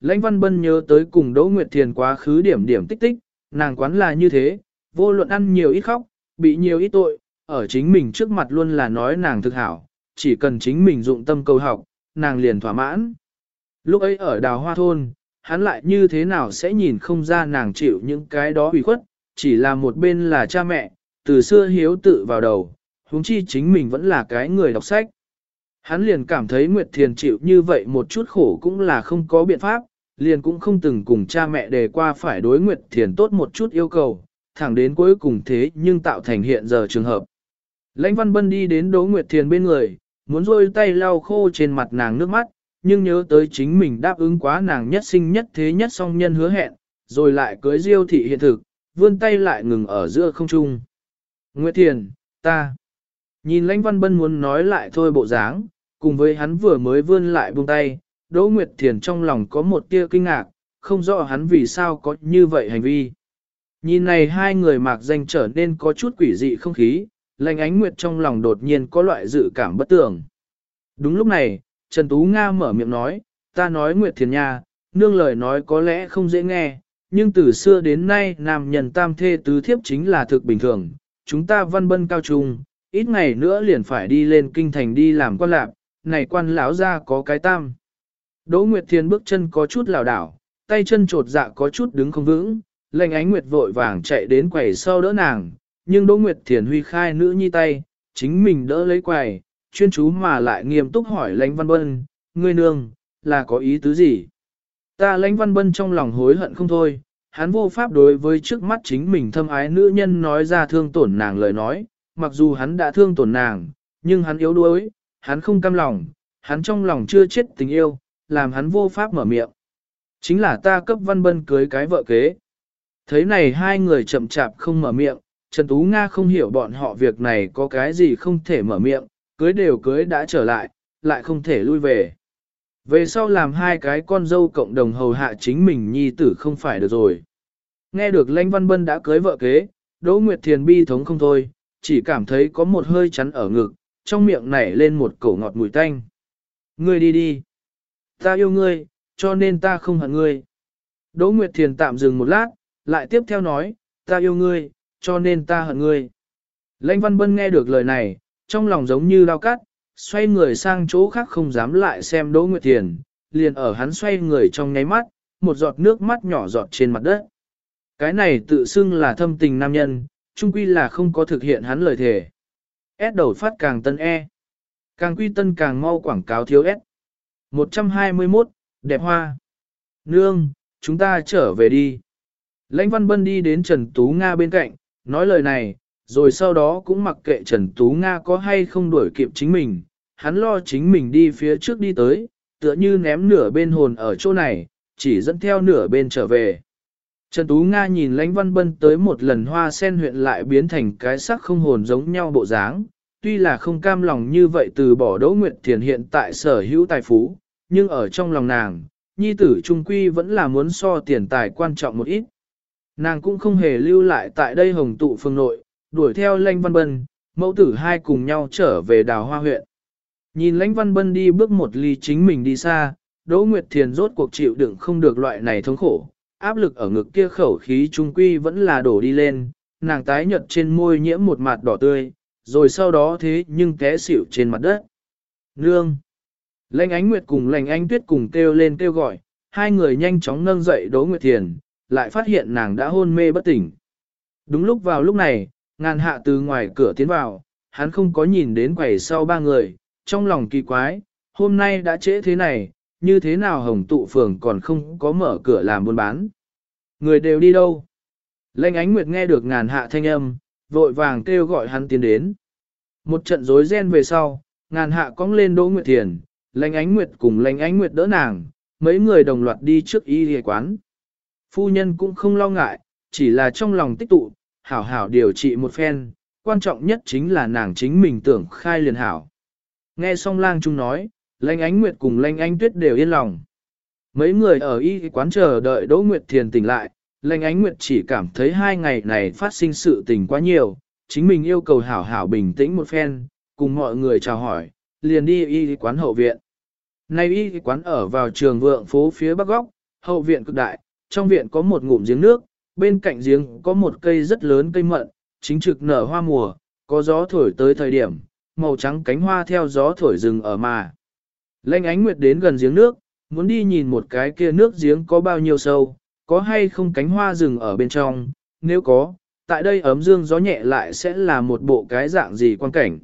Lãnh Văn Bân nhớ tới cùng Đỗ Nguyệt Thiền quá khứ điểm điểm tích tích, nàng quán là như thế, vô luận ăn nhiều ít khóc, bị nhiều ít tội, ở chính mình trước mặt luôn là nói nàng thực hảo, chỉ cần chính mình dụng tâm câu học, nàng liền thỏa mãn. Lúc ấy ở đào hoa thôn, hắn lại như thế nào sẽ nhìn không ra nàng chịu những cái đó ủy khuất, chỉ là một bên là cha mẹ, từ xưa hiếu tự vào đầu, huống chi chính mình vẫn là cái người đọc sách. Hắn liền cảm thấy Nguyệt Thiền chịu như vậy một chút khổ cũng là không có biện pháp, liền cũng không từng cùng cha mẹ đề qua phải đối Nguyệt Thiền tốt một chút yêu cầu, thẳng đến cuối cùng thế nhưng tạo thành hiện giờ trường hợp. Lãnh Văn Bân đi đến Đỗ Nguyệt Thiền bên người, muốn rôi tay lau khô trên mặt nàng nước mắt, nhưng nhớ tới chính mình đáp ứng quá nàng nhất sinh nhất thế nhất song nhân hứa hẹn, rồi lại cưới diêu thị hiện thực, vươn tay lại ngừng ở giữa không trung. Nguyệt Thiền, ta. Nhìn Lãnh Văn Bân muốn nói lại thôi bộ dáng, cùng với hắn vừa mới vươn lại buông tay, Đỗ Nguyệt Thiền trong lòng có một tia kinh ngạc, không rõ hắn vì sao có như vậy hành vi. Nhìn này hai người mạc danh trở nên có chút quỷ dị không khí, lành ánh nguyệt trong lòng đột nhiên có loại dự cảm bất tưởng. Đúng lúc này, Trần Tú Nga mở miệng nói, ta nói Nguyệt Thiền Nha, nương lời nói có lẽ không dễ nghe, nhưng từ xưa đến nay nam nhân tam thê tứ thiếp chính là thực bình thường, chúng ta văn bân cao trung, ít ngày nữa liền phải đi lên kinh thành đi làm quan lạc, này quan lão ra có cái tam. Đỗ Nguyệt Thiên bước chân có chút lảo đảo, tay chân trột dạ có chút đứng không vững, lệnh ánh Nguyệt vội vàng chạy đến quầy sau đỡ nàng, nhưng Đỗ Nguyệt Thiên huy khai nữ nhi tay, chính mình đỡ lấy quầy, chuyên chú mà lại nghiêm túc hỏi lãnh văn bân, ngươi nương, là có ý tứ gì? Ta lãnh văn bân trong lòng hối hận không thôi, hắn vô pháp đối với trước mắt chính mình thâm ái nữ nhân nói ra thương tổn nàng lời nói, mặc dù hắn đã thương tổn nàng, nhưng hắn yếu đuối, hắn không cam lòng, hắn trong lòng chưa chết tình yêu, làm hắn vô pháp mở miệng. Chính là ta cấp văn bân cưới cái vợ kế. Thấy này hai người chậm chạp không mở miệng, Trần Tú Nga không hiểu bọn họ việc này có cái gì không thể mở miệng, cưới đều cưới đã trở lại, lại không thể lui về. Về sau làm hai cái con dâu cộng đồng hầu hạ chính mình nhi tử không phải được rồi. Nghe được Lãnh Văn Bân đã cưới vợ kế, Đỗ Nguyệt Thiền bi thống không thôi, chỉ cảm thấy có một hơi chắn ở ngực, trong miệng nảy lên một cổ ngọt mùi tanh. Ngươi đi đi. Ta yêu ngươi, cho nên ta không hận ngươi. Đỗ Nguyệt Thiền tạm dừng một lát, lại tiếp theo nói, ta yêu ngươi, cho nên ta hận ngươi. Lãnh Văn Bân nghe được lời này, trong lòng giống như lao cắt, xoay người sang chỗ khác không dám lại xem Đỗ Nguyệt Thiền, liền ở hắn xoay người trong nháy mắt, một giọt nước mắt nhỏ giọt trên mặt đất. Cái này tự xưng là thâm tình nam nhân, chung quy là không có thực hiện hắn lời thề. S đầu phát càng tân E. Càng quy tân càng mau quảng cáo thiếu S. 121, đẹp hoa. Nương, chúng ta trở về đi. Lãnh Văn Bân đi đến Trần Tú Nga bên cạnh, nói lời này, rồi sau đó cũng mặc kệ Trần Tú Nga có hay không đuổi kịp chính mình, hắn lo chính mình đi phía trước đi tới, tựa như ném nửa bên hồn ở chỗ này, chỉ dẫn theo nửa bên trở về. Trần Tú Nga nhìn Lãnh Văn Bân tới một lần hoa sen huyện lại biến thành cái sắc không hồn giống nhau bộ dáng, tuy là không cam lòng như vậy từ bỏ Đỗ Nguyệt Thiền hiện tại sở hữu tài phú, nhưng ở trong lòng nàng, nhi tử trung quy vẫn là muốn so tiền tài quan trọng một ít. Nàng cũng không hề lưu lại tại đây hồng tụ phương nội, đuổi theo Lanh Văn Bân, mẫu tử hai cùng nhau trở về đào hoa huyện. Nhìn Lãnh Văn Bân đi bước một ly chính mình đi xa, Đỗ Nguyệt Thiền rốt cuộc chịu đựng không được loại này thống khổ, áp lực ở ngực kia khẩu khí trung quy vẫn là đổ đi lên, nàng tái nhợt trên môi nhiễm một mặt đỏ tươi, rồi sau đó thế nhưng té xỉu trên mặt đất. Nương! Lệnh ánh nguyệt cùng lệnh ánh tuyết cùng kêu lên kêu gọi, hai người nhanh chóng nâng dậy Đỗ Nguyệt Thiền, lại phát hiện nàng đã hôn mê bất tỉnh. Đúng lúc vào lúc này, ngàn hạ từ ngoài cửa tiến vào, hắn không có nhìn đến quầy sau ba người, trong lòng kỳ quái, hôm nay đã trễ thế này, như thế nào hồng tụ phường còn không có mở cửa làm buôn bán. Người đều đi đâu? Lệnh ánh nguyệt nghe được ngàn hạ thanh âm, vội vàng kêu gọi hắn tiến đến. Một trận rối ren về sau, ngàn hạ cong lên Đỗ Nguyệt Thiền, lanh ánh nguyệt cùng lanh ánh nguyệt đỡ nàng, mấy người đồng loạt đi trước y hề quán. Phu nhân cũng không lo ngại, chỉ là trong lòng tích tụ, hảo hảo điều trị một phen, quan trọng nhất chính là nàng chính mình tưởng khai liền hảo. Nghe xong lang trung nói, lanh ánh nguyệt cùng lanh ánh tuyết đều yên lòng. Mấy người ở y quán chờ đợi Đỗ Nguyệt Thiền tỉnh lại, Lệnh ánh nguyệt chỉ cảm thấy hai ngày này phát sinh sự tình quá nhiều, chính mình yêu cầu hảo hảo bình tĩnh một phen, cùng mọi người chào hỏi, liền đi y quán hậu viện. Nay y quán ở vào trường vượng phố phía bắc góc, hậu viện cực đại, trong viện có một ngụm giếng nước, bên cạnh giếng có một cây rất lớn cây mận, chính trực nở hoa mùa, có gió thổi tới thời điểm, màu trắng cánh hoa theo gió thổi rừng ở mà. Lênh ánh nguyệt đến gần giếng nước, muốn đi nhìn một cái kia nước giếng có bao nhiêu sâu, có hay không cánh hoa rừng ở bên trong, nếu có, tại đây ấm dương gió nhẹ lại sẽ là một bộ cái dạng gì quan cảnh.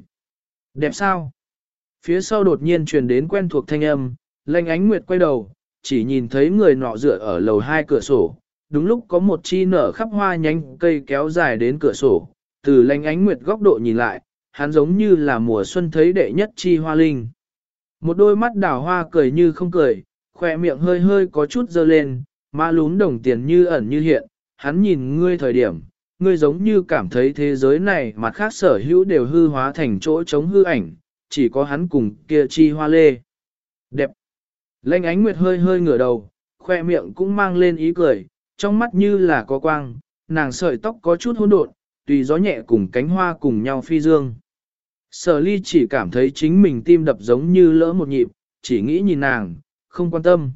Đẹp sao? Phía sau đột nhiên truyền đến quen thuộc thanh âm, lanh ánh nguyệt quay đầu, chỉ nhìn thấy người nọ dựa ở lầu hai cửa sổ, đúng lúc có một chi nở khắp hoa nhánh cây kéo dài đến cửa sổ, từ lanh ánh nguyệt góc độ nhìn lại, hắn giống như là mùa xuân thấy đệ nhất chi hoa linh. Một đôi mắt đảo hoa cười như không cười, khoe miệng hơi hơi có chút dơ lên, ma lún đồng tiền như ẩn như hiện, hắn nhìn ngươi thời điểm, ngươi giống như cảm thấy thế giới này mặt khác sở hữu đều hư hóa thành chỗ chống hư ảnh, chỉ có hắn cùng kia chi hoa lê. Đẹp. Lênh ánh nguyệt hơi hơi ngửa đầu, khoe miệng cũng mang lên ý cười, trong mắt như là có quang, nàng sợi tóc có chút hỗn độn, tùy gió nhẹ cùng cánh hoa cùng nhau phi dương. Sở ly chỉ cảm thấy chính mình tim đập giống như lỡ một nhịp, chỉ nghĩ nhìn nàng, không quan tâm.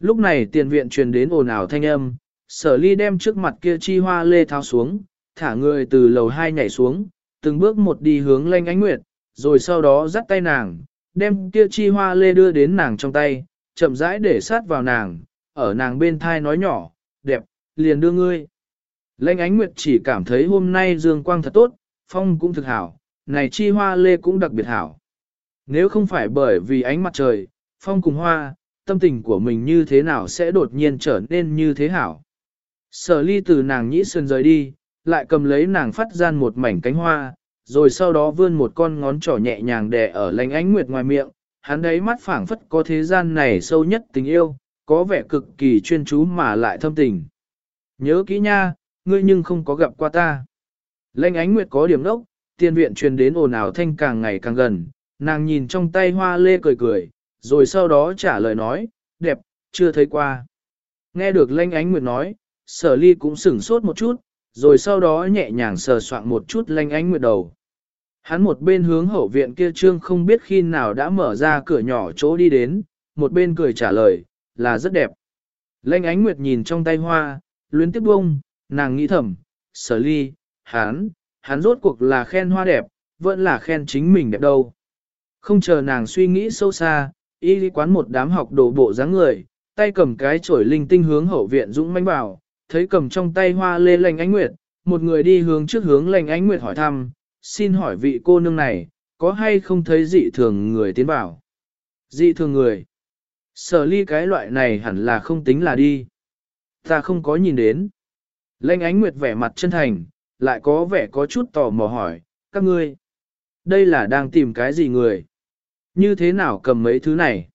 Lúc này tiền viện truyền đến ồn ào thanh âm, sở ly đem trước mặt kia chi hoa lê tháo xuống, thả người từ lầu hai nhảy xuống, từng bước một đi hướng lanh ánh nguyệt, rồi sau đó dắt tay nàng, đem kia chi hoa lê đưa đến nàng trong tay, chậm rãi để sát vào nàng, ở nàng bên thai nói nhỏ, đẹp, liền đưa ngươi. Lanh ánh nguyệt chỉ cảm thấy hôm nay dương quang thật tốt, phong cũng thực hảo, này chi hoa lê cũng đặc biệt hảo. Nếu không phải bởi vì ánh mặt trời, phong cùng hoa, tâm tình của mình như thế nào sẽ đột nhiên trở nên như thế hảo. Sở ly từ nàng nhĩ sườn rời đi, lại cầm lấy nàng phát gian một mảnh cánh hoa, rồi sau đó vươn một con ngón trỏ nhẹ nhàng đè ở lánh ánh nguyệt ngoài miệng, hắn đấy mắt phảng phất có thế gian này sâu nhất tình yêu, có vẻ cực kỳ chuyên chú mà lại thâm tình. Nhớ kỹ nha, ngươi nhưng không có gặp qua ta. Lanh ánh nguyệt có điểm đốc, tiên viện truyền đến ồn ào thanh càng ngày càng gần, nàng nhìn trong tay hoa lê cười cười, rồi sau đó trả lời nói, đẹp, chưa thấy qua. Nghe được lanh ánh nguyệt nói, sở ly cũng sửng sốt một chút, rồi sau đó nhẹ nhàng sờ soạn một chút lanh ánh nguyệt đầu. Hắn một bên hướng hậu viện kia trương không biết khi nào đã mở ra cửa nhỏ chỗ đi đến, một bên cười trả lời, là rất đẹp. Lanh ánh nguyệt nhìn trong tay hoa, luyến tiếp bông, nàng nghĩ thầm, sở ly, hắn, hắn rốt cuộc là khen hoa đẹp, vẫn là khen chính mình đẹp đâu. Không chờ nàng suy nghĩ sâu xa, y quán một đám học đồ bộ dáng người, tay cầm cái chổi linh tinh hướng hậu viện dũng manh vào, thấy cầm trong tay hoa lê lành ánh nguyệt, một người đi hướng trước hướng lành ánh nguyệt hỏi thăm, xin hỏi vị cô nương này, có hay không thấy dị thường người tiến vào? Dị thường người? Sở ly cái loại này hẳn là không tính là đi. Ta không có nhìn đến. Lệnh ánh nguyệt vẻ mặt chân thành, lại có vẻ có chút tò mò hỏi, các ngươi. Đây là đang tìm cái gì người? Như thế nào cầm mấy thứ này?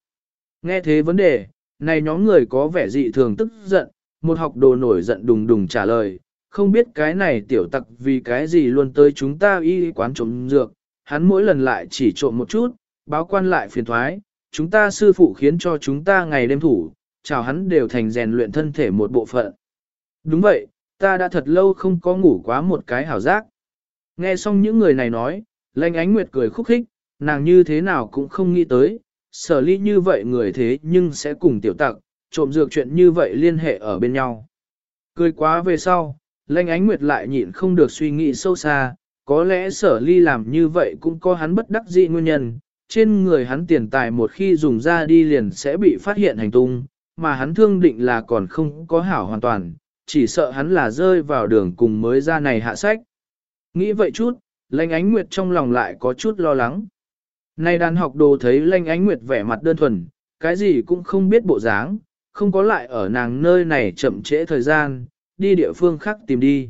Nghe thế vấn đề, này nhóm người có vẻ dị thường tức giận, một học đồ nổi giận đùng đùng trả lời, không biết cái này tiểu tặc vì cái gì luôn tới chúng ta y quán trộm dược, hắn mỗi lần lại chỉ trộm một chút, báo quan lại phiền thoái, chúng ta sư phụ khiến cho chúng ta ngày đêm thủ, chào hắn đều thành rèn luyện thân thể một bộ phận. Đúng vậy, ta đã thật lâu không có ngủ quá một cái hảo giác. Nghe xong những người này nói, lanh ánh nguyệt cười khúc khích, nàng như thế nào cũng không nghĩ tới, sở ly như vậy người thế nhưng sẽ cùng tiểu tặc, trộm dược chuyện như vậy liên hệ ở bên nhau. Cười quá về sau, lanh ánh nguyệt lại nhịn không được suy nghĩ sâu xa, có lẽ sở ly làm như vậy cũng có hắn bất đắc dĩ nguyên nhân, trên người hắn tiền tài một khi dùng ra đi liền sẽ bị phát hiện hành tung, mà hắn thương định là còn không có hảo hoàn toàn, chỉ sợ hắn là rơi vào đường cùng mới ra này hạ sách. Nghĩ vậy chút, lanh ánh nguyệt trong lòng lại có chút lo lắng. Nay đàn học đồ thấy lanh ánh nguyệt vẻ mặt đơn thuần, cái gì cũng không biết bộ dáng, không có lại ở nàng nơi này chậm trễ thời gian, đi địa phương khác tìm đi.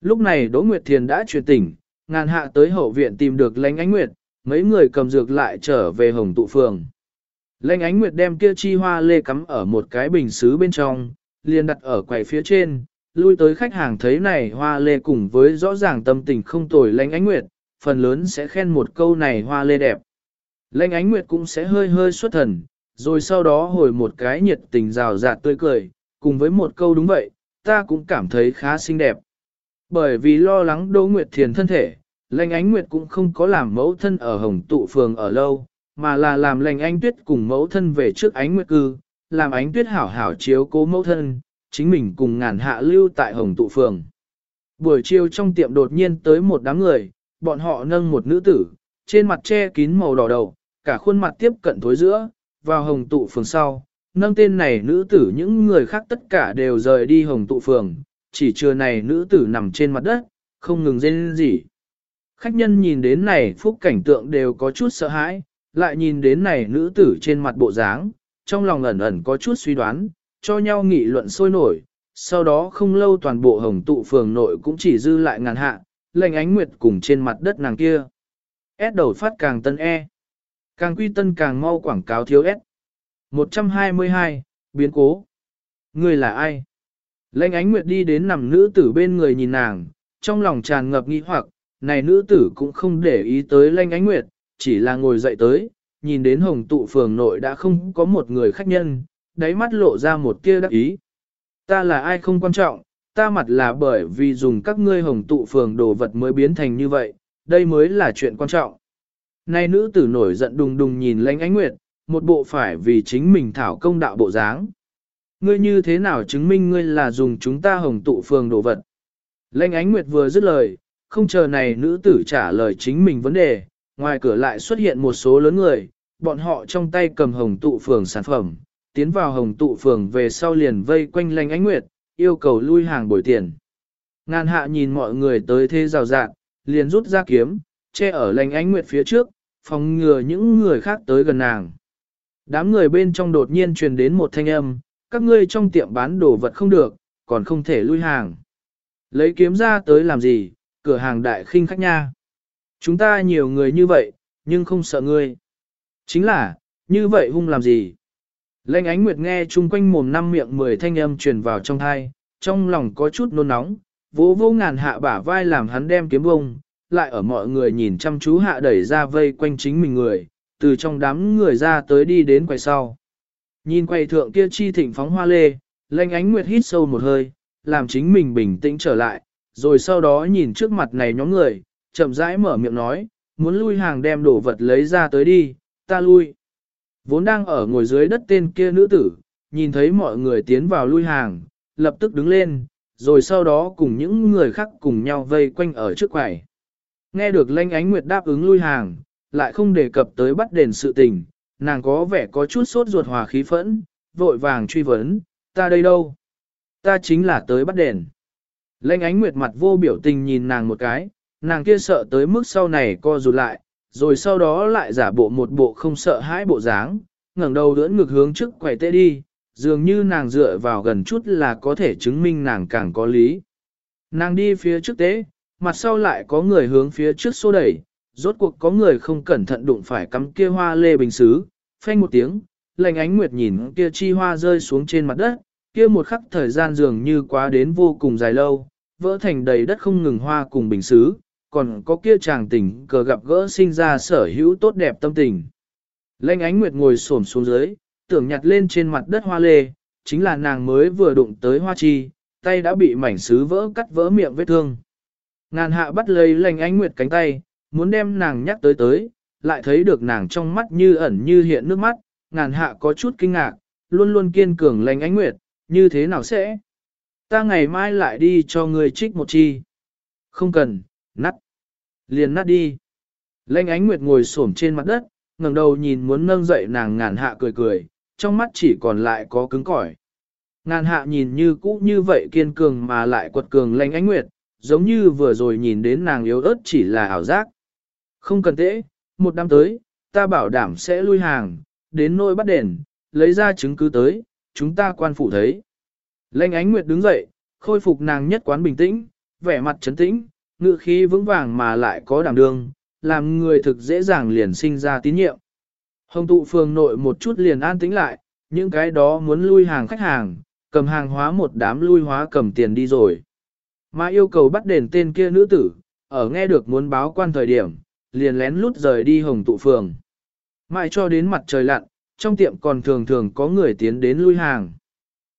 Lúc này Đỗ Nguyệt Thiền đã truyền tỉnh, ngàn hạ tới hậu viện tìm được Lanh ánh nguyệt, mấy người cầm dược lại trở về hồng tụ phường. Lanh ánh nguyệt đem kia chi hoa lê cắm ở một cái bình xứ bên trong, liền đặt ở quầy phía trên, lui tới khách hàng thấy này hoa lê cùng với rõ ràng tâm tình không tồi Lanh ánh nguyệt, phần lớn sẽ khen một câu này hoa lê đẹp. Lãnh ánh nguyệt cũng sẽ hơi hơi xuất thần, rồi sau đó hồi một cái nhiệt tình rào rạt tươi cười, cùng với một câu đúng vậy, ta cũng cảm thấy khá xinh đẹp. Bởi vì lo lắng Đỗ Nguyệt Thiền thân thể, Lệnh Ánh Nguyệt cũng không có làm mẫu thân ở Hồng Tụ Phường ở lâu, mà là làm Lệnh Ánh Tuyết cùng mẫu thân về trước Ánh Nguyệt cư, làm ánh tuyết hảo hảo chiếu cố mẫu thân, chính mình cùng ngàn hạ lưu tại hồng tụ phường. Buổi chiều trong tiệm đột nhiên tới một đám người, bọn họ nâng một nữ tử, trên mặt che kín màu đỏ đầu, cả khuôn mặt tiếp cận thối giữa, vào hồng tụ phường sau, nâng tên này nữ tử những người khác tất cả đều rời đi hồng tụ phường, chỉ chưa này nữ tử nằm trên mặt đất, không ngừng rên gì. Khách nhân nhìn đến này phúc cảnh tượng đều có chút sợ hãi, lại nhìn đến này nữ tử trên mặt bộ dáng, trong lòng ẩn ẩn có chút suy đoán, cho nhau nghị luận sôi nổi, sau đó không lâu toàn bộ hồng tụ phường nội cũng chỉ dư lại ngàn hạ, lệnh ánh nguyệt cùng trên mặt đất nàng kia. S đầu phát càng tân E. Càng quy tân càng mau quảng cáo thiếu S. 122, biến cố. Người là ai? Lệnh ánh nguyệt đi đến nằm nữ tử bên người nhìn nàng, trong lòng tràn ngập nghi hoặc, này nữ tử cũng không để ý tới lệnh ánh nguyệt, chỉ là ngồi dậy tới, nhìn đến hồng tụ phường nội đã không có một người khách nhân, đáy mắt lộ ra một tia đắc ý. Ta là ai không quan trọng, ta mặt là bởi vì dùng các ngươi hồng tụ phường đồ vật mới biến thành như vậy, đây mới là chuyện quan trọng. Nay nữ tử nổi giận đùng đùng nhìn lãnh ánh nguyệt, một bộ phải vì chính mình thảo công đạo bộ dáng. Ngươi như thế nào chứng minh ngươi là dùng chúng ta hồng tụ phường đồ vật? Lãnh ánh nguyệt vừa dứt lời, không chờ này nữ tử trả lời chính mình vấn đề, ngoài cửa lại xuất hiện một số lớn người, bọn họ trong tay cầm hồng tụ phường sản phẩm, tiến vào hồng tụ phường về sau liền vây quanh lãnh ánh nguyệt, yêu cầu lui hàng bồi tiền. Ngàn hạ nhìn mọi người tới thế rào rạng, liền rút ra kiếm, che ở lành ánh nguyệt phía trước, phòng ngừa những người khác tới gần nàng. Đám người bên trong đột nhiên truyền đến một thanh âm, các ngươi trong tiệm bán đồ vật không được, còn không thể lui hàng. Lấy kiếm ra tới làm gì, cửa hàng đại khinh khách nha. Chúng ta nhiều người như vậy, nhưng không sợ ngươi. Chính là, như vậy hung làm gì? Lệnh ánh nguyệt nghe chung quanh mồm năm miệng mười thanh âm truyền vào trong thai, trong lòng có chút nôn nóng, vỗ vô ngàn hạ bả vai làm hắn đem kiếm bông, lại ở mọi người nhìn chăm chú hạ đẩy ra vây quanh chính mình người, từ trong đám người ra tới đi đến quay sau. Nhìn quay thượng kia chi thịnh phóng hoa lê, lệnh ánh nguyệt hít sâu một hơi, làm chính mình bình tĩnh trở lại, rồi sau đó nhìn trước mặt này nhóm người, chậm rãi mở miệng nói, muốn lui hàng đem đồ vật lấy ra tới đi, ta lui. Vốn đang ở ngồi dưới đất tên kia nữ tử, nhìn thấy mọi người tiến vào lui hàng, lập tức đứng lên, rồi sau đó cùng những người khác cùng nhau vây quanh ở trước quầy. Nghe được lanh ánh nguyệt đáp ứng lui hàng, lại không đề cập tới bắt đền sự tình, nàng có vẻ có chút sốt ruột hòa khí phẫn, vội vàng truy vấn, ta đây đâu? Ta chính là tới bắt đền. Lanh ánh nguyệt mặt vô biểu tình nhìn nàng một cái, nàng kia sợ tới mức sau này co rụt lại, rồi sau đó lại giả bộ một bộ không sợ hãi bộ dáng, ngẩng đầu đưỡn ngược hướng trước quầy tê đi, dường như nàng dựa vào gần chút là có thể chứng minh nàng càng có lý. Nàng đi phía trước tế, mặt sau lại có người hướng phía trước xô đẩy, rốt cuộc có người không cẩn thận đụng phải cắm kia hoa lê bình xứ, phanh một tiếng, lành ánh nguyệt nhìn kia chi hoa rơi xuống trên mặt đất, kia một khắc thời gian dường như quá đến vô cùng dài lâu, vỡ thành đầy đất không ngừng hoa cùng bình xứ, còn có kia chàng tình cờ gặp gỡ sinh ra sở hữu tốt đẹp tâm tình. Lênh ánh nguyệt ngồi xổm xuống dưới, tưởng nhặt lên trên mặt đất hoa lê, chính là nàng mới vừa đụng tới hoa chi, tay đã bị mảnh sứ vỡ cắt vỡ miệng vết thương. Ngàn hạ bắt lấy lệnh ánh nguyệt cánh tay, muốn đem nàng nhắc tới tới, lại thấy được nàng trong mắt như ẩn như hiện nước mắt, ngàn hạ có chút kinh ngạc, luôn luôn kiên cường lệnh ánh nguyệt, như thế nào sẽ? Ta ngày mai lại đi cho người trích một chi. Không cần, nắt. Liền nát đi. Lệnh ánh nguyệt ngồi xổm trên mặt đất, ngẩng đầu nhìn muốn nâng dậy nàng ngàn hạ cười cười, trong mắt chỉ còn lại có cứng cỏi. Ngàn hạ nhìn như cũ như vậy kiên cường mà lại quật cường lệnh ánh nguyệt, giống như vừa rồi nhìn đến nàng yếu ớt chỉ là ảo giác. Không cần tễ, một năm tới, ta bảo đảm sẽ lui hàng, đến nơi bắt đền, lấy ra chứng cứ tới, chúng ta quan phủ thấy. Lệnh ánh nguyệt đứng dậy, khôi phục nàng nhất quán bình tĩnh, vẻ mặt trấn tĩnh, ngự khí vững vàng mà lại có đảm đương, làm người thực dễ dàng liền sinh ra tín nhiệm. Hồng tụ phường nội một chút liền an tĩnh lại, những cái đó muốn lui hàng khách hàng, cầm hàng hóa một đám lui hóa cầm tiền đi rồi. Mà yêu cầu bắt đền tên kia nữ tử, ở nghe được muốn báo quan thời điểm, liền lén lút rời đi hồng tụ phường. Mãi cho đến mặt trời lặn, trong tiệm còn thường thường có người tiến đến lui hàng.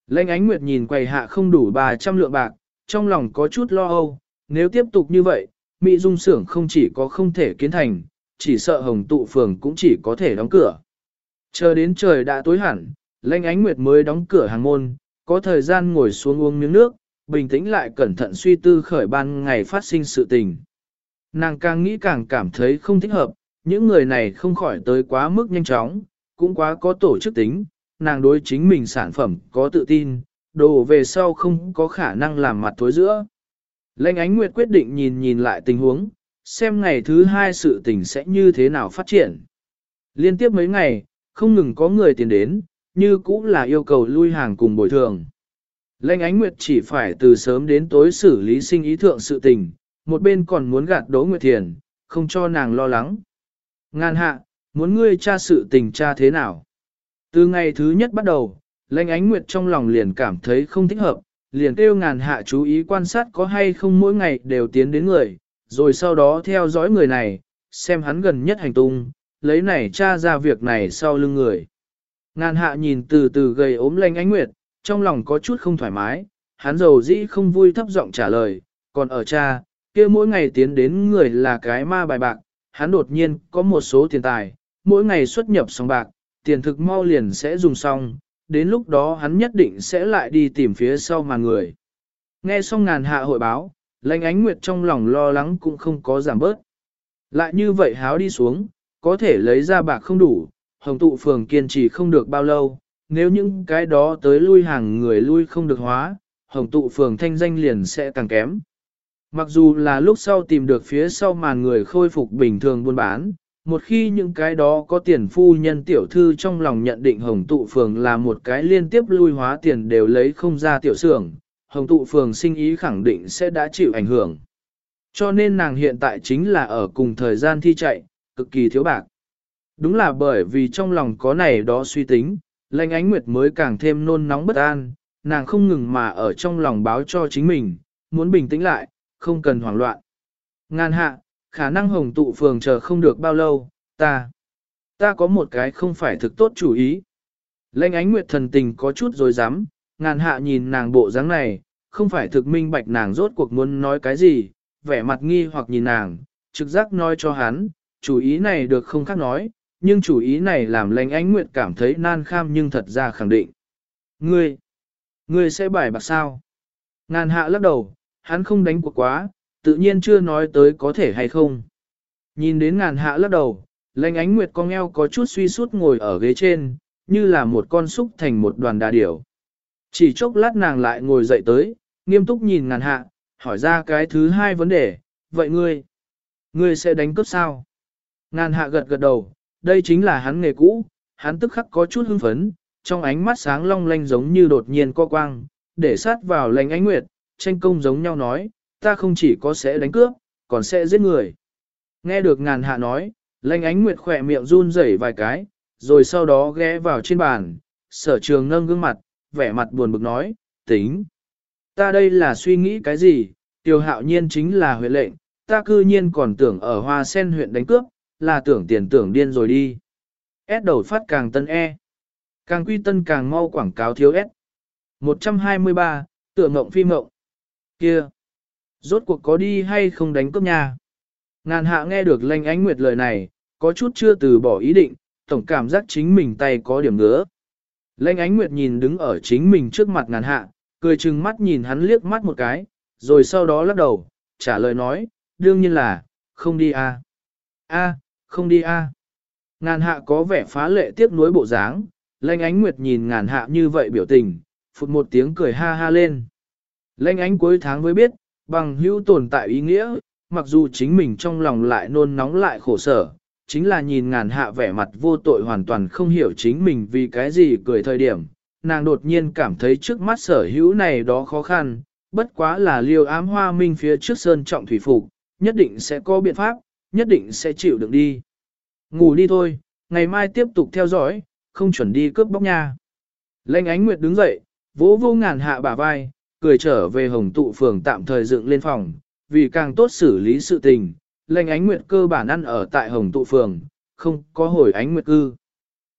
Lênh ánh nguyệt nhìn quầy hạ không đủ 300 lượng bạc, trong lòng có chút lo âu, nếu tiếp tục như vậy, Mỹ Dung xưởng không chỉ có không thể kiến thành, chỉ sợ hồng tụ phường cũng chỉ có thể đóng cửa. Chờ đến trời đã tối hẳn, Lanh ánh nguyệt mới đóng cửa hàng môn, có thời gian ngồi xuống uống miếng nước, bình tĩnh lại cẩn thận suy tư khởi ban ngày phát sinh sự tình. Nàng càng nghĩ càng cảm thấy không thích hợp, những người này không khỏi tới quá mức nhanh chóng, cũng quá có tổ chức tính, nàng đối chính mình sản phẩm có tự tin, đồ về sau không có khả năng làm mặt tối giữa. Lệnh ánh nguyệt quyết định nhìn nhìn lại tình huống, xem ngày thứ hai sự tình sẽ như thế nào phát triển. Liên tiếp mấy ngày, không ngừng có người tiền đến, như cũng là yêu cầu lui hàng cùng bồi thường. Lệnh ánh nguyệt chỉ phải từ sớm đến tối xử lý sinh ý thượng sự tình, một bên còn muốn gạt Đỗ Nguyệt Thiền, không cho nàng lo lắng. Ngàn hạ, muốn ngươi tra sự tình tra thế nào? Từ ngày thứ nhất bắt đầu, Lệnh ánh nguyệt trong lòng liền cảm thấy không thích hợp, liền kêu ngàn hạ chú ý quan sát có hay không mỗi ngày đều tiến đến người, rồi sau đó theo dõi người này, xem hắn gần nhất hành tung, lấy này tra ra việc này sau lưng người. Ngàn hạ nhìn từ từ gầy ốm lanh ánh nguyệt, trong lòng có chút không thoải mái, hắn dầu dĩ không vui thấp giọng trả lời, còn ở cha, kia mỗi ngày tiến đến người là cái ma bài bạc, hắn đột nhiên có một số tiền tài, mỗi ngày xuất nhập xong bạc, tiền thực mau liền sẽ dùng xong, đến lúc đó hắn nhất định sẽ lại đi tìm phía sau mà người. Nghe xong ngàn hạ hội báo, lãnh ánh nguyệt trong lòng lo lắng cũng không có giảm bớt. Lại như vậy háo đi xuống, có thể lấy ra bạc không đủ, hồng tụ phường kiên trì không được bao lâu, nếu những cái đó tới lui hàng người lui không được hóa, hồng tụ phường thanh danh liền sẽ càng kém. Mặc dù là lúc sau tìm được phía sau màn người khôi phục bình thường buôn bán, một khi những cái đó có tiền phu nhân tiểu thư trong lòng nhận định hồng tụ phường là một cái liên tiếp lui hóa tiền đều lấy không ra tiểu xưởng, hồng tụ phường sinh ý khẳng định sẽ đã chịu ảnh hưởng. Cho nên nàng hiện tại chính là ở cùng thời gian thi chạy, cực kỳ thiếu bạc. Đúng là bởi vì trong lòng có này đó suy tính, lệnh ánh nguyệt mới càng thêm nôn nóng bất an, nàng không ngừng mà ở trong lòng báo cho chính mình, muốn bình tĩnh lại, không cần hoảng loạn. Ngàn hạ, khả năng hồng tụ phường chờ không được bao lâu, ta, ta có một cái không phải thực tốt chủ ý. Lệnh ánh nguyệt thần tình có chút rồi dám, ngàn hạ nhìn nàng bộ dáng này, không phải thực minh bạch nàng rốt cuộc muốn nói cái gì, vẻ mặt nghi hoặc nhìn nàng, trực giác nói cho hắn, chủ ý này được không khác nói, nhưng chủ ý này làm lệnh ánh nguyệt cảm thấy nan kham nhưng thật ra khẳng định. Ngươi, ngươi sẽ bài bạc sao? Ngàn hạ lắc đầu, hắn không đánh cuộc quá, tự nhiên chưa nói tới có thể hay không. Nhìn đến ngàn hạ lắc đầu, lệnh ánh nguyệt con eo có chút suy sút ngồi ở ghế trên, như là một con súc thành một đoàn đà điểu. Chỉ chốc lát nàng lại ngồi dậy tới, nghiêm túc nhìn ngàn hạ, hỏi ra cái thứ hai vấn đề, vậy ngươi, ngươi sẽ đánh cướp sao? Ngàn hạ gật gật đầu, đây chính là hắn nghề cũ, hắn tức khắc có chút hưng phấn, trong ánh mắt sáng long lanh giống như đột nhiên co quang, để sát vào lệnh ánh nguyệt, tranh công giống nhau nói, ta không chỉ có sẽ đánh cướp, còn sẽ giết người. Nghe được ngàn hạ nói, lãnh ánh nguyệt khỏe miệng run rẩy vài cái, rồi sau đó ghé vào trên bàn, sở trường nâng gương mặt, vẻ mặt buồn bực nói, tính. Ta đây là suy nghĩ cái gì, tiêu hạo nhiên chính là huyện lệnh, ta cư nhiên còn tưởng ở hoa sen huyện đánh cướp, là tưởng tiền tưởng điên rồi đi. S đầu phát càng tân E. Càng quy tân càng mau quảng cáo thiếu S. 123, tựa mộng phi mộng. Kia! Rốt cuộc có đi hay không đánh cướp nhà? Ngàn hạ nghe được lanh ánh nguyệt lời này, có chút chưa từ bỏ ý định, tổng cảm giác chính mình tay có điểm ngứa. Lanh ánh nguyệt nhìn đứng ở chính mình trước mặt ngàn hạ, cười chừng mắt nhìn hắn liếc mắt một cái, rồi sau đó lắc đầu, trả lời nói, đương nhiên là, không đi a a không đi a Ngàn hạ có vẻ phá lệ tiếc nuối bộ dáng, lanh ánh nguyệt nhìn ngàn hạ như vậy biểu tình, phụt một tiếng cười ha ha lên. Lanh ánh cuối tháng mới biết, bằng hữu tồn tại ý nghĩa, mặc dù chính mình trong lòng lại nôn nóng lại khổ sở, chính là nhìn ngàn hạ vẻ mặt vô tội hoàn toàn không hiểu chính mình vì cái gì cười thời điểm, nàng đột nhiên cảm thấy trước mắt sở hữu này đó khó khăn, bất quá là liêu ám hoa minh phía trước sơn trọng thủy phục, nhất định sẽ có biện pháp, nhất định sẽ chịu được đi. Ngủ đi thôi, ngày mai tiếp tục theo dõi, không chuẩn đi cướp bóc nha. Lệnh ánh nguyệt đứng dậy, vỗ vô ngàn hạ bả vai, cười trở về hồng tụ phường tạm thời dựng lên phòng, vì càng tốt xử lý sự tình, lệnh ánh nguyệt cơ bản ăn ở tại hồng tụ phường, không có hồi ánh nguyệt cư.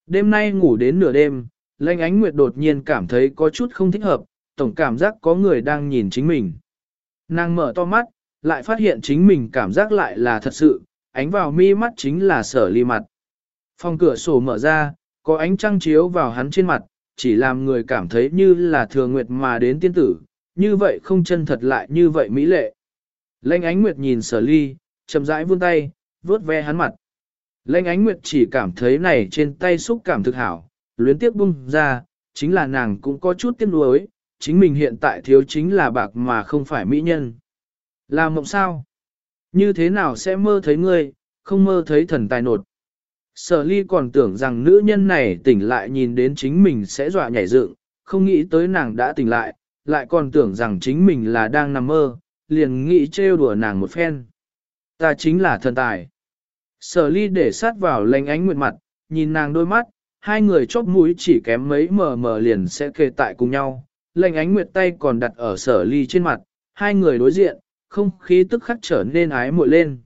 Đêm nay ngủ đến nửa đêm, lệnh ánh nguyệt đột nhiên cảm thấy có chút không thích hợp, tổng cảm giác có người đang nhìn chính mình. Nàng mở to mắt, lại phát hiện chính mình cảm giác lại là thật sự, ánh vào mi mắt chính là sở ly mặt. Phòng cửa sổ mở ra, có ánh trăng chiếu vào hắn trên mặt, chỉ làm người cảm thấy như là thừa nguyệt mà đến tiên tử, như vậy không chân thật lại như vậy mỹ lệ. Lênh ánh nguyệt nhìn sở ly, chậm rãi vươn tay, vuốt ve hắn mặt. Lênh ánh nguyệt chỉ cảm thấy này trên tay xúc cảm thực hảo, luyến tiếc bung ra, chính là nàng cũng có chút tiếc nuối, chính mình hiện tại thiếu chính là bạc mà không phải mỹ nhân. Là mộng sao? Như thế nào sẽ mơ thấy ngươi, không mơ thấy thần tài nột? Sở ly còn tưởng rằng nữ nhân này tỉnh lại nhìn đến chính mình sẽ dọa nhảy dựng, không nghĩ tới nàng đã tỉnh lại, lại còn tưởng rằng chính mình là đang nằm mơ, liền nghĩ trêu đùa nàng một phen. Ta chính là thần tài. Sở ly để sát vào lành ánh nguyệt mặt, nhìn nàng đôi mắt, hai người chóp mũi chỉ kém mấy mờ mờ liền sẽ kề tại cùng nhau. Lệnh ánh nguyệt tay còn đặt ở sở ly trên mặt, hai người đối diện, không khí tức khắc trở nên ái muội lên.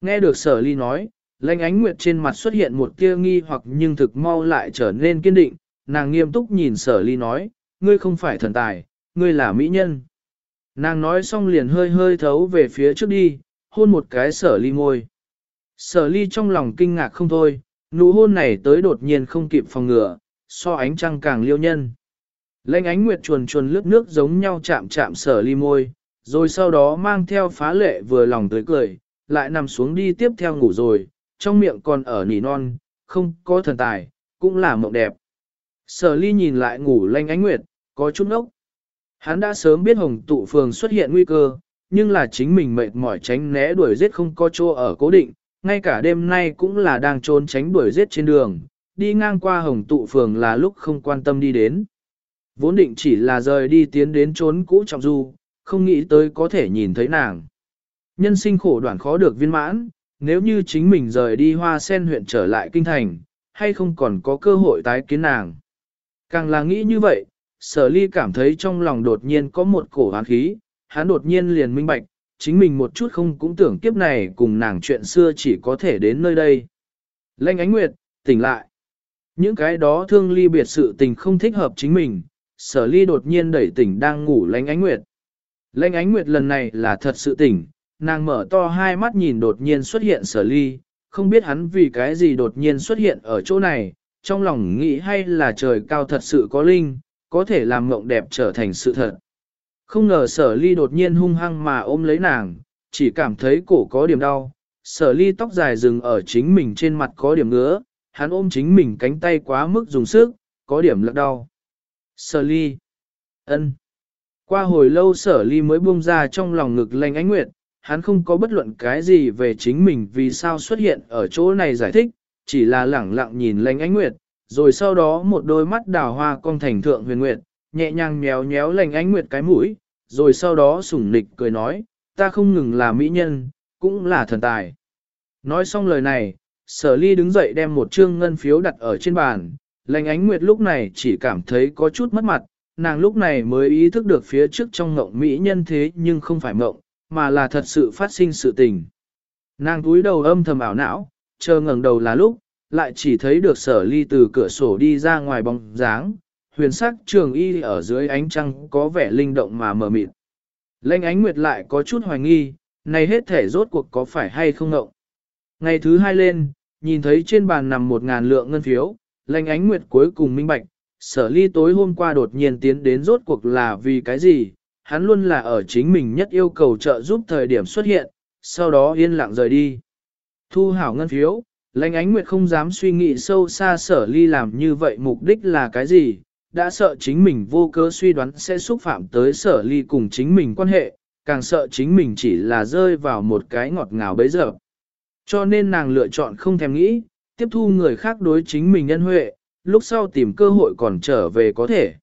Nghe được sở ly nói, lệnh ánh nguyệt trên mặt xuất hiện một tia nghi hoặc nhưng thực mau lại trở nên kiên định, nàng nghiêm túc nhìn sở ly nói, ngươi không phải thần tài, ngươi là mỹ nhân. Nàng nói xong liền hơi hơi thấu về phía trước đi, hôn một cái sở ly môi. Sở ly trong lòng kinh ngạc không thôi, nụ hôn này tới đột nhiên không kịp phòng ngừa, so ánh trăng càng liêu nhân. Lênh ánh nguyệt chuồn chuồn lướt nước giống nhau chạm chạm sở ly môi, rồi sau đó mang theo phá lệ vừa lòng tới cười, lại nằm xuống đi tiếp theo ngủ rồi, trong miệng còn ở nỉ non, không có thần tài, cũng là mộng đẹp. Sở ly nhìn lại ngủ lênh ánh nguyệt, có chút ốc. Hắn đã sớm biết hồng tụ phường xuất hiện nguy cơ, nhưng là chính mình mệt mỏi tránh né đuổi giết không có chỗ ở cố định, ngay cả đêm nay cũng là đang trốn tránh đuổi giết trên đường, đi ngang qua hồng tụ phường là lúc không quan tâm đi đến. Vốn định chỉ là rời đi tiến đến trốn cũ trọng du, không nghĩ tới có thể nhìn thấy nàng. Nhân sinh khổ đoạn khó được viên mãn, nếu như chính mình rời đi hoa sen huyện trở lại kinh thành, hay không còn có cơ hội tái kiến nàng. Càng là nghĩ như vậy, sở ly cảm thấy trong lòng đột nhiên có một cổ hán khí, hắn đột nhiên liền minh bạch, chính mình một chút không cũng tưởng kiếp này cùng nàng chuyện xưa chỉ có thể đến nơi đây. Lênh ánh nguyệt, tỉnh lại. Những cái đó thương ly biệt sự tình không thích hợp chính mình, sở ly đột nhiên đẩy tỉnh đang ngủ lênh ánh nguyệt. Lênh ánh nguyệt lần này là thật sự tỉnh, nàng mở to hai mắt nhìn đột nhiên xuất hiện sở ly, không biết hắn vì cái gì đột nhiên xuất hiện ở chỗ này, trong lòng nghĩ hay là trời cao thật sự có linh, có thể làm mộng đẹp trở thành sự thật. Không ngờ sở ly đột nhiên hung hăng mà ôm lấy nàng, chỉ cảm thấy cổ có điểm đau. Sở ly tóc dài dừng ở chính mình trên mặt có điểm ngứa, hắn ôm chính mình cánh tay quá mức dùng sức, có điểm lật đau. Sở ly. ân. Qua hồi lâu sở ly mới buông ra trong lòng ngực lanh ánh nguyệt, hắn không có bất luận cái gì về chính mình vì sao xuất hiện ở chỗ này giải thích, chỉ là lẳng lặng nhìn lanh ánh nguyệt, rồi sau đó một đôi mắt đào hoa cong thành thượng huyền nguyệt, nhẹ nhàng nhéo nhéo lành ánh nguyệt cái mũi, rồi sau đó sủng nịch cười nói, ta không ngừng là mỹ nhân, cũng là thần tài. Nói xong lời này, sở ly đứng dậy đem một trương ngân phiếu đặt ở trên bàn, lành ánh nguyệt lúc này chỉ cảm thấy có chút mất mặt, nàng lúc này mới ý thức được phía trước trong ngộng mỹ nhân thế nhưng không phải mộng, mà là thật sự phát sinh sự tình. Nàng túi đầu âm thầm ảo não, chờ ngẩng đầu là lúc, lại chỉ thấy được sở ly từ cửa sổ đi ra ngoài bóng dáng, huyền sắc trường y ở dưới ánh trăng có vẻ linh động mà mờ mịt. Lênh ánh nguyệt lại có chút hoài nghi, này hết thể rốt cuộc có phải hay không ngậu. Ngày thứ hai lên, nhìn thấy trên bàn nằm một ngàn lượng ngân phiếu, lênh ánh nguyệt cuối cùng minh bạch, sở ly tối hôm qua đột nhiên tiến đến rốt cuộc là vì cái gì, hắn luôn là ở chính mình nhất yêu cầu trợ giúp thời điểm xuất hiện, sau đó yên lặng rời đi. Thu hảo ngân phiếu, lênh ánh nguyệt không dám suy nghĩ sâu xa sở ly làm như vậy mục đích là cái gì, đã sợ chính mình vô cớ suy đoán sẽ xúc phạm tới sở ly cùng chính mình quan hệ, càng sợ chính mình chỉ là rơi vào một cái ngọt ngào bấy giờ. Cho nên nàng lựa chọn không thèm nghĩ, tiếp thu người khác đối chính mình nhân huệ, lúc sau tìm cơ hội còn trở về có thể.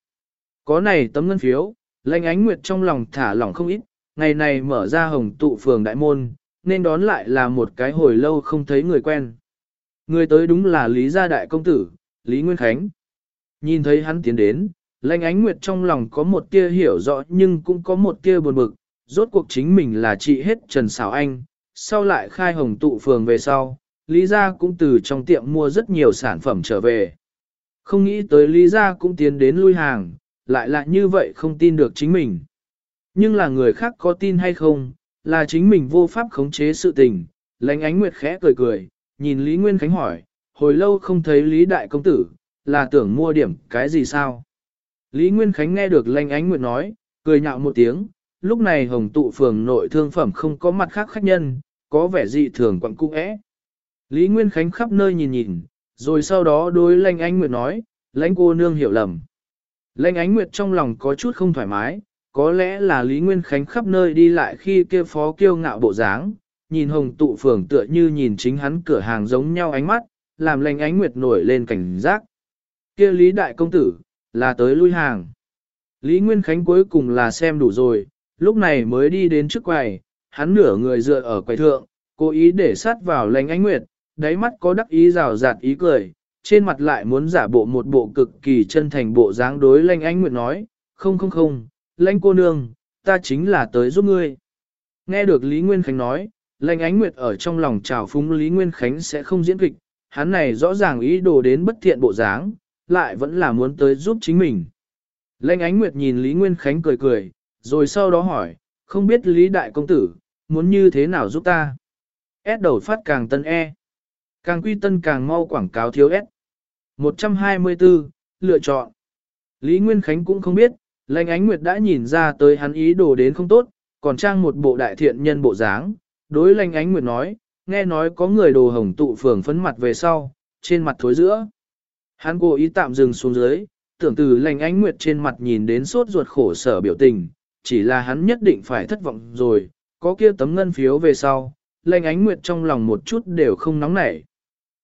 Có này tấm ngân phiếu, lãnh ánh nguyệt trong lòng thả lỏng không ít, ngày này mở ra hồng tụ phường đại môn, nên đón lại là một cái hồi lâu không thấy người quen. Người tới đúng là Lý Gia Đại Công Tử, Lý Nguyên Khánh. Nhìn thấy hắn tiến đến, lãnh ánh nguyệt trong lòng có một tia hiểu rõ nhưng cũng có một tia buồn bực, rốt cuộc chính mình là chị hết Trần Sảo Anh, sau lại khai hồng tụ phường về sau, Lý Gia cũng từ trong tiệm mua rất nhiều sản phẩm trở về. Không nghĩ tới Lý Gia cũng tiến đến lui hàng, lại lại như vậy không tin được chính mình. Nhưng là người khác có tin hay không, là chính mình vô pháp khống chế sự tình, lãnh ánh nguyệt khẽ cười cười, nhìn Lý Nguyên Khánh hỏi, hồi lâu không thấy Lý Đại Công Tử, là tưởng mua điểm cái gì sao? Lý Nguyên Khánh nghe được Lanh Ánh Nguyệt nói, cười nhạo một tiếng, lúc này hồng tụ phường nội thương phẩm không có mặt khác khách nhân, có vẻ dị thường quặng cung ẽ. Lý Nguyên Khánh khắp nơi nhìn nhìn, rồi sau đó đối Lanh Ánh Nguyệt nói, lãnh cô nương hiểu lầm. Lanh Ánh Nguyệt trong lòng có chút không thoải mái, có lẽ là Lý Nguyên Khánh khắp nơi đi lại khi kia phó kiêu ngạo bộ dáng, nhìn hồng tụ phường tựa như nhìn chính hắn cửa hàng giống nhau ánh mắt, làm Lanh Ánh Nguyệt nổi lên cảnh giác. Kia Lý Đại Công Tử, là tới lui hàng. Lý Nguyên Khánh cuối cùng là xem đủ rồi, lúc này mới đi đến trước quầy, hắn nửa người dựa ở quầy thượng, cố ý để sát vào Lanh Ánh Nguyệt, đáy mắt có đắc ý rào rạt ý cười, trên mặt lại muốn giả bộ một bộ cực kỳ chân thành bộ dáng đối Lanh Ánh Nguyệt nói, không không không, Lanh cô nương, ta chính là tới giúp ngươi. Nghe được Lý Nguyên Khánh nói, Lanh Ánh Nguyệt ở trong lòng trào phúng Lý Nguyên Khánh sẽ không diễn kịch, hắn này rõ ràng ý đồ đến bất thiện bộ dáng, lại vẫn là muốn tới giúp chính mình. Lanh Ánh Nguyệt nhìn Lý Nguyên Khánh cười cười, rồi sau đó hỏi, không biết Lý Đại Công Tử, muốn như thế nào giúp ta? S đầu phát càng tân E. Càng quy tân càng mau quảng cáo thiếu S. 124, lựa chọn. Lý Nguyên Khánh cũng không biết, Lanh Ánh Nguyệt đã nhìn ra tới hắn ý đồ đến không tốt, còn trang một bộ đại thiện nhân bộ dáng. Đối Lanh Ánh Nguyệt nói, nghe nói có người đồ hồng tụ phường phấn mặt về sau, trên mặt thối giữa. Hắn cố ý tạm dừng xuống dưới, tưởng từ Lanh Ánh Nguyệt trên mặt nhìn đến sốt ruột khổ sở biểu tình, chỉ là hắn nhất định phải thất vọng rồi, có kia tấm ngân phiếu về sau, Lanh Ánh Nguyệt trong lòng một chút đều không nóng nảy.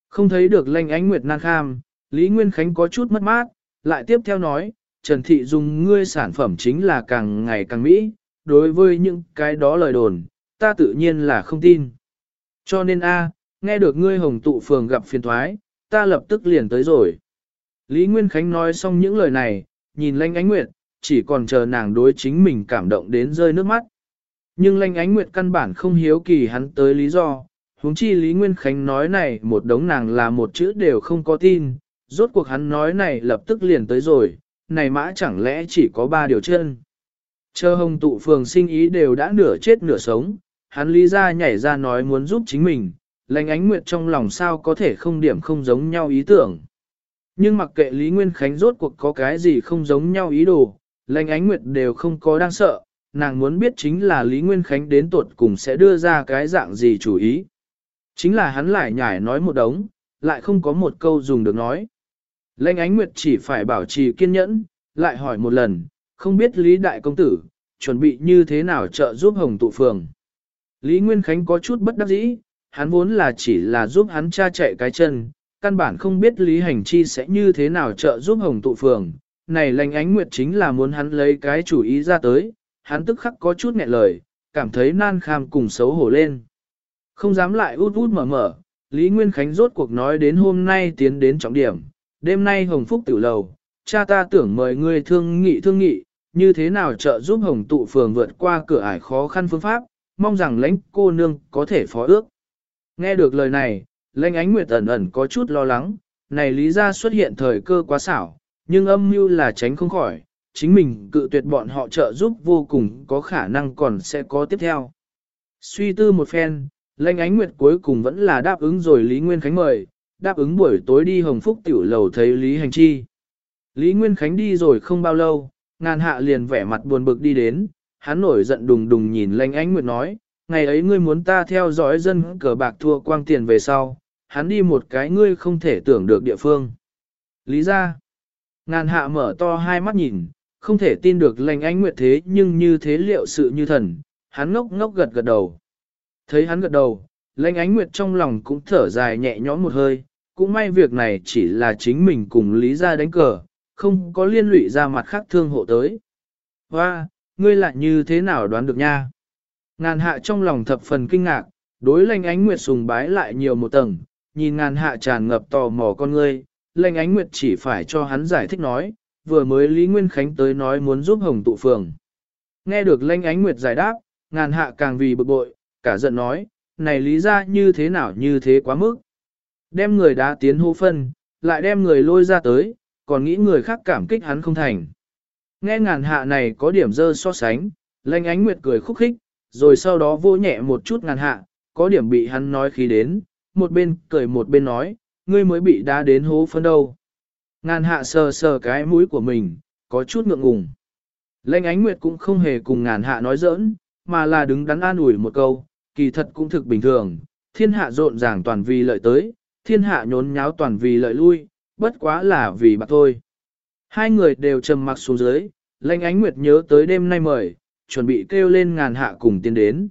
Không thấy được Lanh Ánh Nguyệt nan kham, Lý Nguyên Khánh có chút mất mát, lại tiếp theo nói, Trần Thị dùng ngươi sản phẩm chính là càng ngày càng mỹ, đối với những cái đó lời đồn, ta tự nhiên là không tin. Cho nên a, nghe được ngươi hồng tụ phường gặp phiền thoái, ta lập tức liền tới rồi. Lý Nguyên Khánh nói xong những lời này, nhìn Lanh Ánh Nguyệt, chỉ còn chờ nàng đối chính mình cảm động đến rơi nước mắt. Nhưng Lanh Ánh Nguyệt căn bản không hiếu kỳ hắn tới lý do, huống chi Lý Nguyên Khánh nói này một đống nàng là một chữ đều không có tin, rốt cuộc hắn nói này lập tức liền tới rồi, này mã chẳng lẽ chỉ có ba điều chân. Chờ hồng tụ phường sinh ý đều đã nửa chết nửa sống, hắn lý ra nhảy ra nói muốn giúp chính mình, lành ánh nguyệt trong lòng sao có thể không điểm không giống nhau ý tưởng. Nhưng mặc kệ Lý Nguyên Khánh rốt cuộc có cái gì không giống nhau ý đồ, lành ánh nguyệt đều không có đang sợ, nàng muốn biết chính là Lý Nguyên Khánh đến tuột cùng sẽ đưa ra cái dạng gì chủ ý. Chính là hắn lại nhảy nói một đống, lại không có một câu dùng được nói. Lệnh ánh nguyệt chỉ phải bảo trì kiên nhẫn, lại hỏi một lần, không biết Lý Đại Công Tử, chuẩn bị như thế nào trợ giúp Hồng Tụ Phường. Lý Nguyên Khánh có chút bất đắc dĩ, hắn vốn là chỉ là giúp hắn cha chạy cái chân, căn bản không biết Lý Hành Chi sẽ như thế nào trợ giúp Hồng Tụ Phường. Này lệnh ánh nguyệt chính là muốn hắn lấy cái chủ ý ra tới, hắn tức khắc có chút nghẹn lời, cảm thấy nan kham cùng xấu hổ lên. Không dám lại út út mở mở, Lý Nguyên Khánh rốt cuộc nói đến hôm nay tiến đến trọng điểm, đêm nay Hồng Phúc tiểu lầu, cha ta tưởng mời ngươi thương nghị thương nghị, như thế nào trợ giúp Hồng tụ phường vượt qua cửa ải khó khăn phương pháp, mong rằng lãnh cô nương có thể phó ước. Nghe được lời này, lãnh ánh nguyệt ẩn ẩn có chút lo lắng, này lý ra xuất hiện thời cơ quá xảo, nhưng âm mưu là tránh không khỏi, chính mình cự tuyệt bọn họ trợ giúp vô cùng có khả năng còn sẽ có tiếp theo. Suy tư một phen, lãnh ánh nguyệt cuối cùng vẫn là đáp ứng rồi Lý Nguyên Khánh mời, đáp ứng buổi tối đi Hồng Phúc tiểu lầu thấy Lý Hành Chi. Lý Nguyên Khánh đi rồi không bao lâu, ngàn hạ liền vẻ mặt buồn bực đi đến, hắn nổi giận đùng đùng nhìn Lanh Ánh Nguyệt nói, ngày ấy ngươi muốn ta theo dõi dân cờ bạc thua quang tiền về sau, hắn đi một cái ngươi không thể tưởng được địa phương. Lý ra, ngàn hạ mở to hai mắt nhìn, không thể tin được Lanh Ánh Nguyệt thế nhưng như thế liệu sự như thần, hắn ngốc ngốc gật gật đầu. Thấy hắn gật đầu, Lanh Ánh Nguyệt trong lòng cũng thở dài nhẹ nhõm một hơi, cũng may việc này chỉ là chính mình cùng Lý ra đánh cờ, không có liên lụy ra mặt khác thương hộ tới. Hoa, ngươi lại như thế nào đoán được nha? Ngàn hạ trong lòng thập phần kinh ngạc, đối lanh ánh nguyệt sùng bái lại nhiều một tầng, nhìn ngàn hạ tràn ngập tò mò con ngươi, lanh ánh nguyệt chỉ phải cho hắn giải thích nói, vừa mới Lý Nguyên Khánh tới nói muốn giúp hồng tụ phường. Nghe được lanh ánh nguyệt giải đáp, ngàn hạ càng vì bực bội, cả giận nói, này lý ra như thế nào như thế quá mức. Đem người đá tiến hô phân, lại đem người lôi ra tới, còn nghĩ người khác cảm kích hắn không thành. Nghe ngàn hạ này có điểm dơ so sánh, lanh ánh nguyệt cười khúc khích, rồi sau đó vô nhẹ một chút ngàn hạ, có điểm bị hắn nói khí đến, một bên cười một bên nói, ngươi mới bị đá đến hố phân đâu. Ngàn hạ sờ sờ cái mũi của mình, có chút ngượng ngùng. lanh ánh nguyệt cũng không hề cùng ngàn hạ nói giỡn, mà là đứng đắn an ủi một câu, kỳ thật cũng thực bình thường, thiên hạ rộn ràng toàn vì lợi tới, thiên hạ nhốn nháo toàn vì lợi lui, bất quá là vì bạc thôi. Hai người đều trầm mặc xuống dưới, lãnh ánh nguyệt nhớ tới đêm nay mời, chuẩn bị kêu lên ngàn hạ cùng tiến đến.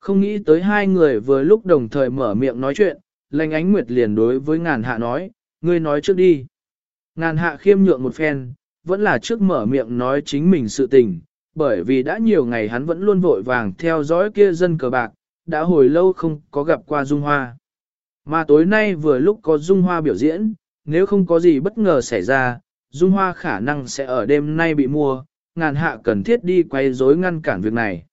Không nghĩ tới hai người vừa lúc đồng thời mở miệng nói chuyện, lãnh ánh nguyệt liền đối với ngàn hạ nói, ngươi nói trước đi. Ngàn hạ khiêm nhượng một phen, vẫn là trước mở miệng nói chính mình sự tình, bởi vì đã nhiều ngày hắn vẫn luôn vội vàng theo dõi kia dân cờ bạc, đã hồi lâu không có gặp qua Dung Hoa. Mà tối nay vừa lúc có Dung Hoa biểu diễn, nếu không có gì bất ngờ xảy ra, Dung Hoa khả năng sẽ ở đêm nay bị mua, ngàn hạ cần thiết đi quay rối ngăn cản việc này.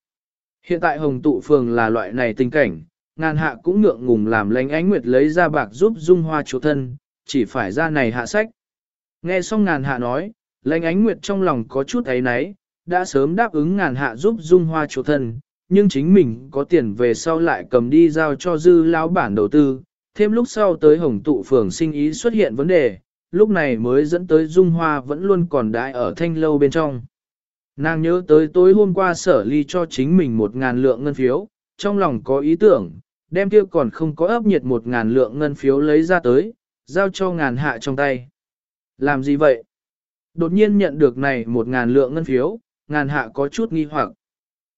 Hiện tại Hồng Tụ Phường là loại này tình cảnh, ngàn hạ cũng ngượng ngùng làm lánh ánh nguyệt lấy ra bạc giúp Dung Hoa chủ thân, chỉ phải ra này hạ sách. Nghe xong ngàn hạ nói, lánh ánh nguyệt trong lòng có chút ấy náy, đã sớm đáp ứng ngàn hạ giúp Dung Hoa chủ thân, nhưng chính mình có tiền về sau lại cầm đi giao cho dư lão bản đầu tư, thêm lúc sau tới hồng tụ phường sinh ý xuất hiện vấn đề, lúc này mới dẫn tới Dung Hoa vẫn luôn còn đại ở thanh lâu bên trong. Nàng nhớ tới tối hôm qua sở ly cho chính mình một ngàn lượng ngân phiếu, trong lòng có ý tưởng, đem kia còn không có ấp nhiệt một ngàn lượng ngân phiếu lấy ra tới, giao cho ngàn hạ trong tay. Làm gì vậy? Đột nhiên nhận được này một ngàn lượng ngân phiếu, ngàn hạ có chút nghi hoặc.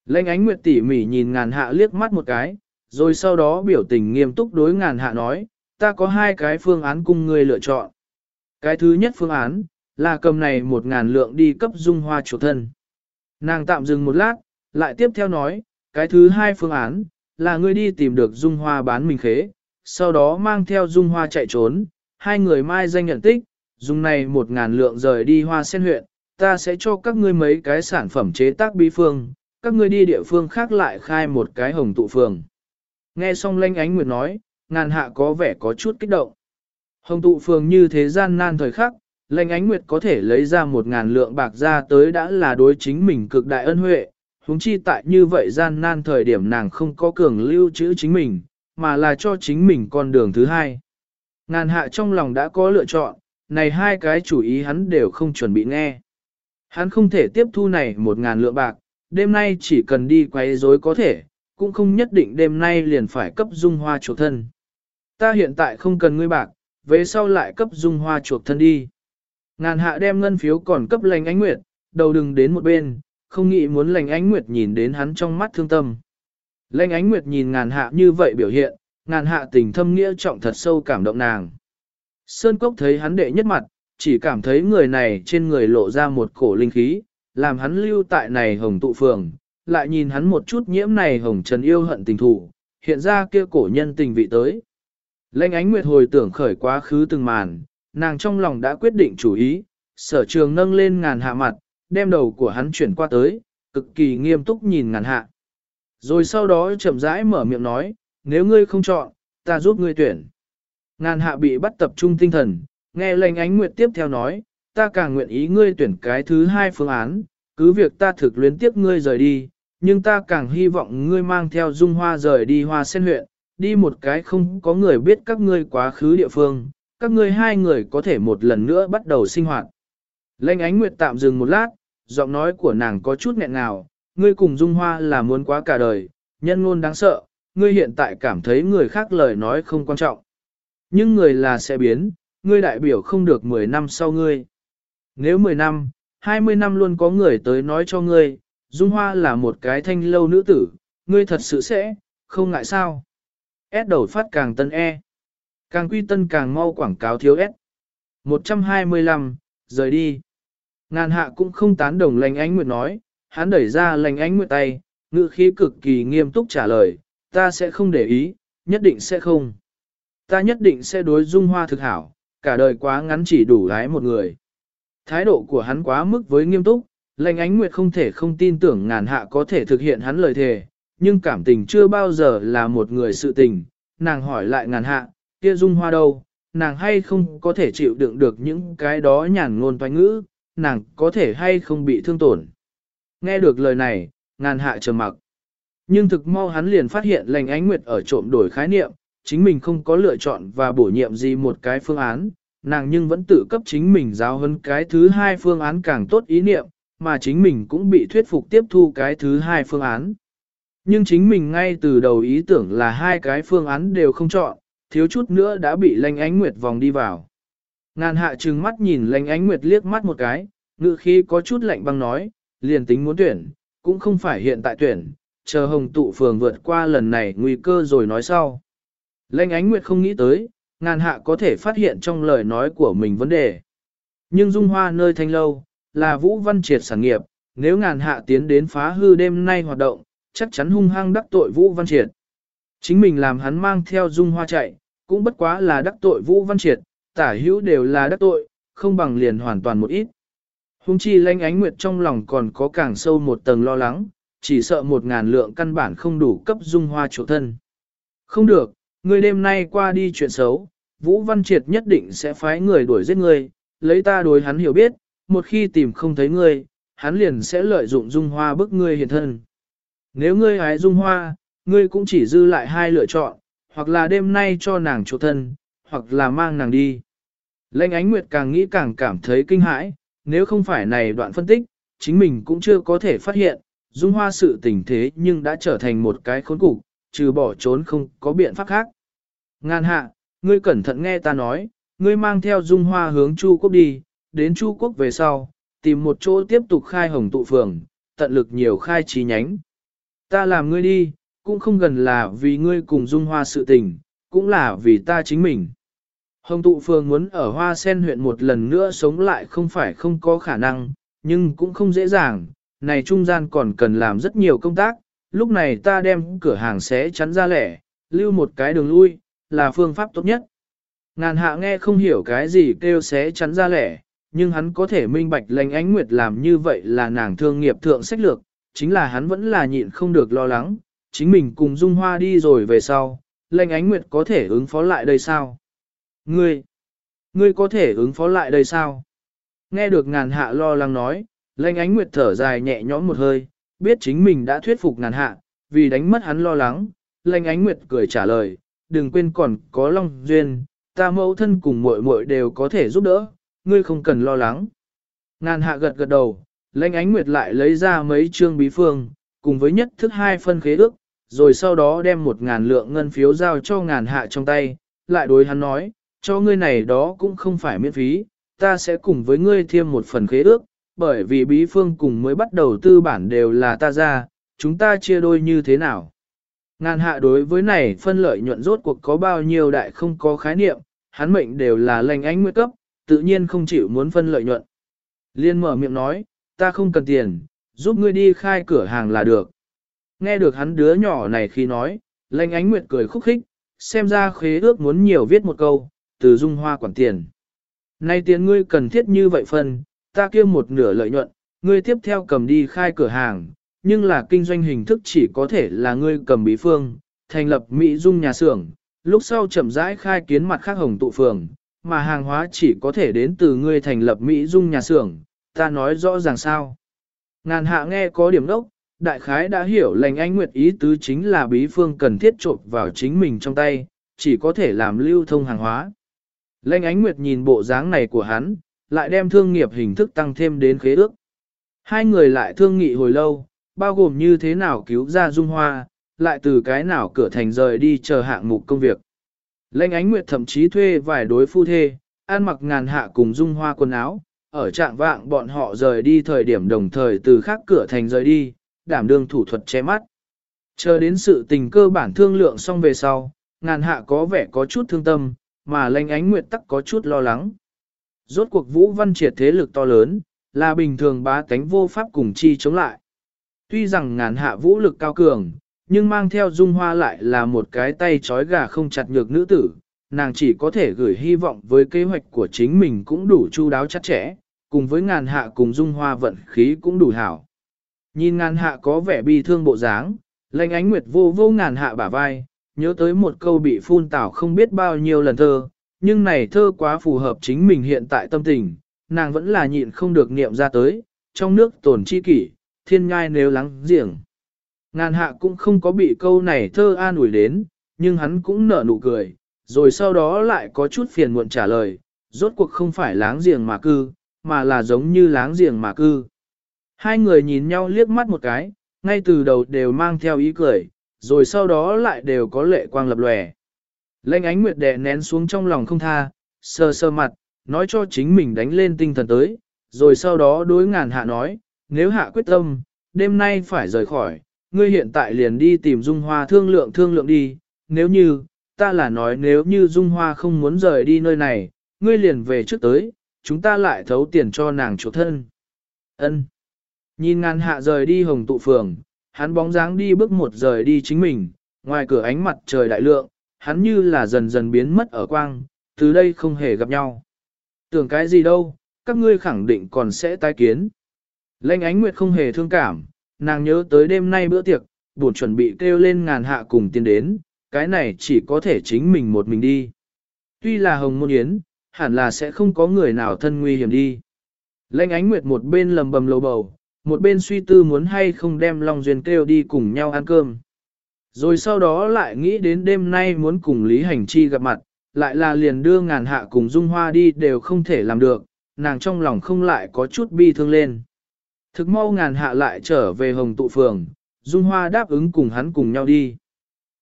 Lênh ánh nguyệt tỉ mỉ nhìn ngàn hạ liếc mắt một cái, rồi sau đó biểu tình nghiêm túc đối ngàn hạ nói, ta có hai cái phương án cùng ngươi lựa chọn. Cái thứ nhất phương án, là cầm này một ngàn lượng đi cấp dung hoa chủ thân. Nàng tạm dừng một lát, lại tiếp theo nói, cái thứ hai phương án, là ngươi đi tìm được dung hoa bán mình khế, sau đó mang theo dung hoa chạy trốn, hai người mai danh nhận tích, dùng này một ngàn lượng rời đi hoa sen huyện, ta sẽ cho các ngươi mấy cái sản phẩm chế tác bí phương, các ngươi đi địa phương khác lại khai một cái hồng tụ phường. Nghe xong lanh ánh nguyệt nói, ngàn hạ có vẻ có chút kích động. Hồng tụ phường như thế gian nan thời khắc, lệnh ánh nguyệt có thể lấy ra một ngàn lượng bạc ra tới đã là đối chính mình cực đại ân huệ, huống chi tại như vậy gian nan thời điểm nàng không có cường lưu trữ chính mình, mà là cho chính mình con đường thứ hai. Ngàn hạ trong lòng đã có lựa chọn, này hai cái chủ ý hắn đều không chuẩn bị nghe. Hắn không thể tiếp thu này một ngàn lượng bạc, đêm nay chỉ cần đi quấy rối có thể, cũng không nhất định đêm nay liền phải cấp dung hoa chủ thân. Ta hiện tại không cần ngươi bạc, về sau lại cấp dung hoa chuộc thân đi. Ngàn hạ đem ngân phiếu còn cấp lành ánh nguyệt, đầu đừng đến một bên, không nghĩ muốn lành ánh nguyệt nhìn đến hắn trong mắt thương tâm. Lành ánh nguyệt nhìn ngàn hạ như vậy biểu hiện, ngàn hạ tình thâm nghĩa trọng thật sâu cảm động nàng. Sơn Cốc thấy hắn đệ nhất mặt, chỉ cảm thấy người này trên người lộ ra một cổ linh khí, làm hắn lưu tại này hồng tụ phường, lại nhìn hắn một chút nhiễm này hồng trần yêu hận tình thủ, hiện ra kia cổ nhân tình vị tới. Lệnh ánh nguyệt hồi tưởng khởi quá khứ từng màn, nàng trong lòng đã quyết định chủ ý, sở trường nâng lên ngàn hạ mặt, đem đầu của hắn chuyển qua tới, cực kỳ nghiêm túc nhìn ngàn hạ. Rồi sau đó chậm rãi mở miệng nói, nếu ngươi không chọn, ta giúp ngươi tuyển. Ngàn hạ bị bắt tập trung tinh thần, nghe lệnh ánh nguyệt tiếp theo nói, ta càng nguyện ý ngươi tuyển cái thứ hai phương án, cứ việc ta thực luyến tiếp ngươi rời đi, nhưng ta càng hy vọng ngươi mang theo dung hoa rời đi hoa sen huyện, đi một cái không có người biết các ngươi quá khứ địa phương, các ngươi hai người có thể một lần nữa bắt đầu sinh hoạt. Lênh ánh nguyệt tạm dừng một lát, giọng nói của nàng có chút nghẹn ngào, ngươi cùng dung hoa là muốn quá cả đời, nhân ngôn đáng sợ, ngươi hiện tại cảm thấy người khác lời nói không quan trọng. Nhưng người là sẽ biến, ngươi đại biểu không được 10 năm sau ngươi. Nếu 10 năm, 20 năm luôn có người tới nói cho ngươi, Dung Hoa là một cái thanh lâu nữ tử, ngươi thật sự sẽ, không ngại sao. S đầu phát càng tân E. Càng quy tân càng mau quảng cáo thiếu S. 125, rời đi. Ngàn hạ cũng không tán đồng lành ánh nguyệt nói, hắn đẩy ra lành ánh nguyệt tay, ngữ khí cực kỳ nghiêm túc trả lời, ta sẽ không để ý, nhất định sẽ không. Ta nhất định sẽ đối dung hoa thực hảo, cả đời quá ngắn chỉ đủ gái một người. Thái độ của hắn quá mức với nghiêm túc, lệnh ánh nguyệt không thể không tin tưởng ngàn hạ có thể thực hiện hắn lời thề, nhưng cảm tình chưa bao giờ là một người sự tình. Nàng hỏi lại ngàn hạ, kia dung hoa đâu, nàng hay không có thể chịu đựng được những cái đó nhàn ngôn toanh ngữ, nàng có thể hay không bị thương tổn. Nghe được lời này, ngàn hạ trầm mặc. Nhưng thực mau hắn liền phát hiện lệnh ánh nguyệt ở trộm đổi khái niệm, chính mình không có lựa chọn và bổ nhiệm gì một cái phương án, nàng nhưng vẫn tự cấp chính mình giáo hơn cái thứ hai phương án càng tốt ý niệm, mà chính mình cũng bị thuyết phục tiếp thu cái thứ hai phương án. Nhưng chính mình ngay từ đầu ý tưởng là hai cái phương án đều không chọn, thiếu chút nữa đã bị lanh ánh nguyệt vòng đi vào. Ngàn hạ trừng mắt nhìn lanh ánh nguyệt liếc mắt một cái, ngự khi có chút lạnh băng nói, liền tính muốn tuyển, cũng không phải hiện tại tuyển, chờ hồng tụ phường vượt qua lần này nguy cơ rồi nói sau. Lanh ánh nguyệt không nghĩ tới, ngàn hạ có thể phát hiện trong lời nói của mình vấn đề. Nhưng dung hoa nơi thanh lâu, là vũ văn triệt sản nghiệp, nếu ngàn hạ tiến đến phá hư đêm nay hoạt động, chắc chắn hung hăng đắc tội vũ văn triệt. Chính mình làm hắn mang theo dung hoa chạy, cũng bất quá là đắc tội vũ văn triệt, tả hữu đều là đắc tội, không bằng liền hoàn toàn một ít. Hung chi lanh ánh nguyệt trong lòng còn có càng sâu một tầng lo lắng, chỉ sợ một ngàn lượng căn bản không đủ cấp dung hoa chỗ thân. Không được, người đêm nay qua đi chuyện xấu, Vũ Văn Triệt nhất định sẽ phái người đuổi giết ngươi, lấy ta đối hắn hiểu biết, một khi tìm không thấy ngươi, hắn liền sẽ lợi dụng dung hoa bức ngươi hiện thân. Nếu ngươi hái dung hoa, ngươi cũng chỉ dư lại hai lựa chọn, hoặc là đêm nay cho nàng chỗ thân, hoặc là mang nàng đi. Lệnh ánh nguyệt càng nghĩ càng cảm thấy kinh hãi, nếu không phải này đoạn phân tích, chính mình cũng chưa có thể phát hiện, dung hoa sự tình thế nhưng đã trở thành một cái khốn cục, trừ bỏ trốn không có biện pháp khác. Ngàn hạ, ngươi cẩn thận nghe ta nói, ngươi mang theo dung hoa hướng Chu Quốc đi, đến Chu Quốc về sau, tìm một chỗ tiếp tục khai hồng tụ phường, tận lực nhiều khai trí nhánh. Ta làm ngươi đi, cũng không gần là vì ngươi cùng dung hoa sự tình, cũng là vì ta chính mình. Hồng tụ phường muốn ở hoa sen huyện một lần nữa sống lại không phải không có khả năng, nhưng cũng không dễ dàng, này trung gian còn cần làm rất nhiều công tác, lúc này ta đem cửa hàng sẽ chắn ra lẻ, lưu một cái đường lui, là phương pháp tốt nhất. Ngàn hạ nghe không hiểu cái gì kêu sẽ chắn ra lẻ, nhưng hắn có thể minh bạch lành ánh nguyệt làm như vậy là nàng thương nghiệp thượng sách lược, chính là hắn vẫn là nhịn không được lo lắng, chính mình cùng Dung Hoa đi rồi về sau, Lệnh ánh nguyệt có thể ứng phó lại đây sao? Ngươi, ngươi có thể ứng phó lại đây sao? Nghe được ngàn hạ lo lắng nói, Lệnh ánh nguyệt thở dài nhẹ nhõm một hơi, biết chính mình đã thuyết phục ngàn hạ, vì đánh mất hắn lo lắng, Lệnh ánh nguyệt cười trả lời, đừng quên còn có Long Duyên, ta mẫu thân cùng muội muội đều có thể giúp đỡ, ngươi không cần lo lắng. Ngàn hạ gật gật đầu, lãnh ánh nguyệt lại lấy ra mấy trương bí phương, cùng với nhất thức hai phân khế ước, rồi sau đó đem một ngàn lượng ngân phiếu giao cho ngàn hạ trong tay, lại đối hắn nói, cho ngươi này đó cũng không phải miễn phí, ta sẽ cùng với ngươi thêm một phần khế ước, bởi vì bí phương cùng mới bắt đầu tư bản đều là ta ra, chúng ta chia đôi như thế nào. Ngàn hạ đối với này phân lợi nhuận rốt cuộc có bao nhiêu đại không có khái niệm, hắn mệnh đều là lành ánh nguyệt cấp, tự nhiên không chịu muốn phân lợi nhuận. Liên mở miệng nói, ta không cần tiền, giúp ngươi đi khai cửa hàng là được. Nghe được hắn đứa nhỏ này khi nói, lãnh ánh nguyệt cười khúc khích, xem ra khế ước muốn nhiều viết một câu, từ dung hoa quản tiền. Nay tiền ngươi cần thiết như vậy phần, ta kia một nửa lợi nhuận, ngươi tiếp theo cầm đi khai cửa hàng, nhưng là kinh doanh hình thức chỉ có thể là ngươi cầm bí phương, thành lập Mỹ dung nhà xưởng, lúc sau chậm rãi khai kiến mặt khác hồng tụ phường, mà hàng hóa chỉ có thể đến từ ngươi thành lập Mỹ dung nhà xưởng, ta nói rõ ràng sao. Ngàn hạ nghe có điểm đốc, đại khái đã hiểu lành anh nguyệt ý tứ chính là bí phương cần thiết trộn vào chính mình trong tay, chỉ có thể làm lưu thông hàng hóa. Lệnh ánh nguyệt nhìn bộ dáng này của hắn, lại đem thương nghiệp hình thức tăng thêm đến khế ước. Hai người lại thương nghị hồi lâu, bao gồm như thế nào cứu ra Dung Hoa, lại từ cái nào cửa thành rời đi chờ hạng mục công việc. Lệnh ánh nguyệt thậm chí thuê vài đối phu thê, ăn mặc ngàn hạ cùng Dung Hoa quần áo, ở trạng vạng bọn họ rời đi thời điểm đồng thời từ khác cửa thành rời đi, đảm đương thủ thuật che mắt. Chờ đến sự tình cơ bản thương lượng xong về sau, ngàn hạ có vẻ có chút thương tâm, mà lanh ánh nguyệt tắc có chút lo lắng. Rốt cuộc vũ văn triệt thế lực to lớn, là bình thường bá tánh vô pháp cùng chi chống lại. Tuy rằng ngàn hạ vũ lực cao cường, nhưng mang theo dung hoa lại là một cái tay trói gà không chặt nhược nữ tử, nàng chỉ có thể gửi hy vọng với kế hoạch của chính mình cũng đủ chu đáo chắc chẽ, cùng với ngàn hạ cùng dung hoa vận khí cũng đủ hảo. Nhìn ngàn hạ có vẻ bi thương bộ dáng, lệnh ánh nguyệt vô vô ngàn hạ bả vai, nhớ tới một câu bị phun tảo không biết bao nhiêu lần thơ, nhưng này thơ quá phù hợp chính mình hiện tại tâm tình, nàng vẫn là nhịn không được niệm ra tới, trong nước tổn chi kỷ, thiên ngai nếu lắng giềng. Ngàn hạ cũng không có bị câu này thơ an ủi đến, nhưng hắn cũng nở nụ cười, rồi sau đó lại có chút phiền muộn trả lời, rốt cuộc không phải láng giềng mà cư, mà là giống như láng giềng mà cư. Hai người nhìn nhau liếc mắt một cái, ngay từ đầu đều mang theo ý cười, rồi sau đó lại đều có lệ quang lập lòe. Lệnh ánh nguyệt đè nén xuống trong lòng không tha, sơ sơ mặt, nói cho chính mình đánh lên tinh thần tới, rồi sau đó đối ngàn hạ nói, nếu hạ quyết tâm, đêm nay phải rời khỏi, ngươi hiện tại liền đi tìm Dung Hoa thương lượng thương lượng đi, nếu như, ta là nói nếu như Dung Hoa không muốn rời đi nơi này, ngươi liền về trước tới, chúng ta lại thấu tiền cho nàng chủ thân. Ân. Nhìn ngàn hạ rời đi hồng tụ phường, hắn bóng dáng đi bước một rời đi chính mình, ngoài cửa ánh mặt trời đại lượng, hắn như là dần dần biến mất ở quang, từ đây không hề gặp nhau. Tưởng cái gì đâu, các ngươi khẳng định còn sẽ tái kiến. Lênh ánh nguyệt không hề thương cảm, nàng nhớ tới đêm nay bữa tiệc, buồn chuẩn bị kêu lên ngàn hạ cùng tiến đến, cái này chỉ có thể chính mình một mình đi. Tuy là hồng môn yến, hẳn là sẽ không có người nào thân nguy hiểm đi. Lệnh ánh nguyệt một bên lầm bầm lầu bầu, một bên suy tư muốn hay không đem Long Duyên kêu đi cùng nhau ăn cơm. Rồi sau đó lại nghĩ đến đêm nay muốn cùng Lý Hành Chi gặp mặt, lại là liền đưa ngàn hạ cùng Dung Hoa đi đều không thể làm được, nàng trong lòng không lại có chút bi thương lên. Thực mau ngàn hạ lại trở về hồng tụ phường, Dung Hoa đáp ứng cùng hắn cùng nhau đi.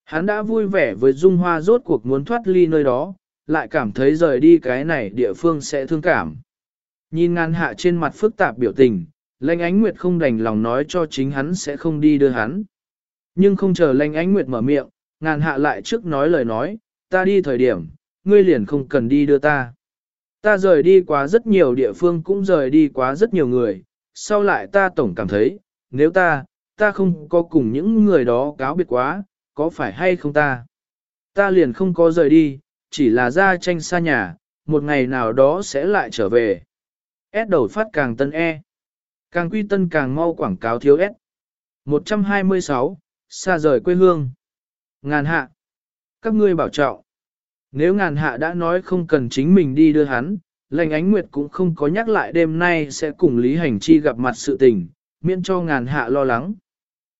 Hắn đã vui vẻ với Dung Hoa rốt cuộc muốn thoát ly nơi đó, lại cảm thấy rời đi cái này địa phương sẽ thương cảm. Nhìn ngàn hạ trên mặt phức tạp biểu tình, Lệnh ánh nguyệt không đành lòng nói cho chính hắn sẽ không đi đưa hắn. Nhưng không chờ lệnh ánh nguyệt mở miệng, ngàn hạ lại trước nói lời nói, ta đi thời điểm, ngươi liền không cần đi đưa ta. Ta rời đi quá rất nhiều địa phương cũng rời đi quá rất nhiều người, sau lại ta tổng cảm thấy, nếu ta, ta không có cùng những người đó cáo biệt quá, có phải hay không ta? Ta liền không có rời đi, chỉ là ra tranh xa nhà, một ngày nào đó sẽ lại trở về. S đầu phát càng tân E. Càng quy tân càng mau quảng cáo thiếu S. 126, xa rời quê hương. Ngàn hạ. Các ngươi bảo trọng. Nếu ngàn hạ đã nói không cần chính mình đi đưa hắn, lệnh ánh nguyệt cũng không có nhắc lại đêm nay sẽ cùng Lý Hành Chi gặp mặt sự tình, miễn cho ngàn hạ lo lắng.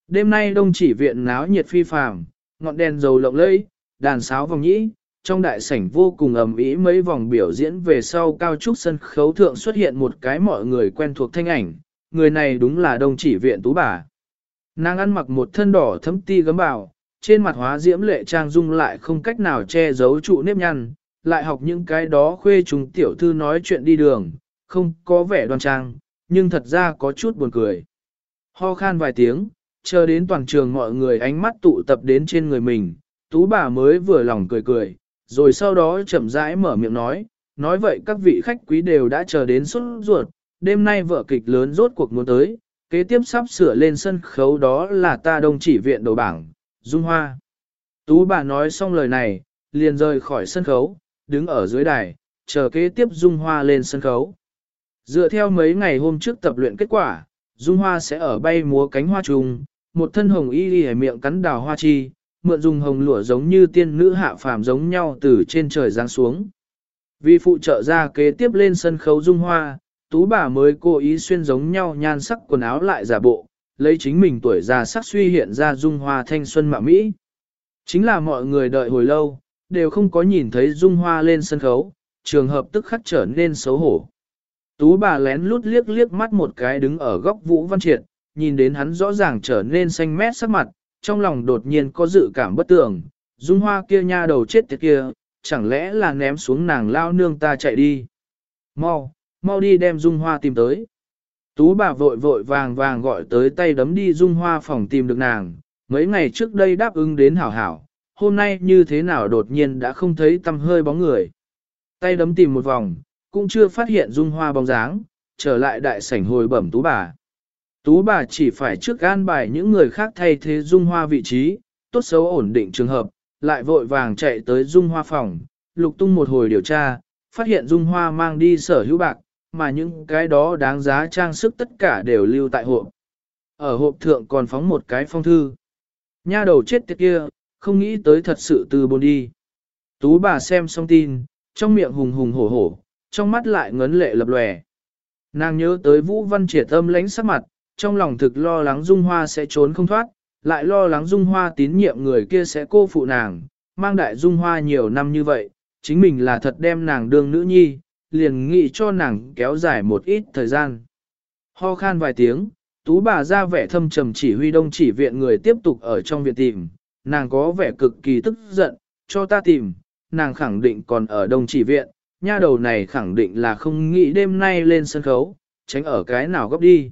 Đêm nay đông chỉ viện náo nhiệt phi phàm, ngọn đèn dầu lộng lẫy, đàn sáo vòng nhĩ, trong đại sảnh vô cùng ầm ĩ mấy vòng biểu diễn về sau cao trúc sân khấu thượng xuất hiện một cái mọi người quen thuộc thanh ảnh, người này đúng là đông chỉ viện tú bà. Nàng ăn mặc một thân đỏ thấm ti gấm bào, trên mặt hóa diễm lệ trang dung lại không cách nào che giấu trụ nếp nhăn, lại học những cái đó khuê chúng tiểu thư nói chuyện đi đường, không có vẻ đoan trang, nhưng thật ra có chút buồn cười. Ho khan vài tiếng, chờ đến toàn trường mọi người ánh mắt tụ tập đến trên người mình, tú bà mới vừa lòng cười cười, rồi sau đó chậm rãi mở miệng nói, nói vậy các vị khách quý đều đã chờ đến suốt ruột, đêm nay vở kịch lớn rốt cuộc muốn tới, kế tiếp sắp sửa lên sân khấu đó là ta đông chỉ viện đầu bảng, Dung Hoa. Tú bà nói xong lời này, liền rời khỏi sân khấu, đứng ở dưới đài, chờ kế tiếp Dung Hoa lên sân khấu. Dựa theo mấy ngày hôm trước tập luyện kết quả, Dung Hoa sẽ ở bay múa cánh hoa trùng, một thân hồng y đi miệng cắn đào hoa chi, mượn dùng hồng lụa giống như tiên nữ hạ phàm giống nhau từ trên trời giáng xuống. Vì phụ trợ ra kế tiếp lên sân khấu Dung Hoa, tú bà mới cố ý xuyên giống nhau nhan sắc quần áo lại giả bộ, lấy chính mình tuổi già sắc suy hiện ra dung hoa thanh xuân mạ Mỹ. Chính là mọi người đợi hồi lâu, đều không có nhìn thấy dung hoa lên sân khấu, trường hợp tức khắc trở nên xấu hổ. Tú bà lén lút liếc liếc mắt một cái đứng ở góc Vũ Văn Triệt, nhìn đến hắn rõ ràng trở nên xanh mét sắc mặt, trong lòng đột nhiên có dự cảm bất tưởng, dung hoa kia nha đầu chết tiệt kia, chẳng lẽ là ném xuống nàng lao nương ta chạy đi. Mau, mau đi đem Dung Hoa tìm tới. Tú bà vội vội vàng vàng gọi tới tay đấm đi Dung Hoa phòng tìm được nàng, mấy ngày trước đây đáp ứng đến hảo hảo, hôm nay như thế nào đột nhiên đã không thấy tâm hơi bóng người. Tay đấm tìm một vòng, cũng chưa phát hiện Dung Hoa bóng dáng, trở lại đại sảnh hồi bẩm Tú bà. Tú bà chỉ phải trước gan bài những người khác thay thế Dung Hoa vị trí, tốt xấu ổn định trường hợp, lại vội vàng chạy tới Dung Hoa phòng, lục tung một hồi điều tra, phát hiện Dung Hoa mang đi sở hữu bạc, mà những cái đó đáng giá trang sức tất cả đều lưu tại hộp. Ở hộp thượng còn phóng một cái phong thư. Nha đầu chết tiệt kia, không nghĩ tới thật sự từ bồn đi. Tú bà xem xong tin, trong miệng hùng hùng hổ hổ, trong mắt lại ngấn lệ lập lòe. Nàng nhớ tới Vũ Văn Triệt âm lánh sắc mặt, trong lòng thực lo lắng Dung Hoa sẽ trốn không thoát, lại lo lắng Dung Hoa tín nhiệm người kia sẽ cô phụ nàng, mang đại Dung Hoa nhiều năm như vậy, chính mình là thật đem nàng đương nữ nhi, liền nghĩ cho nàng kéo dài một ít thời gian. Ho khan vài tiếng, tú bà ra vẻ thâm trầm chỉ huy đông chỉ viện người tiếp tục ở trong viện tìm, nàng có vẻ cực kỳ tức giận, cho ta tìm, nàng khẳng định còn ở đông chỉ viện, nha đầu này khẳng định là không nghĩ đêm nay lên sân khấu, tránh ở cái nào gấp đi.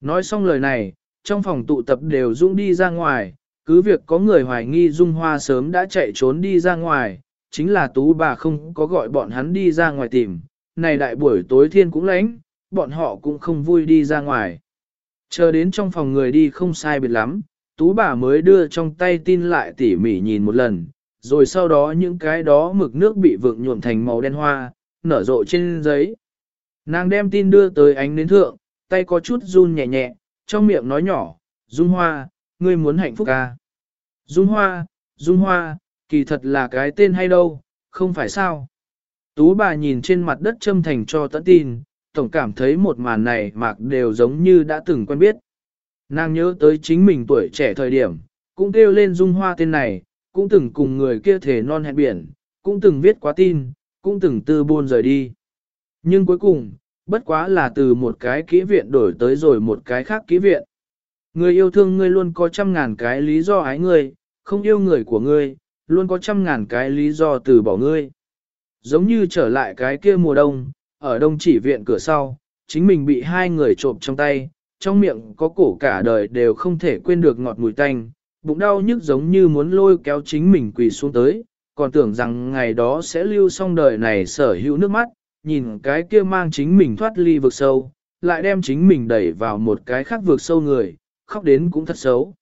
Nói xong lời này, trong phòng tụ tập đều dung đi ra ngoài, cứ việc có người hoài nghi Dung Hoa sớm đã chạy trốn đi ra ngoài, chính là tú bà không có gọi bọn hắn đi ra ngoài tìm, này đại buổi tối thiên cũng lánh, bọn họ cũng không vui đi ra ngoài. Chờ đến trong phòng người đi không sai biệt lắm, tú bà mới đưa trong tay tin lại tỉ mỉ nhìn một lần, rồi sau đó những cái đó mực nước bị vượng nhuộm thành màu đen hoa, nở rộ trên giấy. Nàng đem tin đưa tới ánh đến thượng, tay có chút run nhẹ nhẹ, trong miệng nói nhỏ, Dung Hoa, ngươi muốn hạnh phúc à? Dung Hoa, Dung Hoa, kỳ thật là cái tên hay đâu, không phải sao? Tú bà nhìn trên mặt đất châm thành cho tận tin, tổng cảm thấy một màn này mạc đều giống như đã từng quen biết. Nàng nhớ tới chính mình tuổi trẻ thời điểm, cũng kêu lên Dung Hoa tên này, cũng từng cùng người kia thể non hẹn biển, cũng từng viết quá tin, cũng từng tư buôn rời đi. Nhưng cuối cùng, bất quá là từ một cái kỹ viện đổi tới rồi một cái khác kỹ viện. Người yêu thương ngươi luôn có trăm ngàn cái lý do ái ngươi, không yêu người của ngươi, luôn có trăm ngàn cái lý do từ bỏ ngươi. Giống như trở lại cái kia mùa đông, ở đông chỉ viện cửa sau, chính mình bị hai người trộm trong tay, trong miệng có cổ cả đời đều không thể quên được ngọt mùi tanh, bụng đau nhức giống như muốn lôi kéo chính mình quỳ xuống tới, còn tưởng rằng ngày đó sẽ lưu xong đời này sở hữu nước mắt, nhìn cái kia mang chính mình thoát ly vực sâu, lại đem chính mình đẩy vào một cái khác vực sâu người, khóc đến cũng thật xấu.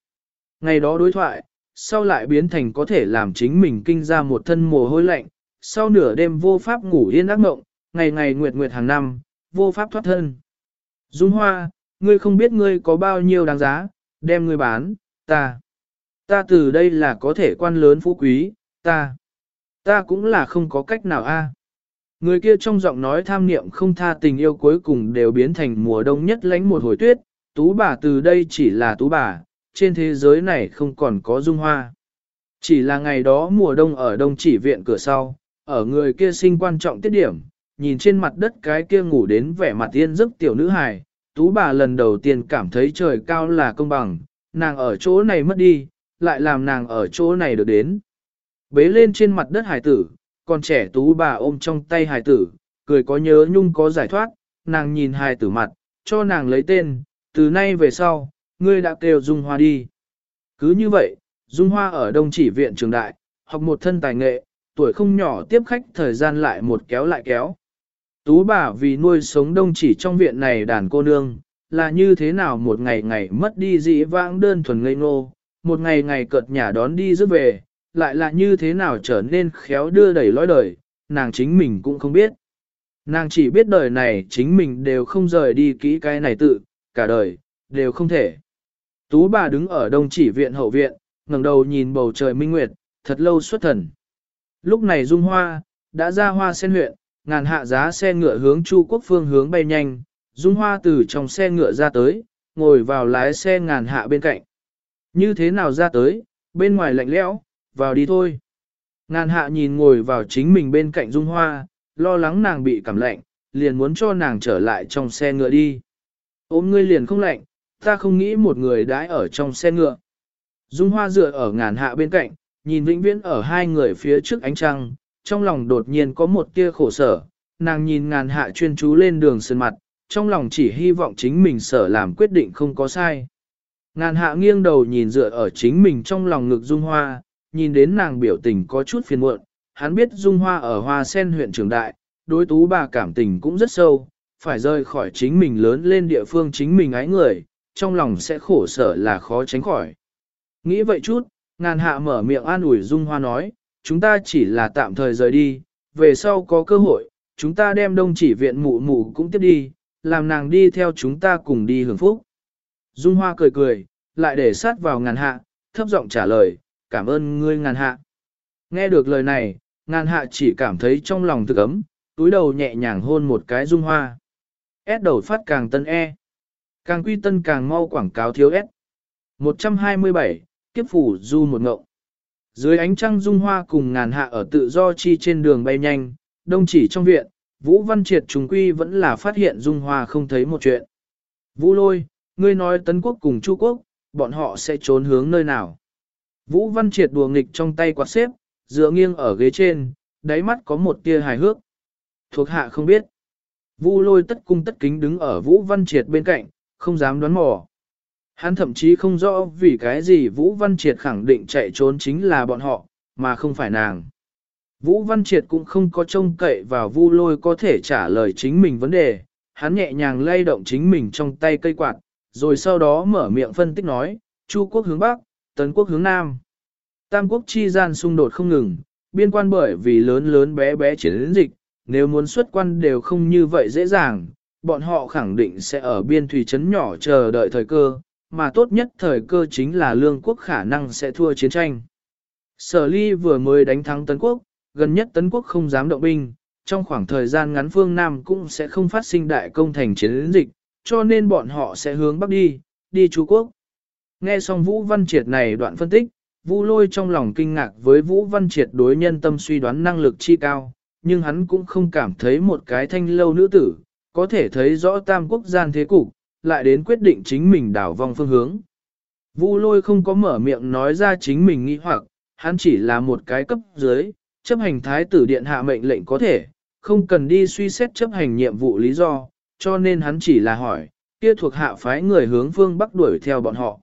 Ngày đó đối thoại, sau lại biến thành có thể làm chính mình kinh ra một thân mồ hôi lạnh, sau nửa đêm vô pháp ngủ yên ác mộng, ngày ngày nguyệt nguyệt hàng năm, vô pháp thoát thân. Dung Hoa, ngươi không biết ngươi có bao nhiêu đáng giá, đem ngươi bán, ta. Ta từ đây là có thể quan lớn phú quý, ta. Ta cũng là không có cách nào a. Người kia trong giọng nói tham niệm không tha tình yêu cuối cùng đều biến thành mùa đông nhất lánh một hồi tuyết, tú bà từ đây chỉ là tú bà, trên thế giới này không còn có dung hoa. Chỉ là ngày đó mùa đông ở đông chỉ viện cửa sau, ở người kia sinh quan trọng tiết điểm, nhìn trên mặt đất cái kia ngủ đến vẻ mặt yên giấc tiểu nữ hài, tú bà lần đầu tiên cảm thấy trời cao là công bằng, nàng ở chỗ này mất đi, lại làm nàng ở chỗ này được đến. Bế lên trên mặt đất hải tử, còn trẻ tú bà ôm trong tay hài tử, cười có nhớ nhung có giải thoát, nàng nhìn hài tử mặt, cho nàng lấy tên, từ nay về sau, ngươi đã kêu Dung Hoa đi. Cứ như vậy, Dung Hoa ở Đông Chỉ Viện Trường Đại, học một thân tài nghệ, tuổi không nhỏ tiếp khách thời gian lại một kéo lại kéo. Tú bà vì nuôi sống Đông Chỉ trong viện này đàn cô nương, là như thế nào một ngày ngày mất đi dĩ vãng đơn thuần ngây ngô, một ngày ngày cợt nhà đón đi rước về, lại là như thế nào trở nên khéo đưa đẩy lối đời, nàng chính mình cũng không biết. Nàng chỉ biết đời này chính mình đều không rời đi kỹ cái này tự, cả đời, đều không thể. Tú bà đứng ở đông chỉ viện hậu viện, ngẩng đầu nhìn bầu trời minh nguyệt, thật lâu xuất thần. Lúc này dung hoa, đã ra hoa sen huyện, ngàn hạ giá xe ngựa hướng Chu Quốc phương hướng bay nhanh, dung hoa từ trong xe ngựa ra tới, ngồi vào lái xe ngàn hạ bên cạnh. Như thế nào ra tới, bên ngoài lạnh lẽo, vào đi thôi. Ngàn hạ nhìn ngồi vào chính mình bên cạnh dung hoa, lo lắng nàng bị cảm lạnh, liền muốn cho nàng trở lại trong xe ngựa đi. Ôm ngươi liền không lạnh, ta không nghĩ một người đãi ở trong xe ngựa. Dung hoa dựa ở ngàn hạ bên cạnh, nhìn vĩnh viễn ở hai người phía trước ánh trăng, trong lòng đột nhiên có một tia khổ sở, nàng nhìn ngàn hạ chuyên chú lên đường sơn mặt, trong lòng chỉ hy vọng chính mình sở làm quyết định không có sai. Ngàn hạ nghiêng đầu nhìn dựa ở chính mình trong lòng ngực dung hoa, nhìn đến nàng biểu tình có chút phiền muộn, hắn biết dung hoa ở hoa sen huyện trường đại, đối tú bà cảm tình cũng rất sâu, phải rời khỏi chính mình lớn lên địa phương chính mình ái người, trong lòng sẽ khổ sở là khó tránh khỏi. Nghĩ vậy chút, ngàn hạ mở miệng an ủi dung hoa nói, chúng ta chỉ là tạm thời rời đi, về sau có cơ hội, chúng ta đem đông chỉ viện mụ mụ cũng tiếp đi, làm nàng đi theo chúng ta cùng đi hưởng phúc. Dung hoa cười cười, lại để sát vào ngàn hạ, thấp giọng trả lời, cảm ơn ngươi ngàn hạ. Nghe được lời này, ngàn hạ chỉ cảm thấy trong lòng thực ấm, túi đầu nhẹ nhàng hôn một cái dung hoa. S đầu phát càng tân E. Càng quy tân càng mau quảng cáo thiếu S. 127, kiếp phủ du một ngậu. Dưới ánh trăng dung hoa cùng ngàn hạ ở tự do chi trên đường bay nhanh, đông chỉ trong viện, Vũ Văn Triệt trùng quy vẫn là phát hiện Dung Hoa không thấy một chuyện. Vũ lôi, ngươi nói Tấn Quốc cùng Chu Quốc, bọn họ sẽ trốn hướng nơi nào. Vũ Văn Triệt đùa nghịch trong tay quạt xếp, dựa nghiêng ở ghế trên, đáy mắt có một tia hài hước. Thuộc hạ không biết. Vu lôi tất cung tất kính đứng ở Vũ Văn Triệt bên cạnh, không dám đoán mò. Hắn thậm chí không rõ vì cái gì Vũ Văn Triệt khẳng định chạy trốn chính là bọn họ, mà không phải nàng. Vũ Văn Triệt cũng không có trông cậy vào Vu lôi có thể trả lời chính mình vấn đề, hắn nhẹ nhàng lay động chính mình trong tay cây quạt, rồi sau đó mở miệng phân tích nói, Chu quốc hướng Bắc, Tấn quốc hướng Nam. Tam quốc chi gian xung đột không ngừng, biên quan bởi vì lớn lớn bé bé chiến dịch, nếu muốn xuất quan đều không như vậy dễ dàng, bọn họ khẳng định sẽ ở biên thủy trấn nhỏ chờ đợi thời cơ, mà tốt nhất thời cơ chính là lương quốc khả năng sẽ thua chiến tranh. Sở ly vừa mới đánh thắng Tấn quốc, gần nhất Tấn quốc không dám động binh, trong khoảng thời gian ngắn phương Nam cũng sẽ không phát sinh đại công thành chiến dịch, cho nên bọn họ sẽ hướng Bắc đi, đi Chú Quốc. Nghe xong Vũ Văn Triệt này đoạn phân tích, Vũ lôi trong lòng kinh ngạc với Vũ Văn Triệt đối nhân tâm suy đoán năng lực chi cao, nhưng hắn cũng không cảm thấy một cái thanh lâu nữ tử, có thể thấy rõ tam quốc gian thế cục, lại đến quyết định chính mình đảo vòng phương hướng. Vu lôi không có mở miệng nói ra chính mình nghĩ hoặc, hắn chỉ là một cái cấp dưới, chấp hành thái tử điện hạ mệnh lệnh có thể, không cần đi suy xét chấp hành nhiệm vụ lý do, cho nên hắn chỉ là hỏi, kia thuộc hạ phái người hướng phương bắc đuổi theo bọn họ.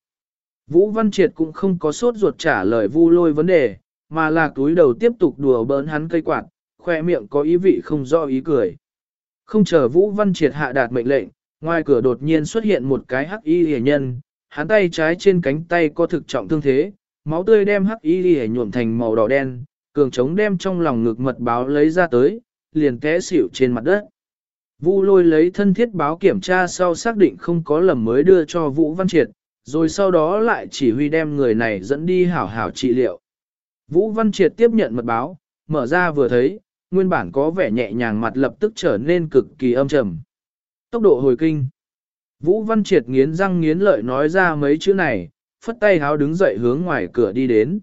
Vũ Văn Triệt cũng không có sốt ruột trả lời vu lôi vấn đề, mà là túi đầu tiếp tục đùa bỡn hắn cây quạt, khoe miệng có ý vị không rõ ý cười. Không chờ Vũ Văn Triệt hạ đạt mệnh lệnh, ngoài cửa đột nhiên xuất hiện một cái hắc y hề nhân, hắn tay trái trên cánh tay có thực trọng thương thế, máu tươi đem hắc y hề nhuộm thành màu đỏ đen, cường trống đem trong lòng ngực mật báo lấy ra tới, liền té xỉu trên mặt đất. Vũ lôi lấy thân thiết báo kiểm tra sau xác định không có lầm mới đưa cho Vũ Văn Triệt, rồi sau đó lại chỉ huy đem người này dẫn đi hảo hảo trị liệu. Vũ Văn Triệt tiếp nhận mật báo, mở ra vừa thấy, nguyên bản có vẻ nhẹ nhàng mặt lập tức trở nên cực kỳ âm trầm. Tốc độ hồi kinh. Vũ Văn Triệt nghiến răng nghiến lợi nói ra mấy chữ này, phất tay háo đứng dậy hướng ngoài cửa đi đến.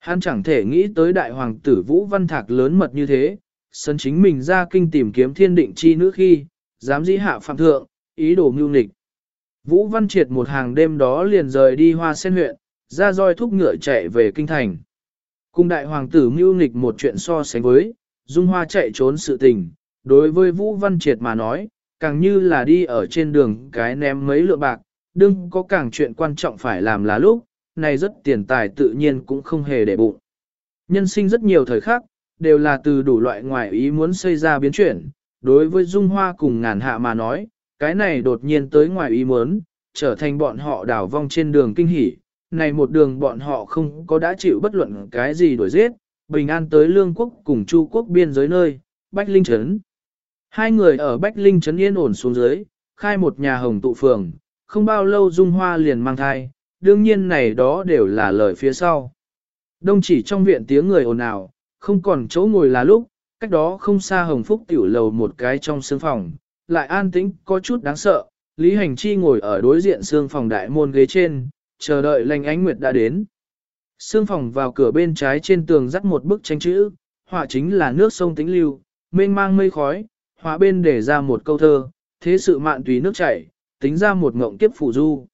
Hắn chẳng thể nghĩ tới đại hoàng tử Vũ Văn Thạc lớn mật như thế, sân chính mình ra kinh tìm kiếm thiên định chi nữ khi, dám dĩ hạ phạm thượng, ý đồ mưu nịch. Vũ Văn Triệt một hàng đêm đó liền rời đi hoa sen huyện, ra roi thúc ngựa chạy về kinh thành. Cùng đại hoàng tử mưu nịch một chuyện so sánh với, Dung Hoa chạy trốn sự tình, đối với Vũ Văn Triệt mà nói, càng như là đi ở trên đường cái ném mấy lượng bạc, đừng có càng chuyện quan trọng phải làm là lúc, này rất tiền tài tự nhiên cũng không hề để bụng. Nhân sinh rất nhiều thời khắc, đều là từ đủ loại ngoại ý muốn xây ra biến chuyển, đối với Dung Hoa cùng ngàn hạ mà nói, cái này đột nhiên tới ngoài ý muốn, trở thành bọn họ đảo vong trên đường kinh hỉ, này một đường bọn họ không có đã chịu bất luận cái gì đổi giết, bình an tới lương quốc cùng chu quốc biên giới nơi, Bách Linh Trấn. Hai người ở Bách Linh Trấn yên ổn xuống dưới, khai một nhà hồng tụ phường, không bao lâu Dung Hoa liền mang thai, đương nhiên này đó đều là lời phía sau. Đông chỉ trong viện tiếng người ồn ào, không còn chỗ ngồi là lúc, cách đó không xa hồng phúc tiểu lầu một cái trong sương phòng, lại an tĩnh có chút đáng sợ, Lý Hành Chi ngồi ở đối diện sương phòng đại môn ghế trên, chờ đợi lành ánh nguyệt đã đến. Sương phòng vào cửa bên trái trên tường dắt một bức tranh chữ, họa chính là nước sông tĩnh lưu, mênh mang mây khói, họa bên để ra một câu thơ, thế sự mạn tùy nước chảy, tính ra một ngộng kiếp phủ du.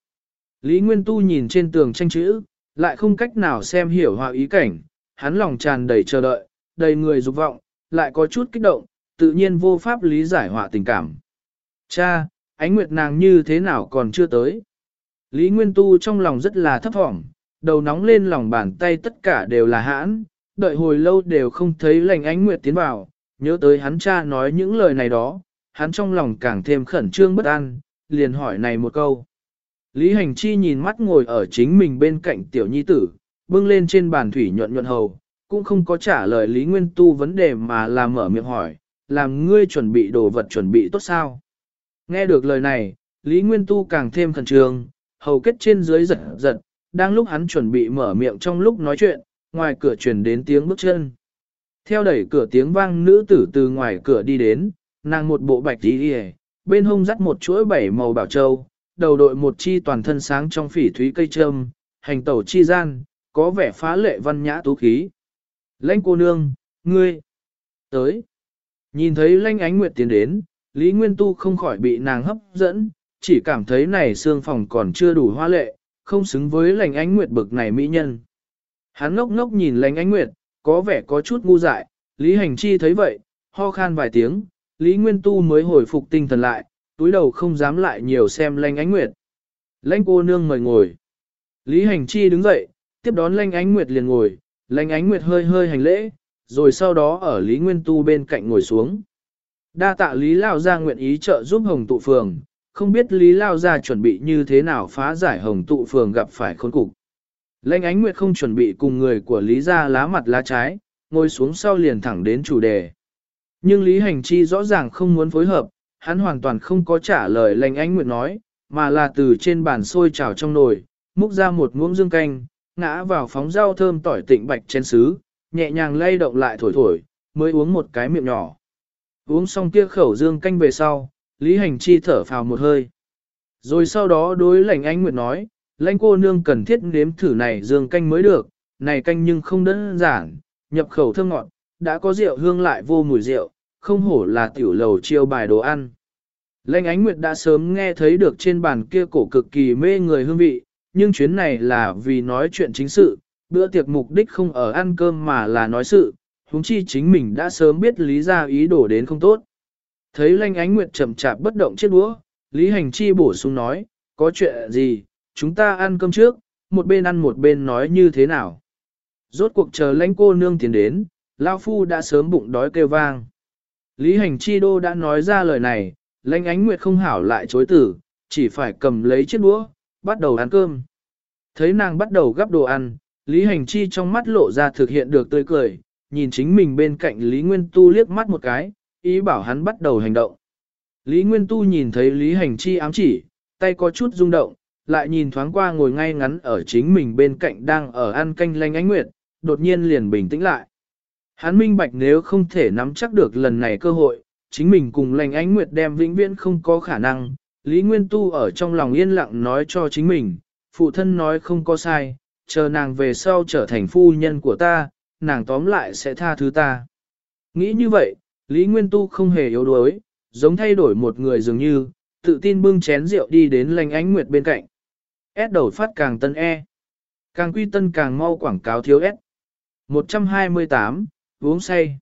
Lý Nguyên Tu nhìn trên tường tranh chữ, lại không cách nào xem hiểu họa ý cảnh, hắn lòng tràn đầy chờ đợi, đầy người dục vọng, lại có chút kích động, tự nhiên vô pháp lý giải họa tình cảm. Cha, ánh nguyệt nàng như thế nào còn chưa tới? Lý Nguyên Tu trong lòng rất là thấp thỏm, đầu nóng lên lòng bàn tay tất cả đều là hãn, đợi hồi lâu đều không thấy lành ánh nguyệt tiến vào, nhớ tới hắn cha nói những lời này đó, hắn trong lòng càng thêm khẩn trương bất an, liền hỏi này một câu. Lý Hành Chi nhìn mắt ngồi ở chính mình bên cạnh tiểu nhi tử, bưng lên trên bàn thủy nhuận nhuận hầu, cũng không có trả lời Lý Nguyên Tu vấn đề mà là mở miệng hỏi, làm ngươi chuẩn bị đồ vật chuẩn bị tốt sao? Nghe được lời này, Lý Nguyên Tu càng thêm khẩn trương, hầu kết trên dưới giật giật, đang lúc hắn chuẩn bị mở miệng trong lúc nói chuyện, ngoài cửa truyền đến tiếng bước chân. Theo đẩy cửa tiếng vang nữ tử từ ngoài cửa đi đến, nàng một bộ bạch đi đi bên hông dắt một chuỗi bảy màu bảo châu, đầu đội một chi toàn thân sáng trong phỉ thúy cây trâm, hành tẩu chi gian, có vẻ phá lệ văn nhã tú khí. Lãnh cô nương, ngươi, tới. Nhìn thấy lanh ánh nguyệt tiến đến, Lý Nguyên Tu không khỏi bị nàng hấp dẫn, chỉ cảm thấy này xương phòng còn chưa đủ hoa lệ, không xứng với lành ánh nguyệt bực này mỹ nhân. Hắn ngốc ngốc nhìn lành ánh nguyệt, có vẻ có chút ngu dại, Lý Hành Chi thấy vậy, ho khan vài tiếng, Lý Nguyên Tu mới hồi phục tinh thần lại, túi đầu không dám lại nhiều xem lành ánh nguyệt. Lanh cô nương mời ngồi. Lý Hành Chi đứng dậy, tiếp đón lanh ánh nguyệt liền ngồi, lanh ánh nguyệt hơi hơi hành lễ, rồi sau đó ở Lý Nguyên Tu bên cạnh ngồi xuống. Đa tạ Lý Lao Gia nguyện ý trợ giúp Hồng Tụ Phường, không biết Lý Lao Gia chuẩn bị như thế nào phá giải Hồng Tụ Phường gặp phải khốn cục. Lệnh ánh nguyệt không chuẩn bị cùng người của Lý Gia lá mặt lá trái, ngồi xuống sau liền thẳng đến chủ đề. Nhưng Lý Hành Chi rõ ràng không muốn phối hợp, hắn hoàn toàn không có trả lời lệnh ánh nguyệt nói, mà là từ trên bàn sôi trào trong nồi, múc ra một muỗng dương canh, ngã vào phóng rau thơm tỏi tịnh bạch trên xứ, nhẹ nhàng lay động lại thổi thổi, mới uống một cái miệng nhỏ. Uống xong kia khẩu dương canh về sau, Lý Hành Chi thở phào một hơi. Rồi sau đó đối lệnh anh Nguyệt nói, lãnh cô nương cần thiết nếm thử này dương canh mới được, này canh nhưng không đơn giản, nhập khẩu thơm ngọt, đã có rượu hương lại vô mùi rượu, không hổ là tiểu lầu chiêu bài đồ ăn. Lệnh ánh nguyệt đã sớm nghe thấy được trên bàn kia cổ cực kỳ mê người hương vị, nhưng chuyến này là vì nói chuyện chính sự, bữa tiệc mục đích không ở ăn cơm mà là nói sự, huống chi chính mình đã sớm biết lý ra ý đồ đến không tốt. Thấy lanh ánh nguyệt chậm chạp bất động chiếc đũa, Lý Hành Chi bổ sung nói, có chuyện gì, chúng ta ăn cơm trước, một bên ăn một bên nói như thế nào. Rốt cuộc chờ lãnh cô nương tiến đến, Lao Phu đã sớm bụng đói kêu vang. Lý Hành Chi Đô đã nói ra lời này, lãnh ánh nguyệt không hảo lại chối tử, chỉ phải cầm lấy chiếc đũa, bắt đầu ăn cơm. Thấy nàng bắt đầu gắp đồ ăn, Lý Hành Chi trong mắt lộ ra thực hiện được tươi cười, nhìn chính mình bên cạnh Lý Nguyên Tu liếc mắt một cái, ý bảo hắn bắt đầu hành động. Lý Nguyên Tu nhìn thấy Lý Hành Chi ám chỉ, tay có chút rung động, lại nhìn thoáng qua ngồi ngay ngắn ở chính mình bên cạnh đang ở ăn canh lanh ánh nguyệt, đột nhiên liền bình tĩnh lại. Hắn minh bạch nếu không thể nắm chắc được lần này cơ hội, chính mình cùng lành ánh nguyệt đem vĩnh viễn không có khả năng. Lý Nguyên Tu ở trong lòng yên lặng nói cho chính mình, phụ thân nói không có sai, chờ nàng về sau trở thành phu nhân của ta, nàng tóm lại sẽ tha thứ ta. Nghĩ như vậy, Lý Nguyên Tu không hề yếu đuối, giống thay đổi một người dường như, tự tin bưng chén rượu đi đến lành ánh nguyệt bên cạnh. S đầu phát càng tân E. Càng quy tân càng mau quảng cáo thiếu S. 128, uống say.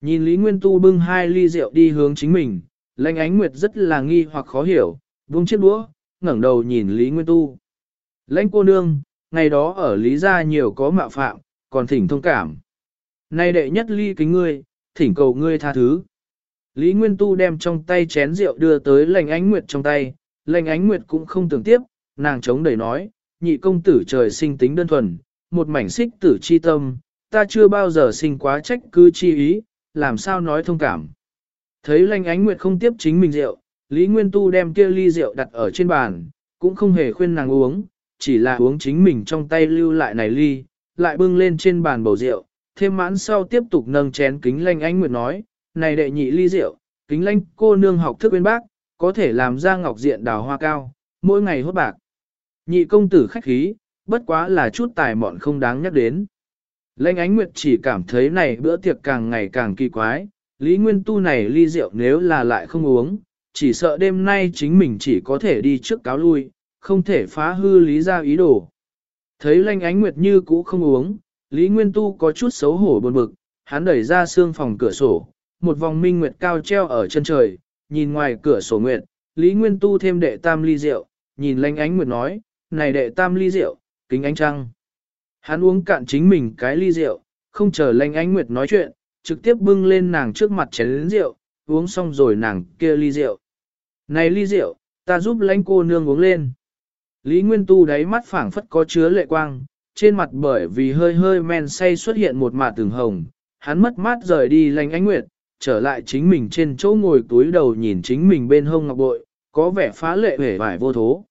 Nhìn Lý Nguyên Tu bưng hai ly rượu đi hướng chính mình, lành ánh nguyệt rất là nghi hoặc khó hiểu, buông chiếc đũa, ngẩng đầu nhìn Lý Nguyên Tu. Lãnh cô nương, ngày đó ở Lý gia nhiều có mạo phạm, còn thỉnh thông cảm. Nay đệ nhất ly kính ngươi, thỉnh cầu ngươi tha thứ. Lý Nguyên Tu đem trong tay chén rượu đưa tới lành ánh nguyệt trong tay, lành ánh nguyệt cũng không tưởng tiếp, nàng chống đẩy nói, nhị công tử trời sinh tính đơn thuần, một mảnh xích tử chi tâm, ta chưa bao giờ sinh quá trách cứ chi ý, làm sao nói thông cảm. Thấy lành ánh nguyệt không tiếp chính mình rượu, Lý Nguyên Tu đem kia ly rượu đặt ở trên bàn, cũng không hề khuyên nàng uống, chỉ là uống chính mình trong tay lưu lại này ly, lại bưng lên trên bàn bầu rượu, thêm mãn sau tiếp tục nâng chén kính lanh ánh nguyệt nói, này đệ nhị ly rượu, kính lanh cô nương học thức bên bác, có thể làm ra ngọc diện đào hoa cao, mỗi ngày hốt bạc. Nhị công tử khách khí, bất quá là chút tài mọn không đáng nhắc đến. Lanh ánh nguyệt chỉ cảm thấy này bữa tiệc càng ngày càng kỳ quái, Lý Nguyên Tu này ly rượu nếu là lại không uống, chỉ sợ đêm nay chính mình chỉ có thể đi trước cáo lui, không thể phá hư lý ra ý đồ. Thấy lanh ánh nguyệt như cũ không uống, Lý Nguyên Tu có chút xấu hổ buồn bực, hắn đẩy ra xương phòng cửa sổ, một vòng minh nguyệt cao treo ở chân trời, nhìn ngoài cửa sổ nguyệt, Lý Nguyên Tu thêm đệ tam ly rượu, nhìn lanh ánh nguyệt nói, này đệ tam ly rượu, kính ánh trăng. Hắn uống cạn chính mình cái ly rượu, không chờ lanh ánh nguyệt nói chuyện, trực tiếp bưng lên nàng trước mặt chén rượu, uống xong rồi nàng kia ly rượu. Này ly rượu, ta giúp lãnh cô nương uống lên. Lý Nguyên Tu đáy mắt phảng phất có chứa lệ quang, trên mặt bởi vì hơi hơi men say xuất hiện một mạt từng hồng, hắn mất mát rời đi lành ánh nguyệt, trở lại chính mình trên chỗ ngồi túi đầu nhìn chính mình bên hông ngọc bội, có vẻ phá lệ vẻ vải vô thố.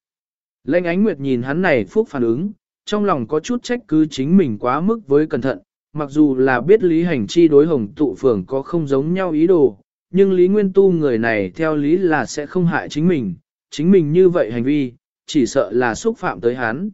Lệnh ánh nguyệt nhìn hắn này phúc phản ứng, trong lòng có chút trách cứ chính mình quá mức với cẩn thận, mặc dù là biết lý hành chi đối hồng tụ phường có không giống nhau ý đồ, nhưng lý nguyên tu người này theo lý là sẽ không hại chính mình, chính mình như vậy hành vi, chỉ sợ là xúc phạm tới hắn.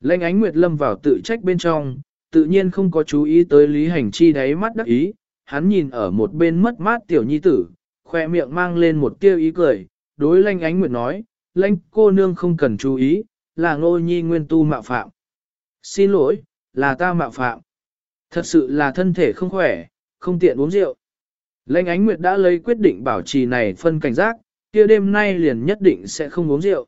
Lệnh ánh nguyệt lâm vào tự trách bên trong, tự nhiên không có chú ý tới lý hành chi đáy mắt đắc ý, hắn nhìn ở một bên mất mát tiểu nhi tử, khoe miệng mang lên một tiêu ý cười, đối Lệnh ánh nguyệt nói, Lệnh cô nương không cần chú ý, là ngô nhi nguyên tu mạo phạm. Xin lỗi, là ta mạo phạm. Thật sự là thân thể không khỏe, không tiện uống rượu. Lệnh ánh nguyệt đã lấy quyết định bảo trì này phân cảnh giác, kia đêm nay liền nhất định sẽ không uống rượu.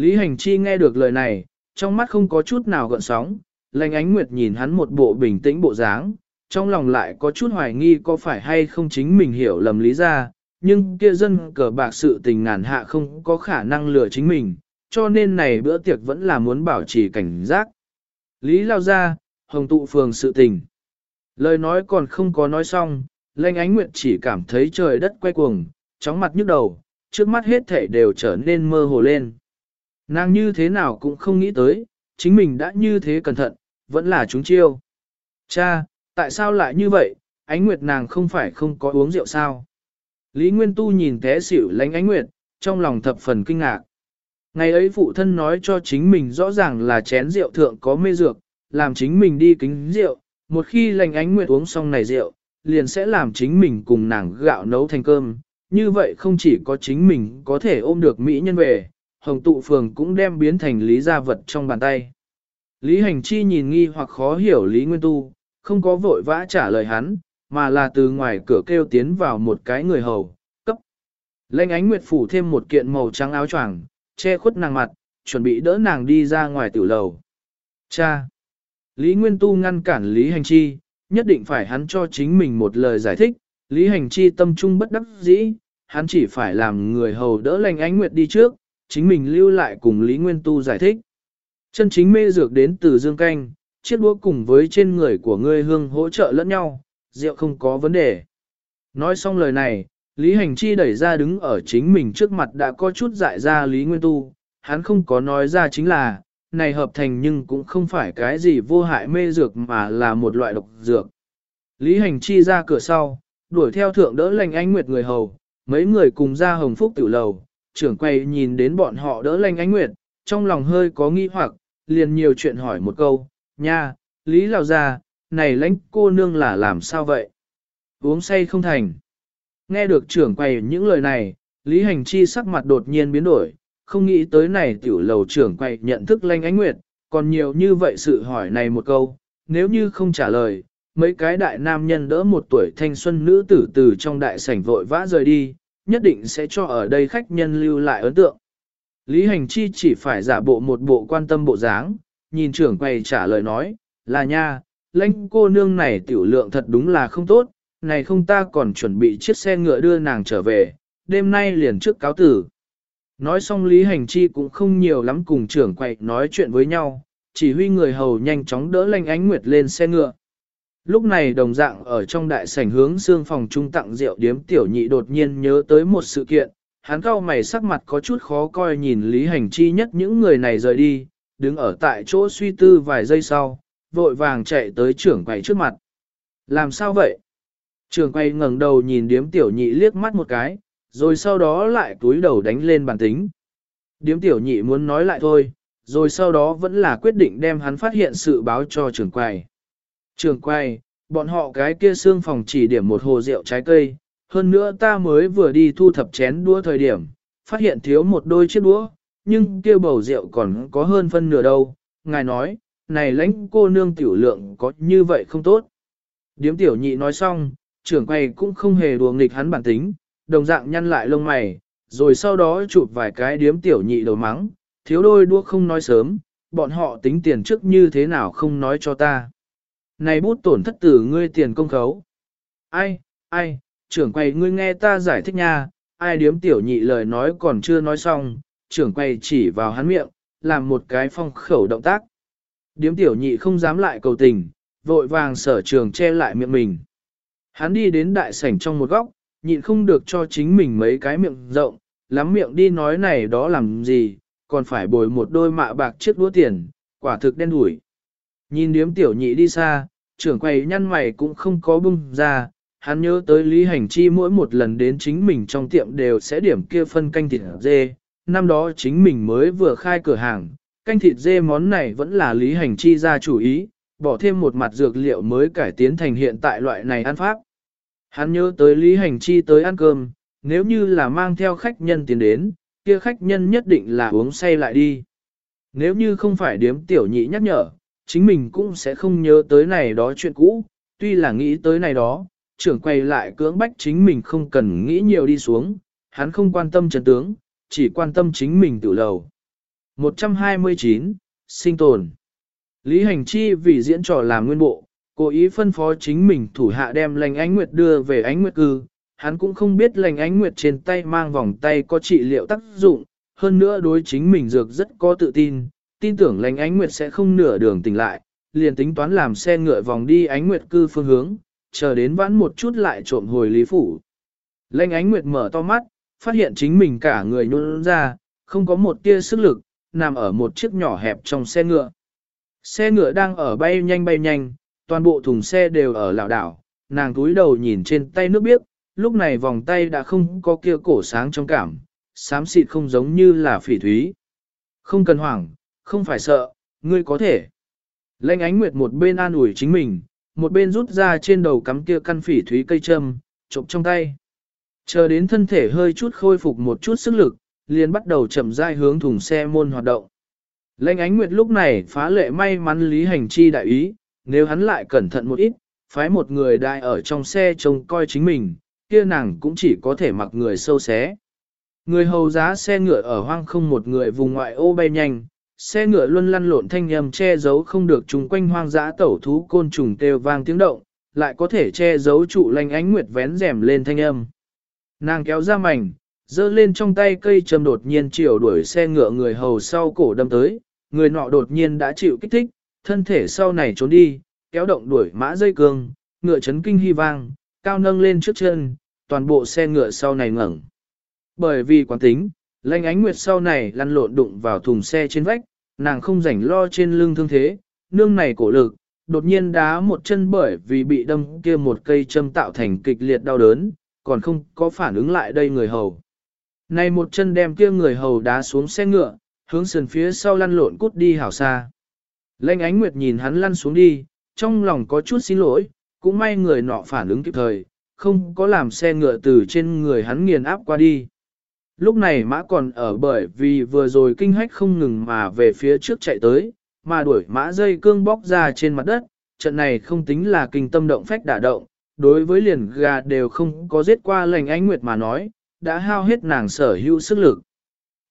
Lý hành chi nghe được lời này, trong mắt không có chút nào gợn sóng, lành ánh nguyệt nhìn hắn một bộ bình tĩnh bộ dáng, trong lòng lại có chút hoài nghi có phải hay không chính mình hiểu lầm lý ra, nhưng kia dân cờ bạc sự tình ngàn hạ không có khả năng lừa chính mình, cho nên này bữa tiệc vẫn là muốn bảo trì cảnh giác. Lý lao ra, hồng tụ phường sự tình. Lời nói còn không có nói xong, lanh ánh nguyệt chỉ cảm thấy trời đất quay cuồng, chóng mặt nhức đầu, trước mắt hết thể đều trở nên mơ hồ lên. Nàng như thế nào cũng không nghĩ tới, chính mình đã như thế cẩn thận, vẫn là chúng chiêu. Cha, tại sao lại như vậy, ánh nguyệt nàng không phải không có uống rượu sao? Lý Nguyên Tu nhìn té xỉu lánh ánh nguyệt, trong lòng thập phần kinh ngạc. Ngày ấy phụ thân nói cho chính mình rõ ràng là chén rượu thượng có mê dược, làm chính mình đi kính rượu, một khi lành ánh nguyệt uống xong này rượu, liền sẽ làm chính mình cùng nàng gạo nấu thành cơm. Như vậy không chỉ có chính mình có thể ôm được Mỹ nhân về, hồng tụ phường cũng đem biến thành lý gia vật trong bàn tay. Lý hành chi nhìn nghi hoặc khó hiểu Lý Nguyên Tu, không có vội vã trả lời hắn, mà là từ ngoài cửa kêu tiến vào một cái người hầu, cấp. Lệnh ánh nguyệt phủ thêm một kiện màu trắng áo choàng, che khuất nàng mặt, chuẩn bị đỡ nàng đi ra ngoài tiểu lầu. Cha! Lý Nguyên Tu ngăn cản Lý Hành Chi, nhất định phải hắn cho chính mình một lời giải thích, Lý Hành Chi tâm trung bất đắc dĩ, hắn chỉ phải làm người hầu đỡ lành ánh nguyệt đi trước, chính mình lưu lại cùng Lý Nguyên Tu giải thích. Chân chính mê dược đến từ dương canh, chiếc đũa cùng với trên người của ngươi hương hỗ trợ lẫn nhau, rượu không có vấn đề. Nói xong lời này, Lý Hành Chi đẩy ra đứng ở chính mình trước mặt đã có chút dại ra Lý Nguyên Tu, hắn không có nói ra chính là, này hợp thành nhưng cũng không phải cái gì vô hại mê dược mà là một loại độc dược. Lý Hành Chi ra cửa sau, đuổi theo thượng đỡ lành ánh nguyệt người hầu, mấy người cùng ra hồng phúc tiểu lầu, trưởng quay nhìn đến bọn họ đỡ lanh ánh nguyệt, trong lòng hơi có nghi hoặc, liền nhiều chuyện hỏi một câu, nha, Lý Lào ra, này lãnh cô nương là làm sao vậy? Uống say không thành. Nghe được trưởng quay những lời này, Lý Hành Chi sắc mặt đột nhiên biến đổi, không nghĩ tới này tiểu lầu trưởng quay nhận thức lanh ánh nguyệt, còn nhiều như vậy sự hỏi này một câu, nếu như không trả lời, mấy cái đại nam nhân đỡ một tuổi thanh xuân nữ tử từ trong đại sảnh vội vã rời đi, nhất định sẽ cho ở đây khách nhân lưu lại ấn tượng. Lý Hành Chi chỉ phải giả bộ một bộ quan tâm bộ dáng, nhìn trưởng quầy trả lời nói, là nha, lãnh cô nương này tiểu lượng thật đúng là không tốt, này không ta còn chuẩn bị chiếc xe ngựa đưa nàng trở về, đêm nay liền trước cáo tử. Nói xong Lý Hành Chi cũng không nhiều lắm cùng trưởng quậy nói chuyện với nhau, chỉ huy người hầu nhanh chóng đỡ lanh ánh nguyệt lên xe ngựa. Lúc này đồng dạng ở trong đại sảnh hướng xương phòng trung tặng rượu điếm tiểu nhị đột nhiên nhớ tới một sự kiện, hắn cao mày sắc mặt có chút khó coi nhìn Lý Hành Chi nhất những người này rời đi, đứng ở tại chỗ suy tư vài giây sau, vội vàng chạy tới trưởng quầy trước mặt. Làm sao vậy? Trưởng quầy ngẩng đầu nhìn điếm tiểu nhị liếc mắt một cái, rồi sau đó lại túi đầu đánh lên bàn tính. Điếm tiểu nhị muốn nói lại thôi, rồi sau đó vẫn là quyết định đem hắn phát hiện sự báo cho trưởng quầy. Trưởng quay, bọn họ cái kia xương phòng chỉ điểm một hồ rượu trái cây, hơn nữa ta mới vừa đi thu thập chén đũa thời điểm, phát hiện thiếu một đôi chiếc đũa, nhưng kia bầu rượu còn có hơn phân nửa đâu. Ngài nói, này lãnh cô nương tiểu lượng có như vậy không tốt. Điếm tiểu nhị nói xong, trưởng quầy cũng không hề đùa nghịch hắn bản tính, đồng dạng nhăn lại lông mày, rồi sau đó chụp vài cái điếm tiểu nhị đầu mắng, thiếu đôi đua không nói sớm, bọn họ tính tiền trước như thế nào không nói cho ta. Này bút tổn thất tử ngươi tiền công khấu. Ai, ai, trưởng quầy ngươi nghe ta giải thích nha, ai điếm tiểu nhị lời nói còn chưa nói xong, trưởng quầy chỉ vào hắn miệng, làm một cái phong khẩu động tác. Điếm tiểu nhị không dám lại cầu tình, vội vàng sở trường che lại miệng mình. Hắn đi đến đại sảnh trong một góc, nhịn không được cho chính mình mấy cái miệng rộng, lắm miệng đi nói này đó làm gì, còn phải bồi một đôi mạ bạc chiếc đũa tiền, quả thực đen đủi. Nhìn điếm tiểu nhị đi xa, trưởng quầy nhăn mày cũng không có bung ra, hắn nhớ tới Lý Hành Chi mỗi một lần đến chính mình trong tiệm đều sẽ điểm kia phân canh thịt dê, năm đó chính mình mới vừa khai cửa hàng, canh thịt dê món này vẫn là Lý Hành Chi ra chủ ý, bỏ thêm một mặt dược liệu mới cải tiến thành hiện tại loại này ăn pháp. Hắn nhớ tới Lý Hành Chi tới ăn cơm, nếu như là mang theo khách nhân tiến đến, kia khách nhân nhất định là uống say lại đi. Nếu như không phải điếm tiểu nhị nhắc nhở, chính mình cũng sẽ không nhớ tới này đó chuyện cũ, tuy là nghĩ tới này đó, trưởng quay lại cưỡng bách chính mình không cần nghĩ nhiều đi xuống, hắn không quan tâm trần tướng, chỉ quan tâm chính mình tự lầu. 129. Sinh tồn Lý Hành Chi vì diễn trò làm nguyên bộ, cố ý phân phó chính mình thủ hạ đem lành ánh nguyệt đưa về ánh nguyệt cư, hắn cũng không biết lành ánh nguyệt trên tay mang vòng tay có trị liệu tác dụng, hơn nữa đối chính mình dược rất có tự tin, tin tưởng lành ánh nguyệt sẽ không nửa đường tỉnh lại, liền tính toán làm xe ngựa vòng đi ánh nguyệt cư phương hướng, chờ đến vãn một chút lại trộm hồi lý phủ. Lệnh ánh nguyệt mở to mắt, phát hiện chính mình cả người nhún ra, không có một tia sức lực, nằm ở một chiếc nhỏ hẹp trong xe ngựa. Xe ngựa đang ở bay nhanh bay nhanh, toàn bộ thùng xe đều ở lảo đảo, nàng túi đầu nhìn trên tay nước biếc, lúc này vòng tay đã không có kia cổ sáng trong cảm, xám xịt không giống như là phỉ thúy. Không cần hoảng, không phải sợ, ngươi có thể. Lệnh ánh nguyệt một bên an ủi chính mình, một bên rút ra trên đầu cắm kia căn phỉ thúy cây châm, trộm trong tay. Chờ đến thân thể hơi chút khôi phục một chút sức lực, liền bắt đầu chậm rãi hướng thùng xe môn hoạt động. Lệnh ánh nguyệt lúc này phá lệ may mắn lý hành chi đại ý, nếu hắn lại cẩn thận một ít, phái một người đại ở trong xe trông coi chính mình, kia nàng cũng chỉ có thể mặc người sâu xé. Người hầu giá xe ngựa ở hoang không một người vùng ngoại ô bay nhanh, xe ngựa luôn lăn lộn thanh âm che giấu không được chung quanh hoang dã tẩu thú côn trùng kêu vang tiếng động, lại có thể che giấu trụ lanh ánh nguyệt vén rèm lên thanh âm. Nàng kéo ra mảnh, giơ lên trong tay cây châm đột nhiên chiều đuổi xe ngựa người hầu sau cổ đâm tới, người nọ đột nhiên đã chịu kích thích, thân thể sau này trốn đi, kéo động đuổi mã dây cương, ngựa chấn kinh hy vang, cao nâng lên trước chân, toàn bộ xe ngựa sau này ngẩng. Bởi vì quán tính, lanh ánh nguyệt sau này lăn lộn đụng vào thùng xe trên vách, nàng không rảnh lo trên lưng thương thế, nương này cổ lực, đột nhiên đá một chân bởi vì bị đâm kia một cây châm tạo thành kịch liệt đau đớn, còn không có phản ứng lại đây người hầu. Này một chân đem kia người hầu đá xuống xe ngựa, hướng sườn phía sau lăn lộn cút đi hảo xa. Lênh ánh nguyệt nhìn hắn lăn xuống đi, trong lòng có chút xin lỗi, cũng may người nọ phản ứng kịp thời, không có làm xe ngựa từ trên người hắn nghiền áp qua đi. Lúc này mã còn ở bởi vì vừa rồi kinh hách không ngừng mà về phía trước chạy tới, mà đuổi mã dây cương bóc ra trên mặt đất, trận này không tính là kinh tâm động phách đả động, đối với liền gà đều không có giết qua lành ánh nguyệt mà nói, đã hao hết nàng sở hữu sức lực.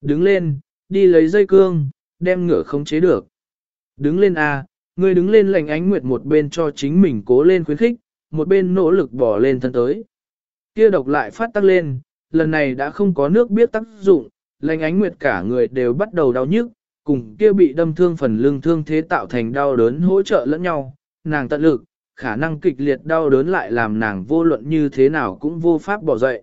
Đứng lên, đi lấy dây cương, đem ngựa không chế được. Đứng lên a, à, người đứng lên lành ánh nguyệt một bên cho chính mình cố lên khuyến khích, một bên nỗ lực bỏ lên thân tới. Kia độc lại phát tắc lên, lần này đã không có nước biết tác dụng, lành ánh nguyệt cả người đều bắt đầu đau nhức, cùng kia bị đâm thương phần lưng thương thế tạo thành đau đớn hỗ trợ lẫn nhau, nàng tận lực, khả năng kịch liệt đau đớn lại làm nàng vô luận như thế nào cũng vô pháp bỏ dậy.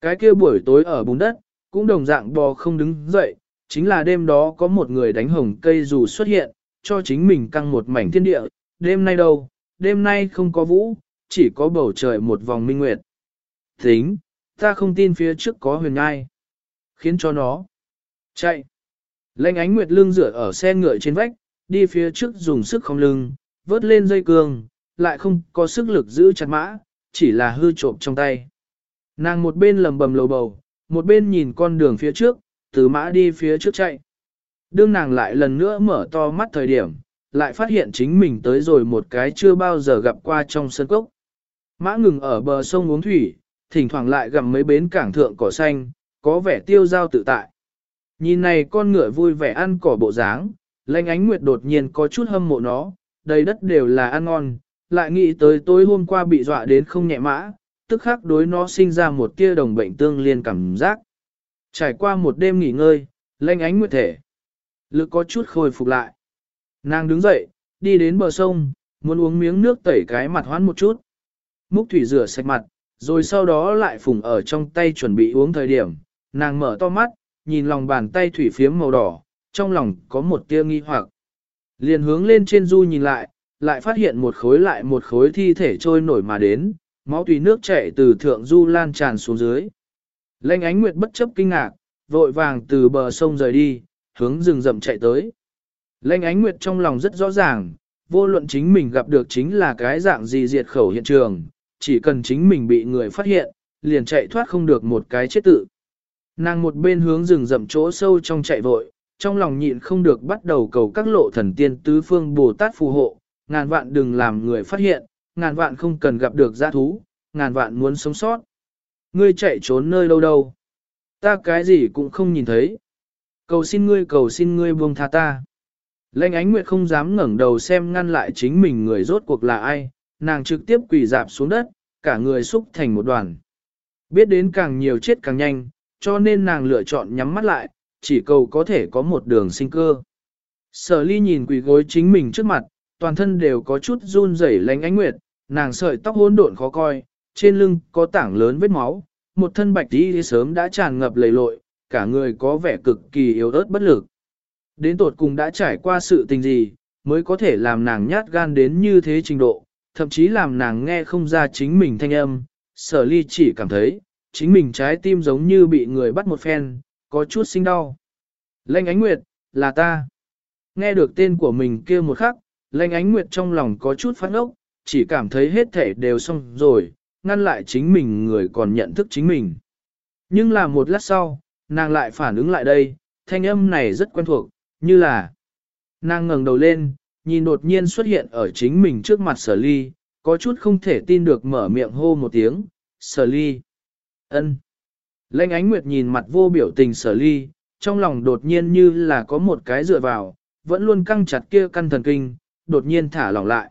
Cái kia buổi tối ở bùn đất, cũng đồng dạng bò không đứng dậy, chính là đêm đó có một người đánh hồng cây dù xuất hiện, cho chính mình căng một mảnh thiên địa, đêm nay đâu, đêm nay không có vũ, chỉ có bầu trời một vòng minh nguyệt. Tính, ta không tin phía trước có huyền ngai, khiến cho nó chạy. Lệnh ánh nguyệt lưng rửa ở xe ngựa trên vách, đi phía trước dùng sức không lưng, vớt lên dây cương, lại không có sức lực giữ chặt mã, chỉ là hư trộm trong tay. Nàng một bên lầm bầm lầu bầu, một bên nhìn con đường phía trước, từ mã đi phía trước chạy. Đương nàng lại lần nữa mở to mắt thời điểm, lại phát hiện chính mình tới rồi một cái chưa bao giờ gặp qua trong sân cốc. Mã ngừng ở bờ sông uống thủy, thỉnh thoảng lại gặm mấy bến cảng thượng cỏ xanh, có vẻ tiêu giao tự tại. Nhìn này con ngựa vui vẻ ăn cỏ bộ dáng, lanh ánh nguyệt đột nhiên có chút hâm mộ nó, đầy đất đều là ăn ngon, lại nghĩ tới tối hôm qua bị dọa đến không nhẹ mã, tức khắc đối nó sinh ra một tia đồng bệnh tương liên cảm giác. Trải qua một đêm nghỉ ngơi, lanh ánh nguyệt thể. Lực có chút khôi phục lại. Nàng đứng dậy, đi đến bờ sông, muốn uống miếng nước tẩy cái mặt hoán một chút. Múc thủy rửa sạch mặt, rồi sau đó lại phùng ở trong tay chuẩn bị uống thời điểm. Nàng mở to mắt, nhìn lòng bàn tay thủy phiếm màu đỏ, trong lòng có một tia nghi hoặc. Liền hướng lên trên du nhìn lại, lại phát hiện một khối lại một khối thi thể trôi nổi mà đến, máu tùy nước chảy từ thượng du lan tràn xuống dưới. Lênh ánh nguyệt bất chấp kinh ngạc, vội vàng từ bờ sông rời đi, hướng rừng rậm chạy tới. Lênh ánh nguyệt trong lòng rất rõ ràng, vô luận chính mình gặp được chính là cái dạng gì diệt khẩu hiện trường, chỉ cần chính mình bị người phát hiện, liền chạy thoát không được một cái chết tự. Nàng một bên hướng rừng rậm chỗ sâu trong chạy vội, trong lòng nhịn không được bắt đầu cầu các lộ thần tiên tứ phương Bồ Tát phù hộ, ngàn vạn đừng làm người phát hiện, ngàn vạn không cần gặp được giã thú, ngàn vạn muốn sống sót. Ngươi chạy trốn nơi đâu đâu? Ta cái gì cũng không nhìn thấy. Cầu xin ngươi cầu xin ngươi buông tha ta. Lệnh ánh nguyệt không dám ngẩng đầu xem ngăn lại chính mình người rốt cuộc là ai, nàng trực tiếp quỳ dạp xuống đất, cả người xúc thành một đoàn. Biết đến càng nhiều chết càng nhanh, cho nên nàng lựa chọn nhắm mắt lại, chỉ cầu có thể có một đường sinh cơ. Sở ly nhìn quỳ gối chính mình trước mặt, toàn thân đều có chút run rẩy lánh ánh nguyệt, nàng sợi tóc hỗn độn khó coi, trên lưng có tảng lớn vết máu, một thân bạch đi sớm đã tràn ngập lầy lội, cả người có vẻ cực kỳ yếu ớt bất lực. Đến tột cùng đã trải qua sự tình gì, mới có thể làm nàng nhát gan đến như thế trình độ, thậm chí làm nàng nghe không ra chính mình thanh âm, sở ly chỉ cảm thấy, chính mình trái tim giống như bị người bắt một phen, có chút sinh đau. Lệnh ánh nguyệt, là ta. Nghe được tên của mình kia một khắc, lệnh ánh nguyệt trong lòng có chút phát ốc, chỉ cảm thấy hết thể đều xong rồi, ngăn lại chính mình người còn nhận thức chính mình. Nhưng là một lát sau, nàng lại phản ứng lại đây, thanh âm này rất quen thuộc, như là nàng ngẩng đầu lên, nhìn đột nhiên xuất hiện ở chính mình trước mặt sở ly, có chút không thể tin được mở miệng hô một tiếng, sở ly. ân. Lệnh ánh nguyệt nhìn mặt vô biểu tình sở ly, trong lòng đột nhiên như là có một cái dựa vào, vẫn luôn căng chặt kia căn thần kinh, đột nhiên thả lỏng lại.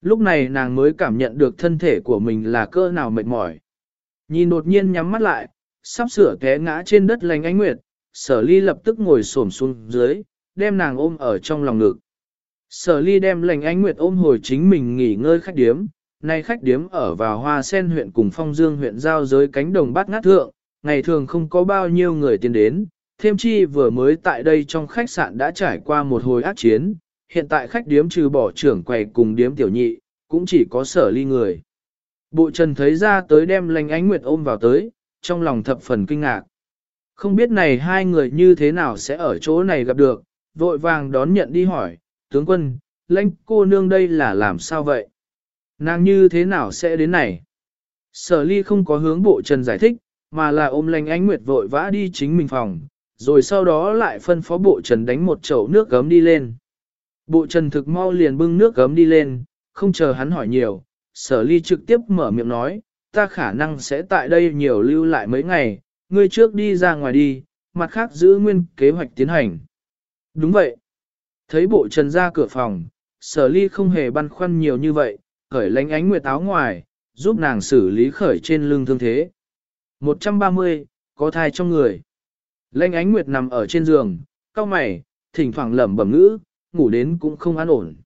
Lúc này nàng mới cảm nhận được thân thể của mình là cỡ nào mệt mỏi. Nhìn đột nhiên nhắm mắt lại, sắp sửa té ngã trên đất lành ánh nguyệt, sở ly lập tức ngồi xổm xuống dưới, đem nàng ôm ở trong lòng ngực. Sở ly đem lành ánh nguyệt ôm hồi chính mình nghỉ ngơi khách điếm, nay khách điếm ở vào hoa sen huyện cùng phong dương huyện giao giới cánh đồng bát ngát thượng, ngày thường không có bao nhiêu người tiến đến, thêm chi vừa mới tại đây trong khách sạn đã trải qua một hồi ác chiến, hiện tại khách điếm trừ bỏ trưởng quầy cùng điếm tiểu nhị, cũng chỉ có sở ly người. Bộ trần thấy ra tới đem lành ánh nguyệt ôm vào tới, trong lòng thập phần kinh ngạc. Không biết này hai người như thế nào sẽ ở chỗ này gặp được, vội vàng đón nhận đi hỏi, tướng quân, lãnh cô nương đây là làm sao vậy? Nàng như thế nào sẽ đến này? Sở ly không có hướng bộ trần giải thích, mà là ôm lãnh ánh nguyệt vội vã đi chính mình phòng, rồi sau đó lại phân phó bộ trần đánh một chậu nước gấm đi lên. Bộ trần thực mau liền bưng nước gấm đi lên, không chờ hắn hỏi nhiều, sở ly trực tiếp mở miệng nói, ta khả năng sẽ tại đây nhiều lưu lại mấy ngày, ngươi trước đi ra ngoài đi, mặt khác giữ nguyên kế hoạch tiến hành. Đúng vậy. Thấy bộ trần ra cửa phòng, sở ly không hề băn khoăn nhiều như vậy, khởi lánh ánh nguyệt áo ngoài, giúp nàng xử lý khởi trên lưng thương thế. 130, có thai trong người. Lanh ánh nguyệt nằm ở trên giường, cao mày, thỉnh thoảng lẩm bẩm ngữ, ngủ đến cũng không an ổn.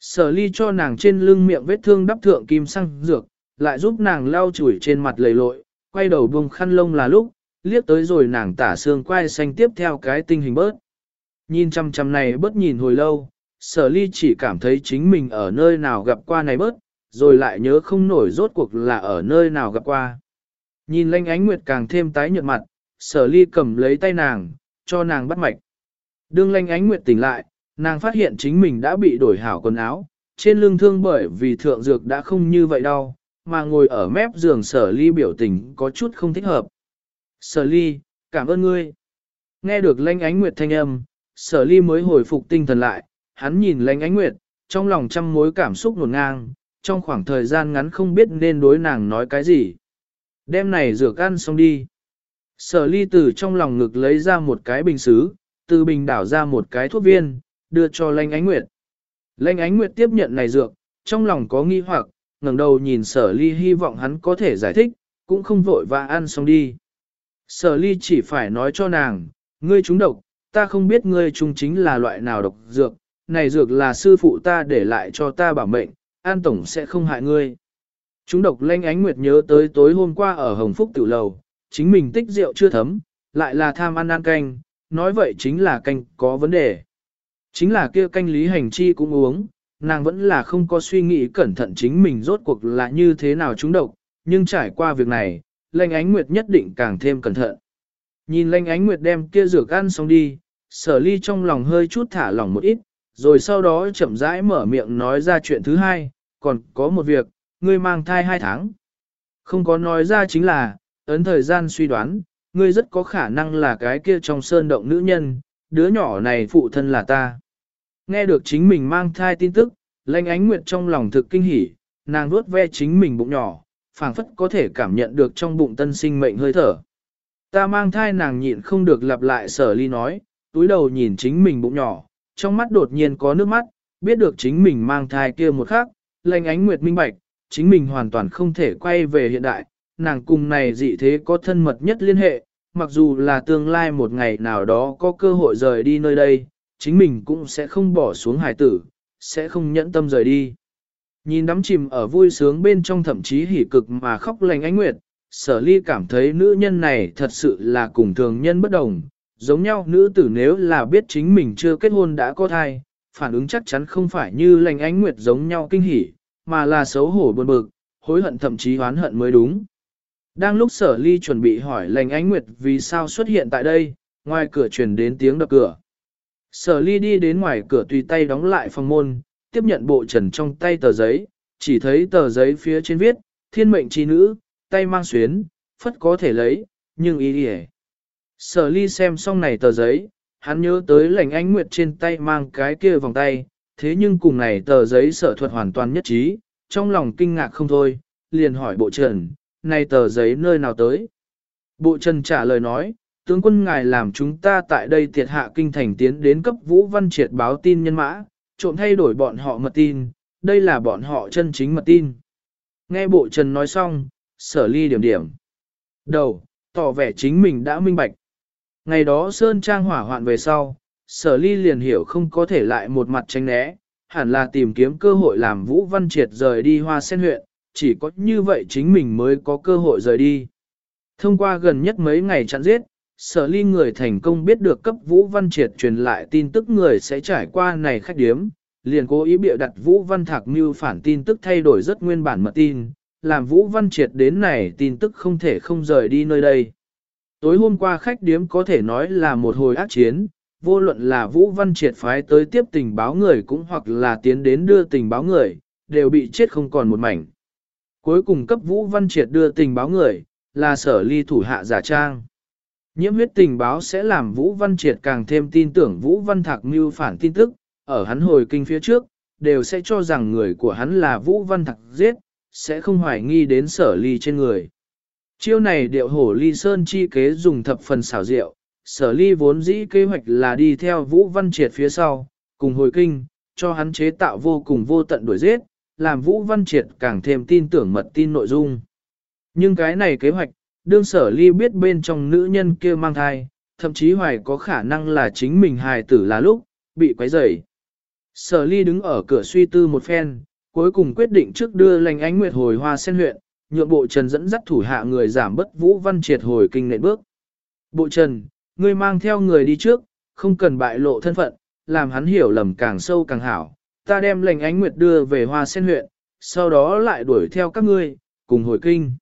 Sở ly cho nàng trên lưng miệng vết thương đắp thượng kim xăng dược, lại giúp nàng lau chùi trên mặt lầy lội, quay đầu buông khăn lông là lúc, liếc tới rồi nàng tả xương quai xanh tiếp theo cái tinh hình bớt. Nhìn chăm chăm này bớt nhìn hồi lâu, sở ly chỉ cảm thấy chính mình ở nơi nào gặp qua này bớt, rồi lại nhớ không nổi rốt cuộc là ở nơi nào gặp qua. Nhìn lanh ánh nguyệt càng thêm tái nhợt mặt, sở ly cầm lấy tay nàng, cho nàng bắt mạch. Đương lanh ánh nguyệt tỉnh lại, nàng phát hiện chính mình đã bị đổi hảo quần áo, trên lưng thương bởi vì thượng dược đã không như vậy đau, mà ngồi ở mép giường sở ly biểu tình có chút không thích hợp. Sở ly, cảm ơn ngươi. Nghe được lanh ánh nguyệt thanh âm, sở ly mới hồi phục tinh thần lại, hắn nhìn lanh ánh nguyệt, trong lòng trăm mối cảm xúc nổn ngang, trong khoảng thời gian ngắn không biết nên đối nàng nói cái gì. Đêm này rửa ăn xong đi. Sở ly từ trong lòng ngực lấy ra một cái bình xứ, từ bình đảo ra một cái thuốc viên, đưa cho Lanh Ánh Nguyệt. Lanh Ánh Nguyệt tiếp nhận này dược, trong lòng có nghi hoặc, ngẩng đầu nhìn sở ly hy vọng hắn có thể giải thích, cũng không vội và ăn xong đi. Sở ly chỉ phải nói cho nàng, ngươi trúng độc, ta không biết ngươi trúng chính là loại nào độc dược, này dược là sư phụ ta để lại cho ta bảo mệnh, an tổng sẽ không hại ngươi. Chúng độc lanh ánh nguyệt nhớ tới tối hôm qua ở Hồng Phúc Tiểu Lầu, chính mình tích rượu chưa thấm, lại là tham ăn ăn canh, nói vậy chính là canh có vấn đề. Chính là kia canh lý hành chi cũng uống, nàng vẫn là không có suy nghĩ cẩn thận chính mình rốt cuộc là như thế nào chúng độc, nhưng trải qua việc này, lanh ánh nguyệt nhất định càng thêm cẩn thận. Nhìn lanh ánh nguyệt đem kia rửa ăn xong đi, sở ly trong lòng hơi chút thả lỏng một ít, rồi sau đó chậm rãi mở miệng nói ra chuyện thứ hai, còn có một việc, ngươi mang thai hai tháng. Không có nói ra chính là, ấn thời gian suy đoán, ngươi rất có khả năng là cái kia trong sơn động nữ nhân, đứa nhỏ này phụ thân là ta. Nghe được chính mình mang thai tin tức, lanh ánh nguyệt trong lòng thực kinh hỉ, nàng vuốt ve chính mình bụng nhỏ, phảng phất có thể cảm nhận được trong bụng tân sinh mệnh hơi thở. Ta mang thai nàng nhịn không được lặp lại sở ly nói, túi đầu nhìn chính mình bụng nhỏ, trong mắt đột nhiên có nước mắt, biết được chính mình mang thai kia một khắc, lanh ánh nguyệt minh bạch, chính mình hoàn toàn không thể quay về hiện đại, nàng cùng này dị thế có thân mật nhất liên hệ, mặc dù là tương lai một ngày nào đó có cơ hội rời đi nơi đây, chính mình cũng sẽ không bỏ xuống hải tử, sẽ không nhẫn tâm rời đi. Nhìn đắm chìm ở vui sướng bên trong thậm chí hỉ cực mà khóc lành ánh nguyệt, sở ly cảm thấy nữ nhân này thật sự là cùng thường nhân bất đồng, giống nhau nữ tử nếu là biết chính mình chưa kết hôn đã có thai, phản ứng chắc chắn không phải như lành ánh nguyệt giống nhau kinh hỉ, mà là xấu hổ buồn bực, hối hận thậm chí oán hận mới đúng. Đang lúc sở ly chuẩn bị hỏi lành ánh nguyệt vì sao xuất hiện tại đây, ngoài cửa truyền đến tiếng đập cửa. Sở ly đi đến ngoài cửa tùy tay đóng lại phòng môn, tiếp nhận bộ trần trong tay tờ giấy, chỉ thấy tờ giấy phía trên viết, thiên mệnh chi nữ, tay mang xuyến, phất có thể lấy, nhưng ý đi Sở ly xem xong này tờ giấy, hắn nhớ tới lành ánh nguyệt trên tay mang cái kia vòng tay, thế nhưng cùng này tờ giấy sở thuật hoàn toàn nhất trí, trong lòng kinh ngạc không thôi, liền hỏi bộ trần, này tờ giấy nơi nào tới? Bộ trần trả lời nói, tướng quân ngài làm chúng ta tại đây thiệt hạ kinh thành tiến đến cấp vũ văn triệt báo tin nhân mã, trộm thay đổi bọn họ mật tin, đây là bọn họ chân chính mật tin. Nghe bộ trần nói xong, sở ly điểm điểm. Đầu, tỏ vẻ chính mình đã minh bạch. Ngày đó Sơn Trang hỏa hoạn về sau, sở ly liền hiểu không có thể lại một mặt tránh né, hẳn là tìm kiếm cơ hội làm Vũ Văn Triệt rời đi hoa sen huyện, chỉ có như vậy chính mình mới có cơ hội rời đi. Thông qua gần nhất mấy ngày chặn giết, sở ly người thành công biết được cấp Vũ Văn Triệt truyền lại tin tức người sẽ trải qua này khách điếm, liền cố ý bịa đặt Vũ Văn Thạc mưu phản tin tức thay đổi rất nguyên bản mật tin, làm Vũ Văn Triệt đến này tin tức không thể không rời đi nơi đây. Tối hôm qua khách điếm có thể nói là một hồi ác chiến, vô luận là Vũ Văn Triệt phái tới tiếp tình báo người cũng hoặc là tiến đến đưa tình báo người, đều bị chết không còn một mảnh. Cuối cùng cấp Vũ Văn Triệt đưa tình báo người, là sở ly thủ hạ giả trang. Nhiễm huyết tình báo sẽ làm Vũ Văn Triệt càng thêm tin tưởng Vũ Văn Thạc mưu phản tin tức, ở hắn hồi kinh phía trước, đều sẽ cho rằng người của hắn là Vũ Văn Thạc giết, sẽ không hoài nghi đến sở ly trên người. Chiêu này điệu hổ ly sơn chi kế dùng thập phần xảo diệu, sở ly vốn dĩ kế hoạch là đi theo Vũ Văn Triệt phía sau, cùng hồi kinh, cho hắn chế tạo vô cùng vô tận đuổi giết, làm Vũ Văn Triệt càng thêm tin tưởng mật tin nội dung. Nhưng cái này kế hoạch, đương sở ly biết bên trong nữ nhân kia mang thai, thậm chí hoài có khả năng là chính mình hài tử là lúc, bị quấy rầy. Sở ly đứng ở cửa suy tư một phen, cuối cùng quyết định trước đưa lành ánh nguyệt hồi hoa sen huyện, nhượng bộ trần dẫn dắt thủ hạ người giảm bất vũ văn triệt hồi kinh nệ bước. Bộ trần, ngươi mang theo người đi trước, không cần bại lộ thân phận, làm hắn hiểu lầm càng sâu càng hảo. Ta đem lệnh ánh nguyệt đưa về hoa sen huyện, sau đó lại đuổi theo các ngươi, cùng hồi kinh.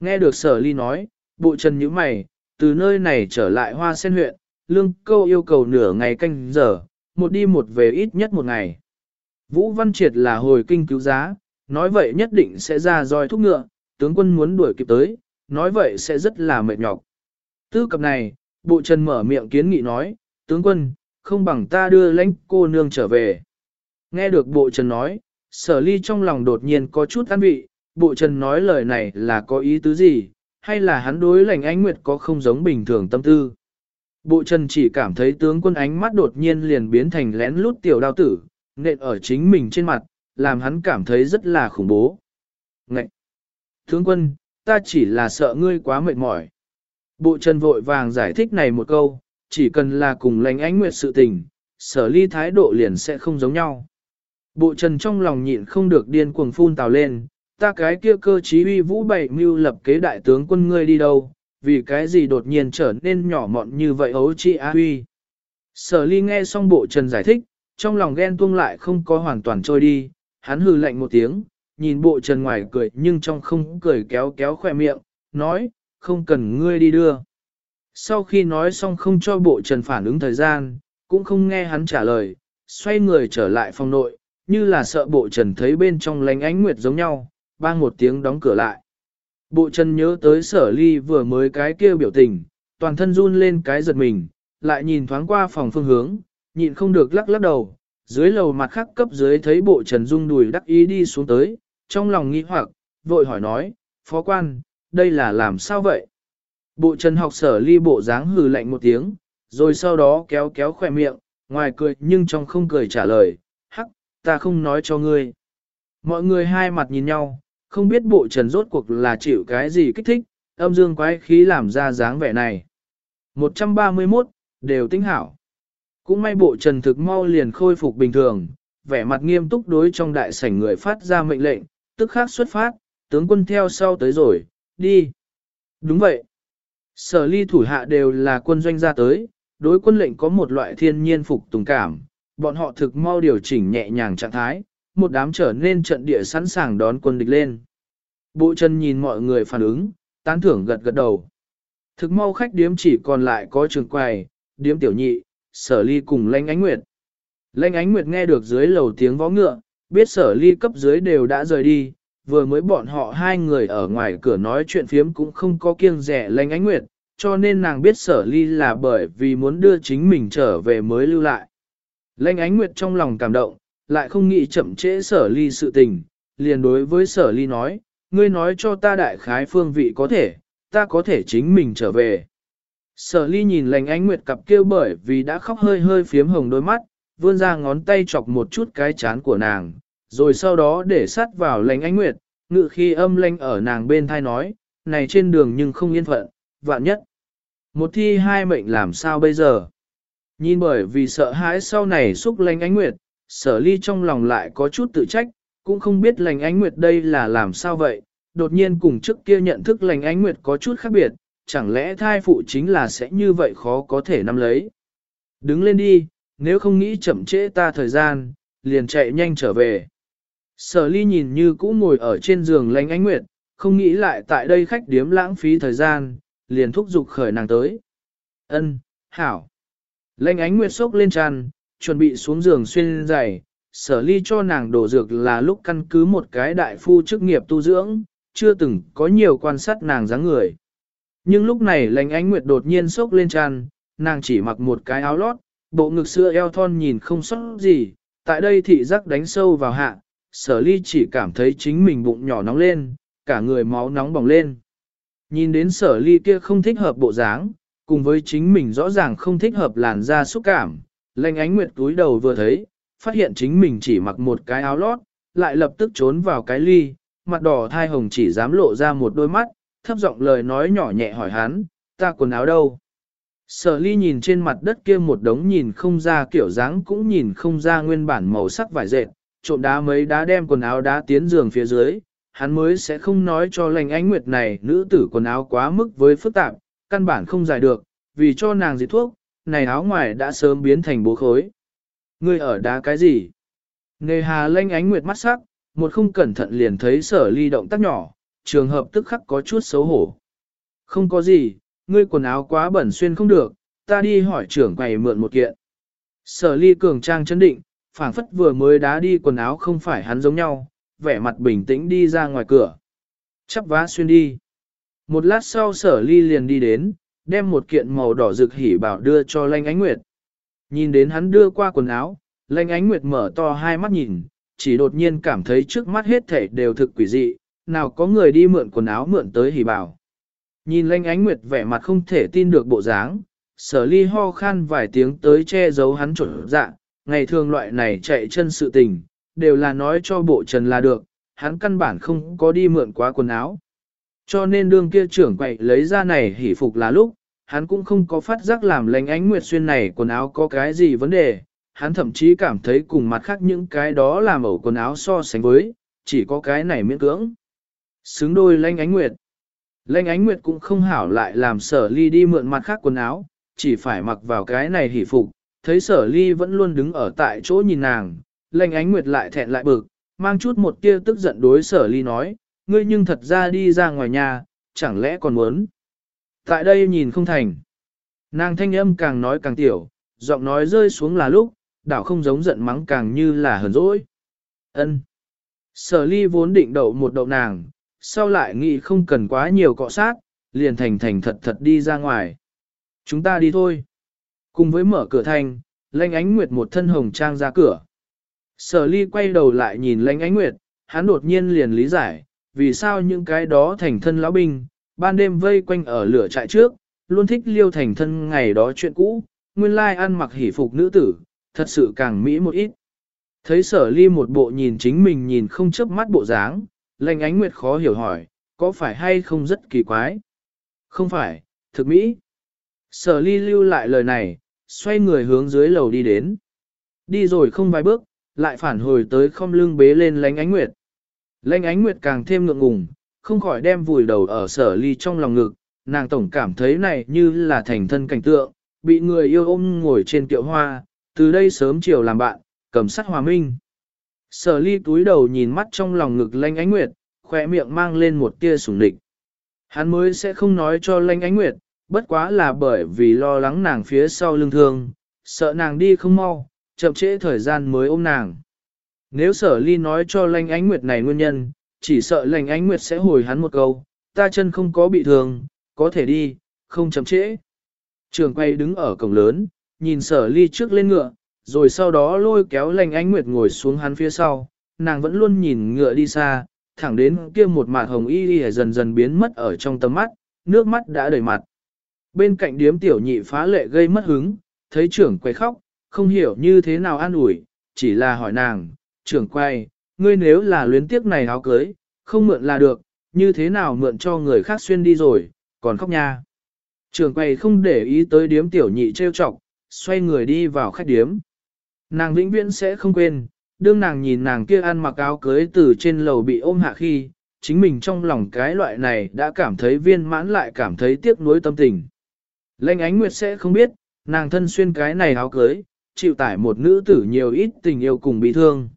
Nghe được sở ly nói, bộ trần như mày, từ nơi này trở lại hoa sen huyện, lương câu yêu cầu nửa ngày canh giờ, một đi một về ít nhất một ngày. Vũ Văn Triệt là hồi kinh cứu giá, nói vậy nhất định sẽ ra roi thúc ngựa, tướng quân muốn đuổi kịp tới, nói vậy sẽ rất là mệt nhọc. Tư cập này, bộ trần mở miệng kiến nghị nói, tướng quân, không bằng ta đưa lãnh cô nương trở về. Nghe được bộ trần nói, sở ly trong lòng đột nhiên có chút an vị, bộ trần nói lời này là có ý tứ gì, hay là hắn đối lành ánh nguyệt có không giống bình thường tâm tư. Bộ trần chỉ cảm thấy tướng quân ánh mắt đột nhiên liền biến thành lén lút tiểu đao tử, nện ở chính mình trên mặt, làm hắn cảm thấy rất là khủng bố. Ngậy! Tướng quân, ta chỉ là sợ ngươi quá mệt mỏi. Bộ trần vội vàng giải thích này một câu, chỉ cần là cùng lành ánh nguyệt sự tình, sở ly thái độ liền sẽ không giống nhau. Bộ trần trong lòng nhịn không được điên cuồng phun tào lên, ta cái kia cơ chí uy vũ bảy mưu lập kế đại tướng quân ngươi đi đâu, vì cái gì đột nhiên trở nên nhỏ mọn như vậy ấu chị á huy. Sở ly nghe xong bộ trần giải thích, trong lòng ghen tuông lại không có hoàn toàn trôi đi, hắn hừ lạnh một tiếng, nhìn bộ trần ngoài cười nhưng trong không cười kéo kéo khỏe miệng, nói, không cần ngươi đi đưa. Sau khi nói xong không cho bộ trần phản ứng thời gian, cũng không nghe hắn trả lời, xoay người trở lại phòng nội, như là sợ bộ trần thấy bên trong lánh ánh nguyệt giống nhau, bang một tiếng đóng cửa lại. Bộ trần nhớ tới sở ly vừa mới cái kia biểu tình, toàn thân run lên cái giật mình, lại nhìn thoáng qua phòng phương hướng, nhịn không được lắc lắc đầu, dưới lầu mặt khắc cấp dưới thấy bộ trần rung đùi đắc ý đi xuống tới, trong lòng nghĩ hoặc, vội hỏi nói, phó quan, đây là làm sao vậy? Bộ trần học sở ly bộ dáng hừ lạnh một tiếng, rồi sau đó kéo kéo khỏe miệng, ngoài cười nhưng trong không cười trả lời, hắc, ta không nói cho ngươi. Mọi người hai mặt nhìn nhau, không biết bộ trần rốt cuộc là chịu cái gì kích thích, âm dương quái khí làm ra dáng vẻ này. 131, đều tinh hảo. Cũng may bộ trần thực mau liền khôi phục bình thường, vẻ mặt nghiêm túc đối trong đại sảnh người phát ra mệnh lệnh, tức khác xuất phát, tướng quân theo sau tới rồi, đi. Đúng vậy. Sở ly thủ hạ đều là quân doanh ra tới, đối quân lệnh có một loại thiên nhiên phục tùng cảm, bọn họ thực mau điều chỉnh nhẹ nhàng trạng thái, một đám trở nên trận địa sẵn sàng đón quân địch lên. Bộ chân nhìn mọi người phản ứng, tán thưởng gật gật đầu. Thực mau khách điếm chỉ còn lại có trường quầy, điếm tiểu nhị, sở ly cùng lãnh ánh nguyệt. Lãnh ánh nguyệt nghe được dưới lầu tiếng vó ngựa, biết sở ly cấp dưới đều đã rời đi, vừa mới bọn họ hai người ở ngoài cửa nói chuyện phiếm cũng không có kiêng rẻ lãnh ánh nguyệt, cho nên nàng biết sở ly là bởi vì muốn đưa chính mình trở về mới lưu lại. Lanh ánh nguyệt trong lòng cảm động, lại không nghĩ chậm trễ sở ly sự tình, liền đối với sở ly nói, ngươi nói cho ta đại khái phương vị có thể, ta có thể chính mình trở về. Sở ly nhìn lành ánh nguyệt cặp kêu bởi vì đã khóc hơi hơi phiếm hồng đôi mắt, vươn ra ngón tay chọc một chút cái chán của nàng, rồi sau đó để sát vào lành ánh nguyệt, ngự khi âm lanh ở nàng bên thai nói, này trên đường nhưng không yên phận, vạn nhất. Một thi hai mệnh làm sao bây giờ? Nhìn bởi vì sợ hãi sau này xúc lành ánh nguyệt, sở ly trong lòng lại có chút tự trách, cũng không biết lành ánh nguyệt đây là làm sao vậy, đột nhiên cùng trước kia nhận thức lành ánh nguyệt có chút khác biệt, chẳng lẽ thai phụ chính là sẽ như vậy khó có thể nắm lấy. Đứng lên đi, nếu không nghĩ chậm trễ ta thời gian, liền chạy nhanh trở về. Sở ly nhìn như cũ ngồi ở trên giường lánh ánh nguyệt, không nghĩ lại tại đây khách điếm lãng phí thời gian, liền thúc giục khởi nàng tới. Ân, hảo. Lệnh ánh nguyệt sốc lên tràn, chuẩn bị xuống giường xuyên giày, sở ly cho nàng đổ dược là lúc căn cứ một cái đại phu chức nghiệp tu dưỡng, chưa từng có nhiều quan sát nàng dáng người. Nhưng lúc này lành ánh nguyệt đột nhiên sốc lên tràn, nàng chỉ mặc một cái áo lót, bộ ngực xưa eo thon nhìn không sót gì, tại đây thị giác đánh sâu vào hạ, sở ly chỉ cảm thấy chính mình bụng nhỏ nóng lên, cả người máu nóng bỏng lên. Nhìn đến sở ly kia không thích hợp bộ dáng, cùng với chính mình rõ ràng không thích hợp làn da xúc cảm, lệnh ánh nguyệt túi đầu vừa thấy, phát hiện chính mình chỉ mặc một cái áo lót, lại lập tức trốn vào cái ly, mặt đỏ thai hồng chỉ dám lộ ra một đôi mắt, thấp giọng lời nói nhỏ nhẹ hỏi hắn, ta quần áo đâu? Sở ly nhìn trên mặt đất kia một đống nhìn không ra kiểu dáng cũng nhìn không ra nguyên bản màu sắc vải dệt, trộm đá mấy đá đem quần áo đá tiến giường phía dưới, hắn mới sẽ không nói cho lành ánh nguyệt này nữ tử quần áo quá mức với phức tạp, căn bản không giải được, vì cho nàng dịch thuốc, này áo ngoài đã sớm biến thành bố khối. Ngươi ở đá cái gì? Nề hà lanh ánh nguyệt mắt sắc, một không cẩn thận liền thấy sở ly động tác nhỏ, trường hợp tức khắc có chút xấu hổ. Không có gì, ngươi quần áo quá bẩn xuyên không được, ta đi hỏi trưởng quầy mượn một kiện. Sở ly cường trang chấn định, phảng phất vừa mới đá đi quần áo không phải hắn giống nhau, vẻ mặt bình tĩnh đi ra ngoài cửa. Chắp vá xuyên đi. Một lát sau sở ly liền đi đến, đem một kiện màu đỏ rực hỉ bảo đưa cho lanh ánh nguyệt. Nhìn đến hắn đưa qua quần áo, lanh ánh nguyệt mở to hai mắt nhìn, chỉ đột nhiên cảm thấy trước mắt hết thể đều thực quỷ dị, nào có người đi mượn quần áo mượn tới hỉ bảo. Nhìn lanh ánh nguyệt vẻ mặt không thể tin được bộ dáng, sở ly ho khan vài tiếng tới che giấu hắn trộn dạ, ngày thường loại này chạy chân sự tình, đều là nói cho bộ trần là được, hắn căn bản không có đi mượn quá quần áo. Cho nên đương kia trưởng quậy lấy ra này hỉ phục là lúc, hắn cũng không có phát giác làm lành ánh nguyệt xuyên này quần áo có cái gì vấn đề, hắn thậm chí cảm thấy cùng mặt khác những cái đó làm ẩu quần áo so sánh với, chỉ có cái này miễn cưỡng. Xứng đôi lanh ánh nguyệt. Lênh ánh nguyệt cũng không hảo lại làm sở ly đi mượn mặt khác quần áo, chỉ phải mặc vào cái này hỉ phục, thấy sở ly vẫn luôn đứng ở tại chỗ nhìn nàng, Lênh ánh nguyệt lại thẹn lại bực, mang chút một tia tức giận đối sở ly nói, ngươi nhưng thật ra đi ra ngoài nhà, chẳng lẽ còn muốn. Tại đây nhìn không thành. Nàng thanh âm càng nói càng tiểu, giọng nói rơi xuống là lúc, đảo không giống giận mắng càng như là hờn dỗi. Ân. Sở ly vốn định đậu một đậu nàng, sau lại nghĩ không cần quá nhiều cọ sát, liền thành thành thật thật đi ra ngoài. Chúng ta đi thôi. Cùng với mở cửa thành, lãnh ánh nguyệt một thân hồng trang ra cửa. Sở ly quay đầu lại nhìn lãnh ánh nguyệt, hắn đột nhiên liền lý giải, vì sao những cái đó thành thân lão binh, ban đêm vây quanh ở lửa trại trước, luôn thích liêu thành thân ngày đó chuyện cũ, nguyên lai ăn mặc hỉ phục nữ tử, thật sự càng mỹ một ít. Thấy sở ly một bộ nhìn chính mình nhìn không chớp mắt bộ dáng, lệnh ánh nguyệt khó hiểu hỏi, có phải hay không rất kỳ quái? Không phải, thực mỹ. Sở ly lưu lại lời này, xoay người hướng dưới lầu đi đến. Đi rồi không vài bước, lại phản hồi tới không lưng bế lên lánh ánh nguyệt. Lánh ánh nguyệt càng thêm ngượng ngùng, không khỏi đem vùi đầu ở sở ly trong lòng ngực, nàng tổng cảm thấy này như là thành thân cảnh tượng, bị người yêu ôm ngồi trên tiệu hoa, từ đây sớm chiều làm bạn, cầm sắt hòa minh. Sở ly túi đầu nhìn mắt trong lòng ngực lanh ánh nguyệt, khỏe miệng mang lên một tia sủng địch. Hắn mới sẽ không nói cho lanh ánh nguyệt, bất quá là bởi vì lo lắng nàng phía sau lưng thương, sợ nàng đi không mau, chậm trễ thời gian mới ôm nàng. Nếu sở ly nói cho lanh ánh nguyệt này nguyên nhân, chỉ sợ lanh ánh nguyệt sẽ hồi hắn một câu, ta chân không có bị thương, có thể đi, không chậm trễ. Trường quay đứng ở cổng lớn, nhìn sở ly trước lên ngựa, rồi sau đó lôi kéo lành ánh nguyệt ngồi xuống hắn phía sau, nàng vẫn luôn nhìn ngựa đi xa, thẳng đến kia một mạt hồng y y dần dần biến mất ở trong tầm mắt, nước mắt đã đầy mặt. Bên cạnh điếm tiểu nhị phá lệ gây mất hứng, thấy trưởng quay khóc, không hiểu như thế nào an ủi, chỉ là hỏi nàng, trưởng quay, ngươi nếu là luyến tiếc này áo cưới, không mượn là được, như thế nào mượn cho người khác xuyên đi rồi, còn khóc nha. Trưởng quay không để ý tới điếm tiểu nhị trêu chọc, xoay người đi vào khách điếm. Nàng vĩnh viễn sẽ không quên, đương nàng nhìn nàng kia ăn mặc áo cưới từ trên lầu bị ôm hạ khi, chính mình trong lòng cái loại này đã cảm thấy viên mãn lại cảm thấy tiếc nuối tâm tình. Lệnh ánh nguyệt sẽ không biết, nàng thân xuyên cái này áo cưới, chịu tải một nữ tử nhiều ít tình yêu cùng bị thương.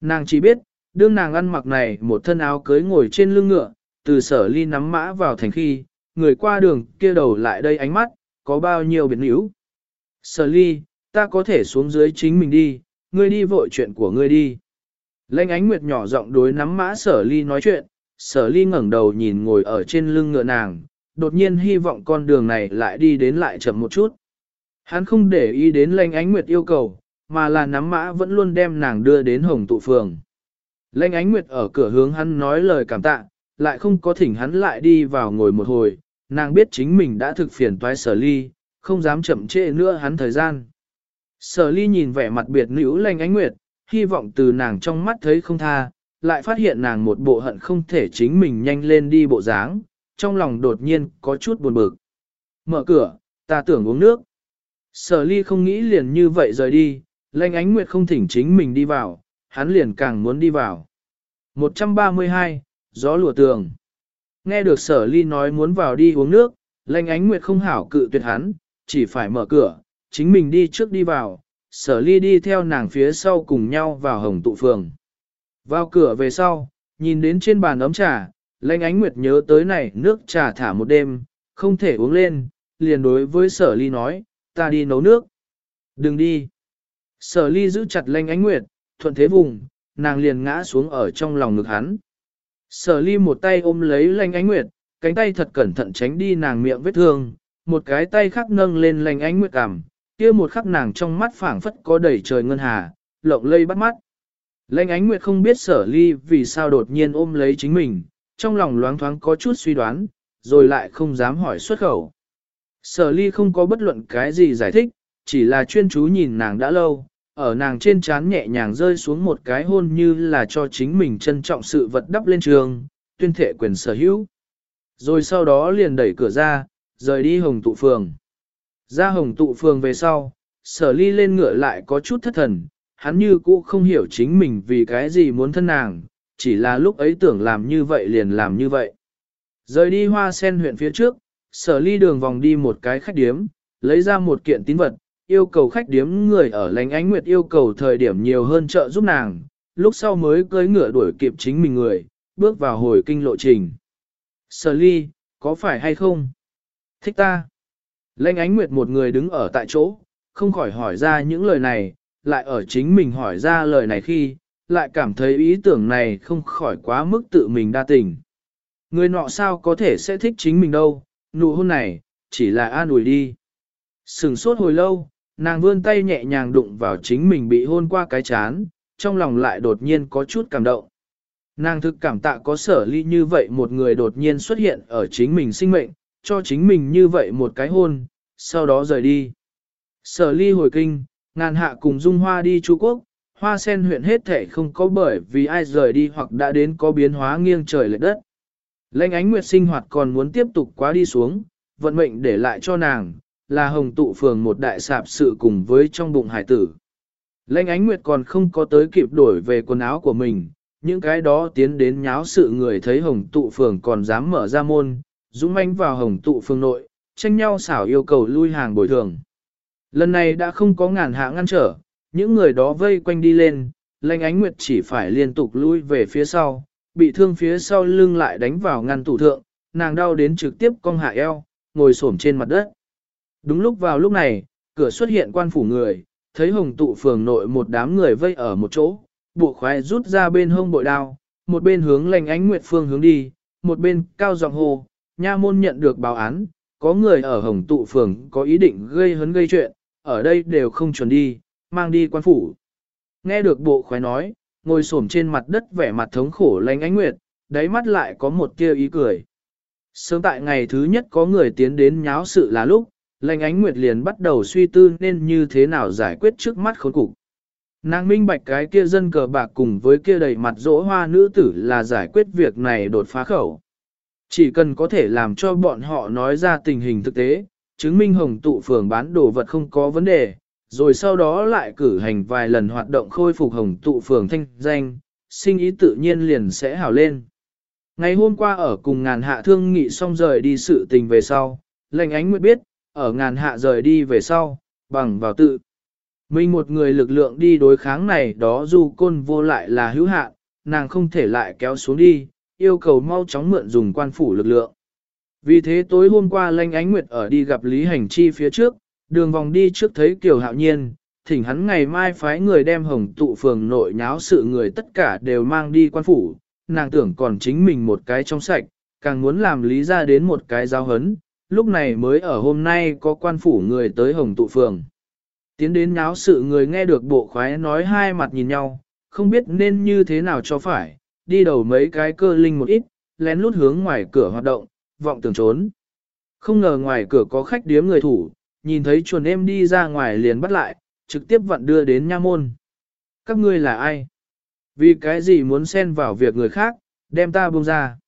Nàng chỉ biết, đương nàng ăn mặc này một thân áo cưới ngồi trên lưng ngựa, từ sở ly nắm mã vào thành khi, người qua đường kia đầu lại đây ánh mắt, có bao nhiêu biệt níu. Sở ly, ta có thể xuống dưới chính mình đi, ngươi đi vội chuyện của ngươi đi. Lênh ánh nguyệt nhỏ giọng đối nắm mã sở ly nói chuyện, sở ly ngẩng đầu nhìn ngồi ở trên lưng ngựa nàng, đột nhiên hy vọng con đường này lại đi đến lại chậm một chút. Hắn không để ý đến lênh ánh nguyệt yêu cầu, mà là nắm mã vẫn luôn đem nàng đưa đến hồng tụ phường. Lênh ánh nguyệt ở cửa hướng hắn nói lời cảm tạ, lại không có thỉnh hắn lại đi vào ngồi một hồi, nàng biết chính mình đã thực phiền toái sở ly, không dám chậm trễ nữa hắn thời gian. Sở ly nhìn vẻ mặt biệt nữ lành ánh nguyệt, hy vọng từ nàng trong mắt thấy không tha, lại phát hiện nàng một bộ hận không thể chính mình nhanh lên đi bộ dáng, trong lòng đột nhiên có chút buồn bực. Mở cửa, ta tưởng uống nước. Sở ly không nghĩ liền như vậy rời đi, lanh ánh nguyệt không thỉnh chính mình đi vào, hắn liền càng muốn đi vào. 132, gió lùa tường. Nghe được sở ly nói muốn vào đi uống nước, lanh ánh nguyệt không hảo cự tuyệt hắn, chỉ phải mở cửa, chính mình đi trước đi vào, sở ly đi theo nàng phía sau cùng nhau vào hồng tụ phường. Vào cửa về sau, nhìn đến trên bàn ấm trà, lanh ánh nguyệt nhớ tới này nước trà thả một đêm, không thể uống lên, liền đối với sở ly nói, ta đi nấu nước. Đừng đi. Sở ly giữ chặt lanh ánh nguyệt, thuận thế vùng, nàng liền ngã xuống ở trong lòng ngực hắn. Sở ly một tay ôm lấy lanh ánh nguyệt, cánh tay thật cẩn thận tránh đi nàng miệng vết thương, một cái tay khác nâng lên lanh ánh nguyệt cằm, kia một khắc nàng trong mắt phảng phất có đầy trời ngân hà, lộng lây bắt mắt. Lệnh ánh nguyệt không biết sở ly vì sao đột nhiên ôm lấy chính mình, trong lòng loáng thoáng có chút suy đoán, rồi lại không dám hỏi xuất khẩu. Sở ly không có bất luận cái gì giải thích, chỉ là chuyên chú nhìn nàng đã lâu, ở nàng trên trán nhẹ nhàng rơi xuống một cái hôn như là cho chính mình trân trọng sự vật đắp lên trường, tuyên thể quyền sở hữu. Rồi sau đó liền đẩy cửa ra, rời đi hồng tụ phường. Ra hồng tụ phường về sau, sở ly lên ngựa lại có chút thất thần, hắn như cũ không hiểu chính mình vì cái gì muốn thân nàng, chỉ là lúc ấy tưởng làm như vậy liền làm như vậy. Rời đi hoa sen huyện phía trước, sở ly đường vòng đi một cái khách điếm, lấy ra một kiện tín vật, yêu cầu khách điếm người ở lánh ánh nguyệt yêu cầu thời điểm nhiều hơn trợ giúp nàng, lúc sau mới cưới ngựa đuổi kịp chính mình người, bước vào hồi kinh lộ trình. Sở ly, có phải hay không? Thích ta. Lênh ánh nguyệt một người đứng ở tại chỗ, không khỏi hỏi ra những lời này, lại ở chính mình hỏi ra lời này khi, lại cảm thấy ý tưởng này không khỏi quá mức tự mình đa tình. Người nọ sao có thể sẽ thích chính mình đâu, nụ hôn này, chỉ là an ủi đi. Sừng sốt hồi lâu, nàng vươn tay nhẹ nhàng đụng vào chính mình bị hôn qua cái chán, trong lòng lại đột nhiên có chút cảm động. Nàng thực cảm tạ có sở ly như vậy một người đột nhiên xuất hiện ở chính mình sinh mệnh, cho chính mình như vậy một cái hôn, sau đó rời đi. Sở ly hồi kinh, ngàn hạ cùng Dung Hoa đi Trung Quốc, hoa sen huyện hết thể không có bởi vì ai rời đi hoặc đã đến có biến hóa nghiêng trời lệch đất. Lệnh ánh nguyệt sinh hoạt còn muốn tiếp tục quá đi xuống, vận mệnh để lại cho nàng, là hồng tụ phường một đại sạp sự cùng với trong bụng hải tử. Lệnh ánh nguyệt còn không có tới kịp đổi về quần áo của mình, những cái đó tiến đến nháo sự người thấy hồng tụ phường còn dám mở ra môn, dũng manh vào hồng tụ phường nội, tranh nhau xảo yêu cầu lui hàng bồi thường. Lần này đã không có ngàn hạ ngăn trở, những người đó vây quanh đi lên, lệnh ánh nguyệt chỉ phải liên tục lui về phía sau, bị thương phía sau lưng lại đánh vào ngăn tủ thượng, nàng đau đến trực tiếp cong hạ eo, ngồi xổm trên mặt đất. Đúng lúc vào lúc này, cửa xuất hiện quan phủ người, thấy hồng tụ phường nội một đám người vây ở một chỗ, bộ khoái rút ra bên hông bội đao, một bên hướng lành ánh nguyệt phương hướng đi, một bên cao giọng hồ nha môn nhận được báo án, có người ở hồng tụ phường có ý định gây hấn gây chuyện, ở đây đều không chuẩn đi, mang đi quan phủ. Nghe được bộ khoái nói, ngồi xổm trên mặt đất vẻ mặt thống khổ lánh ánh nguyệt, đáy mắt lại có một tia ý cười. Sớm tại ngày thứ nhất có người tiến đến nháo sự là lúc, lành ánh nguyệt liền bắt đầu suy tư nên như thế nào giải quyết trước mắt khốn cục. Nàng minh bạch cái kia dân cờ bạc cùng với kia đầy mặt dỗ hoa nữ tử là giải quyết việc này đột phá khẩu. Chỉ cần có thể làm cho bọn họ nói ra tình hình thực tế, chứng minh hồng tụ phường bán đồ vật không có vấn đề, rồi sau đó lại cử hành vài lần hoạt động khôi phục hồng tụ phường thanh danh, sinh ý tự nhiên liền sẽ hảo lên. Ngày hôm qua ở cùng ngàn hạ thương nghị xong rời đi sự tình về sau, lệnh ánh mới biết, ở ngàn hạ rời đi về sau, bằng vào tự. Mình một người lực lượng đi đối kháng này đó dù côn vô lại là hữu hạn, nàng không thể lại kéo xuống đi, yêu cầu mau chóng mượn dùng quan phủ lực lượng. Vì thế tối hôm qua Lanh Ánh Nguyệt ở đi gặp Lý Hành Chi phía trước, đường vòng đi trước thấy Kiều Hạo Nhiên, thỉnh hắn ngày mai phái người đem hồng tụ phường nội nháo sự người tất cả đều mang đi quan phủ, nàng tưởng còn chính mình một cái trong sạch, càng muốn làm lý ra đến một cái giao hấn, lúc này mới ở hôm nay có quan phủ người tới hồng tụ phường. Tiến đến nháo sự người nghe được bộ khoái nói hai mặt nhìn nhau, không biết nên như thế nào cho phải, đi đầu mấy cái cơ linh một ít, lén lút hướng ngoài cửa hoạt động, vọng tưởng trốn. Không ngờ ngoài cửa có khách điếm người thủ, nhìn thấy chuồn em đi ra ngoài liền bắt lại, trực tiếp vận đưa đến nha môn. Các ngươi là ai? Vì cái gì muốn xen vào việc người khác, đem ta buông ra.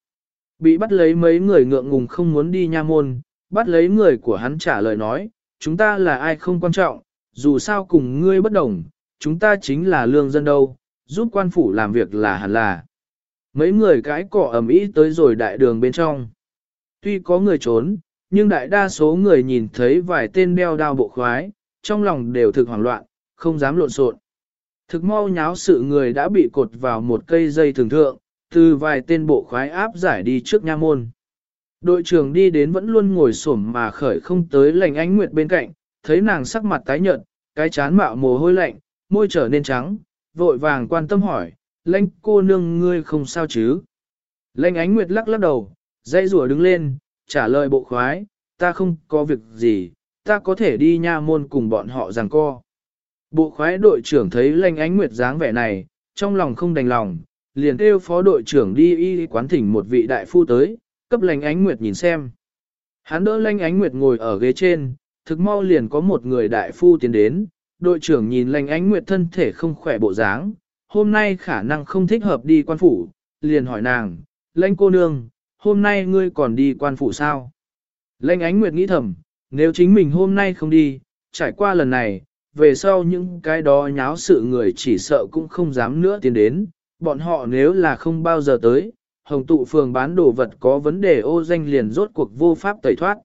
Bị bắt lấy mấy người ngượng ngùng không muốn đi nha môn, bắt lấy người của hắn trả lời nói, chúng ta là ai không quan trọng, dù sao cùng ngươi bất đồng, chúng ta chính là lương dân đâu, giúp quan phủ làm việc là hẳn là. Mấy người cái cỏ ẩm ý tới rồi đại đường bên trong. Tuy có người trốn, nhưng đại đa số người nhìn thấy vài tên đeo đao bộ khoái, trong lòng đều thực hoảng loạn, không dám lộn xộn. Thực mau nháo sự người đã bị cột vào một cây dây thường thượng, từ vài tên bộ khoái áp giải đi trước nha môn. Đội trưởng đi đến vẫn luôn ngồi xổm mà khởi không tới lành ánh nguyệt bên cạnh, thấy nàng sắc mặt tái nhợt, cái chán mạo mồ hôi lạnh, môi trở nên trắng, vội vàng quan tâm hỏi, lãnh cô nương ngươi không sao chứ? Lãnh ánh nguyệt lắc lắc đầu, dây rùa đứng lên, trả lời bộ khoái, ta không có việc gì, ta có thể đi nha môn cùng bọn họ giằng co. Bộ khoái đội trưởng thấy lãnh ánh nguyệt dáng vẻ này, trong lòng không đành lòng, liền kêu phó đội trưởng đi y quán thỉnh một vị đại phu tới, cấp lãnh ánh nguyệt nhìn xem. Hắn đỡ lãnh ánh nguyệt ngồi ở ghế trên, thực mau liền có một người đại phu tiến đến, đội trưởng nhìn lãnh ánh nguyệt thân thể không khỏe bộ dáng, hôm nay khả năng không thích hợp đi quan phủ, liền hỏi nàng, lãnh cô nương, hôm nay ngươi còn đi quan phủ sao? Lãnh ánh nguyệt nghĩ thầm, nếu chính mình hôm nay không đi, trải qua lần này, về sau những cái đó nháo sự người chỉ sợ cũng không dám nữa tiến đến, bọn họ nếu là không bao giờ tới, hồng tụ phường bán đồ vật có vấn đề ô danh liền rốt cuộc vô pháp tẩy thoát.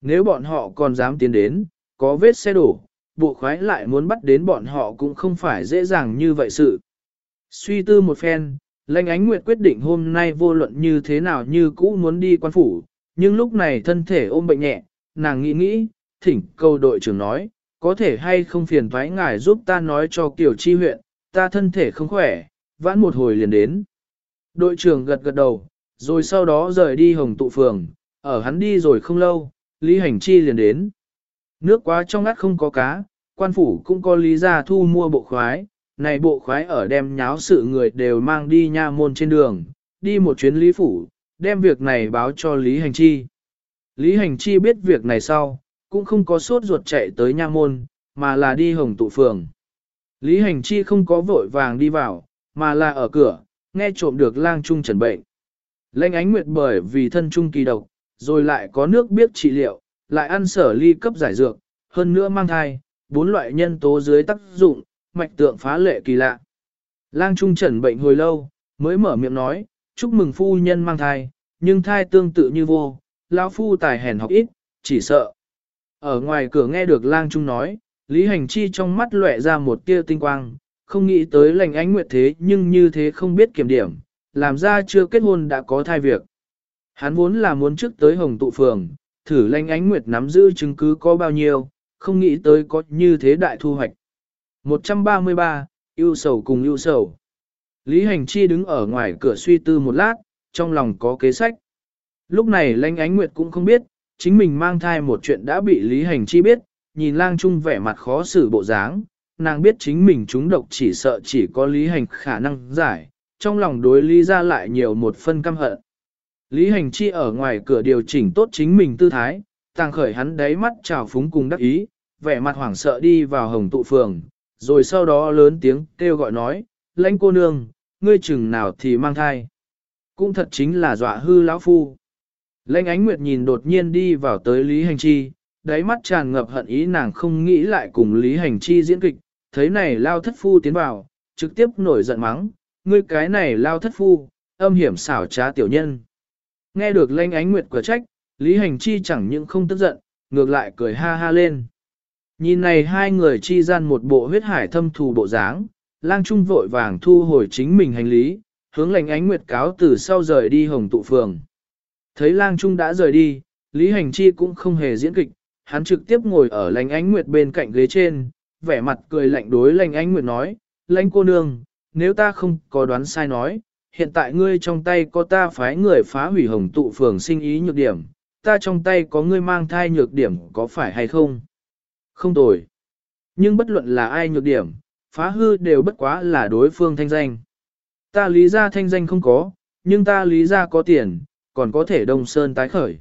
Nếu bọn họ còn dám tiến đến, có vết xe đổ, bộ khoái lại muốn bắt đến bọn họ cũng không phải dễ dàng như vậy sự. Suy tư một phen, Lệnh Ánh Nguyệt quyết định hôm nay vô luận như thế nào như cũ muốn đi quan phủ, nhưng lúc này thân thể ôm bệnh nhẹ, nàng nghĩ nghĩ, thỉnh câu đội trưởng nói, có thể hay không phiền thoái ngài giúp ta nói cho kiểu Chi huyện, ta thân thể không khỏe, vãn một hồi liền đến. Đội trưởng gật gật đầu, rồi sau đó rời đi hồng tụ phường, ở hắn đi rồi không lâu, Lý Hành Chi liền đến. Nước quá trong ngắt không có cá, quan phủ cũng có lý ra thu mua bộ khoái, này bộ khoái ở đem nháo sự người đều mang đi nha môn trên đường, đi một chuyến lý phủ, đem việc này báo cho Lý Hành Chi. Lý Hành Chi biết việc này sau, cũng không có sốt ruột chạy tới nha môn, mà là đi hồng tụ phường. Lý Hành Chi không có vội vàng đi vào, mà là ở cửa, nghe trộm được lang trung trần bệnh. Lệnh ánh nguyệt bởi vì thân trung kỳ độc, rồi lại có nước biết trị liệu, lại ăn sở ly cấp giải dược, hơn nữa mang thai, bốn loại nhân tố dưới tác dụng, mạch tượng phá lệ kỳ lạ. Lang trung trần bệnh hồi lâu, mới mở miệng nói, chúc mừng phu nhân mang thai, nhưng thai tương tự như vô, lão phu tài hèn học ít, chỉ sợ. Ở ngoài cửa nghe được lang trung nói, Lý Hành Chi trong mắt lóe ra một tia tinh quang, không nghĩ tới lành ánh nguyệt thế nhưng như thế không biết kiểm điểm, làm ra chưa kết hôn đã có thai việc. Hắn vốn là muốn trước tới hồng tụ phường, thử lành ánh nguyệt nắm giữ chứng cứ có bao nhiêu, không nghĩ tới có như thế đại thu hoạch. 133, yêu sầu cùng yêu sầu. Lý Hành Chi đứng ở ngoài cửa suy tư một lát, trong lòng có kế sách. Lúc này lãnh ánh nguyệt cũng không biết, chính mình mang thai một chuyện đã bị Lý Hành Chi biết, nhìn lang trung vẻ mặt khó xử bộ dáng, nàng biết chính mình trúng độc chỉ sợ chỉ có Lý Hành khả năng giải, trong lòng đối Lý ra lại nhiều một phân căm hận. Lý Hành Chi ở ngoài cửa điều chỉnh tốt chính mình tư thái, tàng khởi hắn đáy mắt trào phúng cùng đắc ý, vẻ mặt hoảng sợ đi vào hồng tụ phường, rồi sau đó lớn tiếng kêu gọi nói, lãnh cô nương, ngươi chừng nào thì mang thai. Cũng thật chính là dọa hư lão phu. Lãnh ánh nguyệt nhìn đột nhiên đi vào tới Lý Hành Chi, đáy mắt tràn ngập hận ý nàng không nghĩ lại cùng Lý Hành Chi diễn kịch, thấy này lao thất phu tiến vào, trực tiếp nổi giận mắng, ngươi cái này lao thất phu, âm hiểm xảo trá tiểu nhân. Nghe được lãnh ánh nguyệt cửa trách, Lý Hành Chi chẳng những không tức giận, ngược lại cười ha ha lên. Nhìn này hai người chi gian một bộ huyết hải thâm thù bộ dáng, lang trung vội vàng thu hồi chính mình hành lý, hướng lành ánh nguyệt cáo từ sau rời đi hồng tụ phường. Thấy lang trung đã rời đi, Lý Hành Chi cũng không hề diễn kịch, hắn trực tiếp ngồi ở lành ánh nguyệt bên cạnh ghế trên, vẻ mặt cười lạnh đối lành ánh nguyệt nói, lãnh cô nương, nếu ta không có đoán sai nói, hiện tại ngươi trong tay có ta phái người phá hủy hồng tụ phường sinh ý nhược điểm, ta trong tay có ngươi mang thai nhược điểm có phải hay không? Không tồi. Nhưng bất luận là ai nhược điểm, phá hư đều bất quá là đối phương thanh danh. Ta lý ra thanh danh không có, nhưng ta lý ra có tiền, còn có thể đông sơn tái khởi.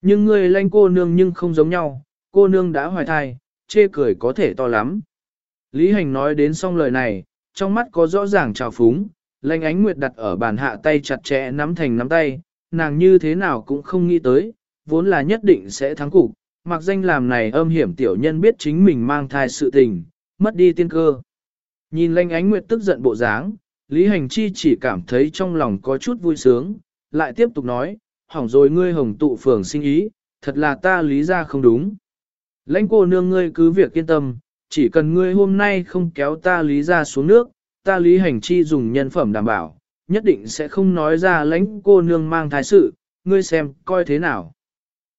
Nhưng người lanh cô nương nhưng không giống nhau, cô nương đã hoài thai, chê cười có thể to lắm. Lý hành nói đến xong lời này, trong mắt có rõ ràng trào phúng, lanh ánh nguyệt đặt ở bàn hạ tay chặt chẽ nắm thành nắm tay, nàng như thế nào cũng không nghĩ tới, vốn là nhất định sẽ thắng cục, mặc danh làm này âm hiểm tiểu nhân biết chính mình mang thai sự tình, mất đi tiên cơ. Nhìn lanh ánh nguyệt tức giận bộ dáng, Lý Hành Chi chỉ cảm thấy trong lòng có chút vui sướng, lại tiếp tục nói, hỏng rồi ngươi hồng tụ phường sinh ý, thật là ta lý ra không đúng. Lãnh cô nương ngươi cứ việc yên tâm, chỉ cần ngươi hôm nay không kéo ta lý ra xuống nước, ta lý hành chi dùng nhân phẩm đảm bảo, nhất định sẽ không nói ra lãnh cô nương mang thái sự, ngươi xem coi thế nào.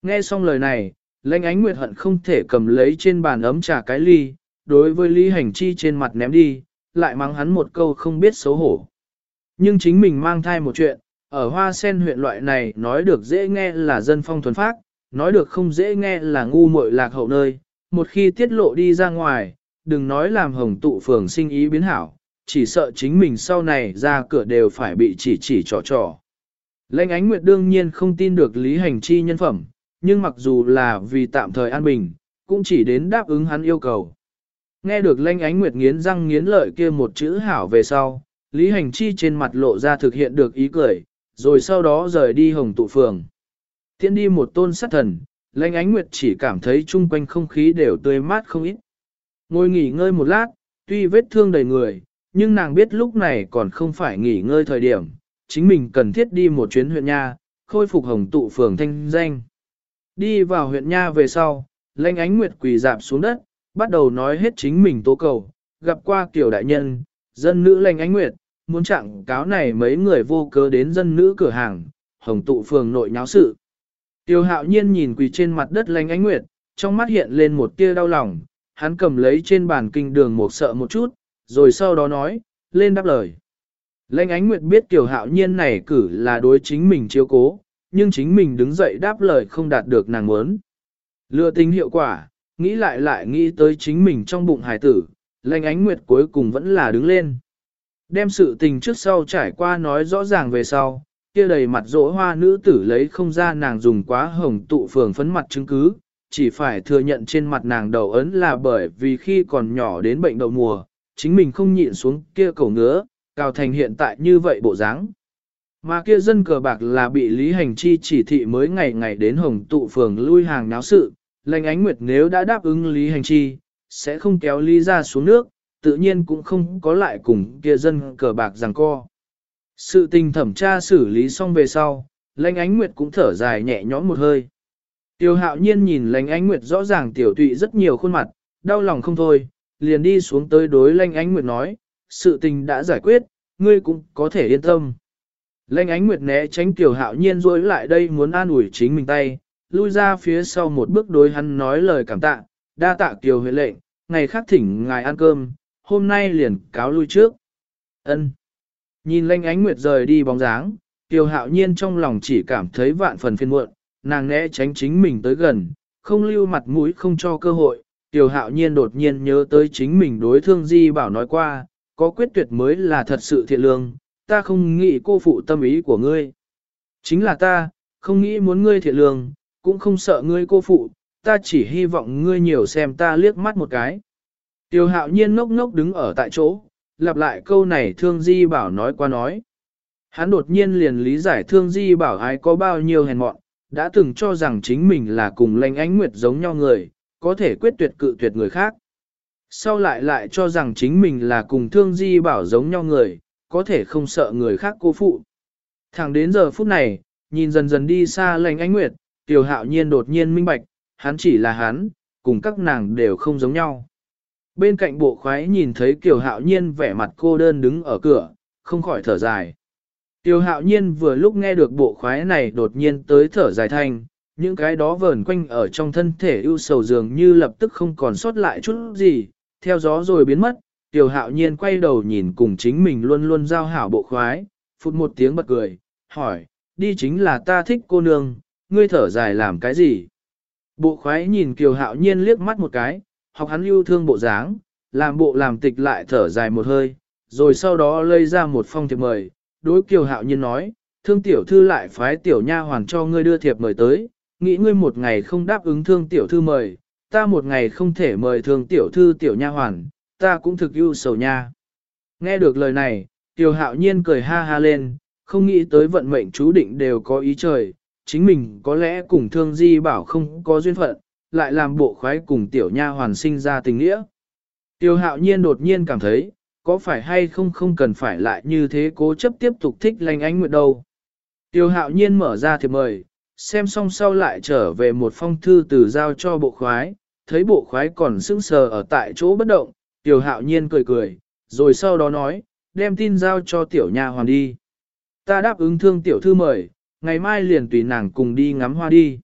Nghe xong lời này, lãnh ánh nguyệt hận không thể cầm lấy trên bàn ấm trà cái ly, đối với lý hành chi trên mặt ném đi, lại mắng hắn một câu không biết xấu hổ. Nhưng chính mình mang thai một chuyện, ở hoa sen huyện loại này nói được dễ nghe là dân phong thuần phác, nói được không dễ nghe là ngu muội lạc hậu nơi, một khi tiết lộ đi ra ngoài, đừng nói làm hồng tụ phường sinh ý biến hảo, chỉ sợ chính mình sau này ra cửa đều phải bị chỉ chỉ trò trò. Lệnh ánh nguyệt đương nhiên không tin được lý hành chi nhân phẩm, nhưng mặc dù là vì tạm thời an bình, cũng chỉ đến đáp ứng hắn yêu cầu. Nghe được lanh ánh nguyệt nghiến răng nghiến lợi kia một chữ hảo về sau, Lý Hành Chi trên mặt lộ ra thực hiện được ý cười, rồi sau đó rời đi hồng tụ phường. Tiến đi một tôn sát thần, lanh ánh nguyệt chỉ cảm thấy chung quanh không khí đều tươi mát không ít. Ngồi nghỉ ngơi một lát, tuy vết thương đầy người, nhưng nàng biết lúc này còn không phải nghỉ ngơi thời điểm, chính mình cần thiết đi một chuyến huyện Nha, khôi phục hồng tụ phường thanh danh. Đi vào huyện Nha về sau, lanh ánh nguyệt quỳ dạp xuống đất, bắt đầu nói hết chính mình tố cầu, gặp qua kiểu đại nhân, dân nữ lanh ánh nguyệt, muốn trạng cáo này mấy người vô cớ đến dân nữ cửa hàng, hồng tụ phường nội nháo sự. Tiêu hạo nhiên nhìn quỳ trên mặt đất lanh ánh nguyệt, trong mắt hiện lên một tia đau lòng, hắn cầm lấy trên bàn kinh đường một sợ một chút, rồi sau đó nói, lên đáp lời. Lãnh ánh nguyệt biết tiểu Hạo Nhiên này cử là đối chính mình chiếu cố, nhưng chính mình đứng dậy đáp lời không đạt được nàng muốn. Lừa tính hiệu quả, nghĩ lại lại nghĩ tới chính mình trong bụng hải tử, lành ánh nguyệt cuối cùng vẫn là đứng lên. Đem sự tình trước sau trải qua nói rõ ràng về sau, kia đầy mặt rỗ hoa nữ tử lấy không ra nàng dùng quá hồng tụ phường phấn mặt chứng cứ, chỉ phải thừa nhận trên mặt nàng đầu ấn là bởi vì khi còn nhỏ đến bệnh đậu mùa, chính mình không nhịn xuống kia cầu ngứa, cào thành hiện tại như vậy bộ dáng. Mà kia dân cờ bạc là bị Lý Hành Chi chỉ thị mới ngày ngày đến hồng tụ phường lui hàng náo sự, lệnh ánh nguyệt nếu đã đáp ứng Lý Hành Chi, sẽ không kéo Lý ra xuống nước, tự nhiên cũng không có lại cùng kia dân cờ bạc rằng co. Sự tình thẩm tra xử lý xong về sau, lành ánh nguyệt cũng thở dài nhẹ nhõm một hơi. Tiêu hạo nhiên nhìn lành ánh nguyệt rõ ràng tiểu tụy rất nhiều khuôn mặt, đau lòng không thôi, liền đi xuống tới đối lành ánh nguyệt nói, sự tình đã giải quyết, ngươi cũng có thể yên tâm. Lênh ánh nguyệt né tránh tiểu hạo nhiên rối lại đây muốn an ủi chính mình tay, lui ra phía sau một bước đối hắn nói lời cảm tạ, đa tạ tiểu huệ lệnh, ngày khác thỉnh ngài ăn cơm, hôm nay liền cáo lui trước. Ân. Nhìn Lênh ánh nguyệt rời đi bóng dáng, tiểu hạo nhiên trong lòng chỉ cảm thấy vạn phần phiền muộn, nàng né tránh chính mình tới gần, không lưu mặt mũi không cho cơ hội. tiểu hạo nhiên đột nhiên nhớ tới chính mình đối thương Di Bảo nói qua, có quyết tuyệt mới là thật sự thiện lương, ta không nghĩ cô phụ tâm ý của ngươi. Chính là ta, không nghĩ muốn ngươi thiệt lương, cũng không sợ ngươi cô phụ, ta chỉ hy vọng ngươi nhiều xem ta liếc mắt một cái. Tiêu hạo nhiên ngốc ngốc đứng ở tại chỗ, lặp lại câu này thương di bảo nói qua nói. Hắn đột nhiên liền lý giải thương di bảo ai có bao nhiêu hèn mọn, đã từng cho rằng chính mình là cùng lệnh ánh nguyệt giống nhau người, có thể quyết tuyệt cự tuyệt người khác. Sau lại lại cho rằng chính mình là cùng thương di bảo giống nhau người, có thể không sợ người khác cô phụ. Thẳng đến giờ phút này, nhìn dần dần đi xa lành ánh nguyệt, tiểu hạo nhiên đột nhiên minh bạch, hắn chỉ là hắn, cùng các nàng đều không giống nhau. Bên cạnh bộ khoái nhìn thấy Kiều Hạo Nhiên vẻ mặt cô đơn đứng ở cửa, không khỏi thở dài. Tiểu Hạo Nhiên vừa lúc nghe được bộ khoái này đột nhiên tới thở dài thanh, những cái đó vờn quanh ở trong thân thể ưu sầu dường như lập tức không còn sót lại chút gì, theo gió rồi biến mất, Tiểu Hạo Nhiên quay đầu nhìn cùng chính mình luôn luôn giao hảo bộ khoái, phút một tiếng bật cười, hỏi, đi chính là ta thích cô nương, ngươi thở dài làm cái gì? Bộ khoái nhìn Kiều Hạo Nhiên liếc mắt một cái, học hắn lưu thương bộ dáng, làm bộ làm tịch lại thở dài một hơi, rồi sau đó lây ra một phong thiệp mời, đối kiều hạo nhiên nói, thương tiểu thư lại phái tiểu nha hoàn cho ngươi đưa thiệp mời tới, nghĩ ngươi một ngày không đáp ứng thương tiểu thư mời, ta một ngày không thể mời thương tiểu thư tiểu nha hoàn, ta cũng thực yêu sầu nha. Nghe được lời này, tiểu hạo nhiên cười ha ha lên, không nghĩ tới vận mệnh chú định đều có ý trời, chính mình có lẽ cùng thương di bảo không có duyên phận, lại làm bộ khoái cùng tiểu nha hoàn sinh ra tình nghĩa. Tiêu hạo nhiên đột nhiên cảm thấy, có phải hay không không cần phải lại như thế cố chấp tiếp tục thích lành ánh nguyệt đâu. Tiêu hạo nhiên mở ra thiệp mời, xem xong sau lại trở về một phong thư từ giao cho bộ khoái, thấy bộ khoái còn sững sờ ở tại chỗ bất động, Tiểu hạo nhiên cười cười, rồi sau đó nói, đem tin giao cho tiểu nha hoàn đi. Ta đáp ứng thương tiểu thư mời, ngày mai liền tùy nàng cùng đi ngắm hoa đi.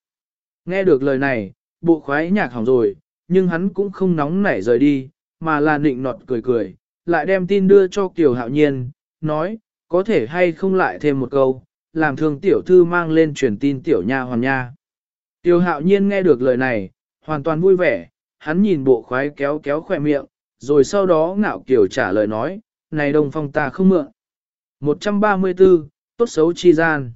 Nghe được lời này, bộ khoái nhạc hỏng rồi, nhưng hắn cũng không nóng nảy rời đi, mà là nịnh nọt cười cười, lại đem tin đưa cho Kiều Hạo Nhiên, nói, có thể hay không lại thêm một câu, làm thương tiểu thư mang lên truyền tin tiểu nha hoàn nha. Kiều Hạo Nhiên nghe được lời này, hoàn toàn vui vẻ, hắn nhìn bộ khoái kéo kéo khỏe miệng, rồi sau đó ngạo Kiều trả lời nói, này đông phong ta không mượn. 134, tốt xấu chi gian.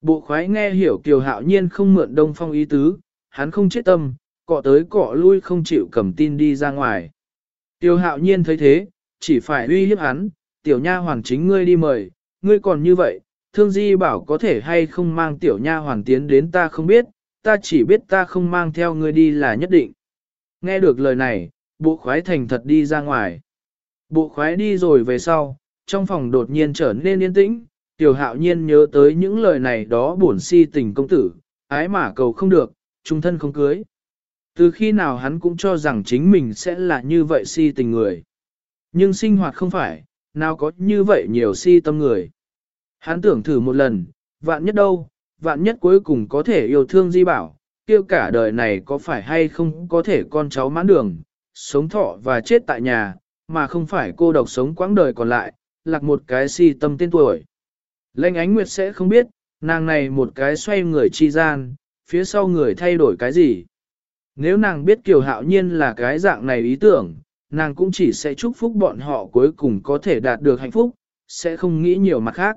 Bộ khoái nghe hiểu Kiều Hạo Nhiên không mượn đông phong ý tứ, hắn không chết tâm, cọ tới cọ lui không chịu cầm tin đi ra ngoài. kiều hạo nhiên thấy thế, chỉ phải uy hiếp hắn, tiểu nha hoàn chính ngươi đi mời, ngươi còn như vậy, thương di bảo có thể hay không mang tiểu nha hoàn tiến đến ta không biết, ta chỉ biết ta không mang theo ngươi đi là nhất định. Nghe được lời này, bộ khoái thành thật đi ra ngoài. Bộ khoái đi rồi về sau, trong phòng đột nhiên trở nên yên tĩnh, tiểu hạo nhiên nhớ tới những lời này đó buồn si tình công tử, ái mà cầu không được, trung thân không cưới. Từ khi nào hắn cũng cho rằng chính mình sẽ là như vậy si tình người. Nhưng sinh hoạt không phải, nào có như vậy nhiều si tâm người. Hắn tưởng thử một lần, vạn nhất đâu, vạn nhất cuối cùng có thể yêu thương di bảo, kêu cả đời này có phải hay không có thể con cháu mãn đường, sống thọ và chết tại nhà, mà không phải cô độc sống quãng đời còn lại, lạc một cái si tâm tên tuổi. Lệnh ánh nguyệt sẽ không biết, nàng này một cái xoay người chi gian, phía sau người thay đổi cái gì. Nếu nàng biết Kiều Hạo Nhiên là cái dạng này ý tưởng, nàng cũng chỉ sẽ chúc phúc bọn họ cuối cùng có thể đạt được hạnh phúc, sẽ không nghĩ nhiều mặt khác.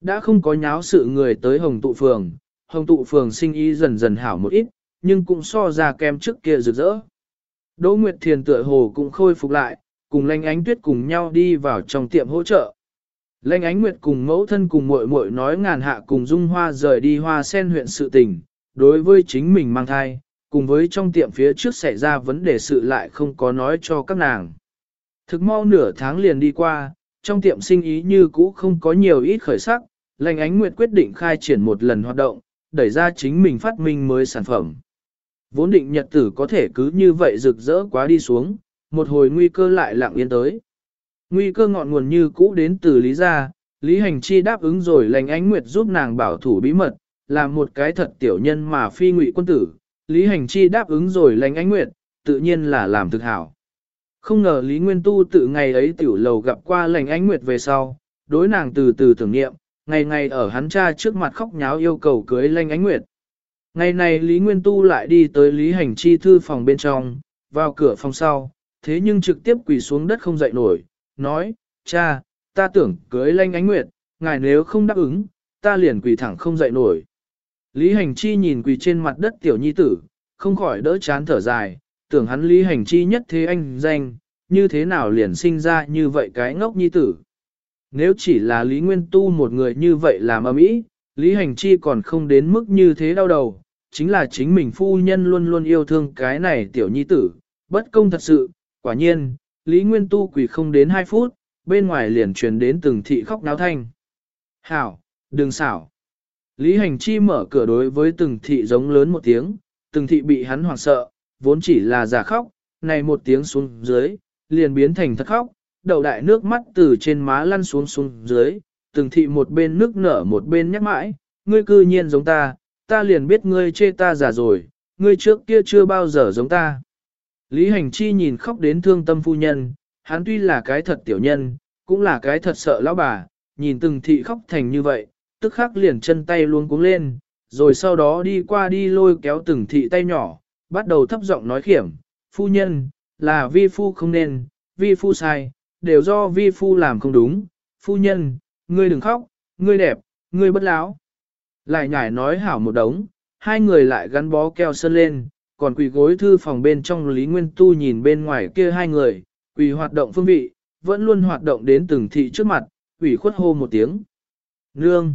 Đã không có nháo sự người tới Hồng Tụ Phường, Hồng Tụ Phường sinh ý dần dần hảo một ít, nhưng cũng so ra kem trước kia rực rỡ. Đỗ Nguyệt Thiền tựa hồ cũng khôi phục lại, cùng Lanh Ánh Tuyết cùng nhau đi vào trong tiệm hỗ trợ. Lanh Ánh Nguyệt cùng mẫu thân cùng muội muội nói ngàn hạ cùng Dung Hoa rời đi Hoa Sen huyện sự tình, đối với chính mình mang thai, cùng với trong tiệm phía trước xảy ra vấn đề sự lại không có nói cho các nàng. Thực mau nửa tháng liền đi qua, trong tiệm sinh ý như cũ không có nhiều ít khởi sắc, Lanh Ánh Nguyệt quyết định khai triển một lần hoạt động, đẩy ra chính mình phát minh mới sản phẩm. Vốn định nhật tử có thể cứ như vậy rực rỡ quá đi xuống, một hồi nguy cơ lại lặng yên tới. Nguy cơ ngọn nguồn như cũ đến từ Lý gia, Lý Hành Chi đáp ứng rồi Lành Ánh Nguyệt giúp nàng bảo thủ bí mật, làm một cái thật tiểu nhân mà phi ngụy quân tử. Lý Hành Chi đáp ứng rồi Lành Ánh Nguyệt, tự nhiên là làm thực hảo. Không ngờ Lý Nguyên Tu tự ngày ấy tiểu lầu gặp qua Lành Ánh Nguyệt về sau, đối nàng từ từ tưởng niệm, ngày ngày ở hắn cha trước mặt khóc nháo yêu cầu cưới Lành Ánh Nguyệt. Ngày này Lý Nguyên Tu lại đi tới Lý Hành Chi thư phòng bên trong, vào cửa phòng sau, thế nhưng trực tiếp quỳ xuống đất không dậy nổi, nói, cha, ta tưởng cưới Lanh Ánh Nguyệt, ngài nếu không đáp ứng, ta liền quỳ thẳng không dậy nổi. Lý Hành Chi nhìn quỳ trên mặt đất tiểu nhi tử, không khỏi đỡ chán thở dài, tưởng hắn Lý Hành Chi nhất thế anh danh, như thế nào liền sinh ra như vậy cái ngốc nhi tử. Nếu chỉ là Lý Nguyên Tu một người như vậy làm ầm ý, Lý Hành Chi còn không đến mức như thế đau đầu, chính là chính mình phu nhân luôn luôn yêu thương cái này tiểu nhi tử, bất công thật sự, quả nhiên, Lý Nguyên Tu quỳ không đến 2 phút, bên ngoài liền truyền đến từng thị khóc náo thanh. Hảo, đừng xảo. Lý Hành Chi mở cửa đối với từng thị giống lớn một tiếng, từng thị bị hắn hoảng sợ, vốn chỉ là giả khóc, này một tiếng xuống dưới, liền biến thành thật khóc, đầu đại nước mắt từ trên má lăn xuống xuống dưới, từng thị một bên nước nở một bên nhắc mãi, ngươi cư nhiên giống ta, ta liền biết ngươi chê ta giả rồi, ngươi trước kia chưa bao giờ giống ta. Lý Hành Chi nhìn khóc đến thương tâm phu nhân, hắn tuy là cái thật tiểu nhân, cũng là cái thật sợ lão bà, nhìn từng thị khóc thành như vậy, tức khắc liền chân tay luôn cuống lên, rồi sau đó đi qua đi lôi kéo từng thị tay nhỏ, bắt đầu thấp giọng nói khiểm, phu nhân, là vi phu không nên, vi phu sai, đều do vi phu làm không đúng, phu nhân, ngươi đừng khóc, ngươi đẹp, ngươi bất láo. Lại nhải nói hảo một đống, hai người lại gắn bó keo sơn lên, còn quỳ gối thư phòng bên trong Lý Nguyên Tu nhìn bên ngoài kia hai người, quỳ hoạt động phương vị, vẫn luôn hoạt động đến từng thị trước mặt, quỳ khuất hô một tiếng. Nương!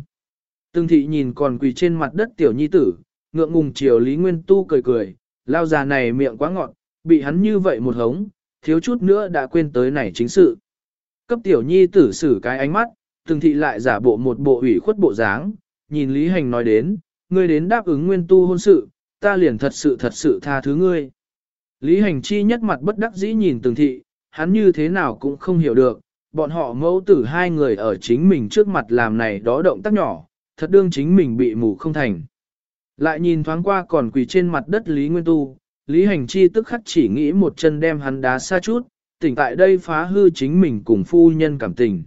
Từng thị nhìn còn quỳ trên mặt đất tiểu nhi tử, ngượng ngùng chiều Lý Nguyên Tu cười cười, lao già này miệng quá ngọt, bị hắn như vậy một hống, thiếu chút nữa đã quên tới này chính sự. Cấp tiểu nhi tử xử cái ánh mắt, từng thị lại giả bộ một bộ ủy khuất bộ dáng, nhìn Lý Hành nói đến, ngươi đến đáp ứng nguyên tu hôn sự, ta liền thật sự thật sự tha thứ ngươi. Lý Hành chi nhất mặt bất đắc dĩ nhìn từng thị, hắn như thế nào cũng không hiểu được, bọn họ mẫu tử hai người ở chính mình trước mặt làm này đó động tác nhỏ, thật đương chính mình bị mù không thành. Lại nhìn thoáng qua còn quỳ trên mặt đất Lý Nguyên Tu, Lý Hành Chi tức khắc chỉ nghĩ một chân đem hắn đá xa chút, tỉnh tại đây phá hư chính mình cùng phu nhân cảm tình.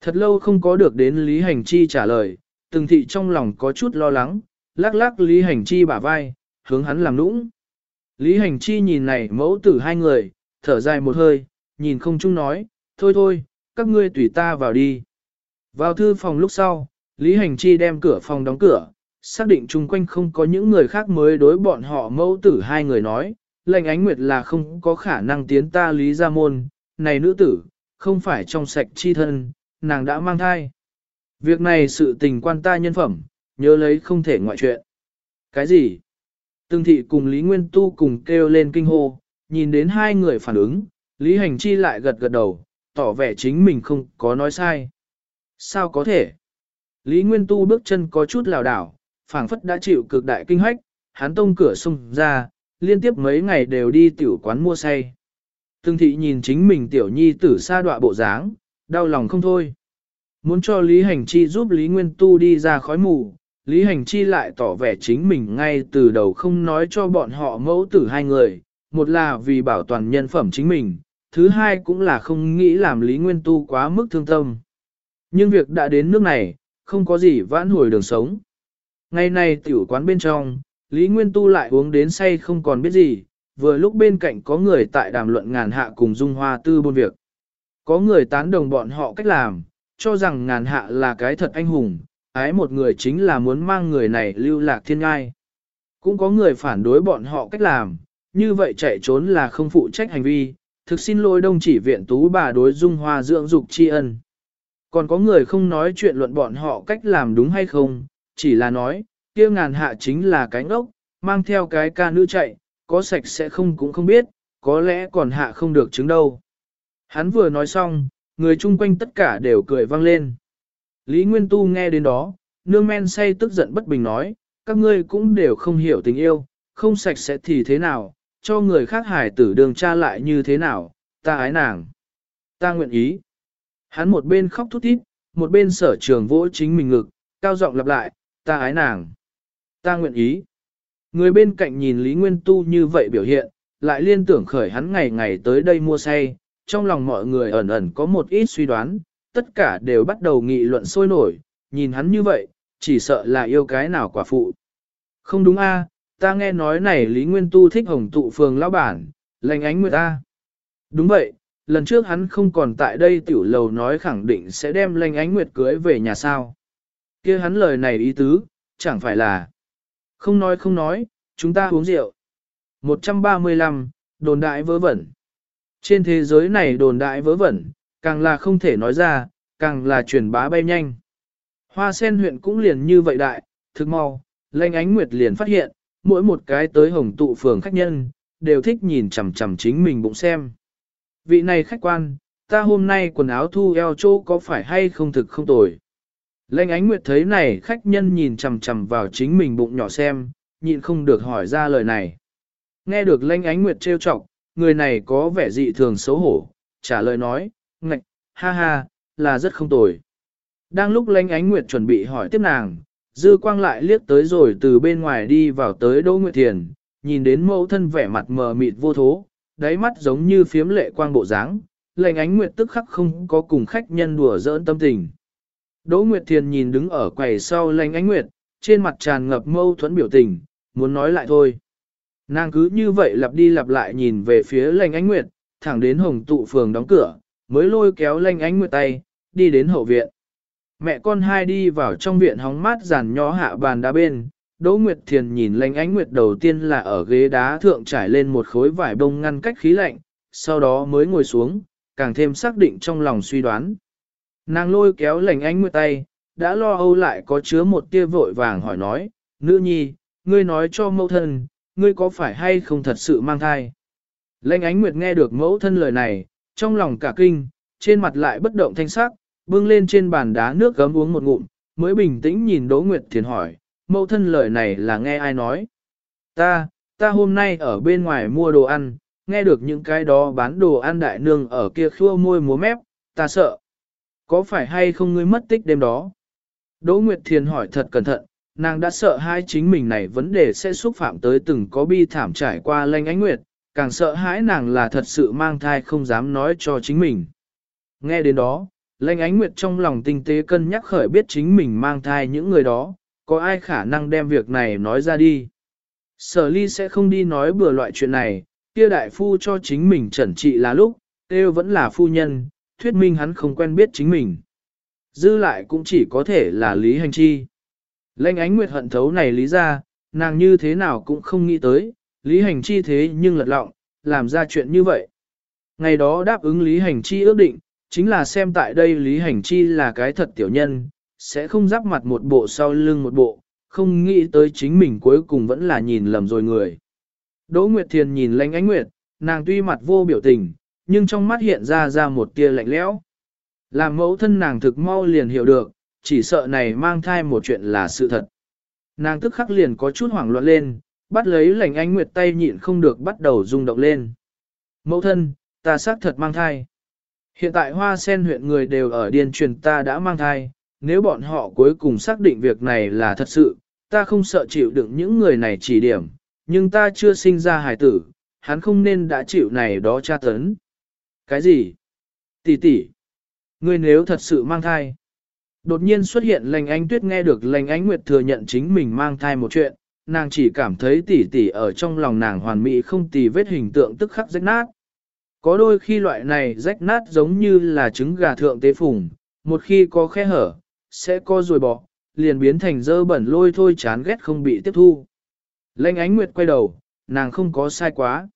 Thật lâu không có được đến Lý Hành Chi trả lời, từng thị trong lòng có chút lo lắng, lắc lắc Lý Hành Chi bả vai, hướng hắn làm nũng. Lý Hành Chi nhìn này mẫu tử hai người, thở dài một hơi, nhìn không chung nói, thôi thôi, các ngươi tùy ta vào đi. Vào thư phòng lúc sau, Lý Hành Chi đem cửa phòng đóng cửa, xác định chung quanh không có những người khác mới đối bọn họ mẫu tử hai người nói, lệnh ánh nguyệt là không có khả năng tiến ta Lý Gia Môn, này nữ tử, không phải trong sạch chi thân, nàng đã mang thai. Việc này sự tình quan ta nhân phẩm, nhớ lấy không thể ngoại chuyện. Cái gì? tương thị cùng Lý Nguyên Tu cùng kêu lên kinh hô, nhìn đến hai người phản ứng, Lý Hành Chi lại gật gật đầu, tỏ vẻ chính mình không có nói sai. Sao có thể? Lý Nguyên Tu bước chân có chút lảo đảo, phảng phất đã chịu cực đại kinh hách, hắn tông cửa sung ra, liên tiếp mấy ngày đều đi tiểu quán mua say. tương thị nhìn chính mình tiểu nhi tử sa đọa bộ dáng, đau lòng không thôi. Muốn cho Lý Hành Chi giúp Lý Nguyên Tu đi ra khói mù, Lý Hành Chi lại tỏ vẻ chính mình ngay từ đầu không nói cho bọn họ mẫu tử hai người, một là vì bảo toàn nhân phẩm chính mình, thứ hai cũng là không nghĩ làm Lý Nguyên Tu quá mức thương tâm. Nhưng việc đã đến nước này, không có gì vãn hồi đường sống. Ngày nay tiểu quán bên trong, Lý Nguyên Tu lại uống đến say không còn biết gì, vừa lúc bên cạnh có người tại đàm luận ngàn hạ cùng Dung Hoa Tư buôn việc. Có người tán đồng bọn họ cách làm, cho rằng ngàn hạ là cái thật anh hùng, ái một người chính là muốn mang người này lưu lạc thiên ngai. Cũng có người phản đối bọn họ cách làm, như vậy chạy trốn là không phụ trách hành vi, thực xin lỗi đông chỉ viện tú bà đối dung hoa dưỡng dục tri ân. Còn có người không nói chuyện luận bọn họ cách làm đúng hay không, chỉ là nói, kia ngàn hạ chính là cái ngốc, mang theo cái ca nữ chạy, có sạch sẽ không cũng không biết, có lẽ còn hạ không được chứng đâu. Hắn vừa nói xong, người chung quanh tất cả đều cười vang lên. Lý Nguyên Tu nghe đến đó, nương men say tức giận bất bình nói, các ngươi cũng đều không hiểu tình yêu, không sạch sẽ thì thế nào, cho người khác hải tử đường cha lại như thế nào, ta ái nàng. Ta nguyện ý. Hắn một bên khóc thút thít, một bên sở trường vỗ chính mình ngực, cao giọng lặp lại, ta ái nàng. Ta nguyện ý. Người bên cạnh nhìn Lý Nguyên Tu như vậy biểu hiện, lại liên tưởng khởi hắn ngày ngày tới đây mua say, trong lòng mọi người ẩn ẩn có một ít suy đoán, tất cả đều bắt đầu nghị luận sôi nổi, nhìn hắn như vậy, chỉ sợ là yêu cái nào quả phụ. Không đúng a, ta nghe nói này Lý Nguyên Tu thích hồng tụ phường lão bản, lành ánh nguyệt ta. Đúng vậy, lần trước hắn không còn tại đây tiểu lầu nói khẳng định sẽ đem lành ánh nguyệt cưới về nhà sao. kia hắn lời này ý tứ, chẳng phải là. Không nói không nói, chúng ta uống rượu. 135, đồn đại vớ vẩn. Trên thế giới này đồn đại vớ vẩn, càng là không thể nói ra, càng là truyền bá bay nhanh. Hoa sen huyện cũng liền như vậy đại, thực mau, lệnh ánh nguyệt liền phát hiện, mỗi một cái tới hồng tụ phường khách nhân, đều thích nhìn chằm chằm chính mình bụng xem. Vị này khách quan, ta hôm nay quần áo thu eo chỗ có phải hay không thực không tồi. Lệnh ánh nguyệt thấy này khách nhân nhìn chằm chằm vào chính mình bụng nhỏ xem, nhịn không được hỏi ra lời này. Nghe được lệnh ánh nguyệt trêu chọc, người này có vẻ dị thường xấu hổ, trả lời nói, ngạch, ha ha, là rất không tồi. Đang lúc lệnh ánh nguyệt chuẩn bị hỏi tiếp nàng, dư quang lại liếc tới rồi từ bên ngoài đi vào tới Đỗ Nguyệt Thiền, nhìn đến mẫu thân vẻ mặt mờ mịt vô thố, đáy mắt giống như phiếm lệ quang bộ dáng, lệnh ánh nguyệt tức khắc không có cùng khách nhân đùa giỡn tâm tình. Đỗ Nguyệt Thiền nhìn đứng ở quầy sau lệnh ánh nguyệt, trên mặt tràn ngập mâu thuẫn biểu tình, muốn nói lại thôi. Nàng cứ như vậy lặp đi lặp lại nhìn về phía lành ánh nguyệt, thẳng đến hồng tụ phường đóng cửa, mới lôi kéo Lanh ánh nguyệt tay, đi đến hậu viện. Mẹ con hai đi vào trong viện hóng mát giàn nhó hạ bàn đá bên, Đỗ Nguyệt Thiền nhìn Lanh ánh nguyệt đầu tiên là ở ghế đá thượng trải lên một khối vải bông ngăn cách khí lạnh, sau đó mới ngồi xuống, càng thêm xác định trong lòng suy đoán. Nàng lôi kéo lành ánh nguyệt tay, đã lo âu lại có chứa một tia vội vàng hỏi nói, nữ nhi, ngươi nói cho mẫu thân, ngươi có phải hay không thật sự mang thai? Lệnh ánh nguyệt nghe được mẫu thân lời này, trong lòng cả kinh, trên mặt lại bất động thanh sắc, bưng lên trên bàn đá nước gấm uống một ngụm, mới bình tĩnh nhìn Đỗ Nguyệt Thiền hỏi, mẫu thân lời này là nghe ai nói? Ta, ta hôm nay ở bên ngoài mua đồ ăn, nghe được những cái đó bán đồ ăn đại nương ở kia khua môi múa mép, ta sợ. Có phải hay không ngươi mất tích đêm đó? Đỗ Nguyệt Thiền hỏi thật cẩn thận, nàng đã sợ hai chính mình này vấn đề sẽ xúc phạm tới từng có bi thảm trải qua lanh ánh nguyệt, càng sợ hãi nàng là thật sự mang thai không dám nói cho chính mình. Nghe đến đó, Lệnh ánh nguyệt trong lòng tinh tế cân nhắc khởi biết chính mình mang thai những người đó, có ai khả năng đem việc này nói ra đi. Sở ly sẽ không đi nói bừa loại chuyện này, kia đại phu cho chính mình chẩn trị là lúc, tiêu vẫn là phu nhân, thuyết minh hắn không quen biết chính mình. Dư lại cũng chỉ có thể là lý hành chi. Lệnh ánh nguyệt hận thấu này lý ra, nàng như thế nào cũng không nghĩ tới, lý hành chi thế nhưng lật lọng, làm ra chuyện như vậy. Ngày đó đáp ứng lý hành chi ước định, chính là xem tại đây Lý Hành Chi là cái thật tiểu nhân, sẽ không giáp mặt một bộ sau lưng một bộ, không nghĩ tới chính mình cuối cùng vẫn là nhìn lầm rồi người. Đỗ Nguyệt Thiền nhìn lanh ánh Nguyệt, nàng tuy mặt vô biểu tình, nhưng trong mắt hiện ra ra một tia lạnh lẽo. Làm mẫu thân nàng thực mau liền hiểu được, chỉ sợ này mang thai một chuyện là sự thật. Nàng tức khắc liền có chút hoảng loạn lên, bắt lấy lành ánh Nguyệt tay nhịn không được bắt đầu rung động lên. Mẫu thân, ta xác thật mang thai. Hiện tại hoa sen huyện người đều ở điên truyền ta đã mang thai, nếu bọn họ cuối cùng xác định việc này là thật sự, ta không sợ chịu đựng những người này chỉ điểm, nhưng ta chưa sinh ra hài tử, hắn không nên đã chịu này đó tra tấn. Cái gì? Tỷ tỷ, ngươi nếu thật sự mang thai. Đột nhiên xuất hiện lành ánh tuyết nghe được lành ánh nguyệt thừa nhận chính mình mang thai một chuyện, nàng chỉ cảm thấy tỷ tỷ ở trong lòng nàng hoàn mỹ không tì vết hình tượng tức khắc rách nát. Có đôi khi loại này rách nát giống như là trứng gà thượng tế phùng, một khi có khe hở, sẽ co rồi bỏ, liền biến thành dơ bẩn lôi thôi chán ghét không bị tiếp thu. Lệnh ánh nguyệt quay đầu, nàng không có sai quá.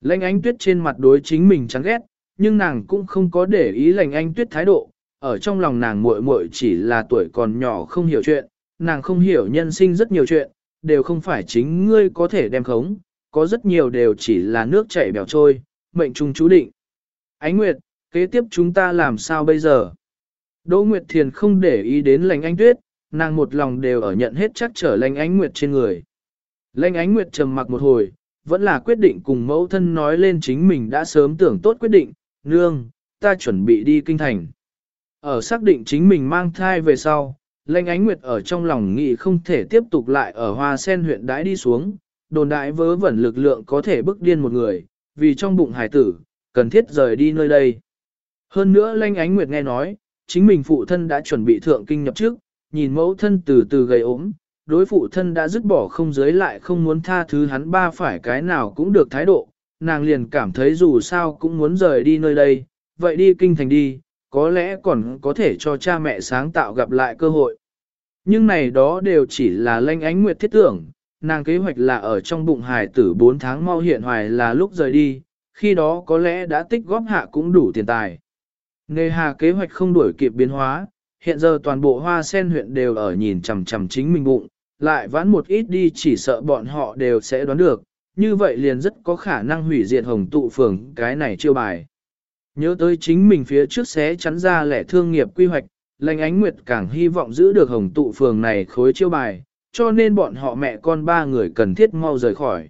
Lệnh ánh tuyết trên mặt đối chính mình chán ghét, nhưng nàng cũng không có để ý lệnh ánh tuyết thái độ, ở trong lòng nàng muội muội chỉ là tuổi còn nhỏ không hiểu chuyện, nàng không hiểu nhân sinh rất nhiều chuyện, đều không phải chính ngươi có thể đem khống, có rất nhiều đều chỉ là nước chảy bèo trôi, mệnh trung chú định. Ánh Nguyệt, kế tiếp chúng ta làm sao bây giờ? Đỗ Nguyệt Thiền không để ý đến lành ánh tuyết, nàng một lòng đều ở nhận hết chắc trở lành ánh Nguyệt trên người. Lành ánh Nguyệt trầm mặc một hồi, vẫn là quyết định cùng mẫu thân nói lên chính mình đã sớm tưởng tốt quyết định, nương, ta chuẩn bị đi kinh thành. Ở xác định chính mình mang thai về sau, Lệnh ánh nguyệt ở trong lòng nghĩ không thể tiếp tục lại ở hoa sen huyện đãi đi xuống, đồn đại vớ vẩn lực lượng có thể bức điên một người, vì trong bụng hải tử, cần thiết rời đi nơi đây. Hơn nữa Lệnh ánh nguyệt nghe nói, chính mình phụ thân đã chuẩn bị thượng kinh nhập trước, nhìn mẫu thân từ từ gầy ốm, đối phụ thân đã dứt bỏ không giới lại không muốn tha thứ hắn ba phải cái nào cũng được thái độ, nàng liền cảm thấy dù sao cũng muốn rời đi nơi đây, vậy đi kinh thành đi, có lẽ còn có thể cho cha mẹ sáng tạo gặp lại cơ hội. Nhưng này đó đều chỉ là lanh ánh nguyệt thiết tưởng, nàng kế hoạch là ở trong bụng hài tử 4 tháng mau hiện hoài là lúc rời đi, khi đó có lẽ đã tích góp hạ cũng đủ tiền tài. Nghề hà kế hoạch không đuổi kịp biến hóa, hiện giờ toàn bộ hoa sen huyện đều ở nhìn chằm chằm chính mình bụng, lại vãn một ít đi chỉ sợ bọn họ đều sẽ đoán được, như vậy liền rất có khả năng hủy diệt hồng tụ phường cái này chiêu bài. Nhớ tới chính mình phía trước sẽ chắn ra lẻ thương nghiệp quy hoạch, lành ánh nguyệt càng hy vọng giữ được hồng tụ phường này khối chiêu bài, cho nên bọn họ mẹ con ba người cần thiết mau rời khỏi.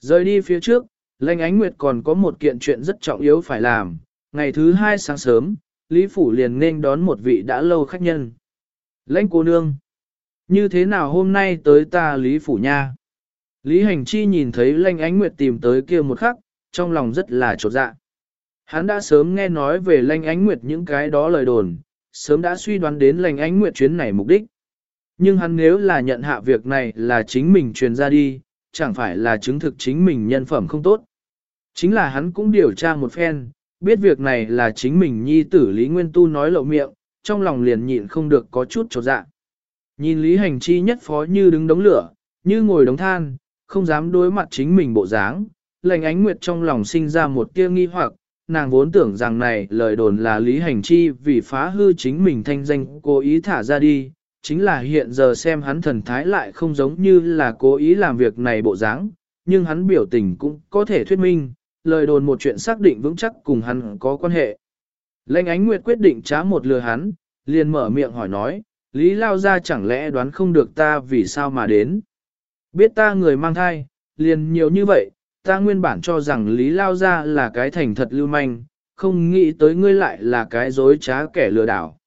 Rời đi phía trước, lành ánh nguyệt còn có một kiện chuyện rất trọng yếu phải làm, ngày thứ hai sáng sớm, Lý Phủ liền nên đón một vị đã lâu khách nhân. Lãnh cô nương, như thế nào hôm nay tới ta Lý Phủ nha? Lý Hành Chi nhìn thấy Lanh Ánh Nguyệt tìm tới kia một khắc, trong lòng rất là trột dạ. Hắn đã sớm nghe nói về Lanh Ánh Nguyệt những cái đó lời đồn, sớm đã suy đoán đến Lanh Ánh Nguyệt chuyến này mục đích. Nhưng hắn nếu là nhận hạ việc này là chính mình truyền ra đi, chẳng phải là chứng thực chính mình nhân phẩm không tốt. Chính là hắn cũng điều tra một phen, biết việc này là chính mình nhi tử Lý Nguyên Tu nói lộ miệng, trong lòng liền nhịn không được có chút trột dạ. Nhìn Lý Hành Chi nhất phó như đứng đống lửa, như ngồi đống than, không dám đối mặt chính mình bộ dáng, lành ánh nguyệt trong lòng sinh ra một tia nghi hoặc, nàng vốn tưởng rằng này lời đồn là Lý Hành Chi vì phá hư chính mình thanh danh cố ý thả ra đi, chính là hiện giờ xem hắn thần thái lại không giống như là cố ý làm việc này bộ dáng, nhưng hắn biểu tình cũng có thể thuyết minh, lời đồn một chuyện xác định vững chắc cùng hắn có quan hệ. Lệnh ánh nguyệt quyết định trá một lừa hắn, liền mở miệng hỏi nói, Lý Lao ra chẳng lẽ đoán không được ta vì sao mà đến. Biết ta người mang thai, liền nhiều như vậy, ta nguyên bản cho rằng Lý Lao gia là cái thành thật lưu manh, không nghĩ tới ngươi lại là cái dối trá kẻ lừa đảo.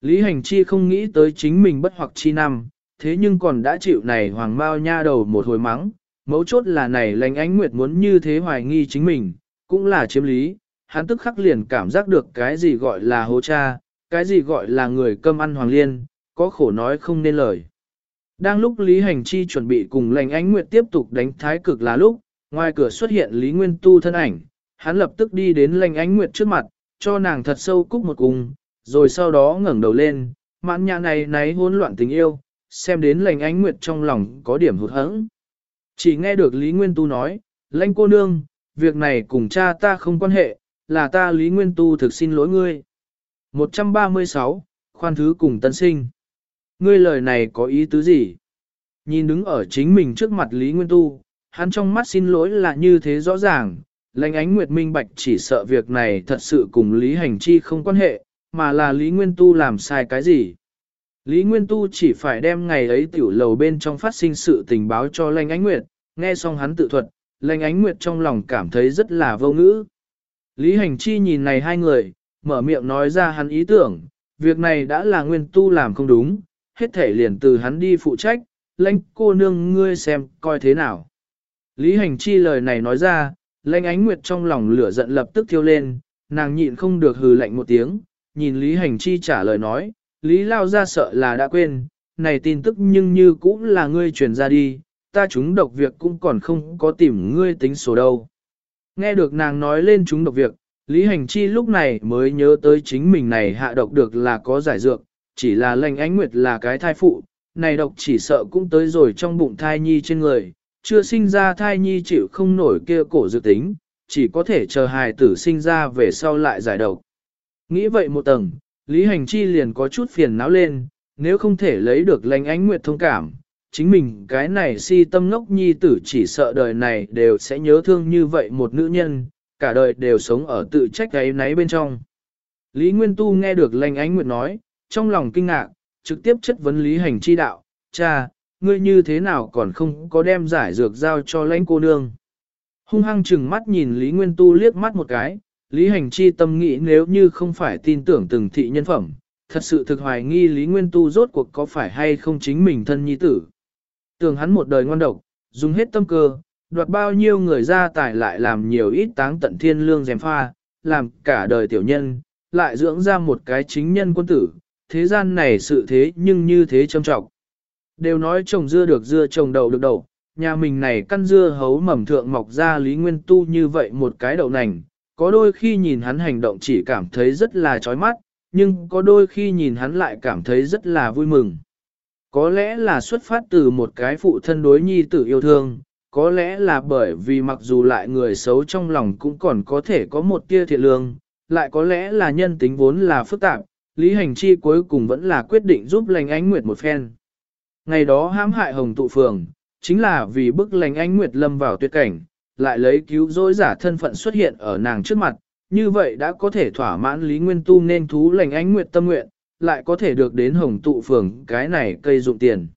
Lý Hành Chi không nghĩ tới chính mình bất hoặc chi năm, thế nhưng còn đã chịu này hoàng bao nha đầu một hồi mắng, mấu chốt là này lành ánh nguyệt muốn như thế hoài nghi chính mình, cũng là chiếm lý, hắn tức khắc liền cảm giác được cái gì gọi là hố cha, cái gì gọi là người cơm ăn hoàng liên, có khổ nói không nên lời. Đang lúc Lý Hành Chi chuẩn bị cùng lành ánh nguyệt tiếp tục đánh thái cực là lúc, ngoài cửa xuất hiện Lý Nguyên Tu thân ảnh, hắn lập tức đi đến lành ánh nguyệt trước mặt, cho nàng thật sâu cúc một cung, rồi sau đó ngẩng đầu lên, mãn nhã này náy hỗn loạn tình yêu, xem đến lành ánh nguyệt trong lòng có điểm hụt hẫng. Chỉ nghe được Lý Nguyên Tu nói, lãnh cô nương, việc này cùng cha ta không quan hệ, là ta Lý Nguyên Tu thực xin lỗi ngươi. 136, khoan thứ cùng tân sinh. Ngươi lời này có ý tứ gì? Nhìn đứng ở chính mình trước mặt Lý Nguyên Tu, hắn trong mắt xin lỗi là như thế rõ ràng, lãnh ánh nguyệt minh bạch chỉ sợ việc này thật sự cùng Lý Hành Chi không quan hệ, mà là Lý Nguyên Tu làm sai cái gì. Lý Nguyên Tu chỉ phải đem ngày ấy tiểu lầu bên trong phát sinh sự tình báo cho lãnh ánh nguyệt, nghe xong hắn tự thuật, lãnh ánh nguyệt trong lòng cảm thấy rất là vô ngữ. Lý Hành Chi nhìn này hai người, mở miệng nói ra hắn ý tưởng, việc này đã là Nguyên Tu làm không đúng, hết thể liền từ hắn đi phụ trách, lãnh cô nương ngươi xem coi thế nào. Lý hành chi lời này nói ra, lãnh ánh nguyệt trong lòng lửa giận lập tức thiêu lên, nàng nhịn không được hừ lạnh một tiếng, nhìn Lý Hành Chi trả lời nói, Lý Lao ra sợ là đã quên, này tin tức nhưng như cũng là ngươi truyền ra đi, ta chúng độc việc cũng còn không có tìm ngươi tính số đâu. Nghe được nàng nói lên chúng độc việc, Lý Hành Chi lúc này mới nhớ tới chính mình này hạ độc được là có giải dược, chỉ là lệnh ánh nguyệt là cái thai phụ, này độc chỉ sợ cũng tới rồi trong bụng thai nhi trên người, chưa sinh ra thai nhi chịu không nổi kia cổ dự tính, chỉ có thể chờ hài tử sinh ra về sau lại giải độc. Nghĩ vậy một tầng, Lý Hành Chi liền có chút phiền não lên, nếu không thể lấy được lệnh ánh nguyệt thông cảm, chính mình cái này si tâm ngốc nhi tử chỉ sợ đời này đều sẽ nhớ thương như vậy một nữ nhân, cả đời đều sống ở tự trách gáy náy bên trong. Lý Nguyên Tu nghe được lệnh ánh nguyệt nói, trong lòng kinh ngạc, trực tiếp chất vấn Lý Hành Chi đạo, cha, ngươi như thế nào còn không có đem giải dược giao cho lãnh cô nương. Hung hăng chừng mắt nhìn Lý Nguyên Tu liếc mắt một cái, Lý Hành Chi tâm nghĩ nếu như không phải tin tưởng từng thị nhân phẩm, thật sự thực hoài nghi Lý Nguyên Tu rốt cuộc có phải hay không chính mình thân nhi tử. Tưởng hắn một đời ngoan độc, dùng hết tâm cơ, đoạt bao nhiêu người ra tài lại làm nhiều ít táng tận thiên lương dèm pha, làm cả đời tiểu nhân, lại dưỡng ra một cái chính nhân quân tử, thế gian này sự thế nhưng như thế trâm trọng. Đều nói trồng dưa được dưa trồng đậu được đậu, nhà mình này căn dưa hấu mầm thượng mọc ra Lý Nguyên Tu như vậy một cái đậu nành, có đôi khi nhìn hắn hành động chỉ cảm thấy rất là chói mắt, nhưng có đôi khi nhìn hắn lại cảm thấy rất là vui mừng. Có lẽ là xuất phát từ một cái phụ thân đối nhi tử yêu thương, có lẽ là bởi vì mặc dù lại người xấu trong lòng cũng còn có thể có một tia thiện lương, lại có lẽ là nhân tính vốn là phức tạp, Lý Hành Chi cuối cùng vẫn là quyết định giúp lành ánh nguyệt một phen. Ngày đó hãm hại hồng tụ phường, chính là vì bức lành ánh nguyệt lâm vào tuyệt cảnh, lại lấy cứu dối giả thân phận xuất hiện ở nàng trước mặt, như vậy đã có thể thỏa mãn Lý Nguyên Tu nên thú lành ánh nguyệt tâm nguyện, lại có thể được đến hồng tụ phường cái này cây dụng tiền.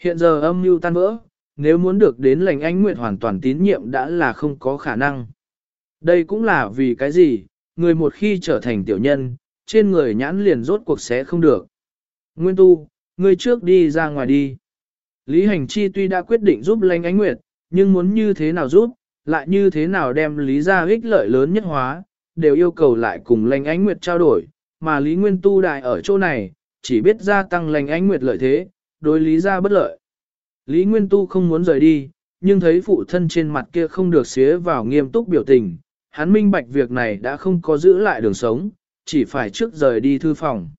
Hiện giờ âm mưu tan vỡ, nếu muốn được đến lành ánh nguyệt hoàn toàn tín nhiệm đã là không có khả năng. Đây cũng là vì cái gì, người một khi trở thành tiểu nhân, trên người nhãn liền rốt cuộc sẽ không được. Nguyên tu, ngươi trước đi ra ngoài đi. Lý Hành Chi tuy đã quyết định giúp Lanh Ánh Nguyệt, nhưng muốn như thế nào giúp, lại như thế nào đem lý ra ích lợi lớn nhất hóa, đều yêu cầu lại cùng Lanh Ánh Nguyệt trao đổi, mà Lý Nguyên Tu đại ở chỗ này, chỉ biết gia tăng Lanh Ánh Nguyệt lợi thế, đối lý ra bất lợi. Lý Nguyên Tu không muốn rời đi, nhưng thấy phụ thân trên mặt kia không được xế vào nghiêm túc biểu tình, hắn minh bạch việc này đã không có giữ lại đường sống, chỉ phải trước rời đi thư phòng.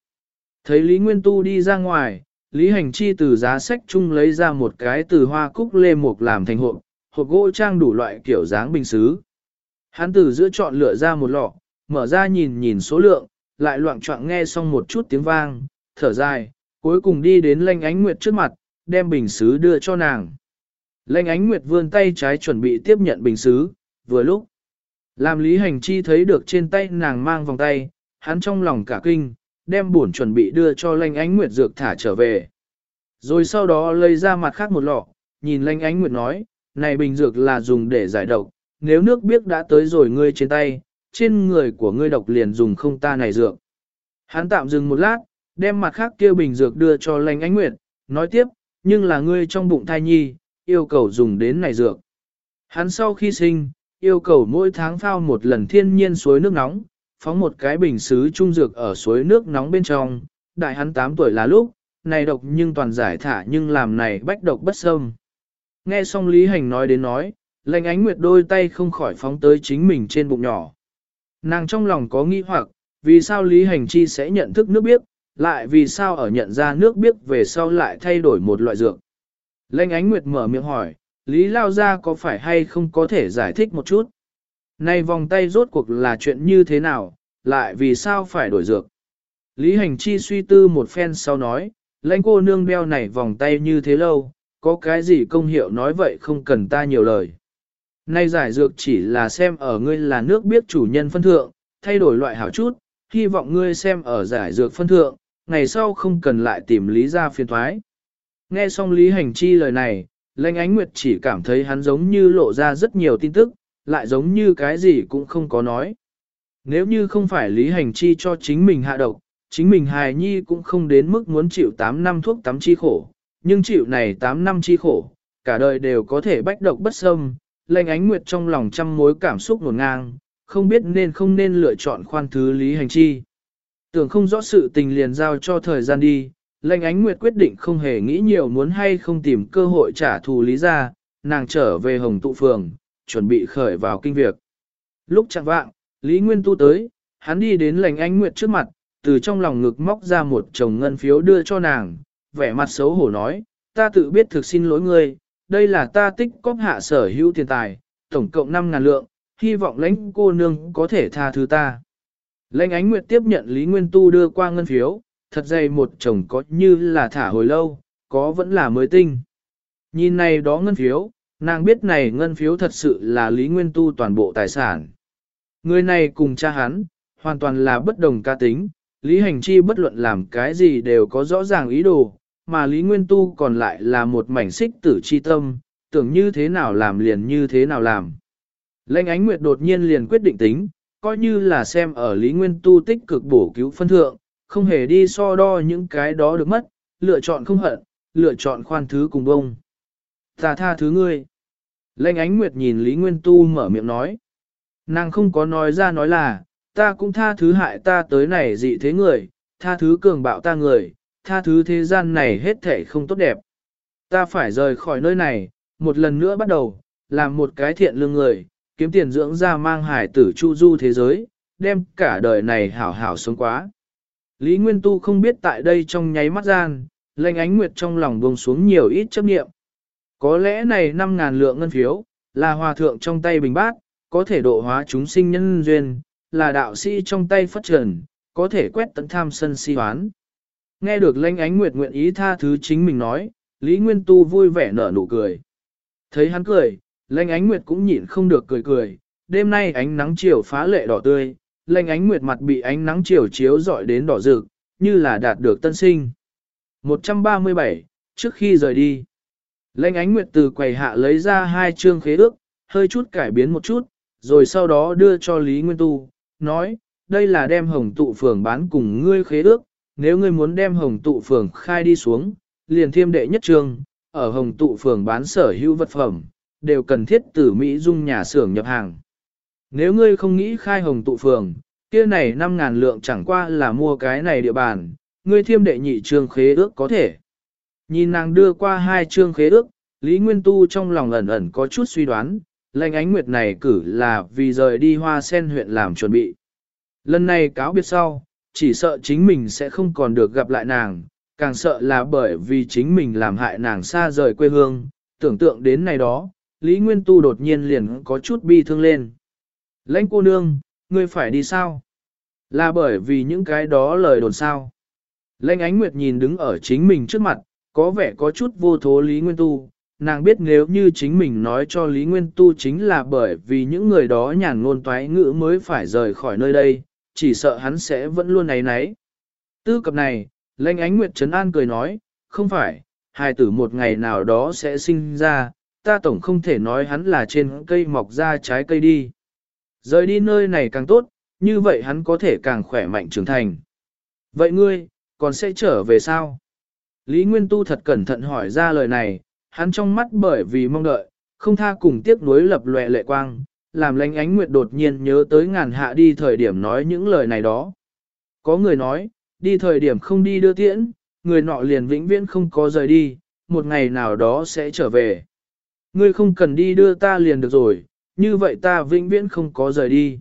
Thấy Lý Nguyên Tu đi ra ngoài, Lý Hành Chi từ giá sách chung lấy ra một cái từ hoa cúc lê mục làm thành hộp, hộp gỗ trang đủ loại kiểu dáng bình xứ. Hắn từ giữa chọn lựa ra một lọ, mở ra nhìn nhìn số lượng, lại loạn trọng nghe xong một chút tiếng vang, thở dài, cuối cùng đi đến lanh ánh nguyệt trước mặt, đem bình xứ đưa cho nàng. Lanh ánh nguyệt vươn tay trái chuẩn bị tiếp nhận bình xứ, vừa lúc. Làm Lý Hành Chi thấy được trên tay nàng mang vòng tay, hắn trong lòng cả kinh, đem buồn chuẩn bị đưa cho lanh ánh nguyệt dược thả trở về. Rồi sau đó lấy ra mặt khác một lọ, nhìn lanh ánh nguyệt nói, này bình dược là dùng để giải độc, nếu nước biết đã tới rồi ngươi trên tay, trên người của ngươi độc liền dùng không ta này dược. Hắn tạm dừng một lát, đem mặt khác kia bình dược đưa cho lanh ánh nguyệt, nói tiếp, nhưng là ngươi trong bụng thai nhi, yêu cầu dùng đến này dược. Hắn sau khi sinh, yêu cầu mỗi tháng phao một lần thiên nhiên suối nước nóng, phóng một cái bình xứ trung dược ở suối nước nóng bên trong, đại hắn 8 tuổi là lúc, này độc nhưng toàn giải thả nhưng làm này bách độc bất xâm. Nghe xong Lý Hành nói đến nói, lệnh ánh nguyệt đôi tay không khỏi phóng tới chính mình trên bụng nhỏ. Nàng trong lòng có nghi hoặc, vì sao Lý Hành chi sẽ nhận thức nước biết, lại vì sao ở nhận ra nước biết về sau lại thay đổi một loại dược. Lệnh ánh nguyệt mở miệng hỏi, Lý Lao Gia có phải hay không có thể giải thích một chút? Nay vòng tay rốt cuộc là chuyện như thế nào, lại vì sao phải đổi dược? Lý Hành Chi suy tư một phen sau nói, lãnh cô nương đeo này vòng tay như thế lâu, có cái gì công hiệu nói vậy không cần ta nhiều lời. Nay giải dược chỉ là xem ở ngươi là nước biết chủ nhân phân thượng, thay đổi loại hảo chút, hy vọng ngươi xem ở giải dược phân thượng, ngày sau không cần lại tìm lý ra phiền thoái. Nghe xong Lý Hành Chi lời này, Lãnh Ánh Nguyệt chỉ cảm thấy hắn giống như lộ ra rất nhiều tin tức, lại giống như cái gì cũng không có nói. Nếu như không phải Lý Hành Chi cho chính mình hạ độc, chính mình hài nhi cũng không đến mức muốn chịu 8 năm thuốc tắm chi khổ, nhưng chịu này 8 năm chi khổ, cả đời đều có thể bách độc bất xâm, lệnh ánh nguyệt trong lòng trăm mối cảm xúc nổn ngang, không biết nên không nên lựa chọn khoan thứ lý hành chi. Tưởng không rõ sự tình liền giao cho thời gian đi, lệnh ánh nguyệt quyết định không hề nghĩ nhiều muốn hay không tìm cơ hội trả thù lý ra, nàng trở về hồng tụ phường, chuẩn bị khởi vào kinh việc. Lúc chẳng vạng, Lý Nguyên Tu tới, hắn đi đến lành ánh nguyệt trước mặt, từ trong lòng ngực móc ra một chồng ngân phiếu đưa cho nàng, vẻ mặt xấu hổ nói, ta tự biết thực xin lỗi ngươi, đây là ta tích cóp hạ sở hữu tiền tài, tổng cộng 5.000 lượng, hy vọng lãnh cô nương có thể tha thứ ta. Lãnh ánh nguyệt tiếp nhận Lý Nguyên Tu đưa qua ngân phiếu, thật dày một chồng có như là thả hồi lâu, có vẫn là mới tinh. Nhìn này đó ngân phiếu, nàng biết này ngân phiếu thật sự là Lý Nguyên Tu toàn bộ tài sản. Người này cùng cha hắn, hoàn toàn là bất đồng ca tính, Lý Hành Chi bất luận làm cái gì đều có rõ ràng ý đồ, mà Lý Nguyên Tu còn lại là một mảnh xích tử chi tâm, tưởng như thế nào làm liền như thế nào làm. Lệnh ánh nguyệt đột nhiên liền quyết định tính, coi như là xem ở Lý Nguyên Tu tích cực bổ cứu phân thượng, không hề đi so đo những cái đó được mất, lựa chọn không hận, lựa chọn khoan thứ cùng bông. Ta tha thứ ngươi. Lệnh ánh nguyệt nhìn Lý Nguyên Tu mở miệng nói. Nàng không có nói ra nói là, ta cũng tha thứ hại ta tới này dị thế người, tha thứ cường bạo ta người, tha thứ thế gian này hết thể không tốt đẹp. Ta phải rời khỏi nơi này, một lần nữa bắt đầu, làm một cái thiện lương người, kiếm tiền dưỡng ra mang hải tử chu du thế giới, đem cả đời này hảo hảo sống quá. Lý Nguyên Tu không biết tại đây trong nháy mắt gian, lệnh ánh nguyệt trong lòng buông xuống nhiều ít chấp nghiệm. Có lẽ này 5.000 lượng ngân phiếu, là hòa thượng trong tay bình bát, có thể độ hóa chúng sinh nhân duyên, là đạo sĩ trong tay phất trần, có thể quét tận tham sân si hoán. Nghe được lãnh ánh nguyệt nguyện ý tha thứ chính mình nói, Lý Nguyên Tu vui vẻ nở nụ cười. Thấy hắn cười, lãnh ánh nguyệt cũng nhịn không được cười cười, đêm nay ánh nắng chiều phá lệ đỏ tươi, lãnh ánh nguyệt mặt bị ánh nắng chiều chiếu dọi đến đỏ rực, như là đạt được tân sinh. 137, trước khi rời đi, lãnh ánh nguyệt từ quầy hạ lấy ra hai chương khế ước, hơi chút cải biến một chút, rồi sau đó đưa cho Lý Nguyên Tu, nói, đây là đem hồng tụ phường bán cùng ngươi khế ước, nếu ngươi muốn đem hồng tụ phường khai đi xuống, liền thiêm đệ nhất trương, ở hồng tụ phường bán sở hữu vật phẩm, đều cần thiết từ Mỹ dung nhà xưởng nhập hàng. Nếu ngươi không nghĩ khai hồng tụ phường, kia này 5.000 lượng chẳng qua là mua cái này địa bàn, ngươi thiêm đệ nhị trương khế ước có thể. Nhìn nàng đưa qua hai trương khế ước, Lý Nguyên Tu trong lòng ẩn ẩn có chút suy đoán, lệnh ánh nguyệt này cử là vì rời đi hoa sen huyện làm chuẩn bị. Lần này cáo biệt sau, chỉ sợ chính mình sẽ không còn được gặp lại nàng, càng sợ là bởi vì chính mình làm hại nàng xa rời quê hương, tưởng tượng đến này đó, Lý Nguyên Tu đột nhiên liền có chút bi thương lên. Lãnh cô nương, ngươi phải đi sao? Là bởi vì những cái đó lời đồn sao? Lãnh ánh nguyệt nhìn đứng ở chính mình trước mặt, có vẻ có chút vô thố Lý Nguyên Tu, nàng biết nếu như chính mình nói cho Lý Nguyên Tu chính là bởi vì những người đó nhàn ngôn toái ngữ mới phải rời khỏi nơi đây, chỉ sợ hắn sẽ vẫn luôn ấy nấy. Tư cập này, Lệnh ánh Nguyệt Trấn An cười nói, không phải, hài tử một ngày nào đó sẽ sinh ra, ta tổng không thể nói hắn là trên cây mọc ra trái cây đi. Rời đi nơi này càng tốt, như vậy hắn có thể càng khỏe mạnh trưởng thành. Vậy ngươi, còn sẽ trở về sao? Lý Nguyên Tu thật cẩn thận hỏi ra lời này, hắn trong mắt bởi vì mong đợi, không tha cùng tiếc nuối lập lệ lệ quang, làm lánh ánh nguyệt đột nhiên nhớ tới ngàn hạ đi thời điểm nói những lời này đó. Có người nói, đi thời điểm không đi đưa tiễn, người nọ liền vĩnh viễn không có rời đi, một ngày nào đó sẽ trở về. Ngươi không cần đi đưa ta liền được rồi, như vậy ta vĩnh viễn không có rời đi.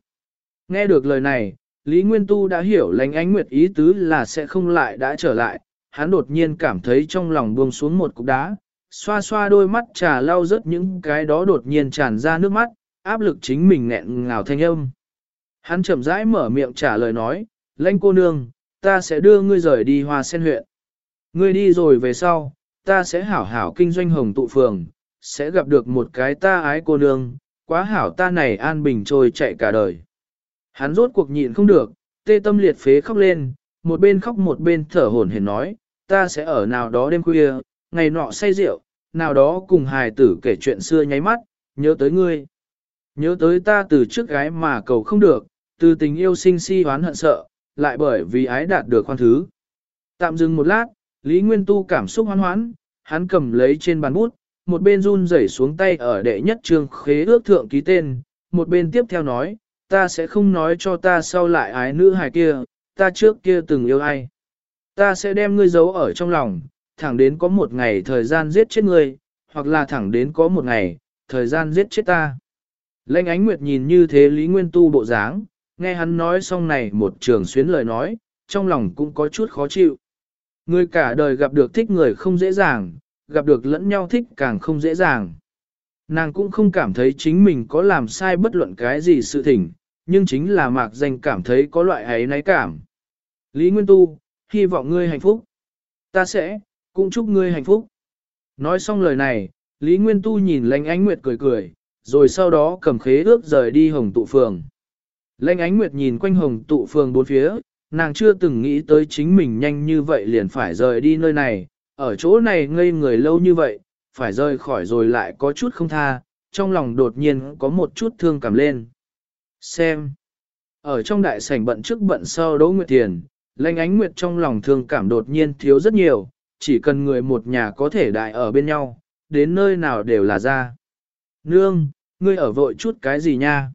Nghe được lời này, Lý Nguyên Tu đã hiểu lánh ánh nguyệt ý tứ là sẽ không lại đã trở lại, hắn đột nhiên cảm thấy trong lòng buông xuống một cục đá, xoa xoa đôi mắt trà lau rớt những cái đó đột nhiên tràn ra nước mắt, áp lực chính mình nghẹn ngào thanh âm. Hắn chậm rãi mở miệng trả lời nói, lãnh cô nương, ta sẽ đưa ngươi rời đi hoa sen huyện. Ngươi đi rồi về sau, ta sẽ hảo hảo kinh doanh hồng tụ phường, sẽ gặp được một cái ta ái cô nương, quá hảo ta này an bình trôi chạy cả đời. Hắn rốt cuộc nhịn không được, tê tâm liệt phế khóc lên, một bên khóc một bên thở hổn hển nói, ta sẽ ở nào đó đêm khuya, ngày nọ say rượu, nào đó cùng hài tử kể chuyện xưa nháy mắt, nhớ tới ngươi. Nhớ tới ta từ trước gái mà cầu không được, từ tình yêu sinh si hoán hận sợ, lại bởi vì ái đạt được khoan thứ. Tạm dừng một lát, Lý Nguyên Tu cảm xúc hoan hoãn, hắn cầm lấy trên bàn bút, một bên run rẩy xuống tay ở đệ nhất trường khế ước thượng ký tên, một bên tiếp theo nói, ta sẽ không nói cho ta sau lại ái nữ hài kia, ta trước kia từng yêu ai. Ta sẽ đem ngươi giấu ở trong lòng, thẳng đến có một ngày thời gian giết chết ngươi, hoặc là thẳng đến có một ngày, thời gian giết chết ta. Lệnh ánh nguyệt nhìn như thế Lý Nguyên Tu bộ dáng, nghe hắn nói xong này một trường xuyến lời nói, trong lòng cũng có chút khó chịu. Người cả đời gặp được thích người không dễ dàng, gặp được lẫn nhau thích càng không dễ dàng. Nàng cũng không cảm thấy chính mình có làm sai bất luận cái gì sự thỉnh, nhưng chính là mạc danh cảm thấy có loại ấy náy cảm. Lý Nguyên Tu, hy vọng ngươi hạnh phúc. Ta sẽ, cũng chúc ngươi hạnh phúc. Nói xong lời này, Lý Nguyên Tu nhìn Lanh Ánh Nguyệt cười cười, rồi sau đó cầm khế ước rời đi hồng tụ phường. Lanh Ánh Nguyệt nhìn quanh hồng tụ phường bốn phía, nàng chưa từng nghĩ tới chính mình nhanh như vậy liền phải rời đi nơi này, ở chỗ này ngây người lâu như vậy, phải rời khỏi rồi lại có chút không tha, trong lòng đột nhiên có một chút thương cảm lên. Xem. Ở trong đại sảnh bận trước bận sau Đỗ Nguyệt Tiền, Lanh Ánh Nguyệt trong lòng thương cảm đột nhiên thiếu rất nhiều, chỉ cần người một nhà có thể đại ở bên nhau, đến nơi nào đều là ra. Nương, ngươi ở vội chút cái gì nha?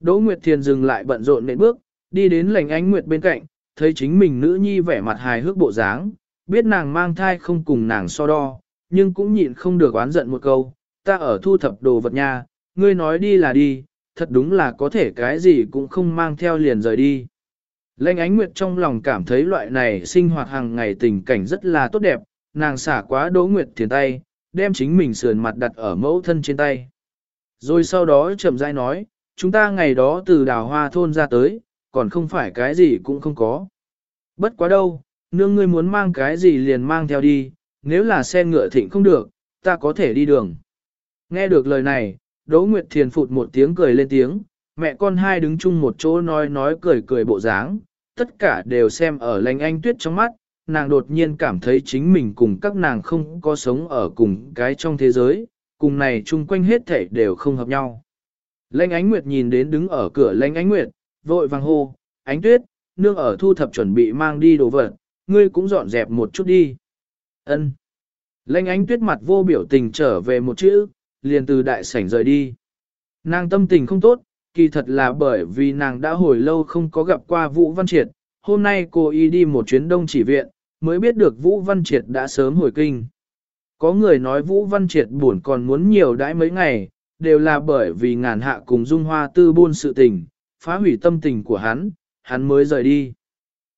Đỗ Nguyệt Thiền dừng lại bận rộn nện bước, đi đến lành ánh Nguyệt bên cạnh, thấy chính mình nữ nhi vẻ mặt hài hước bộ dáng, biết nàng mang thai không cùng nàng so đo, nhưng cũng nhịn không được oán giận một câu, ta ở thu thập đồ vật nha, ngươi nói đi là đi, thật đúng là có thể cái gì cũng không mang theo liền rời đi. Lệnh ánh nguyệt trong lòng cảm thấy loại này sinh hoạt hàng ngày tình cảnh rất là tốt đẹp, nàng xả quá đỗ nguyệt thiền tay, đem chính mình sườn mặt đặt ở mẫu thân trên tay. Rồi sau đó chậm rãi nói, chúng ta ngày đó từ đào hoa thôn ra tới, còn không phải cái gì cũng không có. Bất quá đâu, nương ngươi muốn mang cái gì liền mang theo đi, nếu là xe ngựa thịnh không được, ta có thể đi đường. Nghe được lời này, Đỗ Nguyệt Thiền phụt một tiếng cười lên tiếng, mẹ con hai đứng chung một chỗ nói nói cười cười bộ dáng, tất cả đều xem ở lành anh tuyết trong mắt, nàng đột nhiên cảm thấy chính mình cùng các nàng không có sống ở cùng cái trong thế giới, cùng này chung quanh hết thảy đều không hợp nhau. Lanh ánh nguyệt nhìn đến đứng ở cửa lanh ánh nguyệt, vội vàng hô, ánh tuyết, nương ở thu thập chuẩn bị mang đi đồ vật, ngươi cũng dọn dẹp một chút đi. Ân. Lanh ánh tuyết mặt vô biểu tình trở về một chữ, liền từ đại sảnh rời đi. Nàng tâm tình không tốt, kỳ thật là bởi vì nàng đã hồi lâu không có gặp qua Vũ Văn Triệt, hôm nay cô y đi một chuyến đông chỉ viện, mới biết được Vũ Văn Triệt đã sớm hồi kinh. Có người nói Vũ Văn Triệt buồn còn muốn nhiều đãi mấy ngày, đều là bởi vì ngàn hạ cùng dung hoa tư buôn sự tình, phá hủy tâm tình của hắn, hắn mới rời đi.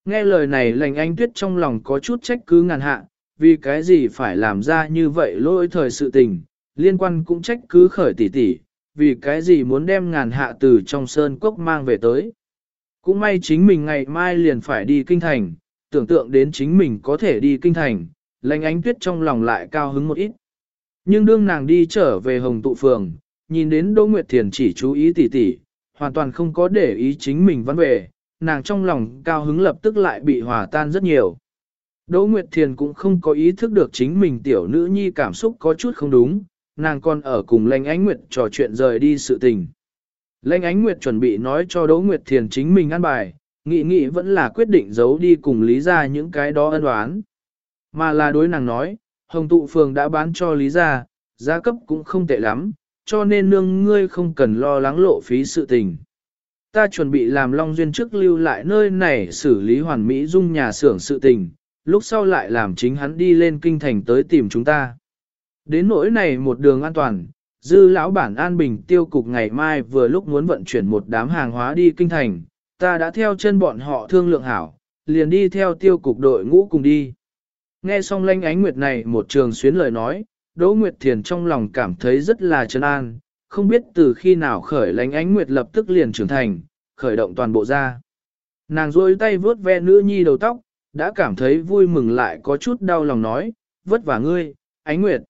Nghe lời này lành anh tuyết trong lòng có chút trách cứ ngàn hạ, vì cái gì phải làm ra như vậy lỗi thời sự tình, liên quan cũng trách cứ khởi tỷ tỷ, vì cái gì muốn đem ngàn hạ từ trong sơn cốc mang về tới. Cũng may chính mình ngày mai liền phải đi kinh thành, tưởng tượng đến chính mình có thể đi kinh thành, lành ánh tuyết trong lòng lại cao hứng một ít. Nhưng đương nàng đi trở về hồng tụ phường, nhìn đến Đỗ Nguyệt Thiền chỉ chú ý tỉ tỉ, hoàn toàn không có để ý chính mình văn về, nàng trong lòng cao hứng lập tức lại bị hòa tan rất nhiều. Đỗ Nguyệt Thiền cũng không có ý thức được chính mình tiểu nữ nhi cảm xúc có chút không đúng, nàng còn ở cùng Lanh Ánh Nguyệt trò chuyện rời đi sự tình. Lanh Ánh Nguyệt chuẩn bị nói cho Đỗ Nguyệt Thiền chính mình ăn bài, nghĩ nghĩ vẫn là quyết định giấu đi cùng Lý ra những cái đó ân oán. Mà là đối nàng nói, Hồng Tụ Phường đã bán cho Lý ra, giá cấp cũng không tệ lắm, cho nên nương ngươi không cần lo lắng lộ phí sự tình. Ta chuẩn bị làm Long Duyên trước lưu lại nơi này xử lý hoàn mỹ dung nhà xưởng sự tình, lúc sau lại làm chính hắn đi lên kinh thành tới tìm chúng ta. Đến nỗi này một đường an toàn, dư lão bản an bình tiêu cục ngày mai vừa lúc muốn vận chuyển một đám hàng hóa đi kinh thành, ta đã theo chân bọn họ thương lượng hảo, liền đi theo tiêu cục đội ngũ cùng đi. Nghe xong lanh ánh nguyệt này một trường xuyến lời nói, Đỗ Nguyệt Thiền trong lòng cảm thấy rất là trấn an, không biết từ khi nào khởi lánh ánh nguyệt lập tức liền trưởng thành, khởi động toàn bộ ra. Nàng rôi tay vướt ve nữ nhi đầu tóc, đã cảm thấy vui mừng lại có chút đau lòng nói, vất vả ngươi, ánh nguyệt.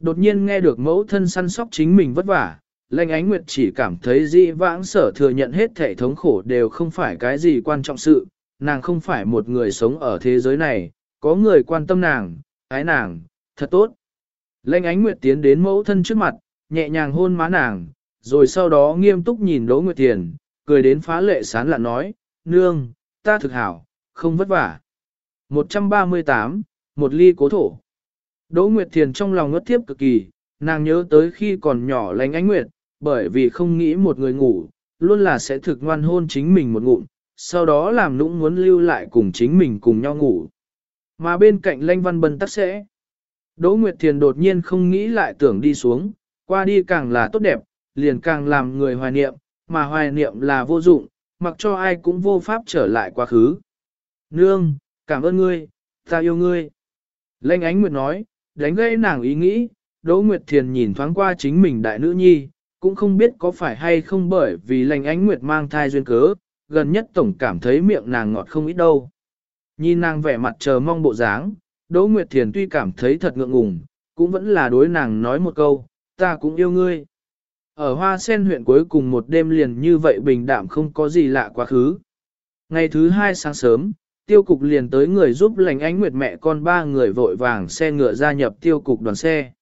Đột nhiên nghe được mẫu thân săn sóc chính mình vất vả, lanh ánh nguyệt chỉ cảm thấy di vãng sở thừa nhận hết thể thống khổ đều không phải cái gì quan trọng sự, nàng không phải một người sống ở thế giới này, có người quan tâm nàng, ái nàng, thật tốt. Lệnh ánh nguyệt tiến đến mẫu thân trước mặt, nhẹ nhàng hôn má nàng, rồi sau đó nghiêm túc nhìn Đỗ Nguyệt Thiền, cười đến phá lệ sán lạn nói, nương, ta thực hảo, không vất vả. 138, một ly cố thổ. Đỗ Nguyệt Thiền trong lòng ngất tiếp cực kỳ, nàng nhớ tới khi còn nhỏ lánh ánh nguyệt, bởi vì không nghĩ một người ngủ, luôn là sẽ thực ngoan hôn chính mình một ngụm, sau đó làm nũng muốn lưu lại cùng chính mình cùng nhau ngủ. Mà bên cạnh Lanh Văn Bân tắc sẽ. Đỗ Nguyệt Thiền đột nhiên không nghĩ lại tưởng đi xuống, qua đi càng là tốt đẹp, liền càng làm người hoài niệm, mà hoài niệm là vô dụng, mặc cho ai cũng vô pháp trở lại quá khứ. Nương, cảm ơn ngươi, ta yêu ngươi. Lanh Ánh Nguyệt nói, đánh gây nàng ý nghĩ, Đỗ Nguyệt Thiền nhìn thoáng qua chính mình đại nữ nhi, cũng không biết có phải hay không bởi vì Lanh Ánh Nguyệt mang thai duyên cớ, gần nhất tổng cảm thấy miệng nàng ngọt không ít đâu. Nhìn nàng vẻ mặt chờ mong bộ dáng, Đỗ Nguyệt Thiền tuy cảm thấy thật ngượng ngùng, cũng vẫn là đối nàng nói một câu, ta cũng yêu ngươi. Ở Hoa Sen huyện cuối cùng một đêm liền như vậy bình đạm không có gì lạ quá khứ. Ngày thứ hai sáng sớm, tiêu cục liền tới người giúp lành ánh nguyệt mẹ con ba người vội vàng xe ngựa gia nhập tiêu cục đoàn xe.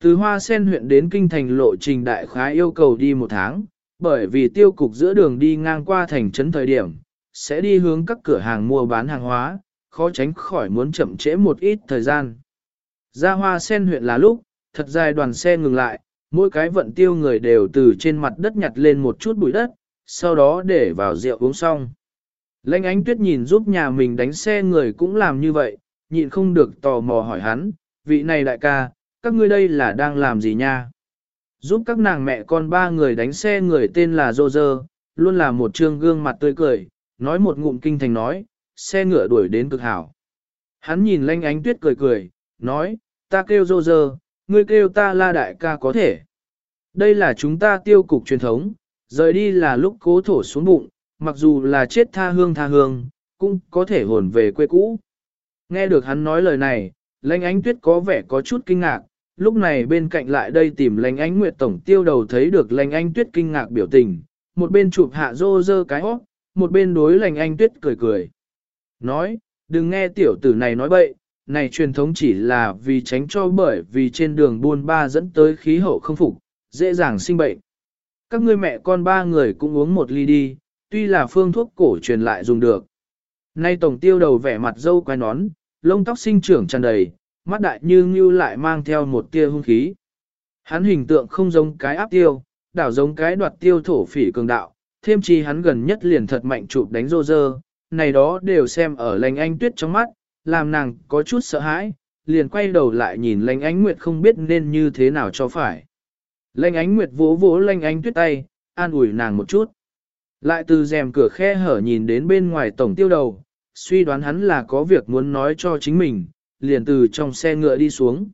Từ Hoa Sen huyện đến Kinh Thành lộ trình đại khái yêu cầu đi một tháng, bởi vì tiêu cục giữa đường đi ngang qua thành trấn thời điểm, sẽ đi hướng các cửa hàng mua bán hàng hóa, khó tránh khỏi muốn chậm trễ một ít thời gian. Ra Hoa Sen huyện là lúc, thật dài đoàn xe ngừng lại, mỗi cái vận tiêu người đều từ trên mặt đất nhặt lên một chút bụi đất, sau đó để vào rượu uống xong. Lênh ánh tuyết nhìn giúp nhà mình đánh xe người cũng làm như vậy, nhịn không được tò mò hỏi hắn, vị này đại ca, các ngươi đây là đang làm gì nha? Giúp các nàng mẹ con ba người đánh xe người tên là Dô Dơ, luôn là một trương gương mặt tươi cười, nói một ngụm kinh thành nói, xe ngựa đuổi đến cực hảo. Hắn nhìn lanh ánh tuyết cười cười, nói, ta kêu Dô Dơ, ngươi kêu ta la đại ca có thể. Đây là chúng ta tiêu cục truyền thống, rời đi là lúc cố thổ xuống bụng, mặc dù là chết tha hương tha hương, cũng có thể hồn về quê cũ. Nghe được hắn nói lời này, lãnh ánh tuyết có vẻ có chút kinh ngạc, lúc này bên cạnh lại đây tìm lãnh ánh nguyệt tổng tiêu đầu thấy được lãnh ánh tuyết kinh ngạc biểu tình, một bên chụp hạ rô rơ cái hót, một bên đối lãnh ánh tuyết cười cười. Nói, đừng nghe tiểu tử này nói bậy, này truyền thống chỉ là vì tránh cho bởi vì trên đường buôn ba dẫn tới khí hậu không phục, dễ dàng sinh bệnh. Các ngươi mẹ con ba người cũng uống một ly đi, tuy là phương thuốc cổ truyền lại dùng được. Nay tổng tiêu đầu vẻ mặt dâu quai nón, lông tóc sinh trưởng tràn đầy, mắt đại như như lại mang theo một tia hung khí. Hắn hình tượng không giống cái áp tiêu, đảo giống cái đoạt tiêu thổ phỉ cường đạo, thêm chi hắn gần nhất liền thật mạnh chụp đánh rô rơ, này đó đều xem ở lành anh tuyết trong mắt, làm nàng có chút sợ hãi, liền quay đầu lại nhìn lành ánh nguyệt không biết nên như thế nào cho phải. Lành ánh nguyệt vỗ vỗ lành ánh tuyết tay, an ủi nàng một chút. Lại từ rèm cửa khe hở nhìn đến bên ngoài tổng tiêu đầu, suy đoán hắn là có việc muốn nói cho chính mình, liền từ trong xe ngựa đi xuống.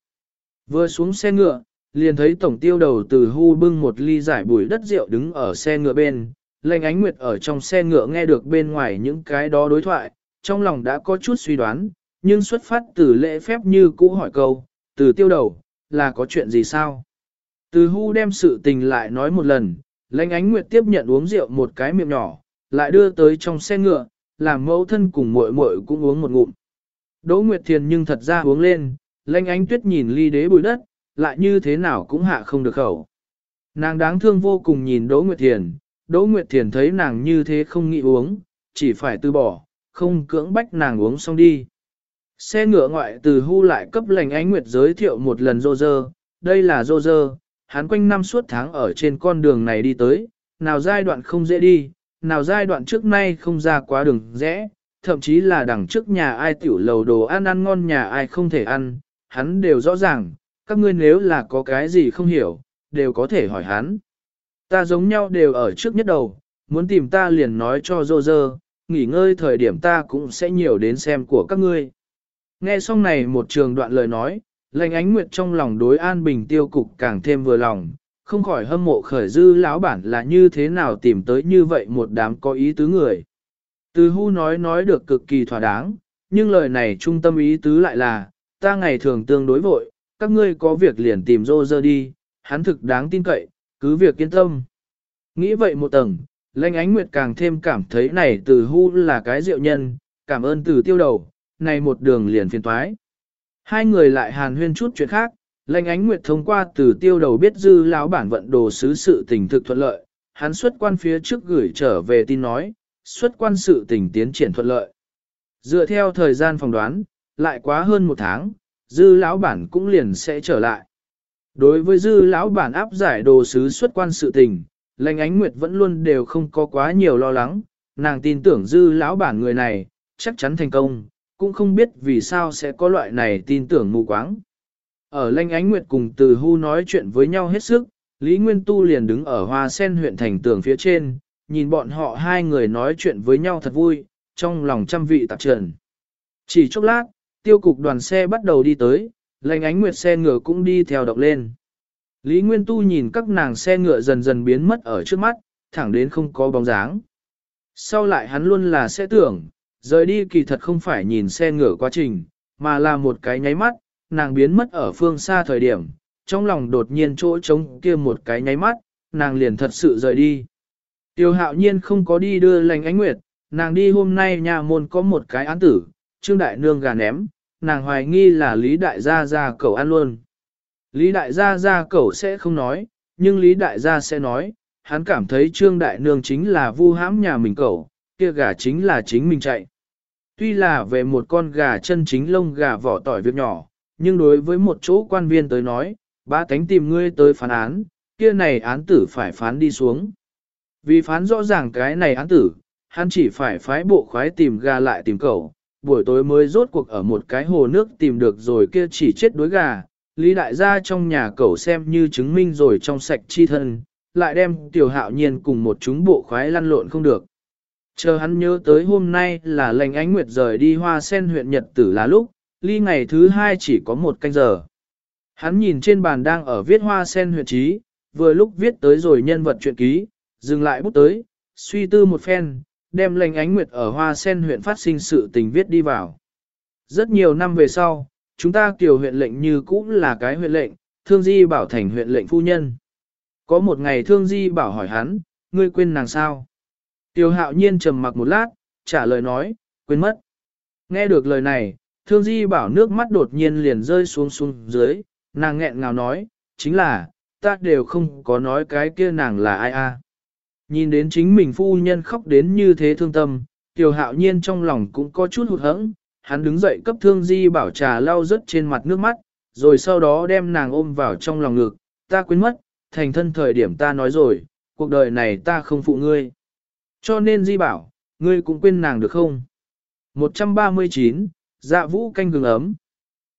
Vừa xuống xe ngựa, liền thấy tổng tiêu đầu từ hu bưng một ly giải bùi đất rượu đứng ở xe ngựa bên, lệnh ánh nguyệt ở trong xe ngựa nghe được bên ngoài những cái đó đối thoại, trong lòng đã có chút suy đoán, nhưng xuất phát từ lễ phép như cũ hỏi câu, từ tiêu đầu, là có chuyện gì sao? Từ hu đem sự tình lại nói một lần, Lãnh ánh nguyệt tiếp nhận uống rượu một cái miệng nhỏ, lại đưa tới trong xe ngựa, làm mẫu thân cùng muội muội cũng uống một ngụm. Đỗ Nguyệt Thiền nhưng thật ra uống lên, lãnh ánh tuyết nhìn ly đế bụi đất, lại như thế nào cũng hạ không được khẩu. Nàng đáng thương vô cùng nhìn Đỗ Nguyệt Thiền, Đỗ Nguyệt Thiền thấy nàng như thế không nghĩ uống, chỉ phải từ bỏ, không cưỡng bách nàng uống xong đi. Xe ngựa ngoại từ hưu lại cấp lành ánh nguyệt giới thiệu một lần rô rơ, đây là rô rơ, hắn quanh năm suốt tháng ở trên con đường này đi tới, nào giai đoạn không dễ đi, nào giai đoạn trước nay không ra quá đường rẽ, thậm chí là đằng trước nhà ai tiểu lầu đồ ăn ăn ngon nhà ai không thể ăn, hắn đều rõ ràng, các ngươi nếu là có cái gì không hiểu, đều có thể hỏi hắn. Ta giống nhau đều ở trước nhất đầu, muốn tìm ta liền nói cho dô dơ, nghỉ ngơi thời điểm ta cũng sẽ nhiều đến xem của các ngươi. Nghe xong này một trường đoạn lời nói, Lệnh ánh nguyệt trong lòng đối an bình tiêu cục càng thêm vừa lòng, không khỏi hâm mộ khởi dư lão bản là như thế nào tìm tới như vậy một đám có ý tứ người. Từ hu nói nói được cực kỳ thỏa đáng, nhưng lời này trung tâm ý tứ lại là, ta ngày thường tương đối vội, các ngươi có việc liền tìm rô rơ đi, hắn thực đáng tin cậy, cứ việc yên tâm. Nghĩ vậy một tầng, Lệnh ánh nguyệt càng thêm cảm thấy này từ hu là cái diệu nhân, cảm ơn từ tiêu đầu, này một đường liền phiền toái. Hai người lại hàn huyên chút chuyện khác, Lệnh Ánh Nguyệt thông qua từ tiêu đầu biết dư lão bản vận đồ sứ sự tình thực thuận lợi, hắn xuất quan phía trước gửi trở về tin nói, xuất quan sự tình tiến triển thuận lợi. Dựa theo thời gian phỏng đoán, lại quá hơn một tháng, dư lão bản cũng liền sẽ trở lại. Đối với dư lão bản áp giải đồ sứ xuất quan sự tình, Lệnh ánh nguyệt vẫn luôn đều không có quá nhiều lo lắng, nàng tin tưởng dư lão bản người này, chắc chắn thành công, cũng không biết vì sao sẽ có loại này tin tưởng mù quáng. Ở Lanh ánh nguyệt cùng từ hu nói chuyện với nhau hết sức, Lý Nguyên Tu liền đứng ở hoa sen huyện thành tường phía trên, nhìn bọn họ hai người nói chuyện với nhau thật vui, trong lòng trăm vị tạp trần. Chỉ chốc lát, tiêu cục đoàn xe bắt đầu đi tới, Lanh ánh nguyệt xe ngựa cũng đi theo động lên. Lý Nguyên Tu nhìn các nàng xe ngựa dần dần biến mất ở trước mắt, thẳng đến không có bóng dáng. Sau lại hắn luôn là sẽ tưởng, rời đi kỳ thật không phải nhìn xe ngửa quá trình, mà là một cái nháy mắt, nàng biến mất ở phương xa thời điểm, trong lòng đột nhiên chỗ trống kia một cái nháy mắt, nàng liền thật sự rời đi. Tiêu hạo nhiên không có đi đưa lành ánh nguyệt, nàng đi hôm nay nhà môn có một cái án tử, trương đại nương gà ném, nàng hoài nghi là Lý Đại Gia Gia cậu ăn luôn. Lý Đại Gia Gia cậu sẽ không nói, nhưng Lý Đại Gia sẽ nói, hắn cảm thấy trương đại nương chính là vu hãm nhà mình cậu, kia gà chính là chính mình chạy. Tuy là về một con gà chân chính lông gà vỏ tỏi việc nhỏ, nhưng đối với một chỗ quan viên tới nói, ba cánh tìm ngươi tới phán án, kia này án tử phải phán đi xuống. Vì phán rõ ràng cái này án tử, hắn chỉ phải phái bộ khoái tìm gà lại tìm cẩu. buổi tối mới rốt cuộc ở một cái hồ nước tìm được rồi kia chỉ chết đuối gà. Lý đại gia trong nhà cẩu xem như chứng minh rồi trong sạch chi thân, lại đem tiểu hạo nhiên cùng một chúng bộ khoái lăn lộn không được. Chờ hắn nhớ tới hôm nay là lành ánh nguyệt rời đi hoa sen huyện Nhật Tử là lúc, ly ngày thứ hai chỉ có một canh giờ. Hắn nhìn trên bàn đang ở viết hoa sen huyện trí, vừa lúc viết tới rồi nhân vật chuyện ký, dừng lại bút tới, suy tư một phen, đem lành ánh nguyệt ở hoa sen huyện phát sinh sự tình viết đi vào. Rất nhiều năm về sau, chúng ta kiều huyện lệnh như cũ là cái huyện lệnh, thương di bảo thành huyện lệnh phu nhân. Có một ngày thương di bảo hỏi hắn, ngươi quên nàng sao? Tiêu hạo nhiên trầm mặc một lát, trả lời nói, quên mất. Nghe được lời này, thương di bảo nước mắt đột nhiên liền rơi xuống xuống dưới, nàng nghẹn ngào nói, chính là, ta đều không có nói cái kia nàng là ai a. Nhìn đến chính mình phu nhân khóc đến như thế thương tâm, Tiêu hạo nhiên trong lòng cũng có chút hụt hẫng, hắn đứng dậy cấp thương di bảo trà lau rớt trên mặt nước mắt, rồi sau đó đem nàng ôm vào trong lòng ngực, ta quên mất, thành thân thời điểm ta nói rồi, cuộc đời này ta không phụ ngươi. Cho nên di bảo, ngươi cũng quên nàng được không? 139, dạ vũ canh gừng ấm.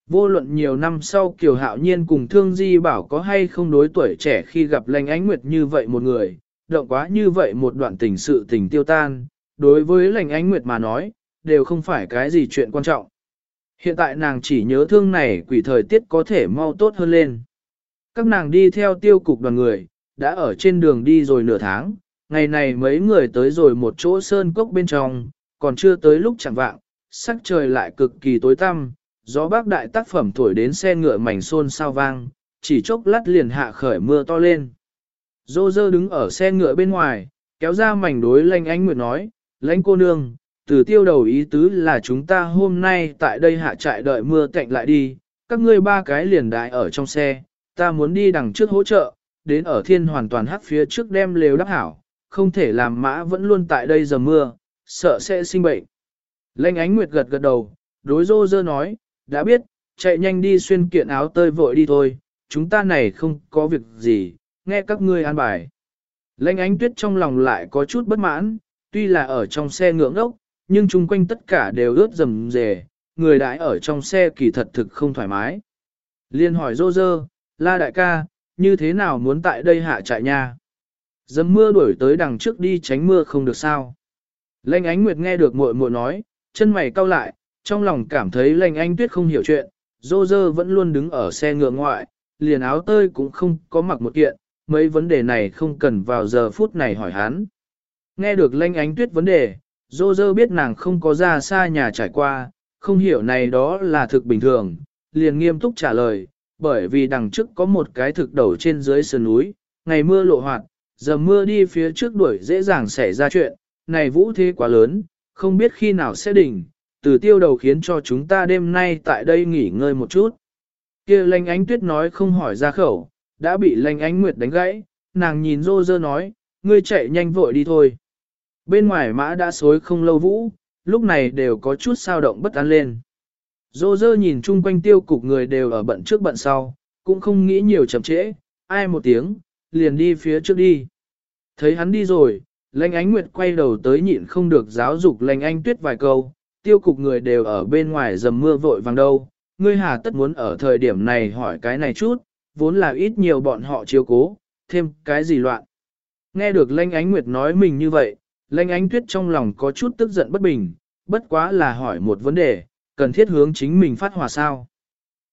Vô luận nhiều năm sau Kiều Hạo Nhiên cùng Thương Di bảo có hay không đối tuổi trẻ khi gặp lành ánh nguyệt như vậy một người, động quá như vậy một đoạn tình sự tình tiêu tan, đối với lành ánh nguyệt mà nói, đều không phải cái gì chuyện quan trọng. Hiện tại nàng chỉ nhớ thương này quỷ thời tiết có thể mau tốt hơn lên. Các nàng đi theo tiêu cục đoàn người, đã ở trên đường đi rồi nửa tháng, ngày này mấy người tới rồi một chỗ sơn cốc bên trong, còn chưa tới lúc chẳng vạng, sắc trời lại cực kỳ tối tăm, gió bác đại tác phẩm thổi đến xe ngựa mảnh xôn sao vang, chỉ chốc lát liền hạ khởi mưa to lên. Dô dơ đứng ở xe ngựa bên ngoài, kéo ra mảnh đối lanh ánh nguyệt nói, lãnh cô nương, từ tiêu đầu ý tứ là chúng ta hôm nay tại đây hạ trại đợi mưa cạnh lại đi, các ngươi ba cái liền đại ở trong xe, ta muốn đi đằng trước hỗ trợ, đến ở thiên hoàn toàn hắc phía trước đem lều đắp hảo, không thể làm mã vẫn luôn tại đây giờ mưa, sợ sẽ sinh bệnh. Lanh ánh nguyệt gật gật đầu, đối rô dơ nói, đã biết, chạy nhanh đi xuyên kiện áo tơi vội đi thôi, chúng ta này không có việc gì, nghe các ngươi an bài. Lệnh ánh tuyết trong lòng lại có chút bất mãn, tuy là ở trong xe ngưỡng ốc, nhưng chung quanh tất cả đều ướt rầm rề, người đãi ở trong xe kỳ thật thực không thoải mái. Liên hỏi rô rơ, la đại ca, như thế nào muốn tại đây hạ trại nha? Dầm mưa đuổi tới đằng trước đi tránh mưa không được sao. Lệnh ánh nguyệt nghe được muội muội nói, chân mày cau lại, trong lòng cảm thấy lệnh anh tuyết không hiểu chuyện, dô dơ vẫn luôn đứng ở xe ngựa ngoại, liền áo tơi cũng không có mặc một kiện, mấy vấn đề này không cần vào giờ phút này hỏi hắn. Nghe được lanh ánh tuyết vấn đề, dô dơ biết nàng không có ra xa nhà trải qua, không hiểu này đó là thực bình thường, liền nghiêm túc trả lời, bởi vì đằng trước có một cái thực đầu trên dưới sườn núi, ngày mưa lộ hoạt, giờ mưa đi phía trước đuổi dễ dàng xảy ra chuyện, này vũ thế quá lớn, không biết khi nào sẽ đỉnh, từ tiêu đầu khiến cho chúng ta đêm nay tại đây nghỉ ngơi một chút. kia lanh ánh tuyết nói không hỏi ra khẩu, đã bị lanh ánh nguyệt đánh gãy, nàng nhìn rô rơ nói, ngươi chạy nhanh vội đi thôi. Bên ngoài mã đã xối không lâu vũ, lúc này đều có chút sao động bất an lên. Rô rơ nhìn chung quanh tiêu cục người đều ở bận trước bận sau, cũng không nghĩ nhiều chậm trễ, ai một tiếng, liền đi phía trước đi. Thấy hắn đi rồi, lãnh Ánh Nguyệt quay đầu tới nhịn không được giáo dục lãnh Anh Tuyết vài câu, tiêu cục người đều ở bên ngoài dầm mưa vội vàng đâu, ngươi hà tất muốn ở thời điểm này hỏi cái này chút, vốn là ít nhiều bọn họ chiếu cố, thêm cái gì loạn. Nghe được lãnh Ánh Nguyệt nói mình như vậy, lãnh Ánh Tuyết trong lòng có chút tức giận bất bình, bất quá là hỏi một vấn đề, cần thiết hướng chính mình phát hòa sao.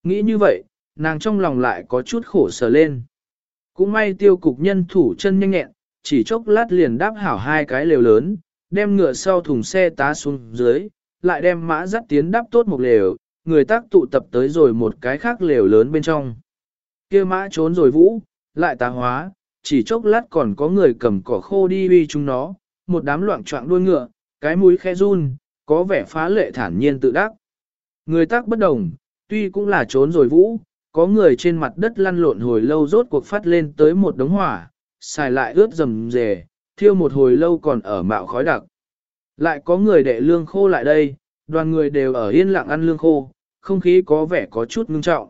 Nghĩ như vậy, nàng trong lòng lại có chút khổ sở lên. Cũng may tiêu cục nhân thủ chân nhanh nhẹn, chỉ chốc lát liền đáp hảo hai cái lều lớn, đem ngựa sau thùng xe tá xuống dưới, lại đem mã dắt tiến đáp tốt một lều, người tác tụ tập tới rồi một cái khác lều lớn bên trong. kia mã trốn rồi vũ, lại tá hóa, chỉ chốc lát còn có người cầm cỏ khô đi uy chúng nó, một đám loạn trọng đuôi ngựa, cái mũi khe run, có vẻ phá lệ thản nhiên tự đắc. Người tác bất đồng, tuy cũng là trốn rồi vũ, có người trên mặt đất lăn lộn hồi lâu rốt cuộc phát lên tới một đống hỏa, xài lại ướt rầm rề, thiêu một hồi lâu còn ở mạo khói đặc. Lại có người đệ lương khô lại đây, đoàn người đều ở yên lặng ăn lương khô, không khí có vẻ có chút ngưng trọng.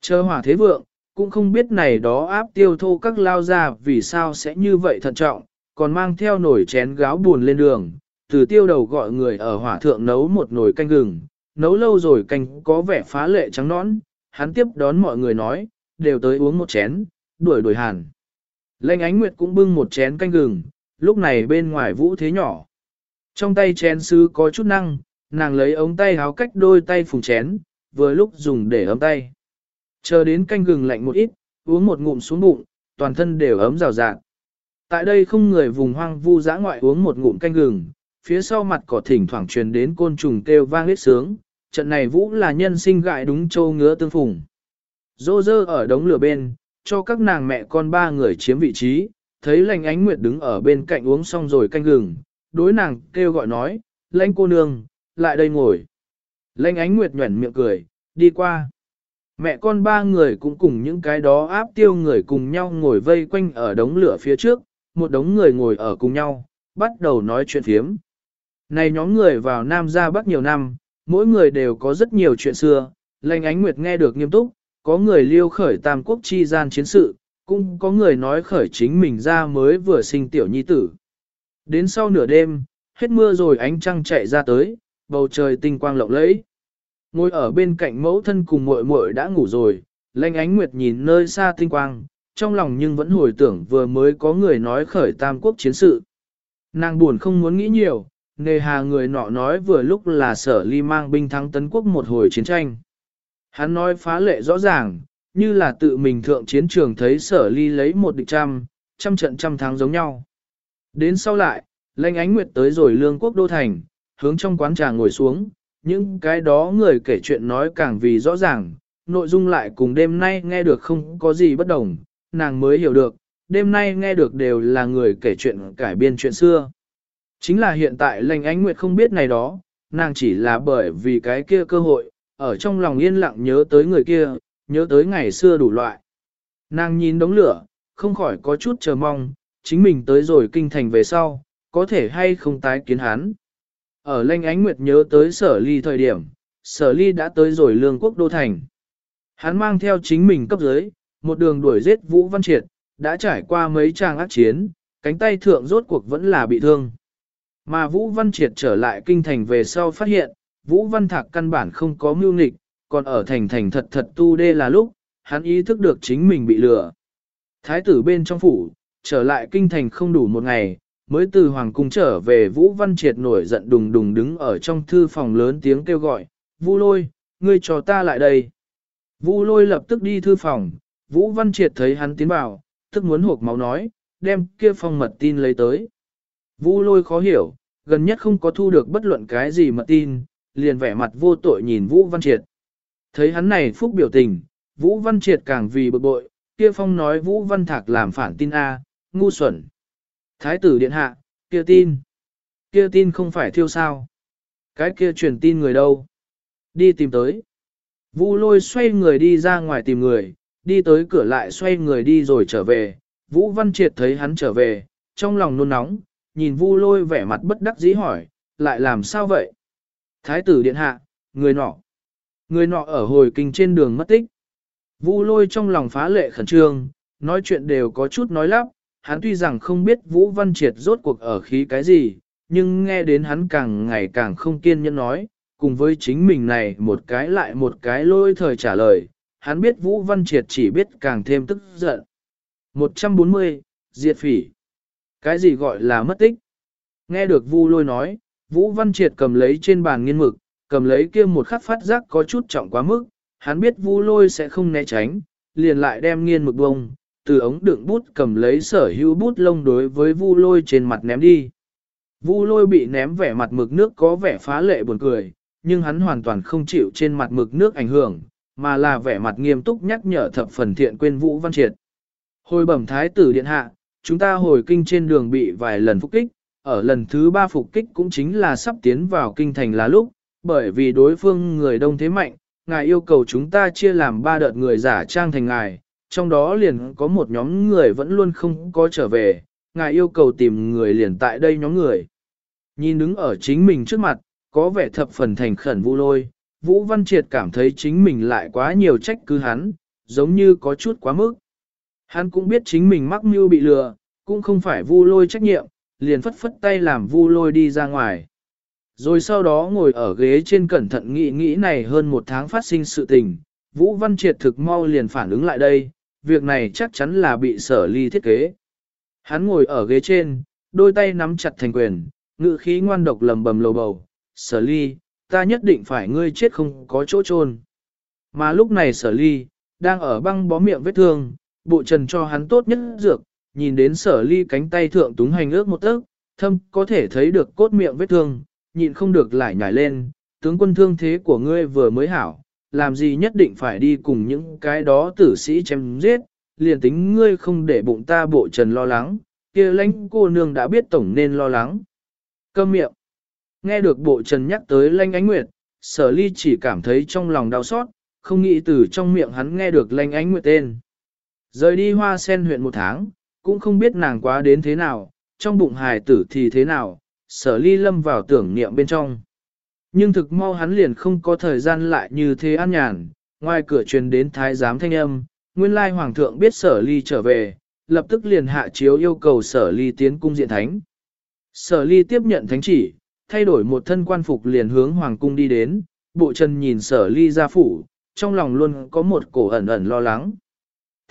Chờ hỏa thế vượng, cũng không biết này đó áp tiêu thô các lao ra vì sao sẽ như vậy thận trọng, còn mang theo nồi chén gáo buồn lên đường, từ tiêu đầu gọi người ở hỏa thượng nấu một nồi canh gừng, nấu lâu rồi canh có vẻ phá lệ trắng nõn, hắn tiếp đón mọi người nói, đều tới uống một chén, đuổi đuổi hàn. Lệnh ánh nguyệt cũng bưng một chén canh gừng, lúc này bên ngoài vũ thế nhỏ. Trong tay chén sứ có chút năng, nàng lấy ống tay háo cách đôi tay phùng chén, vừa lúc dùng để ấm tay. Chờ đến canh gừng lạnh một ít, uống một ngụm xuống bụng, toàn thân đều ấm rào rạng. Tại đây không người vùng hoang vu dã ngoại uống một ngụm canh gừng, phía sau mặt cỏ thỉnh thoảng truyền đến côn trùng kêu vang huyết sướng, trận này vũ là nhân sinh gại đúng châu ngứa tương phùng. Dô dơ ở đống lửa bên, cho các nàng mẹ con ba người chiếm vị trí, thấy lành ánh nguyệt đứng ở bên cạnh uống xong rồi canh gừng, đối nàng kêu gọi nói, lãnh cô nương, lại đây ngồi. Lanh ánh nguyệt nhuẩn miệng cười, đi qua. Mẹ con ba người cũng cùng những cái đó áp tiêu người cùng nhau ngồi vây quanh ở đống lửa phía trước, một đống người ngồi ở cùng nhau, bắt đầu nói chuyện phiếm. Này nhóm người vào Nam ra Bắc nhiều năm, mỗi người đều có rất nhiều chuyện xưa, lành ánh nguyệt nghe được nghiêm túc, có người liêu khởi tam quốc chi gian chiến sự, cũng có người nói khởi chính mình ra mới vừa sinh tiểu nhi tử. Đến sau nửa đêm, hết mưa rồi ánh trăng chạy ra tới, bầu trời tinh quang lộng lẫy. Ngồi ở bên cạnh mẫu thân cùng muội muội đã ngủ rồi, lanh ánh nguyệt nhìn nơi xa tinh quang, trong lòng nhưng vẫn hồi tưởng vừa mới có người nói khởi tam quốc chiến sự. Nàng buồn không muốn nghĩ nhiều, nề hà người nọ nói vừa lúc là sở ly mang binh thắng tấn quốc một hồi chiến tranh. Hắn nói phá lệ rõ ràng, như là tự mình thượng chiến trường thấy sở ly lấy một địch trăm, trăm trận trăm thắng giống nhau. Đến sau lại, lãnh ánh nguyệt tới rồi lương quốc đô thành, hướng trong quán trà ngồi xuống, những cái đó người kể chuyện nói càng vì rõ ràng, nội dung lại cùng đêm nay nghe được không có gì bất đồng, nàng mới hiểu được, đêm nay nghe được đều là người kể chuyện cải biên chuyện xưa. Chính là hiện tại lành ánh nguyệt không biết này đó, nàng chỉ là bởi vì cái kia cơ hội, ở trong lòng yên lặng nhớ tới người kia, nhớ tới ngày xưa đủ loại. Nàng nhìn đống lửa, không khỏi có chút chờ mong, chính mình tới rồi kinh thành về sau, có thể hay không tái kiến hắn. Ở lanh ánh nguyệt nhớ tới sở ly thời điểm, sở ly đã tới rồi lương quốc đô thành. Hắn mang theo chính mình cấp dưới, một đường đuổi giết Vũ Văn Triệt, đã trải qua mấy trang ác chiến, cánh tay thượng rốt cuộc vẫn là bị thương. Mà Vũ Văn Triệt trở lại kinh thành về sau phát hiện, Vũ Văn Thạc căn bản không có mưu nghịch, còn ở thành thành thật thật tu đê là lúc, hắn ý thức được chính mình bị lừa. Thái tử bên trong phủ, trở lại kinh thành không đủ một ngày, mới từ Hoàng Cung trở về Vũ Văn Triệt nổi giận đùng đùng đứng ở trong thư phòng lớn tiếng kêu gọi, Vũ lôi, ngươi cho ta lại đây. Vũ lôi lập tức đi thư phòng, Vũ Văn Triệt thấy hắn tiến vào, tức muốn hộp máu nói, đem kia phong mật tin lấy tới. Vũ lôi khó hiểu, gần nhất không có thu được bất luận cái gì mà tin, liền vẻ mặt vô tội nhìn Vũ Văn Triệt. Thấy hắn này phúc biểu tình, Vũ Văn Triệt càng vì bực bội, kia phong nói Vũ Văn Thạc làm phản tin A, ngu xuẩn. Thái tử điện hạ, kia tin. Kia tin không phải thiêu sao. Cái kia truyền tin người đâu? Đi tìm tới. Vũ lôi xoay người đi ra ngoài tìm người, đi tới cửa lại xoay người đi rồi trở về. Vũ Văn Triệt thấy hắn trở về, trong lòng nôn nóng, nhìn Vu lôi vẻ mặt bất đắc dĩ hỏi, lại làm sao vậy? Thái tử điện hạ, người nọ. Người nọ ở hồi kinh trên đường mất tích. Vu lôi trong lòng phá lệ khẩn trương, nói chuyện đều có chút nói lắp, hắn tuy rằng không biết Vũ Văn Triệt rốt cuộc ở khí cái gì, nhưng nghe đến hắn càng ngày càng không kiên nhẫn nói, cùng với chính mình này một cái lại một cái lôi thời trả lời, hắn biết Vũ Văn Triệt chỉ biết càng thêm tức giận. 140. Diệt phỉ. Cái gì gọi là mất tích? Nghe được Vu lôi nói, Vũ Văn Triệt cầm lấy trên bàn nghiên mực, cầm lấy kia một khắc phát giác có chút trọng quá mức, hắn biết Vu lôi sẽ không né tránh, liền lại đem nghiên mực bông, từ ống đựng bút cầm lấy sở hữu bút lông đối với Vu lôi trên mặt ném đi. Vu lôi bị ném vẻ mặt mực nước có vẻ phá lệ buồn cười, nhưng hắn hoàn toàn không chịu trên mặt mực nước ảnh hưởng, mà là vẻ mặt nghiêm túc nhắc nhở thập phần thiện quên Vũ Văn Triệt. Hồi bẩm thái tử điện hạ, chúng ta hồi kinh trên đường bị vài lần phục kích, ở lần thứ ba phục kích cũng chính là sắp tiến vào kinh thành là lúc, bởi vì đối phương người đông thế mạnh, ngài yêu cầu chúng ta chia làm ba đợt người giả trang thành ngài, trong đó liền có một nhóm người vẫn luôn không có trở về, ngài yêu cầu tìm người liền tại đây nhóm người. Nhìn đứng ở chính mình trước mặt, có vẻ thập phần thành khẩn vu lôi, Vũ Văn Triệt cảm thấy chính mình lại quá nhiều trách cứ hắn, giống như có chút quá mức. Hắn cũng biết chính mình mắc mưu bị lừa, cũng không phải vu lôi trách nhiệm, liền phất phất tay làm vu lôi đi ra ngoài. Rồi sau đó ngồi ở ghế trên cẩn thận nghĩ nghĩ này hơn một tháng phát sinh sự tình, Vũ Văn Triệt thực mau liền phản ứng lại đây, việc này chắc chắn là bị sở ly thiết kế. Hắn ngồi ở ghế trên, đôi tay nắm chặt thành quyền, ngự khí ngoan độc lầm bầm lầu bầu, sở ly, ta nhất định phải ngươi chết không có chỗ chôn. Mà lúc này sở ly, đang ở băng bó miệng vết thương, bộ trần cho hắn tốt nhất dược, nhìn đến sở ly cánh tay thượng túng hành ước một tấc, thâm có thể thấy được cốt miệng vết thương, nhịn không được lại nhảy lên, tướng quân thương thế của ngươi vừa mới hảo, làm gì nhất định phải đi cùng những cái đó tử sĩ chém giết, liền tính ngươi không để bụng ta bộ trần lo lắng, kia lãnh cô nương đã biết tổng nên lo lắng. Câm miệng. Nghe được bộ trần nhắc tới lanh ánh nguyệt, sở ly chỉ cảm thấy trong lòng đau xót, không nghĩ từ trong miệng hắn nghe được lanh ánh nguyệt tên. Rời đi hoa sen huyện một tháng, cũng không biết nàng quá đến thế nào, trong bụng hài tử thì thế nào, sở ly lâm vào tưởng niệm bên trong. Nhưng thực mau hắn liền không có thời gian lại như thế an nhàn, ngoài cửa truyền đến thái giám thanh âm, nguyên lai hoàng thượng biết sở ly trở về, lập tức liền hạ chiếu yêu cầu sở ly tiến cung diện thánh. Sở ly tiếp nhận thánh chỉ, thay đổi một thân quan phục liền hướng hoàng cung đi đến, bộ chân nhìn sở ly ra phủ, trong lòng luôn có một cổ ẩn ẩn lo lắng.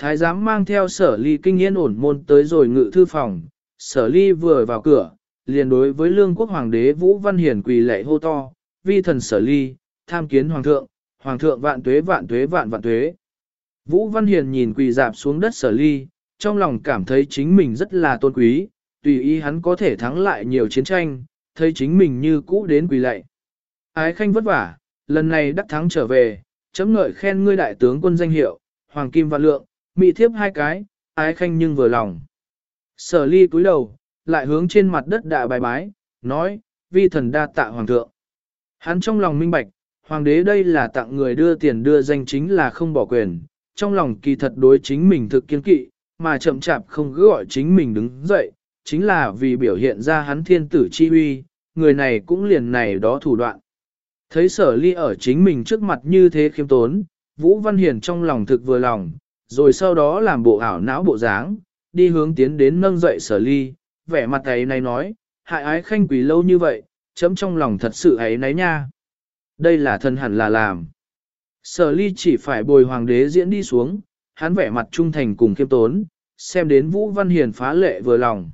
Thái giám mang theo sở ly kinh yên ổn môn tới rồi ngự thư phòng, sở ly vừa vào cửa, liền đối với lương quốc hoàng đế Vũ Văn Hiển quỳ lệ hô to, vi thần sở ly, tham kiến hoàng thượng, hoàng thượng vạn tuế vạn tuế vạn vạn tuế. Vũ Văn Hiền nhìn quỳ dạp xuống đất sở ly, trong lòng cảm thấy chính mình rất là tôn quý, tùy ý hắn có thể thắng lại nhiều chiến tranh, thấy chính mình như cũ đến quỳ lạy. Ái khanh vất vả, lần này đắc thắng trở về, chấm ngợi khen ngươi đại tướng quân danh hiệu, hoàng kim vạn lượng, mị thiếp hai cái, ái khanh nhưng vừa lòng. Sở ly cúi đầu, lại hướng trên mặt đất đạ bài bái, nói, vi thần đa tạ hoàng thượng. Hắn trong lòng minh bạch, hoàng đế đây là tặng người đưa tiền đưa danh chính là không bỏ quyền, trong lòng kỳ thật đối chính mình thực kiên kỵ, mà chậm chạp không cứ gọi chính mình đứng dậy, chính là vì biểu hiện ra hắn thiên tử chi uy, người này cũng liền này đó thủ đoạn. Thấy sở ly ở chính mình trước mặt như thế khiêm tốn, Vũ Văn Hiền trong lòng thực vừa lòng, rồi sau đó làm bộ ảo não bộ dáng, đi hướng tiến đến nâng dậy sở ly, vẻ mặt ấy này nói, hại ái khanh quỷ lâu như vậy, chấm trong lòng thật sự ấy nấy nha. Đây là thân hẳn là làm. Sở ly chỉ phải bồi hoàng đế diễn đi xuống, hắn vẻ mặt trung thành cùng khiêm tốn, xem đến Vũ Văn Hiền phá lệ vừa lòng.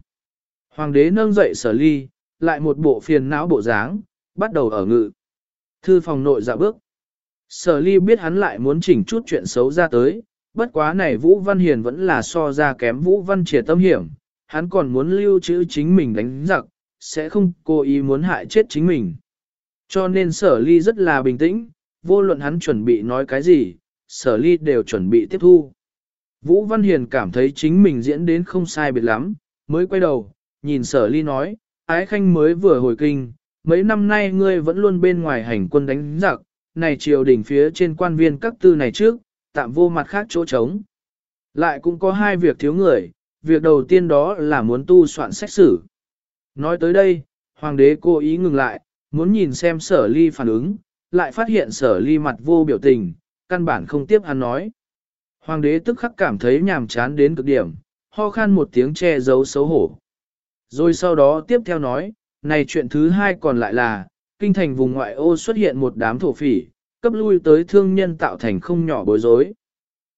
Hoàng đế nâng dậy sở ly, lại một bộ phiền não bộ dáng, bắt đầu ở ngự. Thư phòng nội dạ bước. Sở ly biết hắn lại muốn chỉnh chút chuyện xấu ra tới, bất quá này Vũ Văn Hiền vẫn là so ra kém Vũ Văn triệt tâm hiểm, hắn còn muốn lưu trữ chính mình đánh giặc, sẽ không cố ý muốn hại chết chính mình. Cho nên sở ly rất là bình tĩnh, vô luận hắn chuẩn bị nói cái gì, sở ly đều chuẩn bị tiếp thu. Vũ Văn Hiền cảm thấy chính mình diễn đến không sai biệt lắm, mới quay đầu, nhìn sở ly nói, ái khanh mới vừa hồi kinh, mấy năm nay ngươi vẫn luôn bên ngoài hành quân đánh giặc, này triều đình phía trên quan viên các tư này trước, tạm vô mặt khác chỗ trống. Lại cũng có hai việc thiếu người, việc đầu tiên đó là muốn tu soạn sách sử. Nói tới đây, hoàng đế cố ý ngừng lại, muốn nhìn xem sở ly phản ứng, lại phát hiện sở ly mặt vô biểu tình, căn bản không tiếp hắn nói. Hoàng đế tức khắc cảm thấy nhàm chán đến cực điểm, ho khan một tiếng che giấu xấu hổ. Rồi sau đó tiếp theo nói, này chuyện thứ hai còn lại là, kinh thành vùng ngoại ô xuất hiện một đám thổ phỉ, cấp lui tới thương nhân tạo thành không nhỏ bối rối.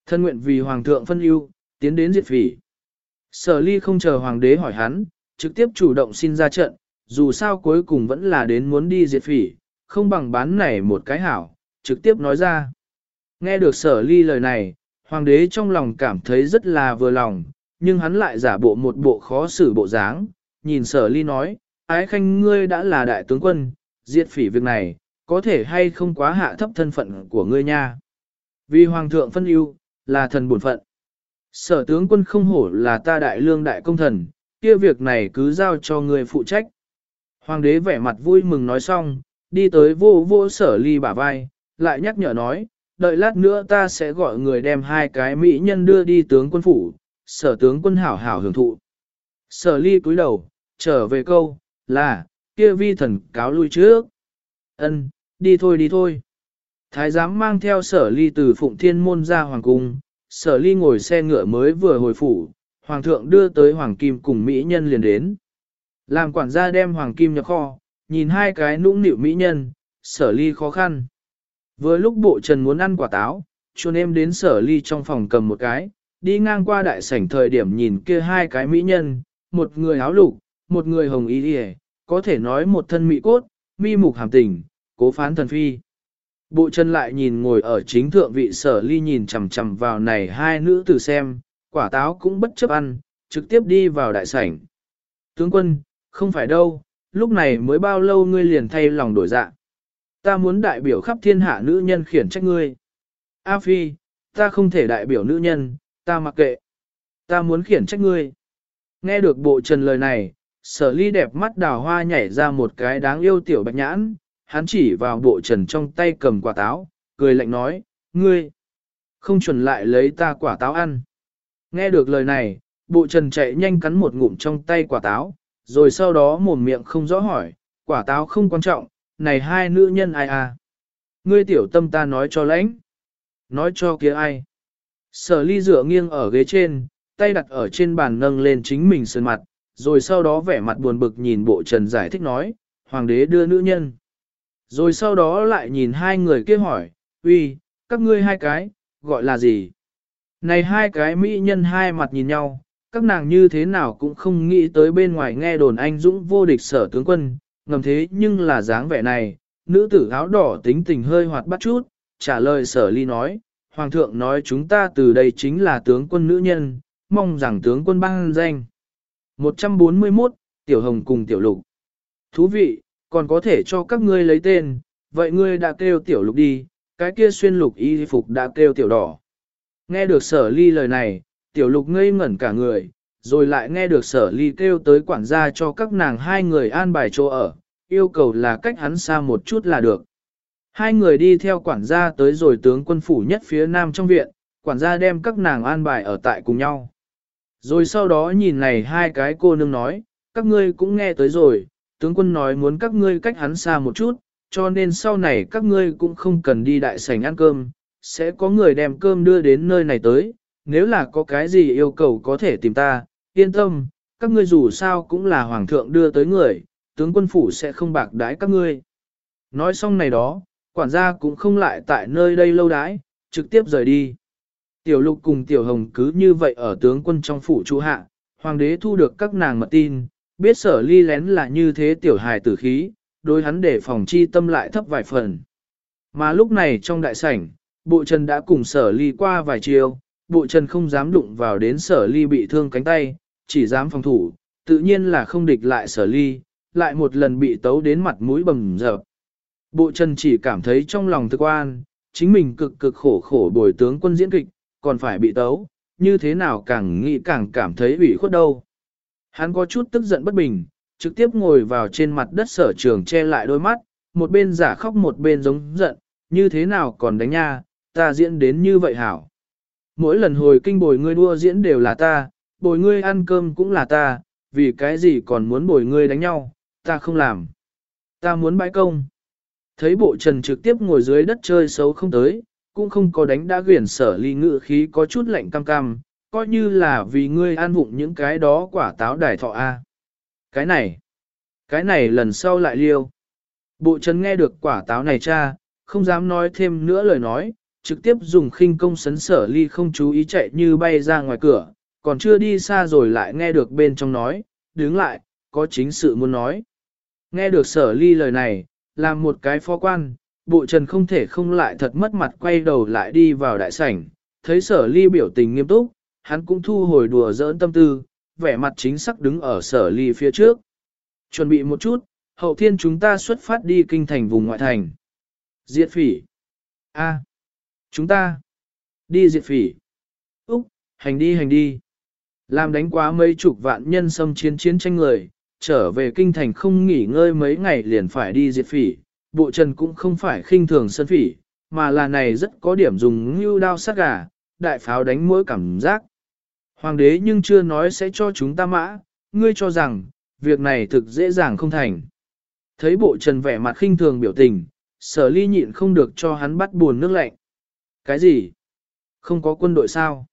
Thân nguyện vì hoàng thượng phân ưu, tiến đến diệt phỉ. Sở ly không chờ hoàng đế hỏi hắn, trực tiếp chủ động xin ra trận, dù sao cuối cùng vẫn là đến muốn đi diệt phỉ, không bằng bán này một cái hảo, trực tiếp nói ra. Nghe được sở ly lời này, hoàng đế trong lòng cảm thấy rất là vừa lòng, nhưng hắn lại giả bộ một bộ khó xử bộ dáng, nhìn sở ly nói, ái khanh ngươi đã là đại tướng quân, diệt phỉ việc này, có thể hay không quá hạ thấp thân phận của ngươi nha. Vì hoàng thượng phân ưu, là thần bổn phận. Sở tướng quân không hổ là ta đại lương đại công thần, kia việc này cứ giao cho ngươi phụ trách. Hoàng đế vẻ mặt vui mừng nói xong, đi tới vô vô sở ly bả vai, lại nhắc nhở nói, đợi lát nữa ta sẽ gọi người đem hai cái mỹ nhân đưa đi tướng quân phủ, sở tướng quân hảo hảo hưởng thụ. Sở ly cúi đầu, trở về câu, là, kia vi thần cáo lui trước. Ân, đi thôi đi thôi. Thái giám mang theo sở ly từ phụng thiên môn ra hoàng cung, sở ly ngồi xe ngựa mới vừa hồi phủ, hoàng thượng đưa tới hoàng kim cùng mỹ nhân liền đến. Làm quản gia đem hoàng kim nhập kho, nhìn hai cái nũng nịu mỹ nhân, sở ly khó khăn. Vừa lúc bộ trần muốn ăn quả táo, chuồn em đến sở ly trong phòng cầm một cái, đi ngang qua đại sảnh thời điểm nhìn kia hai cái mỹ nhân, một người áo lục, một người hồng y đi có thể nói một thân mỹ cốt, mi mục hàm tình, cố phán thần phi. Bộ chân lại nhìn ngồi ở chính thượng vị sở ly nhìn chằm chằm vào này hai nữ tử xem, quả táo cũng bất chấp ăn, trực tiếp đi vào đại sảnh. Tướng quân, không phải đâu, lúc này mới bao lâu ngươi liền thay lòng đổi dạ. Ta muốn đại biểu khắp thiên hạ nữ nhân khiển trách ngươi. A Phi, ta không thể đại biểu nữ nhân, ta mặc kệ. Ta muốn khiển trách ngươi. Nghe được bộ trần lời này, sở ly đẹp mắt đào hoa nhảy ra một cái đáng yêu tiểu bạch nhãn, hắn chỉ vào bộ trần trong tay cầm quả táo, cười lạnh nói, ngươi, không chuẩn lại lấy ta quả táo ăn. Nghe được lời này, bộ trần chạy nhanh cắn một ngụm trong tay quả táo, rồi sau đó mồm miệng không rõ hỏi, quả táo không quan trọng, này hai nữ nhân ai à? Ngươi tiểu tâm ta nói cho lãnh. Nói cho kia ai? Sở ly dựa nghiêng ở ghế trên, tay đặt ở trên bàn nâng lên chính mình sơn mặt, rồi sau đó vẻ mặt buồn bực nhìn bộ trần giải thích nói, hoàng đế đưa nữ nhân. Rồi sau đó lại nhìn hai người kia hỏi, uy, các ngươi hai cái, gọi là gì? Này hai cái mỹ nhân hai mặt nhìn nhau, các nàng như thế nào cũng không nghĩ tới bên ngoài nghe đồn anh dũng vô địch sở tướng quân, ngầm thế nhưng là dáng vẻ này, nữ tử áo đỏ tính tình hơi hoạt bát chút, trả lời sở ly nói, Hoàng thượng nói chúng ta từ đây chính là tướng quân nữ nhân, mong rằng tướng quân ban danh. 141, Tiểu Hồng cùng Tiểu Lục. Thú vị, còn có thể cho các ngươi lấy tên, vậy ngươi đã kêu Tiểu Lục đi, cái kia xuyên lục y phục đã kêu Tiểu Đỏ. Nghe được sở ly lời này, Tiểu Lục ngây ngẩn cả người, rồi lại nghe được sở ly kêu tới quản gia cho các nàng hai người an bài chỗ ở, yêu cầu là cách hắn xa một chút là được. Hai người đi theo quản gia tới rồi tướng quân phủ nhất phía nam trong viện, quản gia đem các nàng an bài ở tại cùng nhau. Rồi sau đó nhìn này hai cái cô nương nói, các ngươi cũng nghe tới rồi, tướng quân nói muốn các ngươi cách hắn xa một chút, cho nên sau này các ngươi cũng không cần đi đại sảnh ăn cơm, sẽ có người đem cơm đưa đến nơi này tới, nếu là có cái gì yêu cầu có thể tìm ta, yên tâm, các ngươi dù sao cũng là hoàng thượng đưa tới người, tướng quân phủ sẽ không bạc đái các ngươi. Nói xong này đó, quản gia cũng không lại tại nơi đây lâu đái, trực tiếp rời đi. Tiểu lục cùng tiểu hồng cứ như vậy ở tướng quân trong phủ trụ hạ, hoàng đế thu được các nàng mật tin, biết sở ly lén là như thế tiểu hài tử khí, đối hắn để phòng chi tâm lại thấp vài phần. Mà lúc này trong đại sảnh, bộ trần đã cùng sở ly qua vài chiều, bộ trần không dám đụng vào đến sở ly bị thương cánh tay, chỉ dám phòng thủ, tự nhiên là không địch lại sở ly, lại một lần bị tấu đến mặt mũi bầm dập. Bộ trần chỉ cảm thấy trong lòng thực quan, chính mình cực cực khổ khổ bồi tướng quân diễn kịch, còn phải bị tấu, như thế nào càng nghĩ càng cảm thấy ủy khuất đâu. Hắn có chút tức giận bất bình, trực tiếp ngồi vào trên mặt đất sở trường che lại đôi mắt, một bên giả khóc một bên giống giận, như thế nào còn đánh nha, ta diễn đến như vậy hảo. Mỗi lần hồi kinh bồi ngươi đua diễn đều là ta, bồi ngươi ăn cơm cũng là ta, vì cái gì còn muốn bồi ngươi đánh nhau, ta không làm. Ta muốn bãi công. Thấy bộ trần trực tiếp ngồi dưới đất chơi xấu không tới, cũng không có đánh đã quyển sở ly ngự khí có chút lạnh cam cam, coi như là vì ngươi an vụng những cái đó quả táo đài thọ A. Cái này, cái này lần sau lại liêu. Bộ trấn nghe được quả táo này cha, không dám nói thêm nữa lời nói, trực tiếp dùng khinh công sấn sở ly không chú ý chạy như bay ra ngoài cửa, còn chưa đi xa rồi lại nghe được bên trong nói, đứng lại, có chính sự muốn nói. Nghe được sở ly lời này, làm một cái phó quan, bộ trần không thể không lại thật mất mặt quay đầu lại đi vào đại sảnh, thấy sở ly biểu tình nghiêm túc, hắn cũng thu hồi đùa giỡn tâm tư, vẻ mặt chính xác đứng ở sở ly phía trước. Chuẩn bị một chút, hậu thiên chúng ta xuất phát đi kinh thành vùng ngoại thành. Diệt phỉ. A. Chúng ta. Đi diệt phỉ. Úc, hành đi hành đi. Làm đánh quá mấy chục vạn nhân xâm chiến chiến tranh người, trở về kinh thành không nghỉ ngơi mấy ngày liền phải đi diệt phỉ. Bộ trần cũng không phải khinh thường sân phỉ, mà là này rất có điểm dùng như đao sát gà, đại pháo đánh mỗi cảm giác. Hoàng đế nhưng chưa nói sẽ cho chúng ta mã, ngươi cho rằng, việc này thực dễ dàng không thành. Thấy bộ trần vẻ mặt khinh thường biểu tình, sở ly nhịn không được cho hắn bắt buồn nước lạnh. Cái gì? Không có quân đội sao?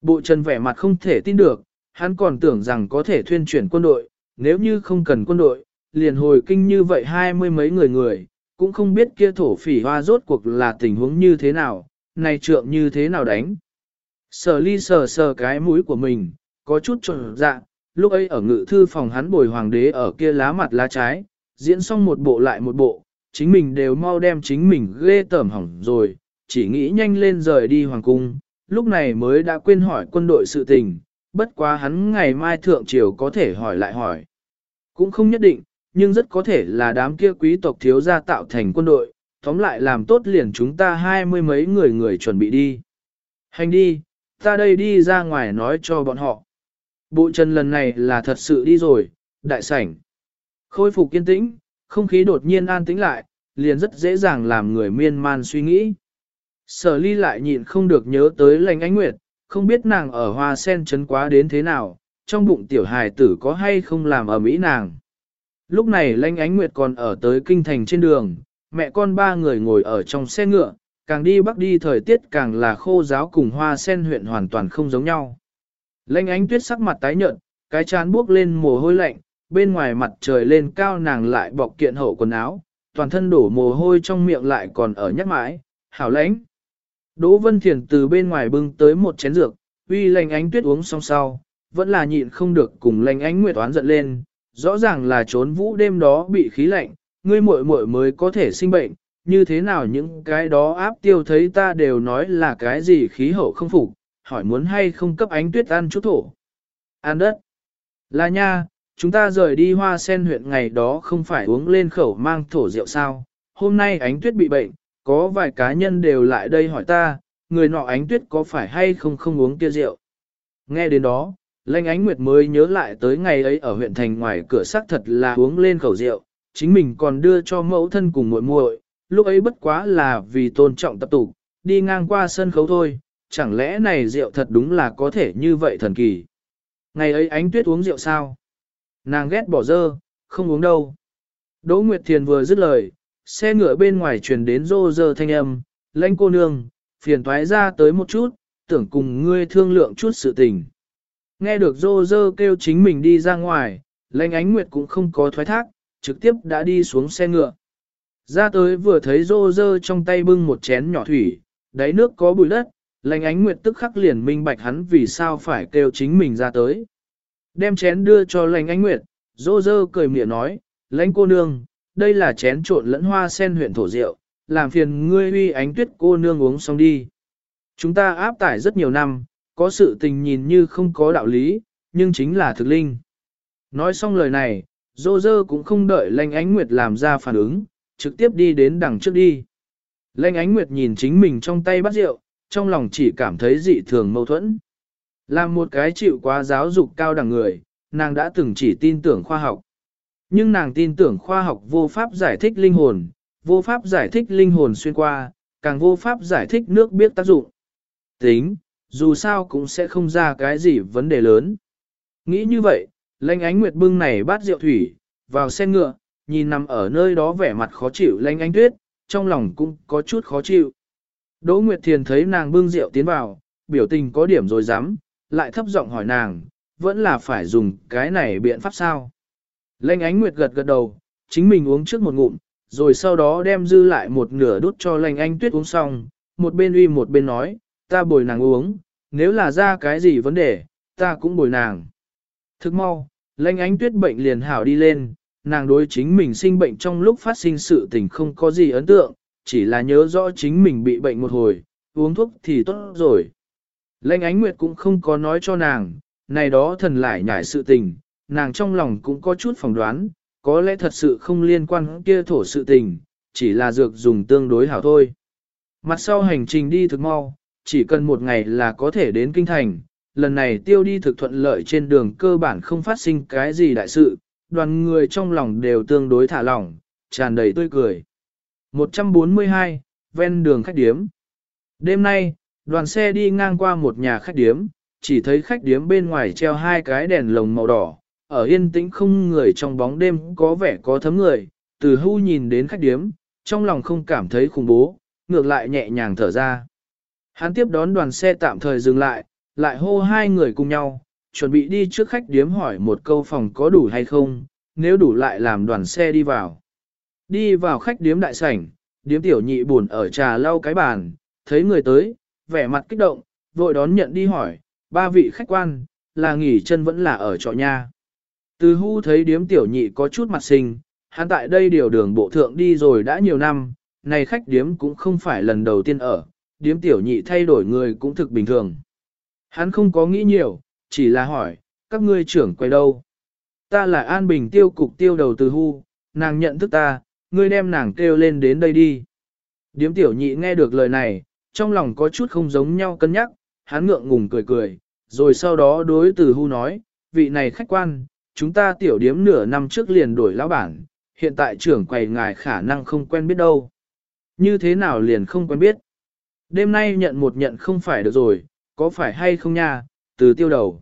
Bộ trần vẻ mặt không thể tin được, hắn còn tưởng rằng có thể thuyên chuyển quân đội, nếu như không cần quân đội, liền hồi kinh như vậy hai mươi mấy người người, cũng không biết kia thổ phỉ hoa rốt cuộc là tình huống như thế nào, này trượng như thế nào đánh. Sở ly sờ sờ cái mũi của mình, có chút trộn dạ, lúc ấy ở ngự thư phòng hắn bồi hoàng đế ở kia lá mặt lá trái, diễn xong một bộ lại một bộ, chính mình đều mau đem chính mình ghê tởm hỏng rồi, chỉ nghĩ nhanh lên rời đi hoàng cung, lúc này mới đã quên hỏi quân đội sự tình, bất quá hắn ngày mai thượng triều có thể hỏi lại hỏi. Cũng không nhất định, nhưng rất có thể là đám kia quý tộc thiếu gia tạo thành quân đội, tóm lại làm tốt liền chúng ta hai mươi mấy người người chuẩn bị đi. Hành đi, ta đây đi ra ngoài nói cho bọn họ. Bộ trần lần này là thật sự đi rồi, đại sảnh. Khôi phục kiên tĩnh, không khí đột nhiên an tĩnh lại, liền rất dễ dàng làm người miên man suy nghĩ. Sở ly lại nhịn không được nhớ tới lành ánh nguyệt, không biết nàng ở hoa sen chấn quá đến thế nào, trong bụng tiểu hài tử có hay không làm ở mỹ nàng. Lúc này lanh ánh nguyệt còn ở tới kinh thành trên đường, mẹ con ba người ngồi ở trong xe ngựa, càng đi bắc đi thời tiết càng là khô giáo cùng hoa sen huyện hoàn toàn không giống nhau. Lanh ánh tuyết sắc mặt tái nhợt, cái chán buốc lên mồ hôi lạnh, bên ngoài mặt trời lên cao nàng lại bọc kiện hậu quần áo, toàn thân đổ mồ hôi trong miệng lại còn ở nhắc mãi, hảo lãnh. Đỗ Vân Thiền từ bên ngoài bưng tới một chén dược, uy lành ánh tuyết uống xong sau, vẫn là nhịn không được cùng lành ánh nguyệt toán giận lên, rõ ràng là trốn vũ đêm đó bị khí lạnh, ngươi muội muội mới có thể sinh bệnh, như thế nào những cái đó áp tiêu thấy ta đều nói là cái gì khí hậu không phục, hỏi muốn hay không cấp ánh tuyết ăn chút thổ. Ăn đất. Là nha, chúng ta rời đi hoa sen huyện ngày đó không phải uống lên khẩu mang thổ rượu sao, hôm nay ánh tuyết bị bệnh, có vài cá nhân đều lại đây hỏi ta, người nọ ánh tuyết có phải hay không không uống kia rượu. Nghe đến đó, Lanh Ánh Nguyệt mới nhớ lại tới ngày ấy ở huyện thành ngoài cửa xác thật là uống lên khẩu rượu, chính mình còn đưa cho mẫu thân cùng muội muội, lúc ấy bất quá là vì tôn trọng tập tục, đi ngang qua sân khấu thôi, chẳng lẽ này rượu thật đúng là có thể như vậy thần kỳ. Ngày ấy ánh tuyết uống rượu sao? Nàng ghét bỏ dơ, không uống đâu. Đỗ Nguyệt Thiền vừa dứt lời, xe ngựa bên ngoài truyền đến rô rơ thanh âm, lãnh cô nương, phiền thoái ra tới một chút, tưởng cùng ngươi thương lượng chút sự tình. Nghe được rô rơ kêu chính mình đi ra ngoài, lãnh ánh nguyệt cũng không có thoái thác, trực tiếp đã đi xuống xe ngựa. Ra tới vừa thấy rô rơ trong tay bưng một chén nhỏ thủy, đáy nước có bụi đất, lành ánh nguyệt tức khắc liền minh bạch hắn vì sao phải kêu chính mình ra tới. Đem chén đưa cho lành ánh nguyệt, rô rơ cười mỉa nói, lãnh cô nương, đây là chén trộn lẫn hoa sen huyện thổ rượu, làm phiền ngươi uy ánh tuyết cô nương uống xong đi. Chúng ta áp tải rất nhiều năm, có sự tình nhìn như không có đạo lý, nhưng chính là thực linh. Nói xong lời này, dô dơ cũng không đợi lanh ánh nguyệt làm ra phản ứng, trực tiếp đi đến đằng trước đi. Lanh ánh nguyệt nhìn chính mình trong tay bắt rượu, trong lòng chỉ cảm thấy dị thường mâu thuẫn. Làm một cái chịu quá giáo dục cao đẳng người, nàng đã từng chỉ tin tưởng khoa học. Nhưng nàng tin tưởng khoa học vô pháp giải thích linh hồn, vô pháp giải thích linh hồn xuyên qua, càng vô pháp giải thích nước biết tác dụng. Tính, dù sao cũng sẽ không ra cái gì vấn đề lớn. Nghĩ như vậy, lãnh ánh nguyệt bưng này bát rượu thủy, vào xe ngựa, nhìn nằm ở nơi đó vẻ mặt khó chịu lanh ánh tuyết, trong lòng cũng có chút khó chịu. Đỗ Nguyệt Thiền thấy nàng bưng rượu tiến vào, biểu tình có điểm rồi dám, lại thấp giọng hỏi nàng, vẫn là phải dùng cái này biện pháp sao. lanh ánh nguyệt gật gật đầu, chính mình uống trước một ngụm, rồi sau đó đem dư lại một nửa đút cho lanh anh tuyết uống xong, một bên uy một bên nói, ta bồi nàng uống, nếu là ra cái gì vấn đề, ta cũng bồi nàng. Thức mau, lanh ánh tuyết bệnh liền hảo đi lên, nàng đối chính mình sinh bệnh trong lúc phát sinh sự tình không có gì ấn tượng, chỉ là nhớ rõ chính mình bị bệnh một hồi, uống thuốc thì tốt rồi. Lệnh ánh nguyệt cũng không có nói cho nàng, này đó thần lại nhảy sự tình, nàng trong lòng cũng có chút phỏng đoán, có lẽ thật sự không liên quan kia thổ sự tình, chỉ là dược dùng tương đối hảo thôi. Mặt sau hành trình đi thực mau, chỉ cần một ngày là có thể đến kinh thành, lần này tiêu đi thực thuận lợi trên đường cơ bản không phát sinh cái gì đại sự, đoàn người trong lòng đều tương đối thả lỏng, tràn đầy tươi cười. 142, ven đường khách điếm. Đêm nay, đoàn xe đi ngang qua một nhà khách điếm, chỉ thấy khách điếm bên ngoài treo hai cái đèn lồng màu đỏ, ở yên tĩnh không người trong bóng đêm có vẻ có thấm người, từ hưu nhìn đến khách điếm, trong lòng không cảm thấy khủng bố, ngược lại nhẹ nhàng thở ra. Hắn tiếp đón đoàn xe tạm thời dừng lại, lại hô hai người cùng nhau, chuẩn bị đi trước khách điếm hỏi một câu phòng có đủ hay không, nếu đủ lại làm đoàn xe đi vào. Đi vào khách điếm đại sảnh, điếm tiểu nhị buồn ở trà lau cái bàn, thấy người tới, vẻ mặt kích động, vội đón nhận đi hỏi, ba vị khách quan, là nghỉ chân vẫn là ở trọ nha. Từ hưu thấy điếm tiểu nhị có chút mặt sinh, hắn tại đây điều đường bộ thượng đi rồi đã nhiều năm, này khách điếm cũng không phải lần đầu tiên ở, điếm tiểu nhị thay đổi người cũng thực bình thường. Hắn không có nghĩ nhiều, chỉ là hỏi, các ngươi trưởng quay đâu? Ta là An Bình tiêu cục tiêu đầu từ hưu, nàng nhận thức ta, ngươi đem nàng kêu lên đến đây đi. Điếm tiểu nhị nghe được lời này, trong lòng có chút không giống nhau cân nhắc, hắn ngượng ngùng cười cười, rồi sau đó đối từ hưu nói, vị này khách quan, chúng ta tiểu điếm nửa năm trước liền đổi lão bản, hiện tại trưởng quầy ngài khả năng không quen biết đâu. Như thế nào liền không quen biết? Đêm nay nhận một nhận không phải được rồi, có phải hay không nha, từ tiêu đầu.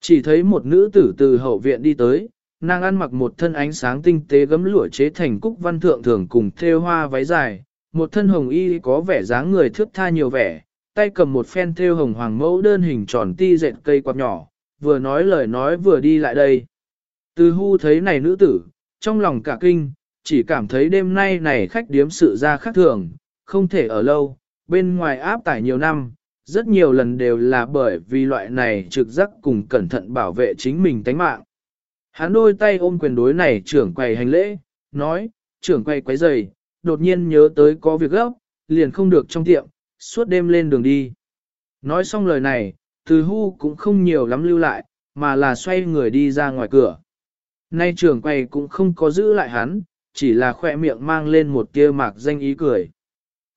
Chỉ thấy một nữ tử từ hậu viện đi tới, nàng ăn mặc một thân ánh sáng tinh tế gấm lụa chế thành cúc văn thượng thường cùng thêu hoa váy dài, một thân hồng y có vẻ dáng người thước tha nhiều vẻ, tay cầm một phen thêu hồng hoàng mẫu đơn hình tròn ti dệt cây quạt nhỏ, vừa nói lời nói vừa đi lại đây. Từ hu thấy này nữ tử, trong lòng cả kinh, chỉ cảm thấy đêm nay này khách điếm sự ra khác thường, không thể ở lâu, bên ngoài áp tải nhiều năm, rất nhiều lần đều là bởi vì loại này trực giác cùng cẩn thận bảo vệ chính mình tánh mạng. Hắn đôi tay ôm quyền đối này trưởng quầy hành lễ, nói, trưởng quầy quấy giày, đột nhiên nhớ tới có việc gấp, liền không được trong tiệm, suốt đêm lên đường đi. Nói xong lời này, từ hu cũng không nhiều lắm lưu lại, mà là xoay người đi ra ngoài cửa. Nay trưởng quầy cũng không có giữ lại hắn, chỉ là khoe miệng mang lên một tia mạc danh ý cười.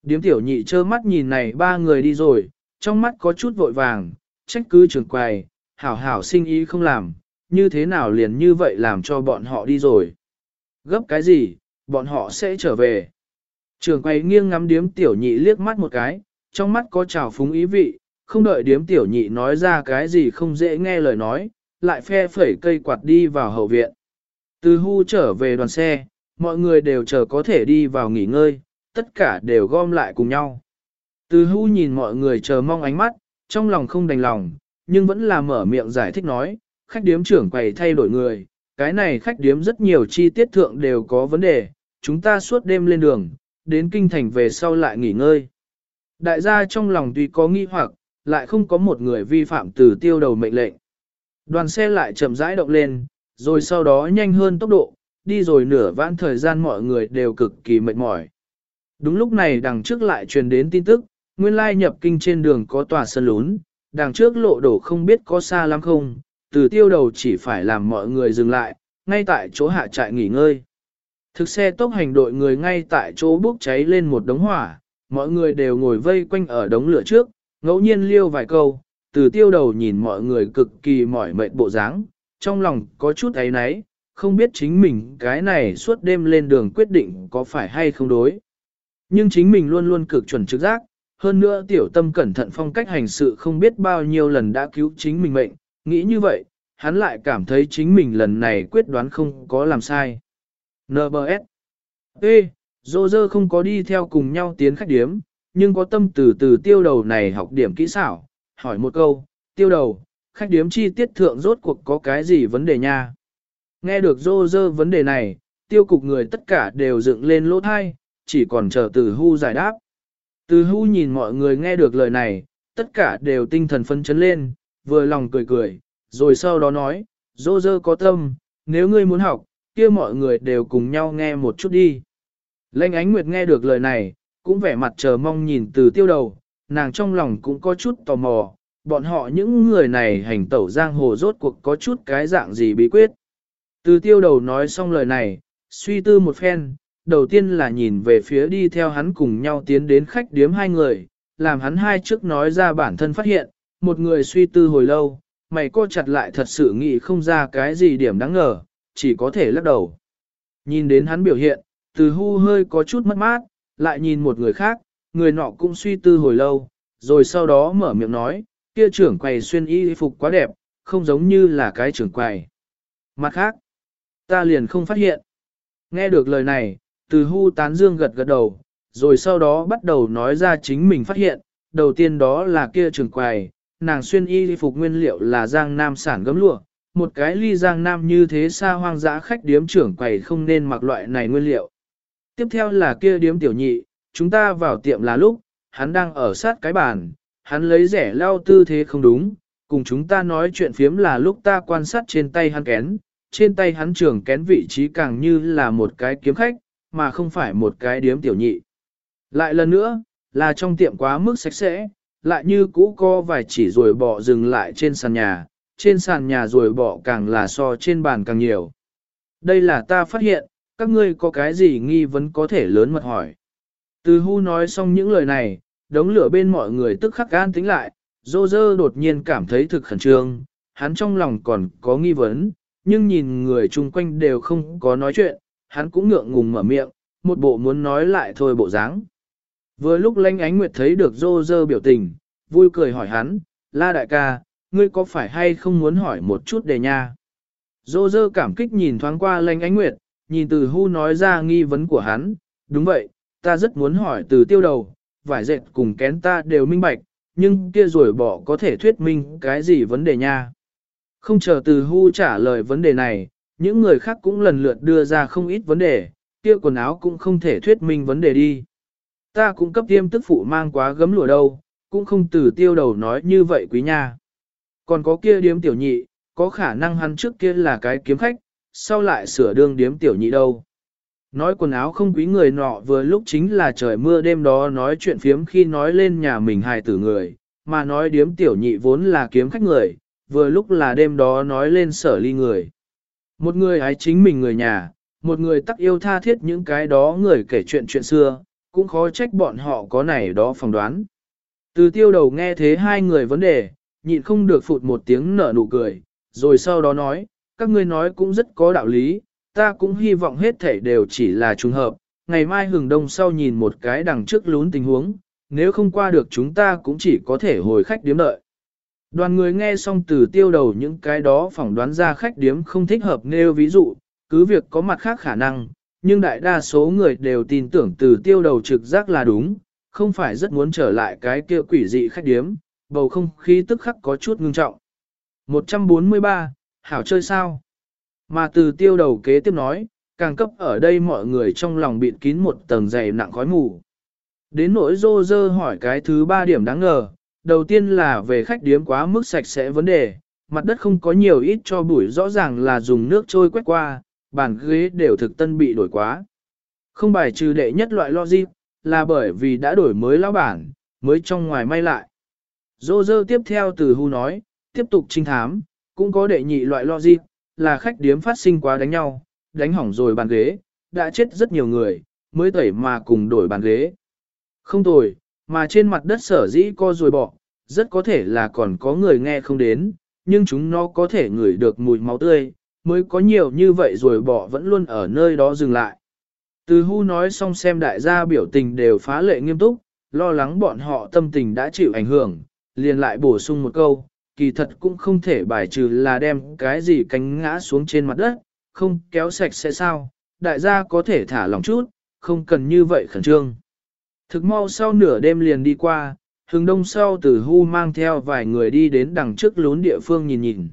Điếm tiểu nhị trơ mắt nhìn này ba người đi rồi, trong mắt có chút vội vàng, trách cứ trưởng quầy, hảo hảo sinh ý không làm, như thế nào liền như vậy làm cho bọn họ đi rồi. Gấp cái gì, bọn họ sẽ trở về. Trường quầy nghiêng ngắm điếm tiểu nhị liếc mắt một cái, trong mắt có trào phúng ý vị, không đợi điếm tiểu nhị nói ra cái gì không dễ nghe lời nói, lại phe phẩy cây quạt đi vào hậu viện. Từ hu trở về đoàn xe, mọi người đều chờ có thể đi vào nghỉ ngơi, tất cả đều gom lại cùng nhau. Từ Hưu nhìn mọi người chờ mong ánh mắt, trong lòng không đành lòng, nhưng vẫn là mở miệng giải thích nói, khách điếm trưởng quầy thay đổi người, cái này khách điếm rất nhiều chi tiết thượng đều có vấn đề, chúng ta suốt đêm lên đường, đến kinh thành về sau lại nghỉ ngơi. Đại gia trong lòng tuy có nghi hoặc, lại không có một người vi phạm từ tiêu đầu mệnh lệnh. Đoàn xe lại chậm rãi động lên, rồi sau đó nhanh hơn tốc độ, đi rồi nửa vãn thời gian mọi người đều cực kỳ mệt mỏi. Đúng lúc này đằng trước lại truyền đến tin tức, nguyên lai nhập kinh trên đường có tòa sân lún, đằng trước lộ đổ không biết có xa lắm không, từ tiêu đầu chỉ phải làm mọi người dừng lại, ngay tại chỗ hạ trại nghỉ ngơi. Thực xe tốc hành đội người ngay tại chỗ bốc cháy lên một đống hỏa, mọi người đều ngồi vây quanh ở đống lửa trước, ngẫu nhiên liêu vài câu, từ tiêu đầu nhìn mọi người cực kỳ mỏi mệt bộ dáng, trong lòng có chút ấy náy, không biết chính mình cái này suốt đêm lên đường quyết định có phải hay không đối. Nhưng chính mình luôn luôn cực chuẩn trực giác, hơn nữa tiểu tâm cẩn thận phong cách hành sự không biết bao nhiêu lần đã cứu chính mình mệnh, nghĩ như vậy, hắn lại cảm thấy chính mình lần này quyết đoán không có làm sai. N B Ê, dô dơ không có đi theo cùng nhau tiến khách điếm, nhưng có tâm từ từ tiêu đầu này học điểm kỹ xảo, hỏi một câu, tiêu đầu, khách điếm chi tiết thượng rốt cuộc có cái gì vấn đề nha. Nghe được dô dơ vấn đề này, tiêu cục người tất cả đều dựng lên lỗ thai, chỉ còn chờ từ hưu giải đáp. Từ hưu nhìn mọi người nghe được lời này, tất cả đều tinh thần phân chấn lên, vừa lòng cười cười, rồi sau đó nói, dô dơ có tâm, nếu ngươi muốn học, kia mọi người đều cùng nhau nghe một chút đi. Lênh ánh nguyệt nghe được lời này, cũng vẻ mặt chờ mong nhìn từ tiêu đầu, nàng trong lòng cũng có chút tò mò, bọn họ những người này hành tẩu giang hồ rốt cuộc có chút cái dạng gì bí quyết. Từ tiêu đầu nói xong lời này, suy tư một phen, đầu tiên là nhìn về phía đi theo hắn cùng nhau tiến đến khách điếm hai người, làm hắn hai trước nói ra bản thân phát hiện, một người suy tư hồi lâu, mày co chặt lại thật sự nghĩ không ra cái gì điểm đáng ngờ, chỉ có thể lắc đầu. Nhìn đến hắn biểu hiện, từ hu hơi có chút mất mát, lại nhìn một người khác, người nọ cũng suy tư hồi lâu, rồi sau đó mở miệng nói, kia trưởng quầy xuyên y phục quá đẹp, không giống như là cái trưởng quầy. Mặt khác, ta liền không phát hiện. Nghe được lời này, từ hu tán dương gật gật đầu, rồi sau đó bắt đầu nói ra chính mình phát hiện, đầu tiên đó là kia trưởng quầy, nàng xuyên y phục nguyên liệu là giang nam sản gấm lụa, một cái ly giang nam như thế xa hoang dã khách điếm trưởng quầy không nên mặc loại này nguyên liệu. Tiếp theo là kia điếm tiểu nhị, chúng ta vào tiệm là lúc, hắn đang ở sát cái bàn, hắn lấy rẻ lao tư thế không đúng, cùng chúng ta nói chuyện phiếm là lúc ta quan sát trên tay hắn kén, trên tay hắn trưởng kén vị trí càng như là một cái kiếm khách, mà không phải một cái điếm tiểu nhị. Lại lần nữa, là trong tiệm quá mức sạch sẽ, lại như cũ co vài chỉ rồi bỏ dừng lại trên sàn nhà, trên sàn nhà rồi bỏ càng là so trên bàn càng nhiều. Đây là ta phát hiện, các ngươi có cái gì nghi vấn có thể lớn mật hỏi. Từ hu nói xong những lời này, đống lửa bên mọi người tức khắc gan tính lại, dô dơ đột nhiên cảm thấy thực khẩn trương, hắn trong lòng còn có nghi vấn, nhưng nhìn người chung quanh đều không có nói chuyện, hắn cũng ngượng ngùng mở miệng, một bộ muốn nói lại thôi bộ dáng. Vừa lúc lanh ánh nguyệt thấy được dô dơ biểu tình, vui cười hỏi hắn, la đại ca, ngươi có phải hay không muốn hỏi một chút đề nha? Dô dơ cảm kích nhìn thoáng qua lanh ánh nguyệt, nhìn từ hu nói ra nghi vấn của hắn, đúng vậy, ta rất muốn hỏi từ tiêu đầu, vải dệt cùng kén ta đều minh bạch, nhưng kia rồi bỏ có thể thuyết minh cái gì vấn đề nha. Không chờ từ hu trả lời vấn đề này, những người khác cũng lần lượt đưa ra không ít vấn đề, kia quần áo cũng không thể thuyết minh vấn đề đi. Ta cũng cấp tiêm tức phụ mang quá gấm lụa đâu, cũng không từ tiêu đầu nói như vậy quý nha. Còn có kia điếm tiểu nhị, có khả năng hắn trước kia là cái kiếm khách, sau lại sửa đương điếm tiểu nhị đâu. Nói quần áo không quý người nọ vừa lúc chính là trời mưa đêm đó nói chuyện phiếm khi nói lên nhà mình hài tử người, mà nói điếm tiểu nhị vốn là kiếm khách người, vừa lúc là đêm đó nói lên sở ly người. Một người ái chính mình người nhà, một người tắc yêu tha thiết những cái đó người kể chuyện chuyện xưa, cũng khó trách bọn họ có này đó phỏng đoán. Từ tiêu đầu nghe thế hai người vấn đề, nhịn không được phụt một tiếng nở nụ cười, rồi sau đó nói, các ngươi nói cũng rất có đạo lý, ta cũng hy vọng hết thể đều chỉ là trùng hợp, ngày mai hừng đông sau nhìn một cái đằng trước lún tình huống, nếu không qua được chúng ta cũng chỉ có thể hồi khách điếm đợi. Đoàn người nghe xong từ tiêu đầu những cái đó phỏng đoán ra khách điếm không thích hợp nêu ví dụ, cứ việc có mặt khác khả năng, nhưng đại đa số người đều tin tưởng từ tiêu đầu trực giác là đúng, không phải rất muốn trở lại cái kia quỷ dị khách điếm, bầu không khí tức khắc có chút ngưng trọng. 143, Hảo chơi sao? Mà từ tiêu đầu kế tiếp nói, càng cấp ở đây mọi người trong lòng bịt kín một tầng dày nặng khói mù. Đến nỗi rô rơ hỏi cái thứ ba điểm đáng ngờ, đầu tiên là về khách điếm quá mức sạch sẽ vấn đề, mặt đất không có nhiều ít cho bụi rõ ràng là dùng nước trôi quét qua, bàn ghế đều thực tân bị đổi quá. Không bài trừ đệ nhất loại logic, là bởi vì đã đổi mới lão bản, mới trong ngoài may lại. Dô dơ tiếp theo từ hưu nói, tiếp tục trinh thám, cũng có đệ nhị loại logic, là khách điếm phát sinh quá đánh nhau, đánh hỏng rồi bàn ghế, đã chết rất nhiều người, mới tẩy mà cùng đổi bàn ghế. Không tồi, mà trên mặt đất sở dĩ co rồi bỏ, rất có thể là còn có người nghe không đến, nhưng chúng nó có thể ngửi được mùi máu tươi, mới có nhiều như vậy rồi bỏ vẫn luôn ở nơi đó dừng lại. Từ Hu nói xong xem đại gia biểu tình đều phá lệ nghiêm túc, lo lắng bọn họ tâm tình đã chịu ảnh hưởng, liền lại bổ sung một câu, kỳ thật cũng không thể bài trừ là đem cái gì cánh ngã xuống trên mặt đất, không kéo sạch sẽ sao, đại gia có thể thả lòng chút, không cần như vậy khẩn trương. Thực mau sau nửa đêm liền đi qua, Hừng đông sau từ hu mang theo vài người đi đến đằng trước lún địa phương nhìn nhìn.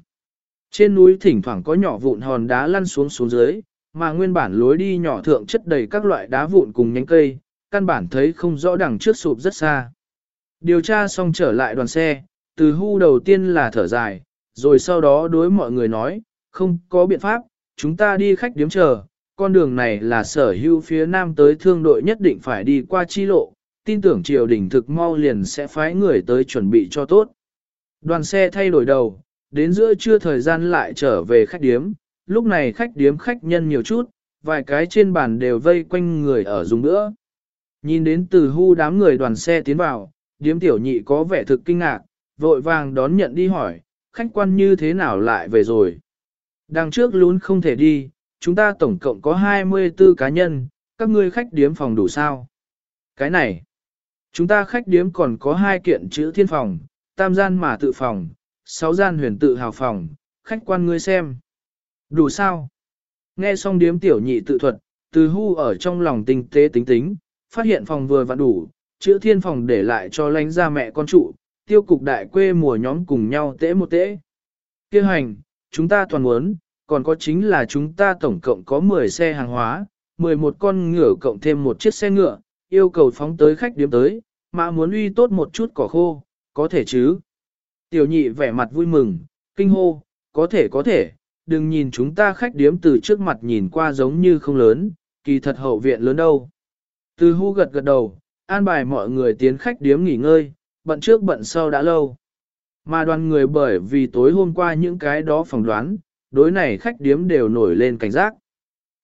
Trên núi thỉnh thoảng có nhỏ vụn hòn đá lăn xuống xuống dưới, mà nguyên bản lối đi nhỏ thượng chất đầy các loại đá vụn cùng nhánh cây, căn bản thấy không rõ đằng trước sụp rất xa. Điều tra xong trở lại đoàn xe, từ hu đầu tiên là thở dài, rồi sau đó đối mọi người nói, không có biện pháp, chúng ta đi khách điếm chờ, con đường này là sở hữu phía nam tới thương đội nhất định phải đi qua chi lộ, tin tưởng triều đình thực mau liền sẽ phái người tới chuẩn bị cho tốt. Đoàn xe thay đổi đầu, đến giữa trưa thời gian lại trở về khách điếm, lúc này khách điếm khách nhân nhiều chút, vài cái trên bàn đều vây quanh người ở dùng nữa. Nhìn đến từ hu đám người đoàn xe tiến vào, điếm tiểu nhị có vẻ thực kinh ngạc, vội vàng đón nhận đi hỏi, khách quan như thế nào lại về rồi. Đằng trước lún không thể đi, chúng ta tổng cộng có 24 cá nhân, các ngươi khách điếm phòng đủ sao? Cái này, chúng ta khách điếm còn có hai kiện chữ thiên phòng, tam gian mà tự phòng, sáu gian huyền tự hào phòng, khách quan ngươi xem. Đủ sao? Nghe xong điếm tiểu nhị tự thuật, từ hu ở trong lòng tinh tế tính tính, phát hiện phòng vừa vặn đủ, chữ thiên phòng để lại cho lánh ra mẹ con trụ, tiêu cục đại quê mùa nhóm cùng nhau tễ một tễ. Kêu hành, chúng ta toàn muốn, còn có chính là chúng ta tổng cộng có 10 xe hàng hóa, 11 con ngựa cộng thêm một chiếc xe ngựa, yêu cầu phóng tới khách điếm tới, mà muốn uy tốt một chút cỏ khô, có thể chứ. Tiểu nhị vẻ mặt vui mừng, kinh hô, có thể có thể, đừng nhìn chúng ta khách điếm từ trước mặt nhìn qua giống như không lớn, kỳ thật hậu viện lớn đâu. Từ hưu gật gật đầu, an bài mọi người tiến khách điếm nghỉ ngơi, bận trước bận sau đã lâu. Mà đoàn người bởi vì tối hôm qua những cái đó phỏng đoán, đối này khách điếm đều nổi lên cảnh giác.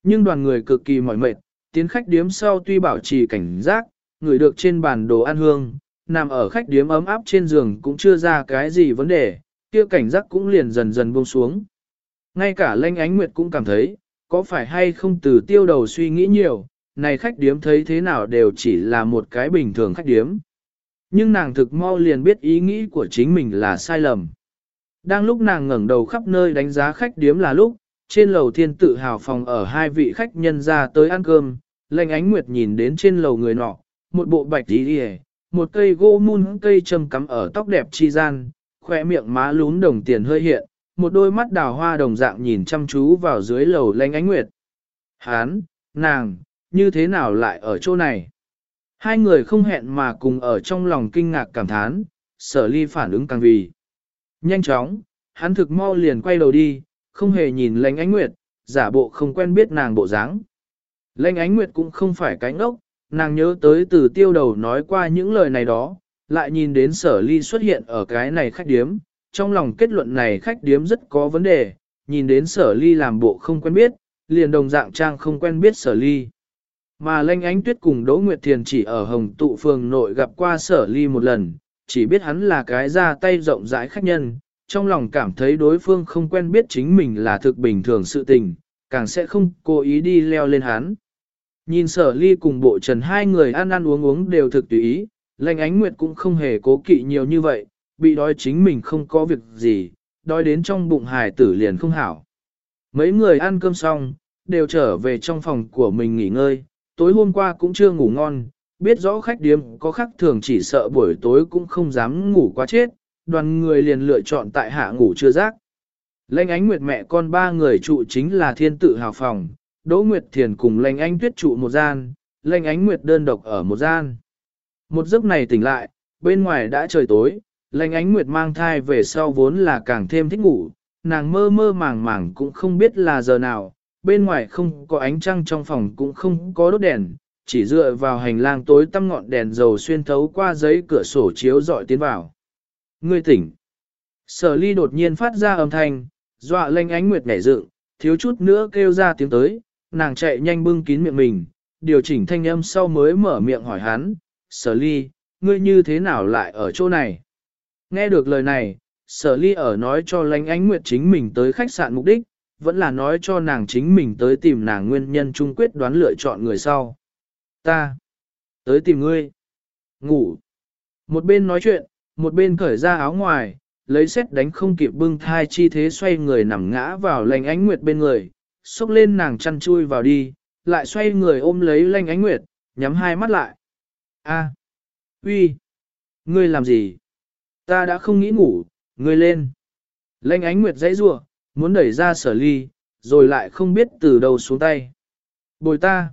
Nhưng đoàn người cực kỳ mỏi mệt, tiến khách điếm sau tuy bảo trì cảnh giác, người được trên bàn đồ ăn hương, nằm ở khách điếm ấm áp trên giường cũng chưa ra cái gì vấn đề, kia cảnh giác cũng liền dần dần buông xuống. Ngay cả Lanh Ánh Nguyệt cũng cảm thấy, có phải hay không từ tiêu đầu suy nghĩ nhiều, này khách điếm thấy thế nào đều chỉ là một cái bình thường khách điếm. Nhưng nàng thực mau liền biết ý nghĩ của chính mình là sai lầm. Đang lúc nàng ngẩng đầu khắp nơi đánh giá khách điếm là lúc, trên lầu thiên tự hào phòng ở hai vị khách nhân ra tới ăn cơm, lệnh ánh nguyệt nhìn đến trên lầu người nọ, một bộ bạch đi đi một cây gỗ mun cây châm cắm ở tóc đẹp chi gian, khỏe miệng má lún đồng tiền hơi hiện, một đôi mắt đào hoa đồng dạng nhìn chăm chú vào dưới lầu lanh ánh nguyệt. Hán, nàng, như thế nào lại ở chỗ này? Hai người không hẹn mà cùng ở trong lòng kinh ngạc cảm thán, sở ly phản ứng càng vì. Nhanh chóng, hắn thực mau liền quay đầu đi, không hề nhìn lãnh ánh nguyệt, giả bộ không quen biết nàng bộ dáng. Lãnh ánh nguyệt cũng không phải cánh ốc, nàng nhớ tới từ tiêu đầu nói qua những lời này đó, lại nhìn đến sở ly xuất hiện ở cái này khách điếm, trong lòng kết luận này khách điếm rất có vấn đề, nhìn đến sở ly làm bộ không quen biết, liền đồng dạng trang không quen biết sở ly. Mà Lanh Ánh Tuyết cùng Đỗ Nguyệt Thiền chỉ ở Hồng Tụ Phường nội gặp qua sở ly một lần, chỉ biết hắn là cái ra tay rộng rãi khách nhân, trong lòng cảm thấy đối phương không quen biết chính mình là thực bình thường sự tình, càng sẽ không cố ý đi leo lên hắn. Nhìn sở ly cùng bộ trần hai người ăn ăn uống uống đều thực tùy ý, lành Ánh Nguyệt cũng không hề cố kỵ nhiều như vậy, bị đói chính mình không có việc gì, đói đến trong bụng hài tử liền không hảo. Mấy người ăn cơm xong, đều trở về trong phòng của mình nghỉ ngơi, tối hôm qua cũng chưa ngủ ngon, biết rõ khách điếm có khắc thường chỉ sợ buổi tối cũng không dám ngủ quá chết, đoàn người liền lựa chọn tại hạ ngủ chưa rác. Lệnh ánh nguyệt mẹ con ba người trụ chính là thiên tự hào phòng, Đỗ Nguyệt Thiền cùng lệnh ánh tuyết trụ một gian, lệnh ánh nguyệt đơn độc ở một gian. Một giấc này tỉnh lại, bên ngoài đã trời tối, lệnh ánh nguyệt mang thai về sau vốn là càng thêm thích ngủ, nàng mơ mơ màng màng cũng không biết là giờ nào, bên ngoài không có ánh trăng trong phòng cũng không có đốt đèn, chỉ dựa vào hành lang tối tăm ngọn đèn dầu xuyên thấu qua giấy cửa sổ chiếu dọi tiến vào. Ngươi tỉnh. Sở ly đột nhiên phát ra âm thanh, dọa lanh ánh nguyệt nhảy dựng, thiếu chút nữa kêu ra tiếng tới, nàng chạy nhanh bưng kín miệng mình, điều chỉnh thanh âm sau mới mở miệng hỏi hắn, sở ly, ngươi như thế nào lại ở chỗ này? Nghe được lời này, sở ly ở nói cho lánh ánh nguyệt chính mình tới khách sạn mục đích, vẫn là nói cho nàng chính mình tới tìm nàng nguyên nhân chung quyết đoán lựa chọn người sau. Ta, tới tìm ngươi, ngủ. Một bên nói chuyện, một bên cởi ra áo ngoài, lấy xét đánh không kịp bưng thai chi thế xoay người nằm ngã vào lành ánh nguyệt bên người, xúc lên nàng chăn chui vào đi, lại xoay người ôm lấy lanh ánh nguyệt, nhắm hai mắt lại. A, uy, Ngươi làm gì? Ta đã không nghĩ ngủ, ngươi lên. Lanh ánh nguyệt dãy rủa muốn đẩy ra sở ly, rồi lại không biết từ đâu xuống tay. Bồi ta.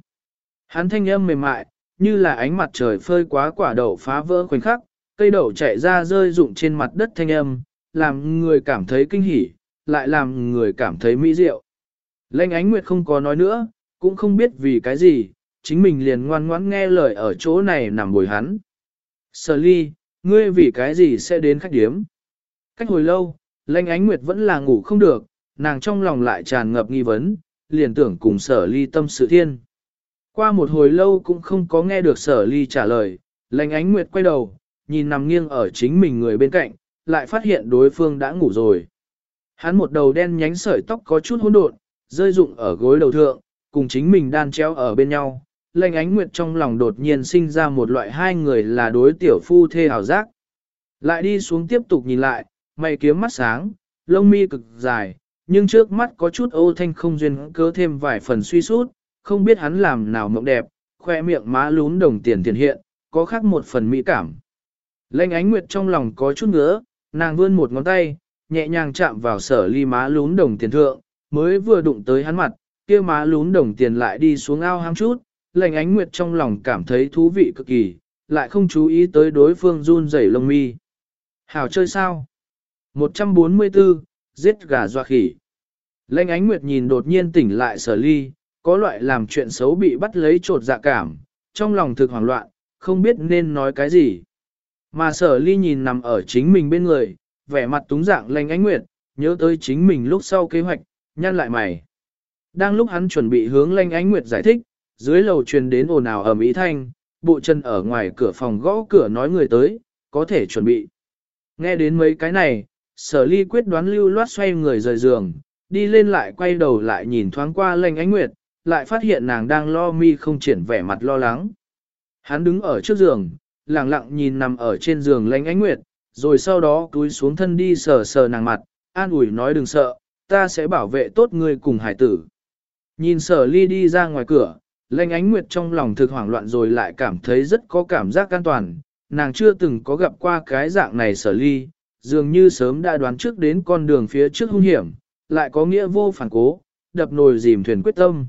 Hắn thanh âm mềm mại, như là ánh mặt trời phơi quá quả đậu phá vỡ khoảnh khắc, cây đậu chạy ra rơi rụng trên mặt đất thanh âm, làm người cảm thấy kinh hỉ, lại làm người cảm thấy mỹ diệu. Lệnh ánh nguyệt không có nói nữa, cũng không biết vì cái gì, chính mình liền ngoan ngoãn nghe lời ở chỗ này nằm bồi hắn. Sở ly, ngươi vì cái gì sẽ đến khách điếm? Cách hồi lâu, lệnh ánh nguyệt vẫn là ngủ không được, nàng trong lòng lại tràn ngập nghi vấn, liền tưởng cùng sở ly tâm sự thiên. Qua một hồi lâu cũng không có nghe được sở ly trả lời, lệnh ánh nguyệt quay đầu, nhìn nằm nghiêng ở chính mình người bên cạnh, lại phát hiện đối phương đã ngủ rồi. Hắn một đầu đen nhánh sợi tóc có chút hỗn độn, rơi rụng ở gối đầu thượng, cùng chính mình đan treo ở bên nhau. Lệnh ánh nguyệt trong lòng đột nhiên sinh ra một loại hai người là đối tiểu phu thê hào giác. Lại đi xuống tiếp tục nhìn lại, mày kiếm mắt sáng, lông mi cực dài, nhưng trước mắt có chút ô thanh không duyên cớ thêm vài phần suy sút, không biết hắn làm nào mộng đẹp, khoe miệng má lún đồng tiền tiền hiện, có khác một phần mỹ cảm. Lệnh ánh nguyệt trong lòng có chút ngứa, nàng vươn một ngón tay, nhẹ nhàng chạm vào sở ly má lún đồng tiền thượng, mới vừa đụng tới hắn mặt, kia má lún đồng tiền lại đi xuống ao hang chút, lệnh ánh nguyệt trong lòng cảm thấy thú vị cực kỳ, lại không chú ý tới đối phương run rẩy lông mi. Hảo chơi sao? 144, giết gà doa khỉ. Lệnh ánh nguyệt nhìn đột nhiên tỉnh lại sở ly, có loại làm chuyện xấu bị bắt lấy trột dạ cảm, trong lòng thực hoảng loạn, không biết nên nói cái gì. Mà sở ly nhìn nằm ở chính mình bên người, vẻ mặt túng dạng lệnh ánh nguyệt, nhớ tới chính mình lúc sau kế hoạch, nhăn lại mày. Đang lúc hắn chuẩn bị hướng Lanh ánh nguyệt giải thích, dưới lầu truyền đến ồn ào ở Mỹ Thanh, bộ chân ở ngoài cửa phòng gõ cửa nói người tới, có thể chuẩn bị. Nghe đến mấy cái này, sở ly quyết đoán lưu loát xoay người rời giường, đi lên lại quay đầu lại nhìn thoáng qua Lanh ánh nguyệt, lại phát hiện nàng đang lo mi không triển vẻ mặt lo lắng. Hắn đứng ở trước giường, lặng lặng nhìn nằm ở trên giường Lanh ánh nguyệt, rồi sau đó túi xuống thân đi sờ sờ nàng mặt, an ủi nói đừng sợ, ta sẽ bảo vệ tốt ngươi cùng hải tử. Nhìn sở ly đi ra ngoài cửa, Lanh ánh nguyệt trong lòng thực hoảng loạn rồi lại cảm thấy rất có cảm giác an toàn, nàng chưa từng có gặp qua cái dạng này sở ly, dường như sớm đã đoán trước đến con đường phía trước hung hiểm, lại có nghĩa vô phản cố, đập nồi dìm thuyền quyết tâm.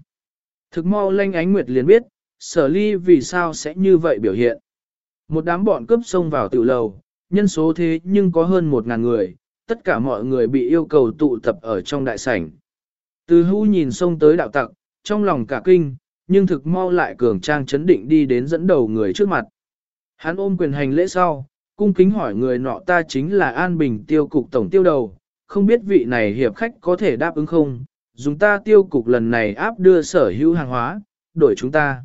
Thực mau lanh ánh nguyệt liền biết, sở ly vì sao sẽ như vậy biểu hiện. Một đám bọn cướp xông vào tiểu lầu, nhân số thế nhưng có hơn một ngàn người, tất cả mọi người bị yêu cầu tụ tập ở trong đại sảnh. Từ hưu nhìn xông tới đạo tặc, trong lòng cả kinh, nhưng thực mau lại cường trang chấn định đi đến dẫn đầu người trước mặt. Hắn ôm quyền hành lễ sau, cung kính hỏi người nọ ta chính là An Bình tiêu cục tổng tiêu đầu, không biết vị này hiệp khách có thể đáp ứng không, dùng ta tiêu cục lần này áp đưa sở hữu hàng hóa, đổi chúng ta.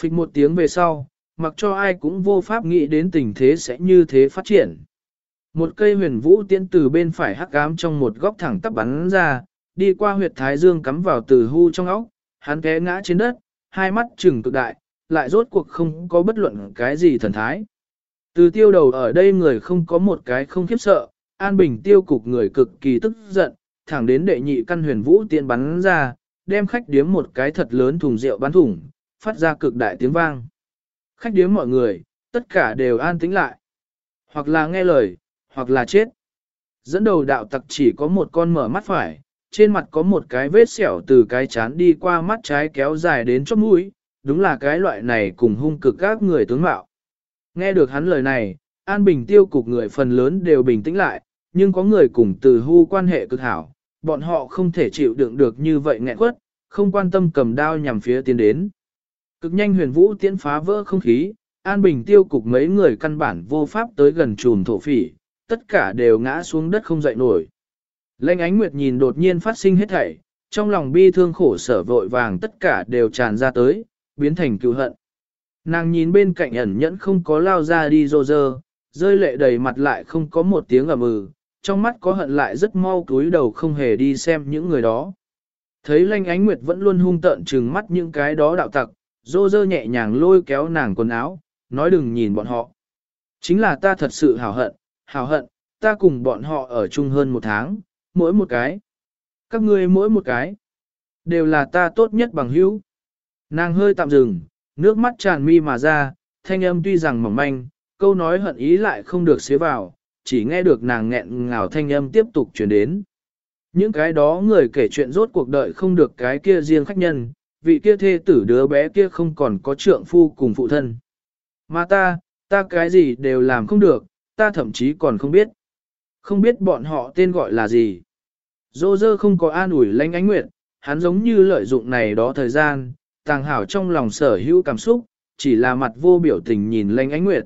phịch một tiếng về sau, mặc cho ai cũng vô pháp nghĩ đến tình thế sẽ như thế phát triển. Một cây huyền vũ tiễn từ bên phải hắc ám trong một góc thẳng tắp bắn ra, đi qua huyệt thái dương cắm vào từ hu trong óc, hắn té ngã trên đất, hai mắt trừng cực đại, lại rốt cuộc không có bất luận cái gì thần thái. Từ tiêu đầu ở đây người không có một cái không khiếp sợ, an bình tiêu cục người cực kỳ tức giận, thẳng đến đệ nhị căn huyền vũ tiện bắn ra, đem khách điếm một cái thật lớn thùng rượu bắn thủng, phát ra cực đại tiếng vang. Khách điếm mọi người, tất cả đều an tĩnh lại. Hoặc là nghe lời, hoặc là chết. Dẫn đầu đạo tặc chỉ có một con mở mắt phải, trên mặt có một cái vết sẹo từ cái chán đi qua mắt trái kéo dài đến chóp mũi, đúng là cái loại này cùng hung cực các người tướng mạo. Nghe được hắn lời này, An Bình tiêu cục người phần lớn đều bình tĩnh lại, nhưng có người cùng từ hưu quan hệ cực hảo, bọn họ không thể chịu đựng được như vậy nghẹn quất, không quan tâm cầm đao nhằm phía tiến đến. Cực nhanh huyền vũ tiến phá vỡ không khí, An Bình tiêu cục mấy người căn bản vô pháp tới gần trùm thổ phỉ, tất cả đều ngã xuống đất không dậy nổi. Lệnh ánh nguyệt nhìn đột nhiên phát sinh hết thảy, trong lòng bi thương khổ sở vội vàng tất cả đều tràn ra tới, biến thành cứu hận. Nàng nhìn bên cạnh ẩn nhẫn không có lao ra đi rô rơ, rơi lệ đầy mặt lại không có một tiếng ầm ừ, trong mắt có hận lại rất mau túi đầu không hề đi xem những người đó. Thấy lanh ánh nguyệt vẫn luôn hung tợn trừng mắt những cái đó đạo tặc, rô rơ nhẹ nhàng lôi kéo nàng quần áo, nói đừng nhìn bọn họ. Chính là ta thật sự hào hận, hào hận, ta cùng bọn họ ở chung hơn một tháng, mỗi một cái. Các ngươi mỗi một cái. Đều là ta tốt nhất bằng hữu. Nàng hơi tạm dừng, nước mắt tràn mi mà ra, thanh âm tuy rằng mỏng manh, câu nói hận ý lại không được xế vào, chỉ nghe được nàng nghẹn ngào thanh âm tiếp tục chuyển đến. Những cái đó người kể chuyện rốt cuộc đời không được cái kia riêng khách nhân, vị kia thê tử đứa bé kia không còn có trượng phu cùng phụ thân. Mà ta, ta cái gì đều làm không được, ta thậm chí còn không biết. Không biết bọn họ tên gọi là gì. Dô dơ không có an ủi lãnh ánh nguyệt, hắn giống như lợi dụng này đó thời gian, tàng hảo trong lòng sở hữu cảm xúc, chỉ là mặt vô biểu tình nhìn lãnh ánh nguyệt.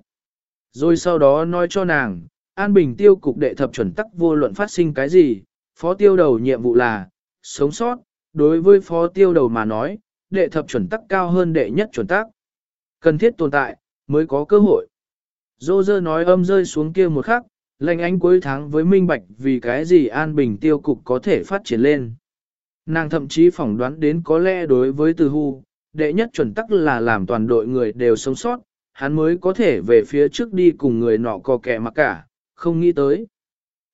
Rồi sau đó nói cho nàng, An Bình tiêu cục đệ thập chuẩn tắc vô luận phát sinh cái gì, phó tiêu đầu nhiệm vụ là, sống sót, đối với phó tiêu đầu mà nói, đệ thập chuẩn tắc cao hơn đệ nhất chuẩn tắc. Cần thiết tồn tại, mới có cơ hội. Dô dơ nói âm rơi xuống kia một khắc, lệnh ánh cuối tháng với minh bạch vì cái gì an bình tiêu cục có thể phát triển lên. Nàng thậm chí phỏng đoán đến có lẽ đối với từ hưu, đệ nhất chuẩn tắc là làm toàn đội người đều sống sót, hắn mới có thể về phía trước đi cùng người nọ co kẻ mặc cả, không nghĩ tới.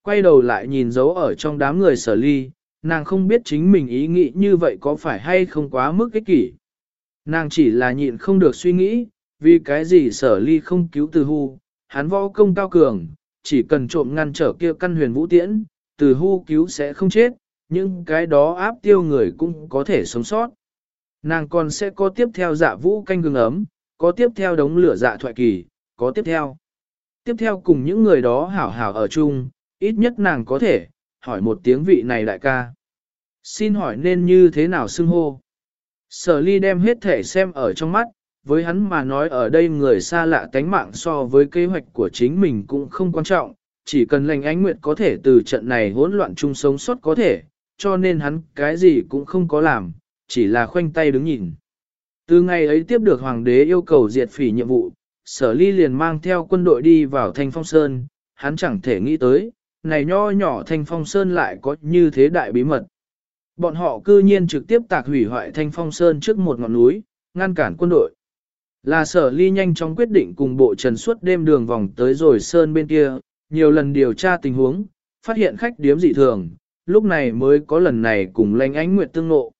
Quay đầu lại nhìn dấu ở trong đám người sở ly, nàng không biết chính mình ý nghĩ như vậy có phải hay không quá mức ích kỷ. Nàng chỉ là nhịn không được suy nghĩ, vì cái gì sở ly không cứu từ hưu, hắn võ công cao cường, chỉ cần trộm ngăn trở kia căn huyền vũ tiễn, từ hưu cứu sẽ không chết, nhưng cái đó áp tiêu người cũng có thể sống sót. Nàng còn sẽ có tiếp theo dạ vũ canh gừng ấm, có tiếp theo đống lửa dạ thoại kỳ, có tiếp theo. Tiếp theo cùng những người đó hảo hảo ở chung, ít nhất nàng có thể, hỏi một tiếng vị này đại ca. Xin hỏi nên như thế nào xưng hô? Sở ly đem hết thể xem ở trong mắt, với hắn mà nói ở đây người xa lạ tánh mạng so với kế hoạch của chính mình cũng không quan trọng, chỉ cần lành ánh nguyệt có thể từ trận này hỗn loạn chung sống sót có thể, cho nên hắn cái gì cũng không có làm, chỉ là khoanh tay đứng nhìn. Từ ngày ấy tiếp được hoàng đế yêu cầu diệt phỉ nhiệm vụ, sở ly liền mang theo quân đội đi vào thanh phong sơn, hắn chẳng thể nghĩ tới, này nho nhỏ thanh phong sơn lại có như thế đại bí mật. Bọn họ cư nhiên trực tiếp tạc hủy hoại thanh phong sơn trước một ngọn núi, ngăn cản quân đội. Là sở ly nhanh chóng quyết định cùng bộ trần suốt đêm đường vòng tới rồi sơn bên kia, nhiều lần điều tra tình huống, phát hiện khách điếm dị thường, lúc này mới có lần này cùng lãnh ánh nguyệt tương ngộ.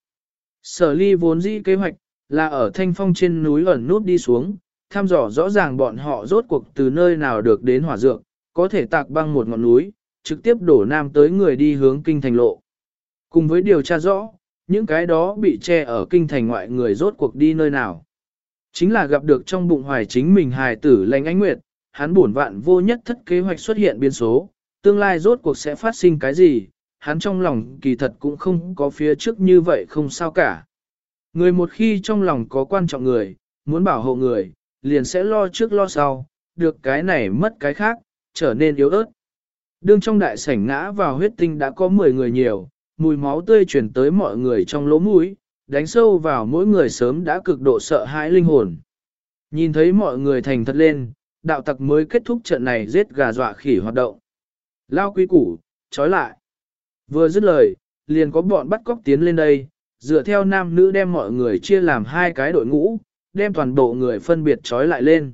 Sở ly vốn dĩ kế hoạch, là ở thanh phong trên núi ẩn nút đi xuống, thăm dò rõ ràng bọn họ rốt cuộc từ nơi nào được đến hỏa dược, có thể tạc băng một ngọn núi, trực tiếp đổ nam tới người đi hướng kinh thành lộ. Cùng với điều tra rõ, những cái đó bị che ở kinh thành ngoại người rốt cuộc đi nơi nào. Chính là gặp được trong bụng hoài chính mình hài tử Lành ánh nguyệt, hắn buồn vạn vô nhất thất kế hoạch xuất hiện biến số, tương lai rốt cuộc sẽ phát sinh cái gì, hắn trong lòng kỳ thật cũng không có phía trước như vậy không sao cả. Người một khi trong lòng có quan trọng người, muốn bảo hộ người, liền sẽ lo trước lo sau, được cái này mất cái khác, trở nên yếu ớt. Đương trong đại sảnh ngã vào huyết tinh đã có 10 người nhiều, mùi máu tươi truyền tới mọi người trong lỗ mũi, đánh sâu vào mỗi người sớm đã cực độ sợ hãi linh hồn. Nhìn thấy mọi người thành thật lên, đạo tặc mới kết thúc trận này giết gà dọa khỉ hoạt động. Lao quý củ, trói lại. Vừa dứt lời, liền có bọn bắt cóc tiến lên đây, dựa theo nam nữ đem mọi người chia làm hai cái đội ngũ, đem toàn bộ người phân biệt trói lại lên.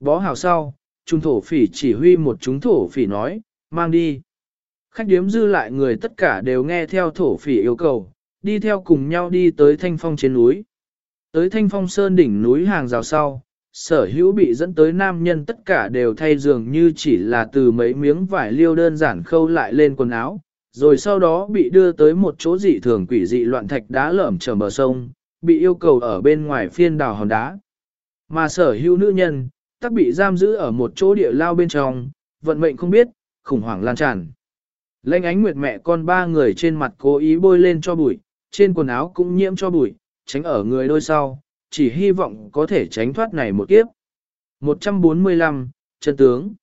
Bó hào sau, trung thổ phỉ chỉ huy một chúng thổ phỉ nói, mang đi. Khách điếm dư lại người tất cả đều nghe theo thổ phỉ yêu cầu, đi theo cùng nhau đi tới thanh phong trên núi. Tới thanh phong sơn đỉnh núi hàng rào sau, sở hữu bị dẫn tới nam nhân tất cả đều thay dường như chỉ là từ mấy miếng vải liêu đơn giản khâu lại lên quần áo, rồi sau đó bị đưa tới một chỗ dị thường quỷ dị loạn thạch đá lởm chởm bờ sông, bị yêu cầu ở bên ngoài phiên đào hòn đá. Mà sở hữu nữ nhân, tắc bị giam giữ ở một chỗ địa lao bên trong, vận mệnh không biết, khủng hoảng lan tràn. Lênh ánh nguyệt mẹ con ba người trên mặt cố ý bôi lên cho bụi, trên quần áo cũng nhiễm cho bụi, tránh ở người đôi sau, chỉ hy vọng có thể tránh thoát này một kiếp. 145, chân tướng